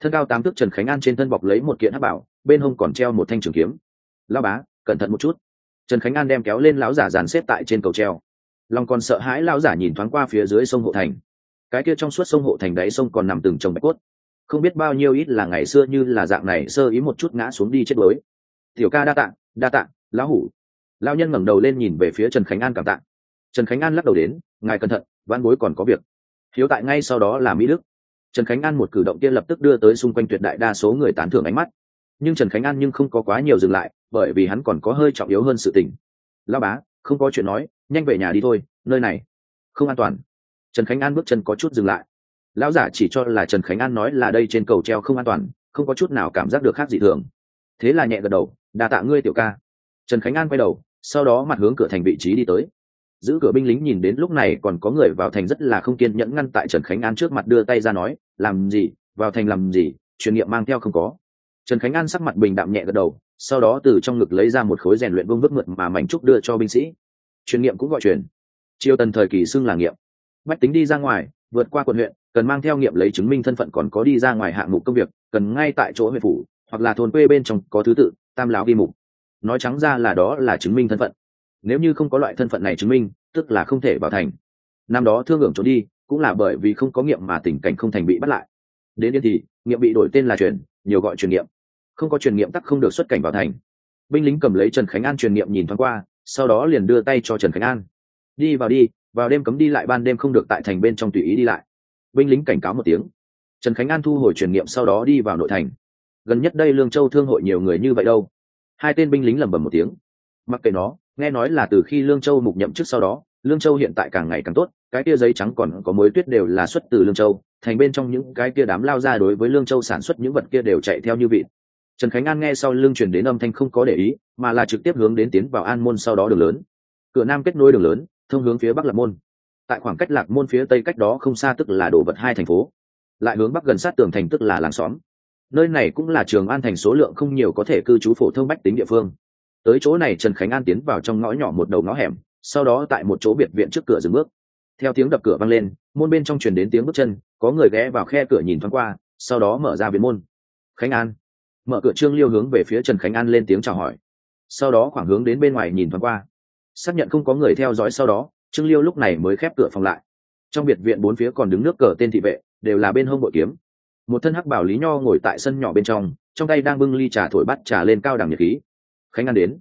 Thân cao tám thước trần khánh an trên thân bọc lấy một kiện hắc bảo, bên hông còn treo một thanh trường kiếm. Lao bá, cẩn thận một chút. Trần khánh an đem kéo lên lão giả dàn xếp tại trên cầu treo. Lòng còn sợ hãi lão giả nhìn thoáng qua phía dưới sông hộ thành. Cái kia trong suốt sông hộ thành đáy sông còn nằm từng chồng bạch cốt không biết bao nhiêu ít là ngày xưa như là dạng này sơ ý một chút ngã xuống đi chết đuối. Tiểu ca đa tạng đa tạng lão hủ. Lao nhân ngẩng đầu lên nhìn về phía trần khánh an cảm tạ. Trần khánh an lắc đầu đến, ngài cẩn thận văn bối còn có việc. Hiếu tại ngay sau đó là mỹ đức. Trần khánh an một cử động kia lập tức đưa tới xung quanh tuyệt đại đa số người tán thưởng ánh mắt. Nhưng trần khánh an nhưng không có quá nhiều dừng lại, bởi vì hắn còn có hơi trọng yếu hơn sự tình. Lao bá, không có chuyện nói, nhanh về nhà đi thôi, nơi này không an toàn. Trần khánh an bước chân có chút dừng lại lão giả chỉ cho là trần khánh an nói là đây trên cầu treo không an toàn, không có chút nào cảm giác được khác gì thường. Thế là nhẹ gật đầu đà tạ ngươi tiểu ca. Trần khánh an quay đầu, sau đó mặt hướng cửa thành vị trí đi tới. Giữ cửa binh lính nhìn đến lúc này còn có người vào thành rất là không kiên nhẫn ngăn tại trần khánh an trước mặt đưa tay ra nói, làm gì? Vào thành làm gì? Truyền nghiệm mang theo không có. Trần khánh an sắc mặt bình đạm nhẹ gật đầu, sau đó từ trong ngực lấy ra một khối rèn luyện vương vức mượt mà mảnh trúc đưa cho binh sĩ. Truyền nghiệm cũng gọi truyền. Triều tần thời kỳ xưng là nghiệm bách tính đi ra ngoài vượt qua quận huyện, cần mang theo nghiệm lấy chứng minh thân phận còn có đi ra ngoài hạng mục công việc, cần ngay tại chỗ huyện phủ, hoặc là thôn quê bên trong có thứ tự, tam lão ghi mục. Nói trắng ra là đó là chứng minh thân phận. Nếu như không có loại thân phận này chứng minh, tức là không thể vào thành. Năm đó thương hưởng trốn đi, cũng là bởi vì không có nghiệm mà tình cảnh không thành bị bắt lại. Đến yên thì, nghiệm bị đổi tên là truyền, nhiều gọi truyền nghiệm. Không có truyền nghiệm tắc không được xuất cảnh vào thành. Binh lính cầm lấy trần khánh an truyền nghiệm nhìn thoáng qua, sau đó liền đưa tay cho trần khánh an. Đi vào đi vào đêm cấm đi lại ban đêm không được tại thành bên trong tùy ý đi lại. Binh lính cảnh cáo một tiếng. Trần khánh an thu hồi truyền nghiệm sau đó đi vào nội thành. Gần nhất đây lương châu thương hội nhiều người như vậy đâu? Hai tên binh lính lẩm bẩm một tiếng. Mặc kệ nó, nghe nói là từ khi lương châu mục nhậm chức sau đó, lương châu hiện tại càng ngày càng tốt, cái kia giấy trắng còn có mối tuyết đều là xuất từ lương châu, thành bên trong những cái kia đám lao ra đối với lương châu sản xuất những vật kia đều chạy theo như vị trần khánh an nghe sau lương truyền đến âm thanh không có để ý, mà là trực tiếp hướng đến tiến vào an môn sau đó đường lớn. Cửa nam kết nối đường lớn thông hướng phía bắc lạc môn. Tại khoảng cách lạc môn phía tây cách đó không xa tức là đổ vật hai thành phố. Lại hướng bắc gần sát tường thành tức là làng xóm. Nơi này cũng là trường an thành số lượng không nhiều có thể cư trú phổ thông bách tính địa phương. Tới chỗ này trần khánh an tiến vào trong ngõ nhỏ một đầu ngõ hẻm, sau đó tại một chỗ biệt viện trước cửa dừng bước. Theo tiếng đập cửa vang lên, môn bên trong truyền đến tiếng bước chân, có người ghé vào khe cửa nhìn thoáng qua, sau đó mở ra viện môn. Khánh an. Mở cửa trương liêu hướng về phía trần khánh an lên tiếng chào hỏi. Sau đó khoảng hướng đến bên ngoài nhìn thoáng qua xác nhận không có người theo dõi sau đó, trương liêu lúc này mới khép cửa phòng lại. Trong biệt viện bốn phía còn đứng nước cờ tên thị vệ, đều là bên hông bội kiếm. Một thân hắc bảo lý nho ngồi tại sân nhỏ bên trong trong tay đang bưng ly trà thổi bắt trà lên cao đẳng nhiệt khí. Khánh an đến.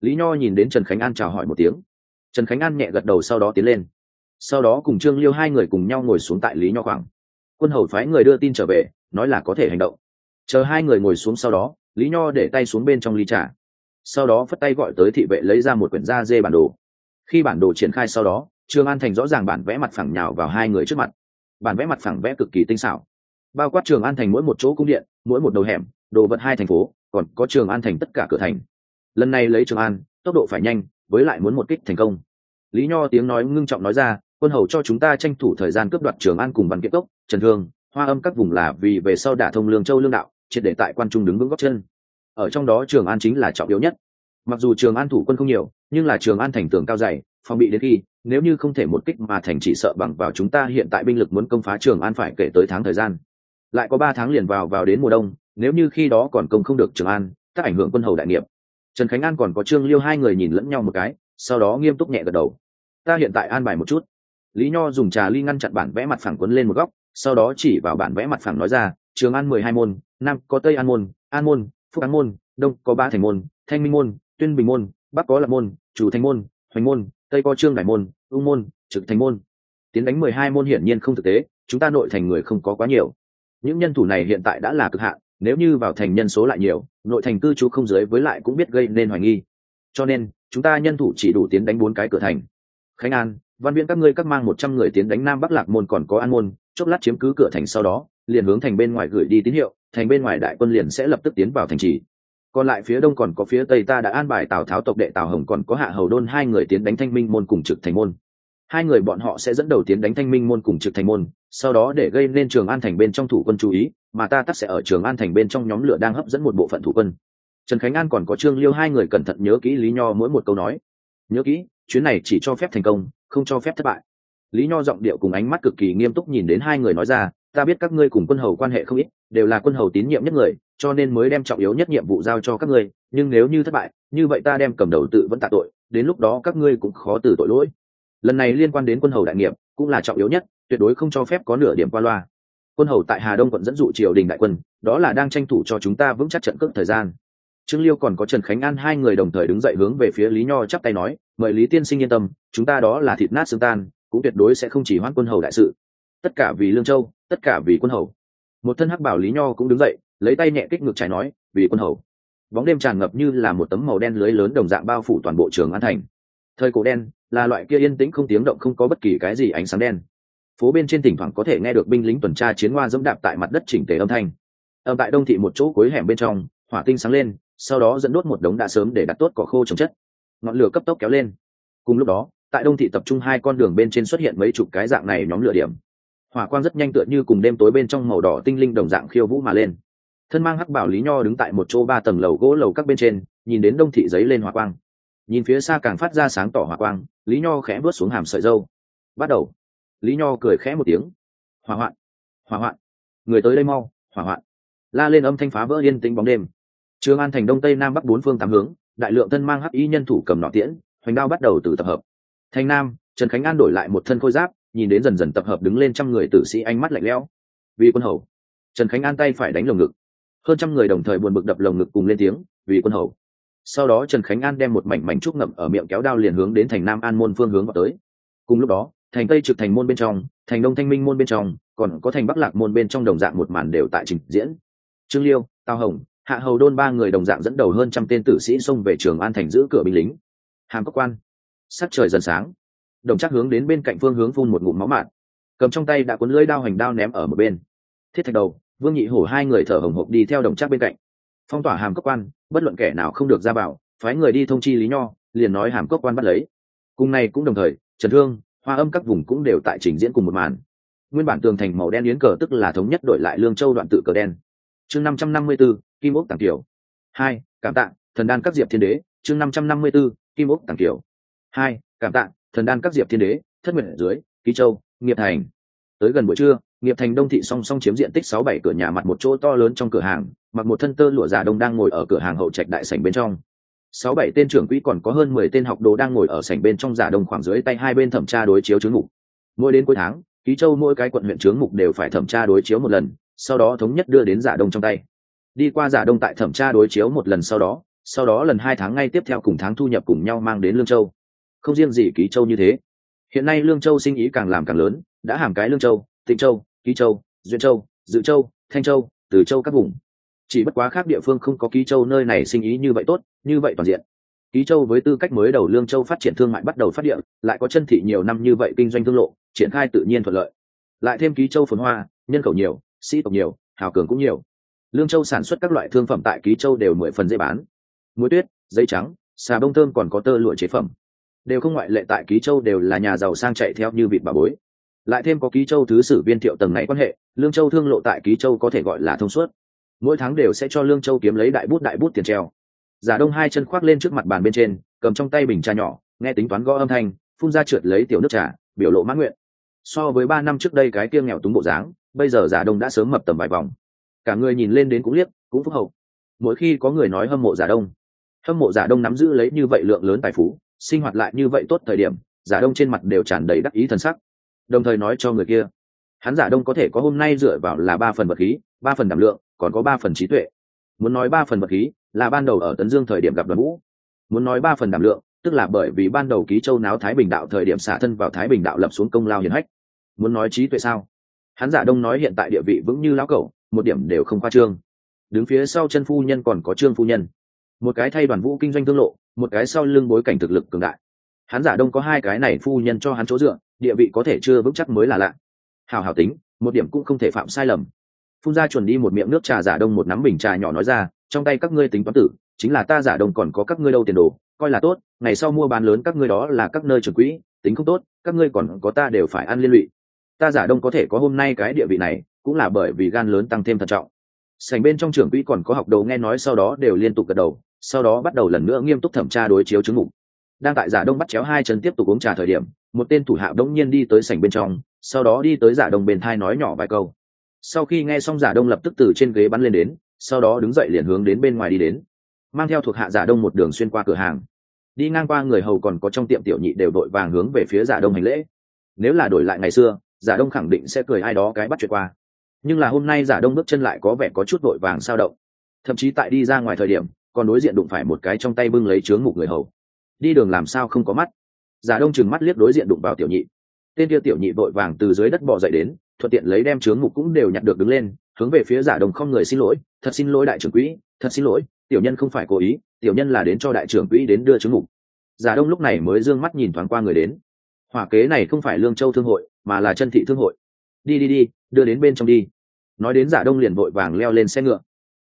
Lý nho nhìn đến trần khánh an chào hỏi một tiếng. Trần khánh an nhẹ gật đầu sau đó tiến lên. Sau đó cùng trương liêu hai người cùng nhau ngồi xuống tại lý nho khoảng. Quân hầu phái người đưa tin trở về, nói là có thể hành động. Chờ hai người ngồi xuống sau đó, lý nho để tay xuống bên trong ly trà sau đó phất tay gọi tới thị vệ lấy ra một quyển da dê bản đồ. Khi bản đồ triển khai sau đó, trương an thành rõ ràng bản vẽ mặt phẳng nhào vào hai người trước mặt. Bản vẽ mặt phẳng vẽ cực kỳ tinh xảo. Bao quát trường an thành mỗi một chỗ cung điện, mỗi một đầu hẻm, đồ vật hai thành phố, còn có trường an thành tất cả cửa thành. Lần này lấy trường an, tốc độ phải nhanh, với lại muốn một kích thành công. Lý nho tiếng nói ngưng trọng nói ra, quân hầu cho chúng ta tranh thủ thời gian cướp đoạt trường an cùng văn kiệt cốc, trần thương, hoa âm các vùng là vì về sau đả thông lương châu lương đạo, triệt để tại quan trung đứng vững góc chân ở trong đó trường an chính là trọng yếu nhất. Mặc dù trường an thủ quân không nhiều, nhưng là trường an thành tường cao dày, phòng bị đến khi, nếu như không thể một kích mà thành chỉ sợ bằng vào chúng ta hiện tại binh lực muốn công phá trường an phải kể tới tháng thời gian. Lại có ba tháng liền vào vào đến mùa đông, nếu như khi đó còn công không được trường an các ảnh hưởng quân hầu đại nghiệp. Trần khánh an còn có trương liêu hai người nhìn lẫn nhau một cái, sau đó nghiêm túc nhẹ gật đầu. Ta hiện tại an bài một chút. Lý nho dùng trà ly ngăn chặn bản vẽ mặt phẳng quấn lên một góc, sau đó chỉ vào bản vẽ mặt phẳng nói ra, trường an mười hai môn nam có tây an môn an môn phúc Áng môn, đông có ba thành môn, thanh minh môn, tuyên bình môn, bắc có Lạc môn, chủ thành môn, hoành môn, tây có trương đại môn ung môn, trực thành môn. Tiến đánh mười hai môn hiển nhiên không thực tế, chúng ta nội thành người không có quá nhiều. Những nhân thủ này hiện tại đã là cực hạn, nếu như vào thành nhân số lại nhiều, nội thành cư trú không giới với lại cũng biết gây nên hoài nghi. Cho nên, chúng ta nhân thủ chỉ đủ tiến đánh bốn cái cửa thành. Khánh an, văn viện các ngươi các mang một trăm người tiến đánh nam bắc lạc môn còn có an môn, chốc lát chiếm cứ cửa thành sau đó, liền hướng thành bên ngoài gửi đi tín hiệu thành bên ngoài đại quân liền sẽ lập tức tiến vào thành trì. Còn lại phía đông còn có phía tây ta đã an bài tào tháo tộc đệ tào hồng còn có hạ hầu đôn hai người tiến đánh thanh minh môn cùng trực thành môn. Hai người bọn họ sẽ dẫn đầu tiến đánh thanh minh môn cùng trực thành môn, sau đó để gây nên trường an thành bên trong thủ quân chú ý, mà ta tắt sẽ ở trường an thành bên trong nhóm lửa đang hấp dẫn một bộ phận thủ quân. Trần khánh an còn có trương liêu hai người cẩn thận nhớ kỹ lý nho mỗi một câu nói. Nhớ kỹ, chuyến này chỉ cho phép thành công, không cho phép thất bại. Lý nho giọng điệu cùng ánh mắt cực kỳ nghiêm túc nhìn đến hai người nói ra, ta biết các ngươi cùng quân hầu quan hệ không ít đều là quân hầu tín nhiệm nhất người, cho nên mới đem trọng yếu nhất nhiệm vụ giao cho các ngươi, nhưng nếu như thất bại, như vậy ta đem cầm đầu tự vẫn tạ tội, đến lúc đó các ngươi cũng khó từ tội lỗi. Lần này liên quan đến quân hầu đại nghiệp cũng là trọng yếu nhất, tuyệt đối không cho phép có nửa điểm qua loa. Quân hầu tại hà đông quận dẫn dụ triều đình đại quân, đó là đang tranh thủ cho chúng ta vững chắc trận cước thời gian. Trương liêu còn có trần khánh an hai người đồng thời đứng dậy hướng về phía lý nho chắp tay nói, mời lý tiên sinh yên tâm, chúng ta đó là thịt nát xương tan, cũng tuyệt đối sẽ không chỉ hoãn quân hầu đại sự. Tất cả vì lương châu, tất cả vì quân hầu một thân hắc bảo lý nho cũng đứng dậy, lấy tay nhẹ kích ngược trái nói, vì quân hầu. Bóng đêm tràn ngập như là một tấm màu đen lưới lớn đồng dạng bao phủ toàn bộ trường an thành. Thời cổ đen, là loại kia yên tĩnh không tiếng động không có bất kỳ cái gì ánh sáng đen. Phố bên trên thỉnh thoảng có thể nghe được binh lính tuần tra chiến hoa dẫm đạp tại mặt đất chỉnh tề âm thanh. Ở tại đông thị một chỗ cuối hẻm bên trong, hỏa tinh sáng lên, sau đó dẫn đốt một đống đã sớm để đặt tốt cỏ khô trồng chất. Ngọn lửa cấp tốc kéo lên. Cùng lúc đó, tại đông thị tập trung hai con đường bên trên xuất hiện mấy chục cái dạng này nhóm lửa điểm hỏa quang rất nhanh tựa như cùng đêm tối bên trong màu đỏ tinh linh đồng dạng khiêu vũ mà lên. Thân mang hắc bảo lý nho đứng tại một chỗ ba tầng lầu gỗ lầu các bên trên, nhìn đến đông thị giấy lên hỏa quang. Nhìn phía xa càng phát ra sáng tỏ hỏa quang, lý nho khẽ bước xuống hàm sợi dâu. Bắt đầu. Lý nho cười khẽ một tiếng. Hỏa hoạn. Hỏa hoạn. Người tới đây mau, hỏa hoạn. La lên âm thanh phá vỡ yên tĩnh bóng đêm. Trường an thành đông tây nam bắc bốn phương tám hướng, đại lượng thân mang hắc y nhân thủ cầm nọ tiễn, hoành đao bắt đầu từ tập hợp. Thành nam, trần khánh an đổi lại một thân khôi giáp nhìn đến dần dần tập hợp đứng lên trăm người tử sĩ ánh mắt lạnh lẽo. Vì quân hầu, trần khánh an tay phải đánh lồng ngực. Hơn trăm người đồng thời buồn bực đập lồng ngực cùng lên tiếng, vì quân hầu. Sau đó trần khánh an đem một mảnh mảnh trúc ngậm ở miệng kéo đao liền hướng đến thành nam an môn phương hướng vào tới. Cùng lúc đó, thành tây trực thành môn bên trong, thành đông thanh minh môn bên trong, còn có thành bắc lạc môn bên trong đồng dạng một màn đều tại trình diễn. Trương liêu, tào hồng, hạ hầu đôn ba người đồng dạng dẫn đầu hơn trăm tên tử sĩ xông về trường an thành giữ cửa binh lính. Hàm cốc quan, sắc trời dần sáng đồng chắc hướng đến bên cạnh phương hướng phun một ngụm máu mạt. Cầm trong tay đã cuốn lưỡi đao hành đao ném ở một bên. Thiết thạch đầu, vương nhị hổ hai người thở hồng hộc đi theo đồng chắc bên cạnh. Phong tỏa hàm cốc quan, bất luận kẻ nào không được ra bảo, phái người đi thông chi lý nho, liền nói hàm cốc quan bắt lấy. Cùng này cũng đồng thời, trần thương, hoa âm các vùng cũng đều tại trình diễn cùng một màn. Nguyên bản tường thành màu đen yến cờ tức là thống nhất đổi lại lương châu đoạn tự cờ đen. Chương năm trăm năm mươi b ố kim ốc tàng kiều. Hai, cảm tạ, thần đan các diệp thiên đế. Chương năm trăm năm mươi b ố kim ốc tàng kiều. Hai, cảm tạ thần đan các diệp thiên đế, thất nguyện dưới, ký châu, nghiệp thành. Tới gần buổi trưa, nghiệp thành đông thị song song chiếm diện tích sáu bảy cửa nhà mặt một chỗ to lớn trong cửa hàng, mặc một thân tơ lụa giả đông đang ngồi ở cửa hàng hậu trạch đại sảnh bên trong. Sáu bảy tên trưởng quỹ còn có hơn mười tên học đồ đang ngồi ở sảnh bên trong giả đông khoảng dưới tay hai bên thẩm tra đối chiếu chứng mục. Mỗi đến cuối tháng, ký châu mỗi cái quận huyện chứng mục đều phải thẩm tra đối chiếu một lần, sau đó thống nhất đưa đến giả đông trong tay. Đi qua giả đông tại thẩm tra đối chiếu một lần sau đó sau đó lần hai tháng ngay tiếp theo cùng tháng thu nhập cùng nhau mang đến lương châu không riêng gì ký châu như thế. Hiện nay lương châu sinh ý càng làm càng lớn, đã hàm cái lương châu, tịnh châu, ký châu, duyên châu, dự châu, thanh châu, từ châu các vùng. Chỉ bất quá khác địa phương không có ký châu nơi này sinh ý như vậy tốt, như vậy toàn diện. Ký châu với tư cách mới đầu lương châu phát triển thương mại bắt đầu phát điện lại có chân thị nhiều năm như vậy kinh doanh thương lộ, triển khai tự nhiên thuận lợi. Lại thêm ký châu phồn hoa, nhân khẩu nhiều, sĩ tộc nhiều, hào cường cũng nhiều. Lương châu sản xuất các loại thương phẩm tại ký châu đều mười phần dễ bán. Muối tuyết, giấy trắng, xà bông thơm còn có tơ lụa chế phẩm đều không ngoại lệ tại ký châu đều là nhà giàu sang chạy theo như vịt bà bối. Lại thêm có ký châu thứ sử viên thiệu tầng này quan hệ, lương châu thương lộ tại ký châu có thể gọi là thông suốt. Mỗi tháng đều sẽ cho lương châu kiếm lấy đại bút đại bút tiền treo. Giả đông hai chân khoác lên trước mặt bàn bên trên, cầm trong tay bình trà nhỏ, nghe tính toán gõ âm thanh, phun ra trượt lấy tiểu nước trà, biểu lộ mãn nguyện. So với ba năm trước đây cái kia nghèo túng bộ dáng, bây giờ giả đông đã sớm mập tầm vài vòng. Cả người nhìn lên đến cũng liếc, cũng phúc hậu. Mỗi khi có người nói hâm mộ giả đông, hâm mộ giả đông nắm giữ lấy như vậy lượng lớn tài phú sinh hoạt lại như vậy tốt thời điểm, giả đông trên mặt đều tràn đầy đắc ý thần sắc. Đồng thời nói cho người kia, hắn giả đông có thể có hôm nay dựa vào là ba phần vật khí, ba phần đảm lượng, còn có ba phần trí tuệ. Muốn nói ba phần vật khí, là ban đầu ở tấn dương thời điểm gặp đoàn vũ. Muốn nói ba phần đảm lượng, tức là bởi vì ban đầu ký châu náo thái bình đạo thời điểm xả thân vào thái bình đạo lập xuống công lao hiển hách. Muốn nói trí tuệ sao? Hắn giả đông nói hiện tại địa vị vững như lão cẩu, một điểm đều không khoa trương. Đứng phía sau chân phu nhân còn có trương phu nhân một cái thay đoàn vũ kinh doanh thương lộ, một cái sau lưng bối cảnh thực lực cường đại. Hắn giả đông có hai cái này phu nhân cho hắn chỗ dựa, địa vị có thể chưa vững chắc mới là lạ. Hào hào tính, một điểm cũng không thể phạm sai lầm. Phun ra chuẩn đi một miệng nước trà giả đông một nắm bình trà nhỏ nói ra, trong tay các ngươi tính toán tử, chính là ta giả đông còn có các ngươi đâu tiền đồ, coi là tốt, ngày sau mua bán lớn các ngươi đó là các nơi trường quỹ, tính không tốt, các ngươi còn có ta đều phải ăn liên lụy. Ta giả đông có thể có hôm nay cái địa vị này, cũng là bởi vì gan lớn tăng thêm thận trọng. Sành bên trong trưởng quỹ còn có học đầu nghe nói sau đó đều liên tục gật đầu sau đó bắt đầu lần nữa nghiêm túc thẩm tra đối chiếu chứng mục. Đang tại giả đông bắt chéo hai chân tiếp tục uống trà thời điểm, một tên thủ hạ đông nhiên đi tới sảnh bên trong, sau đó đi tới giả đông bên thai nói nhỏ vài câu. Sau khi nghe xong giả đông lập tức từ trên ghế bắn lên đến, sau đó đứng dậy liền hướng đến bên ngoài đi đến. Mang theo thuộc hạ giả đông một đường xuyên qua cửa hàng. Đi ngang qua người hầu còn có trong tiệm tiểu nhị đều đội vàng hướng về phía giả đông hành lễ. Nếu là đổi lại ngày xưa, giả đông khẳng định sẽ cười ai đó cái bắt chuyện qua. Nhưng là hôm nay giả đông bước chân lại có vẻ có chút vội vàng sao động. Thậm chí tại đi ra ngoài thời điểm còn đối diện đụng phải một cái trong tay bưng lấy chướng mục người hầu. Đi đường làm sao không có mắt? Giả đông chừng mắt liếc đối diện đụng vào tiểu nhị. Tên kia tiểu nhị vội vàng từ dưới đất bò dậy đến, thuận tiện lấy đem chướng mục cũng đều nhặt được đứng lên, hướng về phía giả đông không người xin lỗi, thật xin lỗi đại trưởng quỹ, thật xin lỗi, tiểu nhân không phải cố ý, tiểu nhân là đến cho đại trưởng quỹ đến đưa chướng mục. Giả đông lúc này mới d ư ơ n g mắt nhìn thoáng qua người đến. Hỏa kế này không phải lương châu thương hội, mà là chân thị thương hội. Đi đi đi, đưa đến bên trong đi. Nói đến giả đông liền vội vàng leo lên xe ngựa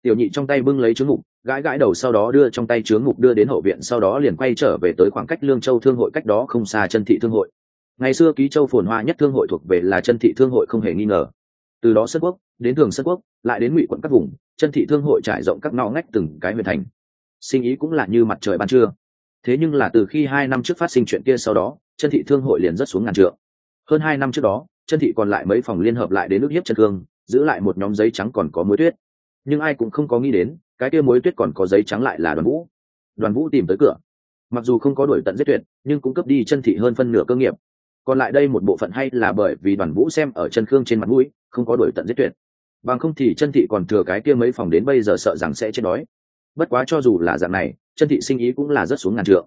tiểu nhị trong tay bưng lấy trướng ngục, gãi gãi đầu sau đó đưa trong tay trướng ngục đưa đến hậu viện sau đó liền quay trở về tới khoảng cách lương châu thương hội cách đó không xa chân thị thương hội. Ngày xưa ký châu phồn hoa nhất thương hội thuộc về là chân thị thương hội không hề nghi ngờ. Từ đó sân quốc đến thường sân quốc lại đến ngụy quận các vùng chân thị thương hội trải rộng các ngõ ngách từng cái huyện thành. Sinh ý cũng là như mặt trời ban trưa. Thế nhưng là từ khi hai năm trước phát sinh chuyện kia sau đó chân thị thương hội liền rất xuống ngàn trượng. Hơn hai năm trước đó chân thị còn lại mấy phòng liên hợp lại đến nước hiếp chân thương giữ lại một nhóm giấy trắng còn có muối tuyết nhưng ai cũng không có nghĩ đến, cái kia mối tuyết còn có giấy trắng lại là đoàn vũ. Đoàn vũ tìm tới cửa. Mặc dù không có đuổi tận giết tuyệt, nhưng cũng cấp đi chân thị hơn phân nửa cơ nghiệp. Còn lại đây một bộ phận hay là bởi vì đoàn vũ xem ở chân khương trên mặt mũi, không có đổi tận giết tuyệt. Bằng không thì chân thị còn thừa cái kia mấy phòng đến bây giờ sợ rằng sẽ chết đói. Bất quá cho dù là dạng này, chân thị sinh ý cũng là rất xuống ngàn trượng.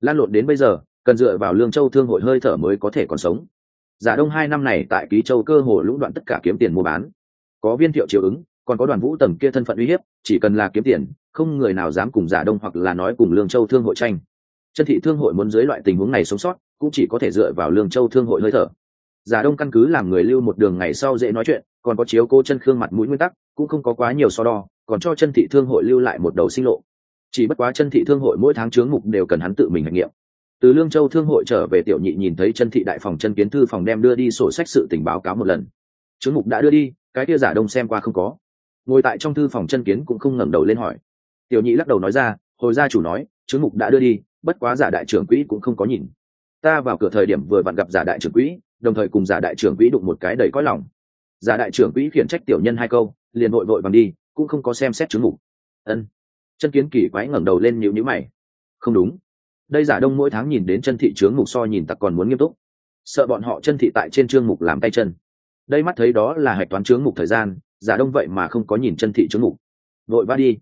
Lan lộn đến bây giờ, cần dựa vào lương châu thương hội hơi thở mới có thể còn sống. Giả đông hai năm này tại ký châu cơ hồ lũng đoạn tất cả kiếm tiền mua bán. Có viên thiệu chiều ứng còn có đoàn vũ tầng kia thân phận uy hiếp, chỉ cần là kiếm tiền, không người nào dám cùng giả đông hoặc là nói cùng lương châu thương hội tranh. Chân thị thương hội muốn dưới loại tình huống này sống sót, cũng chỉ có thể dựa vào lương châu thương hội hơi thở. Giả đông căn cứ làm người lưu một đường ngày sau dễ nói chuyện, còn có chiếu cô chân khương mặt mũi nguyên tắc, cũng không có quá nhiều so đo, còn cho chân thị thương hội lưu lại một đầu sinh lộ. Chỉ bất quá chân thị thương hội mỗi tháng chướng mục đều cần hắn tự mình hành nghiệm. Từ lương châu thương hội trở về tiểu nhị nhìn thấy chân thị đại phòng chân kiến thư phòng đem đưa đi sổ sách sự tình báo cáo một lần. Chướng mục đã đưa đi, cái kia giả đông xem qua không có ngồi tại trong thư phòng chân kiến cũng không ngẩng đầu lên hỏi. Tiểu nhị lắc đầu nói ra, hồi gia chủ nói chứng mục đã đưa đi, bất quá giả đại trưởng quỹ cũng không có nhìn. Ta vào cửa thời điểm vừa vặn gặp giả đại trưởng quỹ, đồng thời cùng giả đại trưởng quỹ đụng một cái đầy cõi lòng. Giả đại trưởng quỹ khiển trách tiểu nhân hai câu, liền vội vội bằng đi, cũng không có xem xét chứng mục. Ân. Chân kiến kỳ quái ngẩng đầu lên nhịu nhữ mày. Không đúng. Đây giả đông mỗi tháng nhìn đến chân thị trướng mục so nhìn tặc còn muốn nghiêm túc. Sợ bọn họ chân thị tại trên trương mục làm tay chân. Đây mắt thấy đó là hạch toán trướng mục thời gian giả đông vậy mà không có nhìn chân thị trướng ngủ. vội va đi.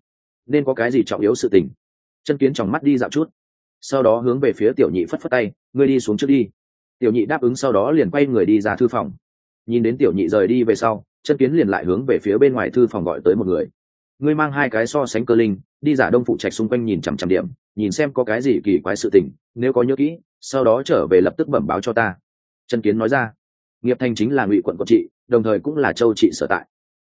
Nên có cái gì trọng yếu sự tình? Chân kiến trong mắt đi dạo chút. Sau đó hướng về phía tiểu nhị phất phất tay, ngươi đi xuống trước đi. Tiểu nhị đáp ứng sau đó liền quay người đi ra thư phòng. Nhìn đến tiểu nhị rời đi về sau, chân kiến liền lại hướng về phía bên ngoài thư phòng gọi tới một người. Ngươi mang hai cái so sánh cơ linh, đi giả đông phụ trạch xung quanh nhìn chằm chằm điểm, nhìn xem có cái gì kỳ quái sự tình, nếu có nhớ kỹ, sau đó trở về lập tức bẩm báo cho ta. Chân kiến nói ra. Nghiệp thành chính là ngụy quận quận trị đồng thời cũng là châu trị sở tại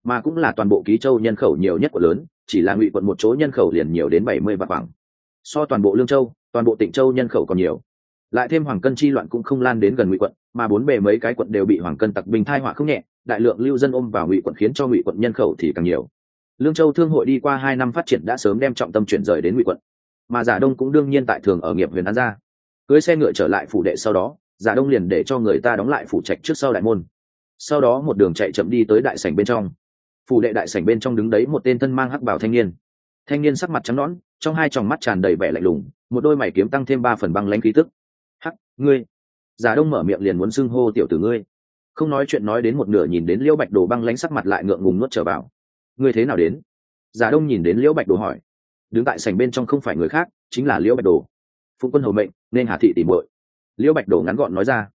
mà cũng là toàn bộ ký châu nhân khẩu nhiều nhất của lớn, chỉ là ngụy quận một chỗ nhân khẩu liền nhiều đến bảy mươi vạn khoảng. So toàn bộ lương châu, toàn bộ tỉnh châu nhân khẩu còn nhiều. Lại thêm hoàng cân chi loạn cũng không lan đến gần ngụy quận, mà bốn bề mấy cái quận đều bị hoàng cân tặc binh thai họa không nhẹ, đại lượng lưu dân ôm vào ngụy quận khiến cho ngụy quận nhân khẩu thì càng nhiều. Lương châu thương hội đi qua hai năm phát triển đã sớm đem trọng tâm chuyển rời đến ngụy quận. Mà giả đông cũng đương nhiên tại thường ở nghiệp huyền an gia. Cưới xe ngựa trở lại phủ đệ sau đó, giả đông liền để cho người ta đóng lại phủ trạch trước sau đại môn. Sau đó một đường chạy chậm đi tới đại sảnh bên trong phủ đệ đại sảnh bên trong đứng đấy một tên thân mang hắc bảo thanh niên. Thanh niên sắc mặt trắng nõn, trong hai tròng mắt tràn đầy vẻ lạnh lùng, một đôi mày kiếm tăng thêm ba phần băng lãnh khí tức. Hắc, ngươi. Giả đông mở miệng liền muốn xưng hô tiểu tử ngươi. Không nói chuyện nói đến một nửa nhìn đến liễu bạch đồ băng lãnh sắc mặt lại ngượng ngùng nuốt trở vào. Ngươi thế nào đến? Giả đông nhìn đến liễu bạch đồ hỏi. Đứng tại sảnh bên trong không phải người khác, chính là liễu bạch đồ. Phụng quân hầu mệnh, nên hà thị tỉ muội. Liễu bạch đồ ngắn gọn nói ra.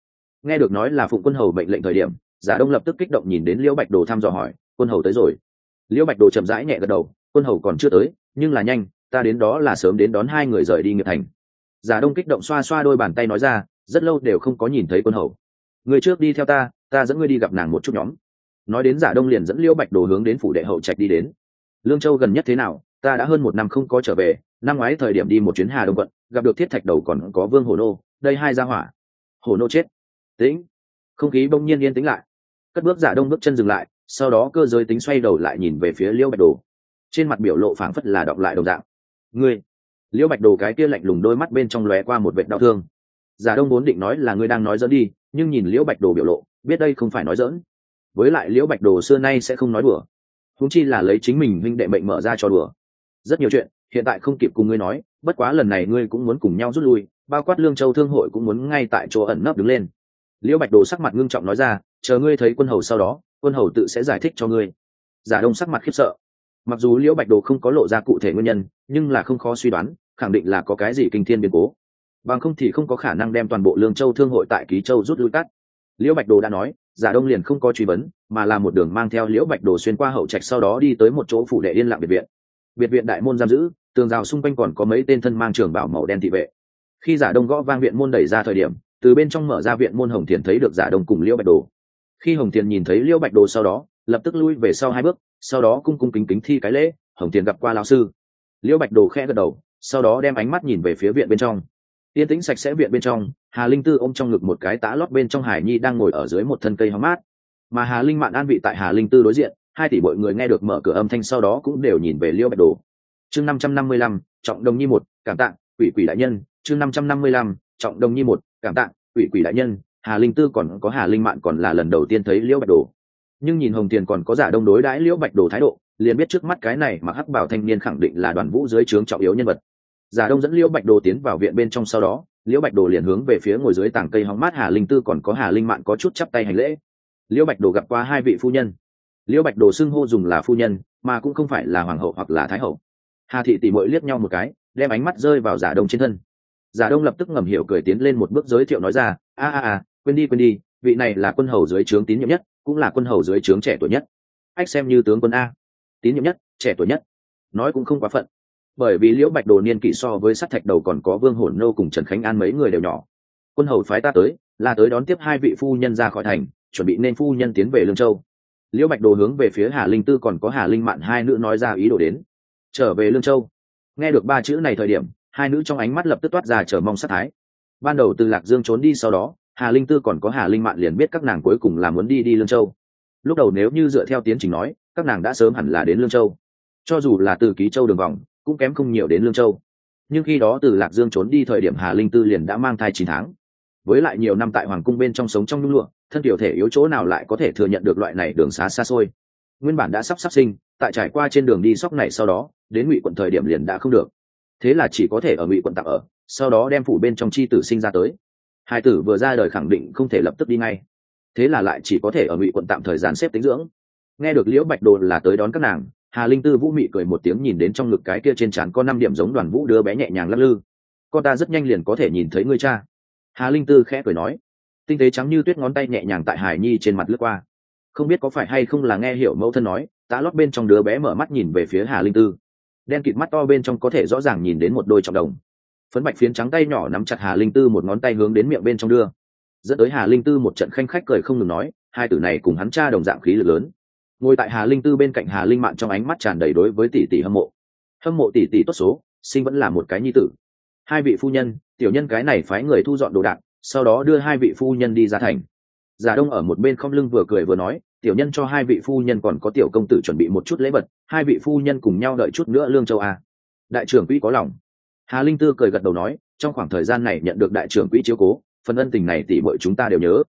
Nghe được nói là phụng quân hầu mệnh lệnh thời điểm, giả đông lập tức kích động nhìn đến liễu bạch đồ thăm dò hỏi quân hầu tới rồi. Liễu bạch đồ chậm rãi nhẹ gật đầu, quân hầu còn chưa tới, nhưng là nhanh, ta đến đó là sớm đến đón hai người rời đi nghiệp thành. Giả đông kích động xoa xoa đôi bàn tay nói ra, rất lâu đều không có nhìn thấy quân hầu. Người trước đi theo ta ta dẫn ngươi đi gặp nàng một chút nhóm. Nói đến giả đông liền dẫn liễu bạch đồ hướng đến phủ đệ hậu trạch đi đến. Lương châu gần nhất thế nào? Ta đã hơn một năm không có trở về, năm ngoái thời điểm đi một chuyến hà đông quận, gặp được thiết thạch đầu còn có vương hồ nô, đây hai gia hỏa. Hồ nô chết. Tĩnh. Không khí bỗng nhiên yên tĩnh lại. Cất bước giả đông bước chân dừng lại sau đó cơ giới tính xoay đầu lại nhìn về phía liễu bạch đồ. Trên mặt biểu lộ phảng phất là đọc lại đồng dạng. Ngươi. Liễu bạch đồ cái kia lạnh lùng đôi mắt bên trong lóe qua một vệt đau thương. Giả đông vốn định nói là ngươi đang nói dẫn đi, nhưng nhìn liễu bạch đồ biểu lộ, biết đây không phải nói dỡn với lại liễu bạch đồ xưa nay sẽ không nói đùa. Húng chi là lấy chính mình huynh đệ mệnh mở ra cho đùa. Rất nhiều chuyện, hiện tại không kịp cùng ngươi nói, bất quá lần này ngươi cũng muốn cùng nhau rút lui, bao quát lương châu thương hội cũng muốn ngay tại chỗ ẩn nấp đứng lên. Liễu bạch đồ sắc mặt ngưng trọng nói ra, chờ ngươi thấy quân hầu sau đó quân hầu tự sẽ giải thích cho ngươi. Giả đông sắc mặt khiếp sợ. Mặc dù liễu bạch đồ không có lộ ra cụ thể nguyên nhân, nhưng là không khó suy đoán, khẳng định là có cái gì kinh thiên biến cố. Bằng không thì không có khả năng đem toàn bộ lương châu thương hội tại ký châu rút lui cắt. Liễu bạch đồ đã nói, giả đông liền không có truy vấn, mà là một đường mang theo liễu bạch đồ xuyên qua hậu trạch sau đó đi tới một chỗ phủ đệ yên lặng biệt viện. Biệt viện đại môn giam giữ, tường rào xung quanh còn có mấy tên thân mang trường bảo màu đen thị vệ. Khi giả đông gõ vang viện môn đẩy ra thời điểm, từ bên trong mở ra viện môn hồng thiền thấy được giả đông cùng liễu bạch đồ khi hồng Tiền nhìn thấy liễu bạch đồ sau đó, lập tức lui về sau hai bước, sau đó cung cung kính kính thi cái lễ, hồng Tiền gặp qua lão sư. Liễu bạch đồ khẽ gật đầu, sau đó đem ánh mắt nhìn về phía viện bên trong. Yên tĩnh sạch sẽ viện bên trong, hà linh tư ôm trong ngực một cái tã lót bên trong hải nhi đang ngồi ở dưới một thân cây hóng mát. Mà hà linh mạn an vị tại hà linh tư đối diện, hai tỷ mọi người nghe được mở cửa âm thanh sau đó cũng đều nhìn về liễu bạch đồ. Chương năm trăm năm mươi lăm, trọng đồng nhi một, cảm tạng quỷ quỷ đại nhân. Chương năm trăm năm mươi lăm, trọng đồng nhi một, cảm tạng quỷ quỷ đại nhân hà linh tư còn có hà linh mạn còn là lần đầu tiên thấy liễu bạch đồ. Nhưng nhìn hồng tiền còn có giả đông đối đãi liễu bạch đồ thái độ, liền biết trước mắt cái này mà hắc bảo thanh niên khẳng định là đoàn vũ dưới trướng trọng yếu nhân vật. Giả đông dẫn liễu bạch đồ tiến vào viện bên trong sau đó, liễu bạch đồ liền hướng về phía ngồi dưới tảng cây hóng mát hà linh tư còn có hà linh mạn có chút chắp tay hành lễ. Liễu bạch đồ gặp qua hai vị phu nhân. Liễu bạch đồ xưng hô dùng là phu nhân, mà cũng không phải là hoàng hậu hoặc là thái hậu. Hà thị tỉ mội liếc nhau một cái, đem ánh mắt rơi vào giả đông trên thân. Giả đông lập tức ngầm hiểu cười tiến lên một bước giới thiệu nói ra, a a a quên đi quên đi, vị này là quân hầu dưới trướng tín nhiệm nhất, cũng là quân hầu dưới trướng trẻ tuổi nhất. Ách xem như tướng quân a. Tín nhiệm nhất, trẻ tuổi nhất. Nói cũng không quá phận. Bởi vì liễu bạch đồ niên kỷ so với sát thạch đầu còn có vương hổn nô cùng trần khánh an mấy người đều nhỏ. Quân hầu phái ta tới, là tới đón tiếp hai vị phu nhân ra khỏi thành, chuẩn bị nên phu nhân tiến về lương châu. Liễu bạch đồ hướng về phía hà linh tư còn có hà linh mạn hai nữ nói ra ý đồ đến. Trở về lương châu. Nghe được ba chữ này thời điểm, hai nữ trong ánh mắt lập tức toát ra chờ mong sát thái. Ban đầu từ lạc dương trốn đi sau đó hà linh tư còn có hà linh mạn liền biết các nàng cuối cùng là muốn đi đi lương châu. Lúc đầu nếu như dựa theo tiến trình nói, các nàng đã sớm hẳn là đến lương châu. Cho dù là từ ký châu đường vòng, cũng kém không nhiều đến lương châu. Nhưng khi đó từ lạc dương trốn đi thời điểm hà linh tư liền đã mang thai chín tháng. Với lại nhiều năm tại hoàng cung bên trong sống trong nhung lụa, thân tiểu thể yếu chỗ nào lại có thể thừa nhận được loại này đường xá xa xôi. Nguyên bản đã sắp sắp sinh, tại trải qua trên đường đi sóc này sau đó, đến ngụy quận thời điểm liền đã không được. Thế là chỉ có thể ở ngụy quận tạm ở, sau đó đem phủ bên trong chi tử sinh ra tới hai tử vừa ra đời khẳng định không thể lập tức đi ngay. Thế là lại chỉ có thể ở ngụy quận tạm thời gian xếp tính dưỡng. Nghe được liễu bạch đồ là tới đón các nàng, hà linh tư vũ mị cười một tiếng nhìn đến trong ngực cái kia trên trán có năm điểm giống đoàn vũ đứa bé nhẹ nhàng lắc lư. Con ta rất nhanh liền có thể nhìn thấy ngươi cha. Hà linh tư khẽ cười nói. Tinh tế trắng như tuyết ngón tay nhẹ nhàng tại hải nhi trên mặt lướt qua. Không biết có phải hay không là nghe hiểu mẫu thân nói, tá lót bên trong đứa bé mở mắt nhìn về phía hà linh tư. Đen kịt mắt to bên trong có thể rõ ràng nhìn đến một đôi trọng đồng phấn bạch phiến trắng tay nhỏ nắm chặt hà linh tư một ngón tay hướng đến miệng bên trong đưa. Dẫn tới hà linh tư một trận khanh khách cười không ngừng nói, hai tử này cùng hắn cha đồng dạng khí lực lớn. Ngồi tại hà linh tư bên cạnh hà linh mạn trong ánh mắt tràn đầy đối với tỷ tỷ hâm mộ. Hâm mộ tỷ tỷ tốt số, sinh vẫn là một cái nhi tử. Hai vị phu nhân, tiểu nhân cái này phái người thu dọn đồ đạc, sau đó đưa hai vị phu nhân đi ra thành. Giả đông ở một bên không lưng vừa cười vừa nói, tiểu nhân cho hai vị phu nhân còn có tiểu công tử chuẩn bị một chút lễ vật, hai vị phu nhân cùng nhau đợi chút nữa lương châu a. Đại trưởng quỹ có lòng hà linh tư cười gật đầu nói, trong khoảng thời gian này nhận được đại trưởng quỹ chiếu cố, phần ân tình này tỷ mọi chúng ta đều nhớ.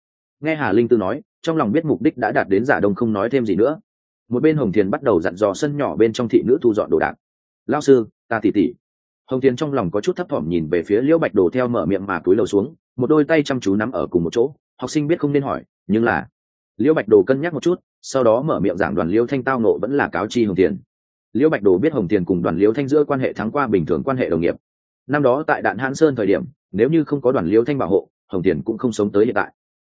Nghe hà linh tư nói, trong lòng biết mục đích đã đạt đến giả đông không nói thêm gì nữa. Một bên hồng thiền bắt đầu dặn dò sân nhỏ bên trong thị nữ thu dọn đồ đạc. Lao sư, ta tỉ tỉ. Hồng thiền trong lòng có chút thấp thỏm nhìn về phía liễu bạch đồ theo mở miệng mà túi lầu xuống, một đôi tay chăm chú nắm ở cùng một chỗ, học sinh biết không nên hỏi, nhưng là liễu bạch đồ cân nhắc một chút, sau đó mở miệng giảng đoàn liễu thanh tao nộ vẫn là cáo chi hồng thiền. Liễu bạch đồ biết hồng thiền cùng đoàn liễu thanh giữa quan hệ thắng qua bình thường quan hệ đồng nghiệp năm đó tại đạn hãn sơn thời điểm, nếu như không có đoàn liêu thanh bảo hộ, hồng tiền cũng không sống tới hiện tại.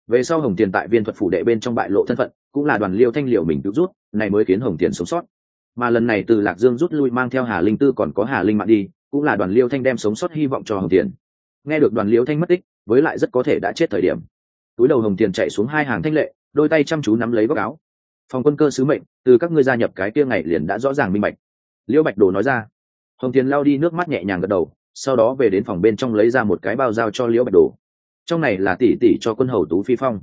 Về sau hồng tiền tại viên thuật phủ đệ bên trong bại lộ thân phận, cũng là đoàn liêu thanh liệu mình cứu rút, này mới khiến hồng tiền sống sót. Mà lần này từ lạc dương rút lui mang theo hà linh tư còn có hà linh mạng đi, cũng là đoàn liêu thanh đem sống sót hy vọng cho hồng tiền. Nghe được đoàn liêu thanh mất tích, với lại rất có thể đã chết thời điểm. Túi đầu hồng tiền chạy xuống hai hàng thanh lệ, đôi tay chăm chú nắm lấy góc áo. Phòng quân cơ sứ mệnh, từ các ngươi gia nhập cái kia ngày liền đã rõ ràng minh bạch. Liễu bạch đồ nói ra. Hồng tiền lao đi nước mắt nhẹ nhàng gật đầu sau đó về đến phòng bên trong lấy ra một cái bao dao cho liễu bạch đồ. Trong này là tỷ tỷ cho quân hầu tú phi phong.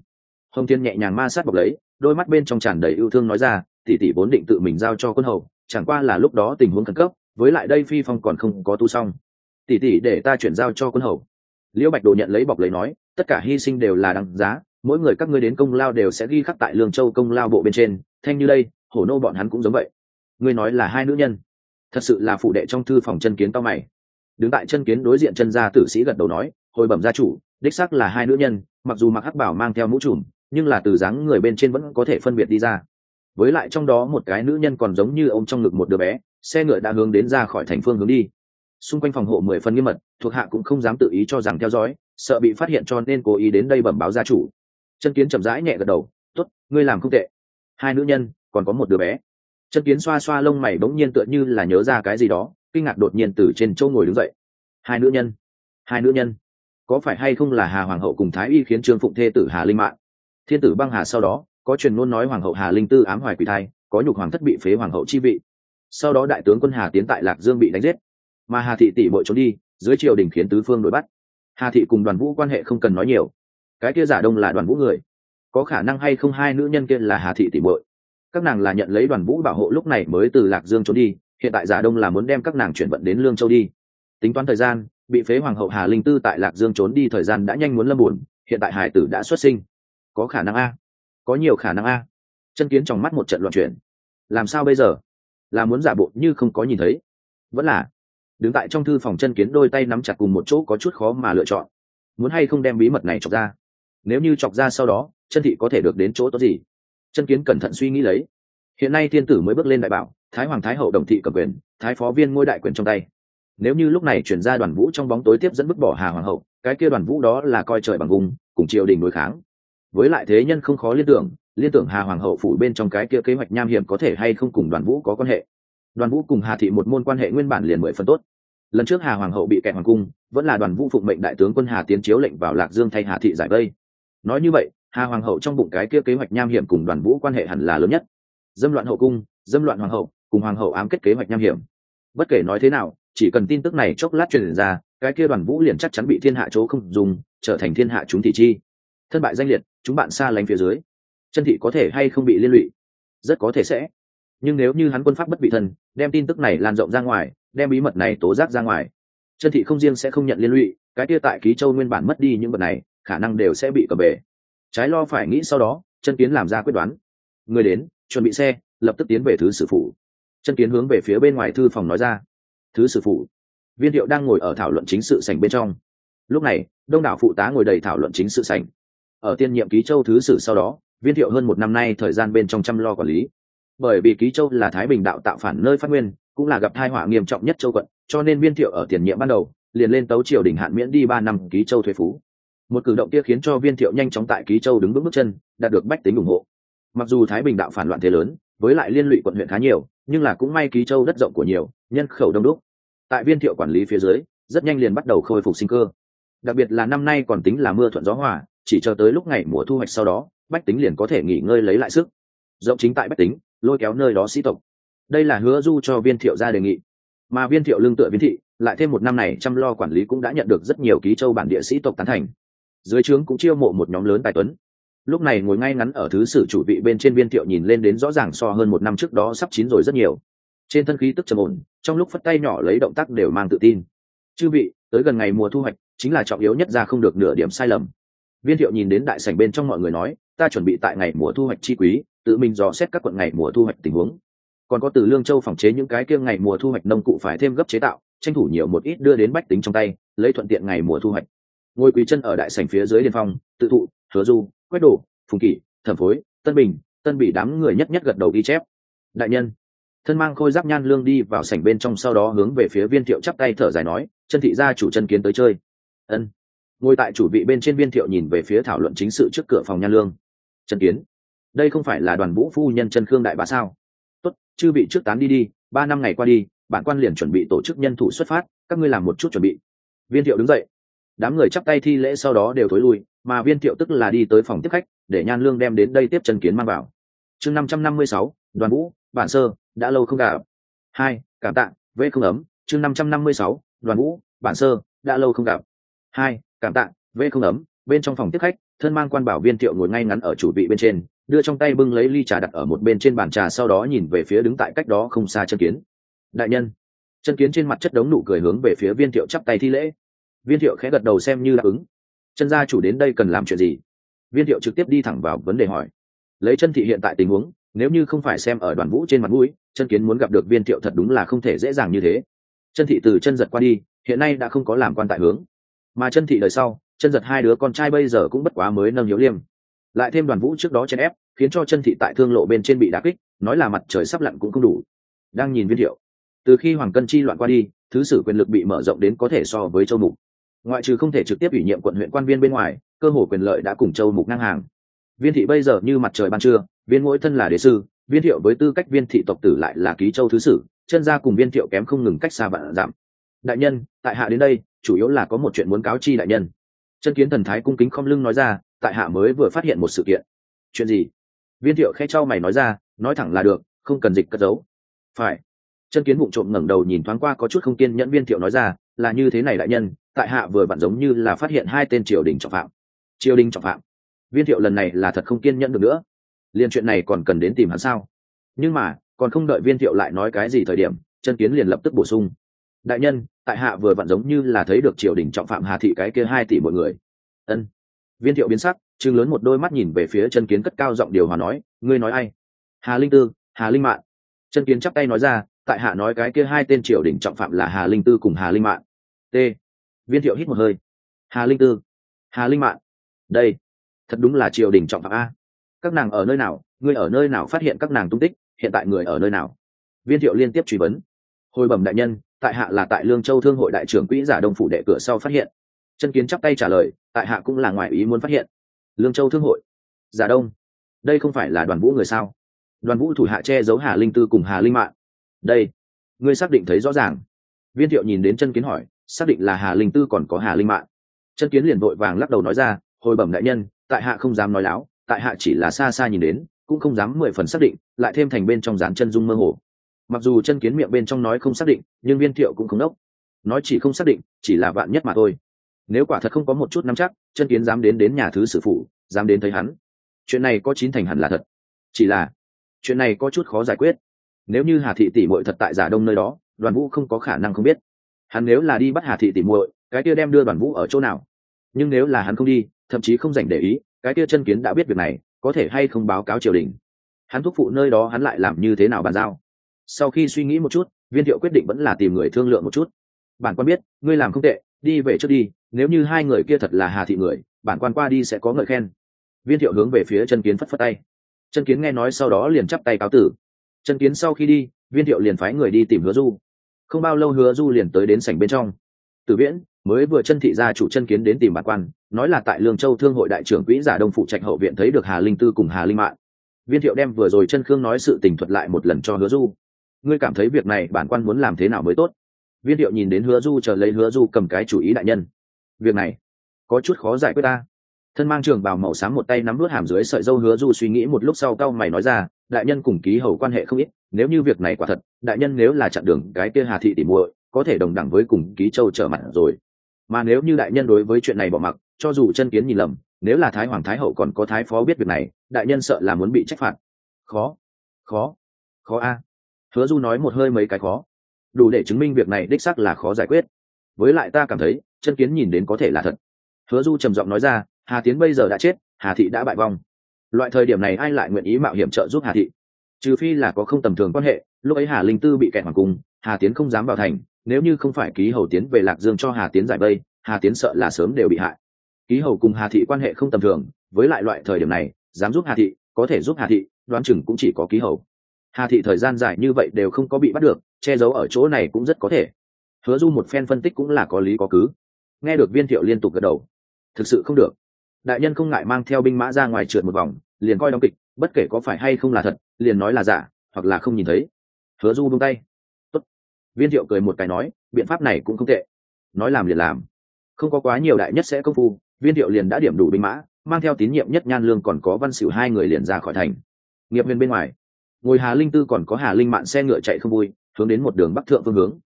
Hồng thiên nhẹ nhàng ma sát bọc lấy, đôi mắt bên trong tràn đầy yêu thương nói ra tỷ tỷ vốn định tự mình giao cho quân hầu, chẳng qua là lúc đó tình huống khẩn cấp, với lại đây phi phong còn không có tu xong. Tỷ tỷ để ta chuyển giao cho quân hầu. Liễu bạch đồ nhận lấy bọc lấy nói, tất cả hy sinh đều là đằng giá, mỗi người các ngươi đến công lao đều sẽ ghi khắc tại lương châu công lao bộ bên trên, thanh như đây, hổ nô bọn hắn cũng giống vậy. Ngươi nói là hai nữ nhân. Thật sự là phụ đệ trong thư phòng chân kiến tao mày đứng tại chân kiến đối diện chân gia tử sĩ gật đầu nói, hồi bẩm gia chủ, đích xác là hai nữ nhân, mặc dù mặc hắc bảo mang theo mũ trùm, nhưng là từ dáng người bên trên vẫn có thể phân biệt đi ra. Với lại trong đó một cái nữ nhân còn giống như ông trong ngực một đứa bé, xe ngựa đã hướng đến ra khỏi thành phương hướng đi. Xung quanh phòng hộ mười phần nghiêm mật, thuộc hạ cũng không dám tự ý cho rằng theo dõi, sợ bị phát hiện cho nên cố ý đến đây bẩm báo gia chủ. Chân kiến chậm rãi nhẹ gật đầu t ố t ngươi làm không tệ. Hai nữ nhân, còn có một đứa bé. Chân kiến xoa xoa lông mày bỗng nhiên tựa như là nhớ ra cái gì đó kinh ngạc đột nhiên từ trên chỗ ngồi đứng dậy. Hai nữ nhân. Hai nữ nhân. Có phải hay không là hà hoàng hậu cùng thái y khiến trương phụng thê tử hà linh mạng? Thiên tử băng hà sau đó, có truyền ngôn nói hoàng hậu hà linh tư ám hoài quỷ thai, có nhục hoàng thất bị phế hoàng hậu chi vị. Sau đó đại tướng quân hà tiến tại lạc dương bị đánh giết. Mà hà thị tỷ bội trốn đi, dưới triều đình khiến tứ phương đuổi bắt. Hà thị cùng đoàn vũ quan hệ không cần nói nhiều. Cái kia giả đông là đoàn vũ người. Có khả năng hay không hai nữ nhân kia là hà thị tỷ bội các nàng là nhận lấy đoàn vũ bảo hộ lúc này mới từ lạc dương trốn đi hiện tại giả đông là muốn đem các nàng chuyển vận đến lương châu đi tính toán thời gian bị phế hoàng hậu hà linh tư tại lạc dương trốn đi thời gian đã nhanh muốn lâm buồn hiện tại hải tử đã xuất sinh có khả năng a có nhiều khả năng a chân kiến trong mắt một trận loạn chuyển làm sao bây giờ là muốn giả bộ như không có nhìn thấy vẫn là đứng tại trong thư phòng chân kiến đôi tay nắm chặt cùng một chỗ có chút khó mà lựa chọn muốn hay không đem bí mật này chọc ra nếu như chọc ra sau đó chân thị có thể được đến chỗ tốt gì chân kiến cẩn thận suy nghĩ lấy hiện nay thiên tử mới bước lên đại bảo, thái hoàng thái hậu đồng thị cầm quyền, thái phó viên ngôi đại quyền trong tay. Nếu như lúc này chuyển ra đoàn vũ trong bóng tối tiếp dẫn bức bỏ hà hoàng hậu, cái kia đoàn vũ đó là coi trời bằng vùng, cùng triều đình đối kháng. Với lại thế nhân không khó liên tưởng liên tưởng hà hoàng hậu phủ bên trong cái kia kế hoạch nham hiểm có thể hay không cùng đoàn vũ có quan hệ. Đoàn vũ cùng hà thị một môn quan hệ nguyên bản liền mười phần tốt. Lần trước hà hoàng hậu bị kẹt hoàng cung, vẫn là đoàn vũ phụng mệnh đại tướng quân hà tiến chiếu lệnh vào lạc dương thay hà thị giải vây. Nói như vậy, hà hoàng hậu trong bụng cái kia kế hoạch nham hiểm cùng đoàn vũ quan hệ hẳn là lớn nhất dâm loạn hậu cung dâm loạn hoàng hậu cùng hoàng hậu ám kết kế hoạch nham hiểm. Bất kể nói thế nào chỉ cần tin tức này chốc lát truyền ra cái kia đoàn vũ liền chắc chắn bị thiên hạ chỗ không dùng trở thành thiên hạ chúng thị chi. Thân bại danh liệt chúng bạn xa lánh phía dưới. Chân thị có thể hay không bị liên lụy? Rất có thể sẽ. Nhưng nếu như hắn quân pháp bất bị thần, đem tin tức này lan rộng ra ngoài đem bí mật này tố giác ra ngoài chân thị không riêng sẽ không nhận liên lụy cái kia tại ký châu nguyên bản mất đi những vật này khả năng đều sẽ bị cờ bể. Trái lo phải nghĩ sau đó chân kiến làm ra quyết đoán. Người đến chuẩn bị xe lập tức tiến về thứ sử phụ. chân kiến hướng về phía bên ngoài thư phòng nói ra. Thứ sử phụ, viên thiệu đang ngồi ở thảo luận chính sự sảnh bên trong. Lúc này đông đảo phụ tá ngồi đầy thảo luận chính sự sảnh. ở tiên nhiệm ký châu thứ sử sau đó viên thiệu hơn một năm nay thời gian bên trong chăm lo quản lý. Bởi vì ký châu là thái bình đạo tạo phản nơi phát nguyên cũng là gặp tai họa nghiêm trọng nhất châu quận cho nên viên thiệu ở tiền nhiệm ban đầu liền lên tấu triều đình hạn miễn đi ba năm ký châu thuế phú. Một cử động kia khiến cho viên thiệu nhanh chóng tại ký châu đứng vững bước chân đạt được bách tính ủng hộ mặc dù thái bình đạo phản loạn thế lớn, với lại liên lụy quận huyện khá nhiều, nhưng là cũng may ký châu đất rộng của nhiều, nhân khẩu đông đúc. Tại viên thiệu quản lý phía dưới, rất nhanh liền bắt đầu khôi phục sinh cơ. Đặc biệt là năm nay còn tính là mưa thuận gió hòa, chỉ chờ tới lúc ngày mùa thu hoạch sau đó, bách tính liền có thể nghỉ ngơi lấy lại sức. Rộng chính tại bách tính, lôi kéo nơi đó sĩ tộc. Đây là hứa du cho viên thiệu ra đề nghị. Mà viên thiệu lương tựa viên thị, lại thêm một năm này chăm lo quản lý cũng đã nhận được rất nhiều ký châu bản địa sĩ tộc tán thành. Dưới trướng cũng chiêu mộ một nhóm lớn tài tuấn lúc này ngồi ngay ngắn ở thứ sử chủ vị bên trên viên thiệu nhìn lên đến rõ ràng so hơn một năm trước đó sắp chín rồi rất nhiều. Trên thân khí tức trầm ổn, trong lúc phất tay nhỏ lấy động tác đều mang tự tin. Chư vị, tới gần ngày mùa thu hoạch, chính là trọng yếu nhất ra không được nửa điểm sai lầm. Viên thiệu nhìn đến đại sảnh bên trong mọi người nói, ta chuẩn bị tại ngày mùa thu hoạch chi quý, tự mình dò xét các quận ngày mùa thu hoạch tình huống. Còn có từ lương châu phòng chế những cái kia ngày mùa thu hoạch nông cụ phải thêm gấp chế tạo, tranh thủ nhiều một ít đưa đến bách tính trong tay, lấy thuận tiện ngày mùa thu hoạch. Ngồi quý chân ở đại sảnh phía dưới liên phong, tự thụ, hứa du quét đổ phùng kỷ, thẩm phối, tân bình, tân bị đám người nhất nhất gật đầu ghi chép. Đại nhân, thân mang khôi giáp nhan lương đi vào sảnh bên trong sau đó hướng về phía viên thiệu chắp tay thở dài nói, chân thị gia chủ chân kiến tới chơi. Ân. Ngồi tại chủ vị bên trên viên thiệu nhìn về phía thảo luận chính sự trước cửa phòng nhan lương. Chân kiến? Đây không phải là đoàn vũ phu nhân chân khương đại bá sao? Tốt, chư vị trước tán đi đi, ba năm ngày qua đi, bản quan liền chuẩn bị tổ chức nhân thủ xuất phát, các ngươi làm một chút chuẩn bị. Viên thiệu đứng dậy đám người chắp tay thi lễ sau đó đều thối lui, mà viên thiệu tức là đi tới phòng tiếp khách, để nhan lương đem đến đây tiếp chân kiến mang vào. Chương năm trăm năm mươi sáu, đoàn vũ, bản sơ, đã lâu không gặp. Hai, cảm tạ, vê không ấm. Chương năm trăm năm mươi sáu, đoàn vũ, bản sơ, đã lâu không gặp. Hai, cảm tạ, vê không ấm. Bên trong phòng tiếp khách, thân mang quan bảo viên thiệu ngồi ngay ngắn ở chủ vị bên trên, đưa trong tay bưng lấy ly trà đặt ở một bên trên bàn trà sau đó nhìn về phía đứng tại cách đó không xa chân kiến. Đại nhân, chân kiến trên mặt chất đống nụ cười hướng về phía viên thiệu chắp tay thi lễ viên thiệu khẽ gật đầu xem như đáp ứng. Chân gia chủ đến đây cần làm chuyện gì? Viên thiệu trực tiếp đi thẳng vào vấn đề hỏi. Lấy chân thị hiện tại tình huống, nếu như không phải xem ở đoàn vũ trên mặt mũi, chân kiến muốn gặp được viên thiệu thật đúng là không thể dễ dàng như thế. Chân thị từ chân giật qua đi, hiện nay đã không có làm quan tại hướng. Mà chân thị đời sau, chân giật hai đứa con trai bây giờ cũng bất quá mới nâng hiếu liêm. Lại thêm đoàn vũ trước đó chen ép, khiến cho chân thị tại thương lộ bên trên bị đá kích, nói là mặt trời sắp lặn cũng không đủ. Đang nhìn viên thiệu, từ khi hoàng cân chi loạn qua đi, thứ sử quyền lực bị mở rộng đến có thể so với châu mục ngoại trừ không thể trực tiếp ủy nhiệm quận huyện quan viên bên ngoài, cơ hồ quyền lợi đã cùng châu mục ngang hàng. Viên thị bây giờ như mặt trời ban trưa, viên mỗi thân là đế sư, viên thiệu với tư cách viên thị tộc tử lại là ký châu thứ sử, chân ra cùng viên thiệu kém không ngừng cách xa vạn giảm đại nhân, tại hạ đến đây, chủ yếu là có một chuyện muốn cáo chi đại nhân. Chân kiến thần thái cung kính không lưng nói ra, tại hạ mới vừa phát hiện một sự kiện. Chuyện gì? Viên thiệu khe trao mày nói ra, nói thẳng là được, không cần dịch cất giấu. Phải. Chân kiến vụ trộm ngẩng đầu nhìn thoáng qua có chút không kiên nhẫn viên thiệu nói ra là như thế này đại nhân, tại hạ vừa vặn giống như là phát hiện hai tên triều đình trọng phạm. Triều đình trọng phạm. Viên thiệu lần này là thật không kiên nhẫn được nữa. Liên chuyện này còn cần đến tìm hắn sao? Nhưng mà, còn không đợi viên thiệu lại nói cái gì thời điểm, chân kiến liền lập tức bổ sung. Đại nhân, tại hạ vừa vặn giống như là thấy được triều đình trọng phạm hà thị cái kia hai tỷ mọi người. Ân. Viên thiệu biến sắc chừng lớn một đôi mắt nhìn về phía chân kiến cất cao giọng điều hòa nói, ngươi nói ai? Hà linh tư, hà linh mạng chân kiến chắp tay nói ra, tại hạ nói cái kia hai tên triều đình trọng phạm là hà linh tư cùng hà linh mạng t. Viên thiệu hít một hơi. Hà linh tư. Hà linh mạng đây. Thật đúng là triều đình trọng phạm a. Các nàng ở nơi nào? Ngươi ở nơi nào phát hiện các nàng tung tích? Hiện tại người ở nơi nào? Viên thiệu liên tiếp truy vấn. Hồi bẩm đại nhân, tại hạ là tại lương châu thương hội đại trưởng quỹ giả đông phủ đệ cửa sau phát hiện. Chân kiến chắp tay trả lời, tại hạ cũng là ngoài ý muốn phát hiện. Lương châu thương hội. Giả đông. Đây không phải là đoàn vũ người sao? Đoàn vũ thủ hạ che giấu hà linh tư cùng hà linh mạng đây. Ngươi xác định thấy rõ ràng. Viên thiệu nhìn đến chân kiến hỏi xác định là hà linh tư còn có hà linh mạng chân kiến liền vội vàng lắc đầu nói ra, hồi bẩm đại nhân, tại hạ không dám nói láo, tại hạ chỉ là xa xa nhìn đến, cũng không dám mười phần xác định, lại thêm thành bên trong dán chân dung mơ hồ. Mặc dù chân kiến miệng bên trong nói không xác định, nhưng viên thiệu cũng không đốc. Nói chỉ không xác định, chỉ là vạn nhất mà thôi. Nếu quả thật không có một chút nắm chắc chân kiến dám đến đến nhà thứ sử phụ, dám đến thấy hắn. Chuyện này có chín thành hẳn là thật. Chỉ là, chuyện này có chút khó giải quyết. Nếu như hà thị tỷ muội thật tại giả đông nơi đó, đoàn vũ không có khả năng không biết hắn nếu là đi bắt hà thị tỉ muội, cái kia đem đưa đoàn vũ ở chỗ nào? Nhưng nếu là hắn không đi, thậm chí không dành để ý, cái kia chân kiến đã biết việc này, có thể hay không báo cáo triều đình? Hắn thúc phụ nơi đó hắn lại làm như thế nào bàn giao? Sau khi suy nghĩ một chút, viên thiệu quyết định vẫn là tìm người thương lượng một chút. Bản quan biết, ngươi làm không tệ, đi về trước đi, nếu như hai người kia thật là hà thị người, bản quan qua đi sẽ có ngợi khen. Viên thiệu hướng về phía chân kiến phất phất tay. Chân kiến nghe nói sau đó liền chắp tay cáo tử. Chân kiến sau khi đi, viên thiệu liền phái người đi tìm hứa du không bao lâu hứa du liền tới đến sảnh bên trong. Tử viễn, mới vừa chân thị gia chủ chân kiến đến tìm bản quan, nói là tại lương châu thương hội đại trưởng quỹ giả đông phụ trạch hậu viện thấy được hà linh tư cùng hà linh mạng viên thiệu đem vừa rồi chân khương nói sự tình thuật lại một lần cho hứa du. Ngươi cảm thấy việc này bản quan muốn làm thế nào mới tốt? Viên thiệu nhìn đến hứa du chờ lấy hứa du cầm cái chủ ý đại nhân. Việc này, có chút khó giải quyết ta. Thân mang trường bào màu xám một tay nắm vớt hàm dưới sợi dâu hứa du suy nghĩ một lúc sau cau mày nói ra, đại nhân cùng ký hầu quan hệ không ít nếu như việc này quả thật, đại nhân nếu là chặn đường cái kia hà thị tỉ muội, có thể đồng đẳng với cùng ký châu trở mặt rồi. Mà nếu như đại nhân đối với chuyện này bỏ mặc, cho dù chân kiến nhìn lầm, nếu là thái hoàng thái hậu còn có thái phó biết việc này, đại nhân sợ là muốn bị trách phạt. Khó khó khó a. Hứa du nói một hơi mấy cái khó. Đủ để chứng minh việc này đích xác là khó giải quyết. Với lại ta cảm thấy, chân kiến nhìn đến có thể là thật. Hứa du trầm giọng nói ra, hà tiến bây giờ đã chết, hà thị đã bại vong. Loại thời điểm này ai lại nguyện ý mạo hiểm trợ giúp hà thị? Trừ phi là có không tầm thường quan hệ, lúc ấy hà linh tư bị kẹt hoàng cung, hà tiến không dám vào thành, nếu như không phải ký hầu tiến về lạc dương cho hà tiến giải vây, hà tiến sợ là sớm đều bị hại. Ký hầu cùng hà thị quan hệ không tầm thường, với lại loại thời điểm này, dám giúp hà thị, có thể giúp hà thị, đoán chừng cũng chỉ có ký hầu. Hà thị thời gian dài như vậy đều không có bị bắt được, che giấu ở chỗ này cũng rất có thể. Hứa du một phen phân tích cũng là có lý có cứ. Nghe được viên thiệu liên tục gật đầu. Thực sự không được. Đại nhân không ngại mang theo binh mã ra ngoài trượt một vòng, liền coi đóng kịch bất kể có phải hay không là thật, liền nói là giả, hoặc là không nhìn thấy. Hứa du buông tay. Tốt. viên thiệu cười một cái nói, biện pháp này cũng không tệ. Nói làm liền làm. Không có quá nhiều đại nhất sẽ công phu, viên thiệu liền đã điểm đủ binh mã, mang theo tín nhiệm nhất nhan lương còn có văn xỉu hai người liền ra khỏi thành. Nghiệp viên bên ngoài. Ngồi hà linh tư còn có hà linh mạn xe ngựa chạy không vui, hướng đến một đường bắc thượng phương hướng.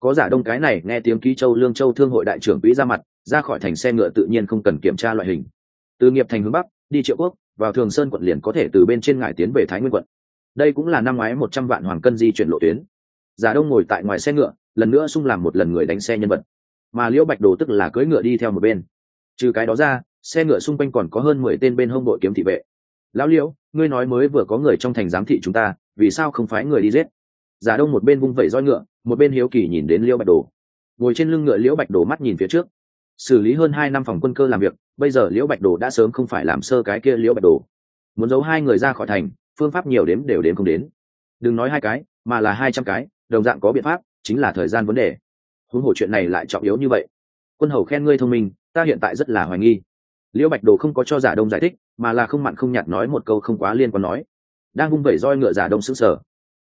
Có giả đông cái này, nghe tiếng ký châu, lương châu thương hội đại trưởng quỹ ra mặt, ra khỏi thành xe ngựa tự nhiên không cần kiểm tra loại hình. Từ nghiệp thành hướng bắc, đi triệu quốc vào thường sơn quận liền có thể từ bên trên ngải tiến về thái nguyên quận. Đây cũng là năm ngoái một trăm vạn hoàng cân di chuyển lộ tuyến. Giả đông ngồi tại ngoài xe ngựa, lần nữa sung làm một lần người đánh xe nhân vật. Mà liễu bạch đồ tức là cưỡi ngựa đi theo một bên. Trừ cái đó ra, xe ngựa xung quanh còn có hơn mười tên bên hông đội kiếm thị vệ. Lão liễu, ngươi nói mới vừa có người trong thành giám thị chúng ta, vì sao không phái người đi giết? Giả đông một bên vung vẩy roi ngựa, một bên hiếu kỳ nhìn đến liễu bạch đồ. Ngồi trên lưng ngựa, liễu bạch đồ mắt nhìn phía trước xử lý hơn hai năm phòng quân cơ làm việc, bây giờ liễu bạch đồ đã sớm không phải làm sơ cái kia liễu bạch đồ. Muốn giấu hai người ra khỏi thành, phương pháp nhiều đếm đều đến không đến. Đừng nói hai cái, mà là hai trăm cái, đồng dạng có biện pháp, chính là thời gian vấn đề. Huống hồ chuyện này lại trọng yếu như vậy. Quân hầu khen ngươi thông minh, ta hiện tại rất là hoài nghi. Liễu bạch đồ không có cho giả đông giải thích, mà là không mặn không nhạt nói một câu không quá liên quan nói. Đang hung vẩy roi ngựa giả đông sững sờ.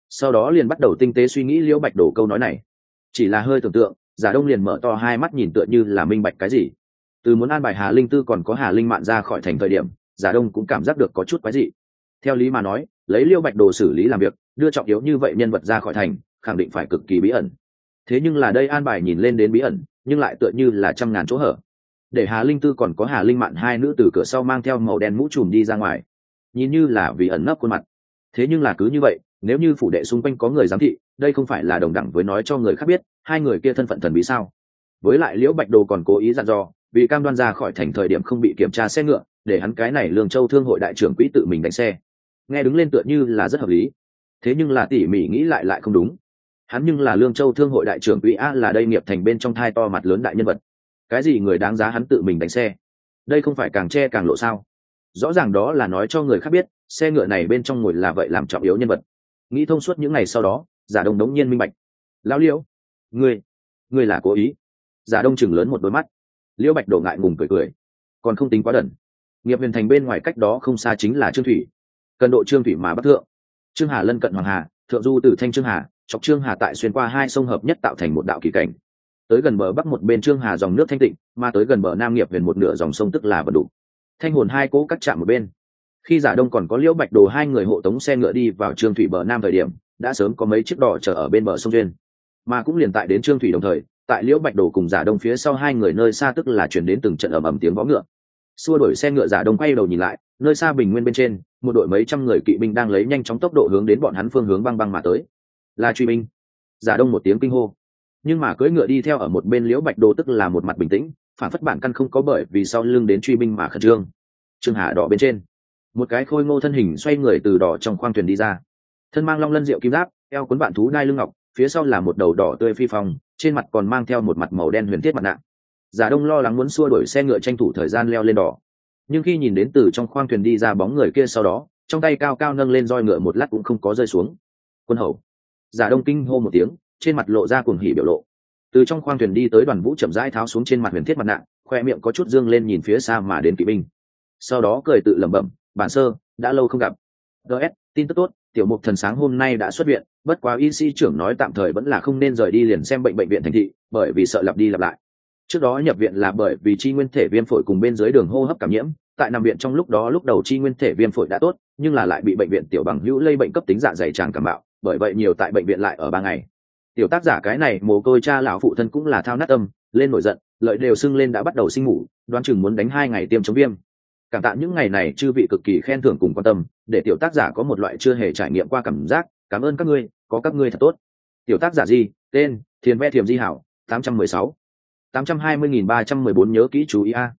Sau đó liền bắt đầu tinh tế suy nghĩ liễu bạch đồ câu nói này. Chỉ là hơi tưởng tượng giả đông liền mở to hai mắt nhìn tựa như là minh bạch cái gì. Từ muốn an bài hà linh tư còn có hà linh mạn ra khỏi thành thời điểm, giả đông cũng cảm giác được có chút quái dị. Theo lý mà nói, lấy liêu bạch đồ xử lý làm việc, đưa trọng yếu như vậy nhân vật ra khỏi thành, khẳng định phải cực kỳ bí ẩn. Thế nhưng là đây an bài nhìn lên đến bí ẩn, nhưng lại tựa như là trăm ngàn chỗ hở. Để hà linh tư còn có hà linh mạn hai nữ từ cửa sau mang theo màu đen mũ trùm đi ra ngoài. Nhìn như là vì ẩn nấp khuôn mặt. Thế nhưng là cứ như vậy nếu như phủ đệ xung quanh có người giám thị, đây không phải là đồng đẳng với nói cho người khác biết, hai người kia thân phận thần bí sao? Với lại liễu bạch đồ còn cố ý dặn dò, vì cam đoan ra khỏi thành thời điểm không bị kiểm tra xe ngựa, để hắn cái này lương châu thương hội đại trưởng quỹ tự mình đánh xe. Nghe đứng lên tựa như là rất hợp lý. Thế nhưng là tỉ mỉ nghĩ lại lại không đúng. Hắn nhưng là lương châu thương hội đại trưởng quỹ a, là đây nghiệp thành bên trong thai to mặt lớn đại nhân vật. Cái gì người đáng giá hắn tự mình đánh xe? Đây không phải càng che càng lộ sao? Rõ ràng đó là nói cho người khác biết, xe ngựa này bên trong ngồi là vậy làm trọng yếu nhân vật nghĩ thông suốt những ngày sau đó, giả đông đống nhiên minh bạch. Lao liễu, ngươi ngươi là cố ý? Giả đông chừng lớn một đôi mắt. Liễu bạch đổ ngại ngùng cười cười. Còn không tính quá đần. Nghiệp huyền thành bên ngoài cách đó không xa chính là trương thủy. Cần độ trương thủy mà bắc thượng. Trương hà lân cận hoàng hà, thượng du từ thanh trương hà, chọc trương hà tại xuyên qua hai sông hợp nhất tạo thành một đạo kỳ cảnh. Tới gần bờ bắc một bên trương hà dòng nước thanh tịnh, mà tới gần bờ nam nghiệp huyền một nửa dòng sông tức là vật đủ. Thanh hồn hai cỗ cắt chạm một bên khi giả đông còn có liễu bạch đồ hai người hộ tống xe ngựa đi vào trương thủy bờ nam thời điểm, đã sớm có mấy chiếc đò chờ ở bên bờ sông duyên. Mà cũng liền tại đến trương thủy đồng thời, tại liễu bạch đồ cùng giả đông phía sau hai người nơi xa tức là chuyển đến từng trận ầm ầm tiếng vó ngựa. Xua đổi xe ngựa giả đông quay đầu nhìn lại, nơi xa bình nguyên bên trên, một đội mấy trăm người kỵ binh đang lấy nhanh chóng tốc độ hướng đến bọn hắn phương hướng băng băng mà tới. Là truy binh. Giả đông một tiếng kinh hô. Nhưng mà cưỡi ngựa đi theo ở một bên liễu bạch đồ tức là một mặt bình tĩnh, phản phất bản căn không có bởi vì sau lưng đến truy binh mà khẩn trương. Trương hà đỏ bên trên một cái khôi ngô thân hình xoay người từ đỏ trong khoang thuyền đi ra. Thân mang long lân rượu kim giáp, eo cuốn bạn thú đai lưng ngọc, phía sau là một đầu đỏ tươi phi phong, trên mặt còn mang theo một mặt màu đen huyền thiết mặt nạ. Giả đông lo lắng muốn xua đuổi xe ngựa tranh thủ thời gian leo lên đỏ. Nhưng khi nhìn đến từ trong khoang thuyền đi ra bóng người kia sau đó, trong tay cao cao nâng lên roi ngựa một lát cũng không có rơi xuống. Quân hầu. Giả đông kinh hô một tiếng, trên mặt lộ ra cuồng hỉ biểu lộ. Từ trong khoang thuyền đi tới đoàn vũ chậm rãi tháo xuống trên mặt huyền thiết mặt nạ, khoe miệng có chút dương lên nhìn phía xa mà đến kỵ binh. Sau đó cười tự lẩm bẩm bản sơ, đã lâu không gặp. Gs tin tức tốt, tiểu mục thần sáng hôm nay đã xuất viện, bất quá y sĩ trưởng nói tạm thời vẫn là không nên rời đi liền xem bệnh bệnh viện thành thị, bởi vì sợ lặp đi lặp lại. Trước đó nhập viện là bởi vì chi nguyên thể viêm phổi cùng bên dưới đường hô hấp cảm nhiễm, tại nằm viện trong lúc đó lúc đầu chi nguyên thể viêm phổi đã tốt, nhưng là lại bị bệnh viện tiểu bằng hữu lây bệnh cấp tính dạ dày tràng cảm bạo, bởi vậy nhiều tại bệnh viện lại ở ba ngày. Tiểu tác giả cái này mồ côi cha lão phụ thân cũng là thao nát tâm, lên nổi giận, lợi đều sưng lên đã bắt đầu sinh ngủ, đoán chừng muốn đánh hai ngày tiêm chống viêm cảm tạ những ngày này chư vị cực kỳ khen thưởng cùng quan tâm, để tiểu tác giả có một loại chưa hề trải nghiệm qua cảm giác, cảm ơn các ngươi, có các ngươi thật tốt. Tiểu tác giả gì? Tên, thiền ve thiềm di hảo, tám trăm mười sáu. tám trăm hai mươi nghìn ba trăm mười bốn nhớ kỹ chú ý a.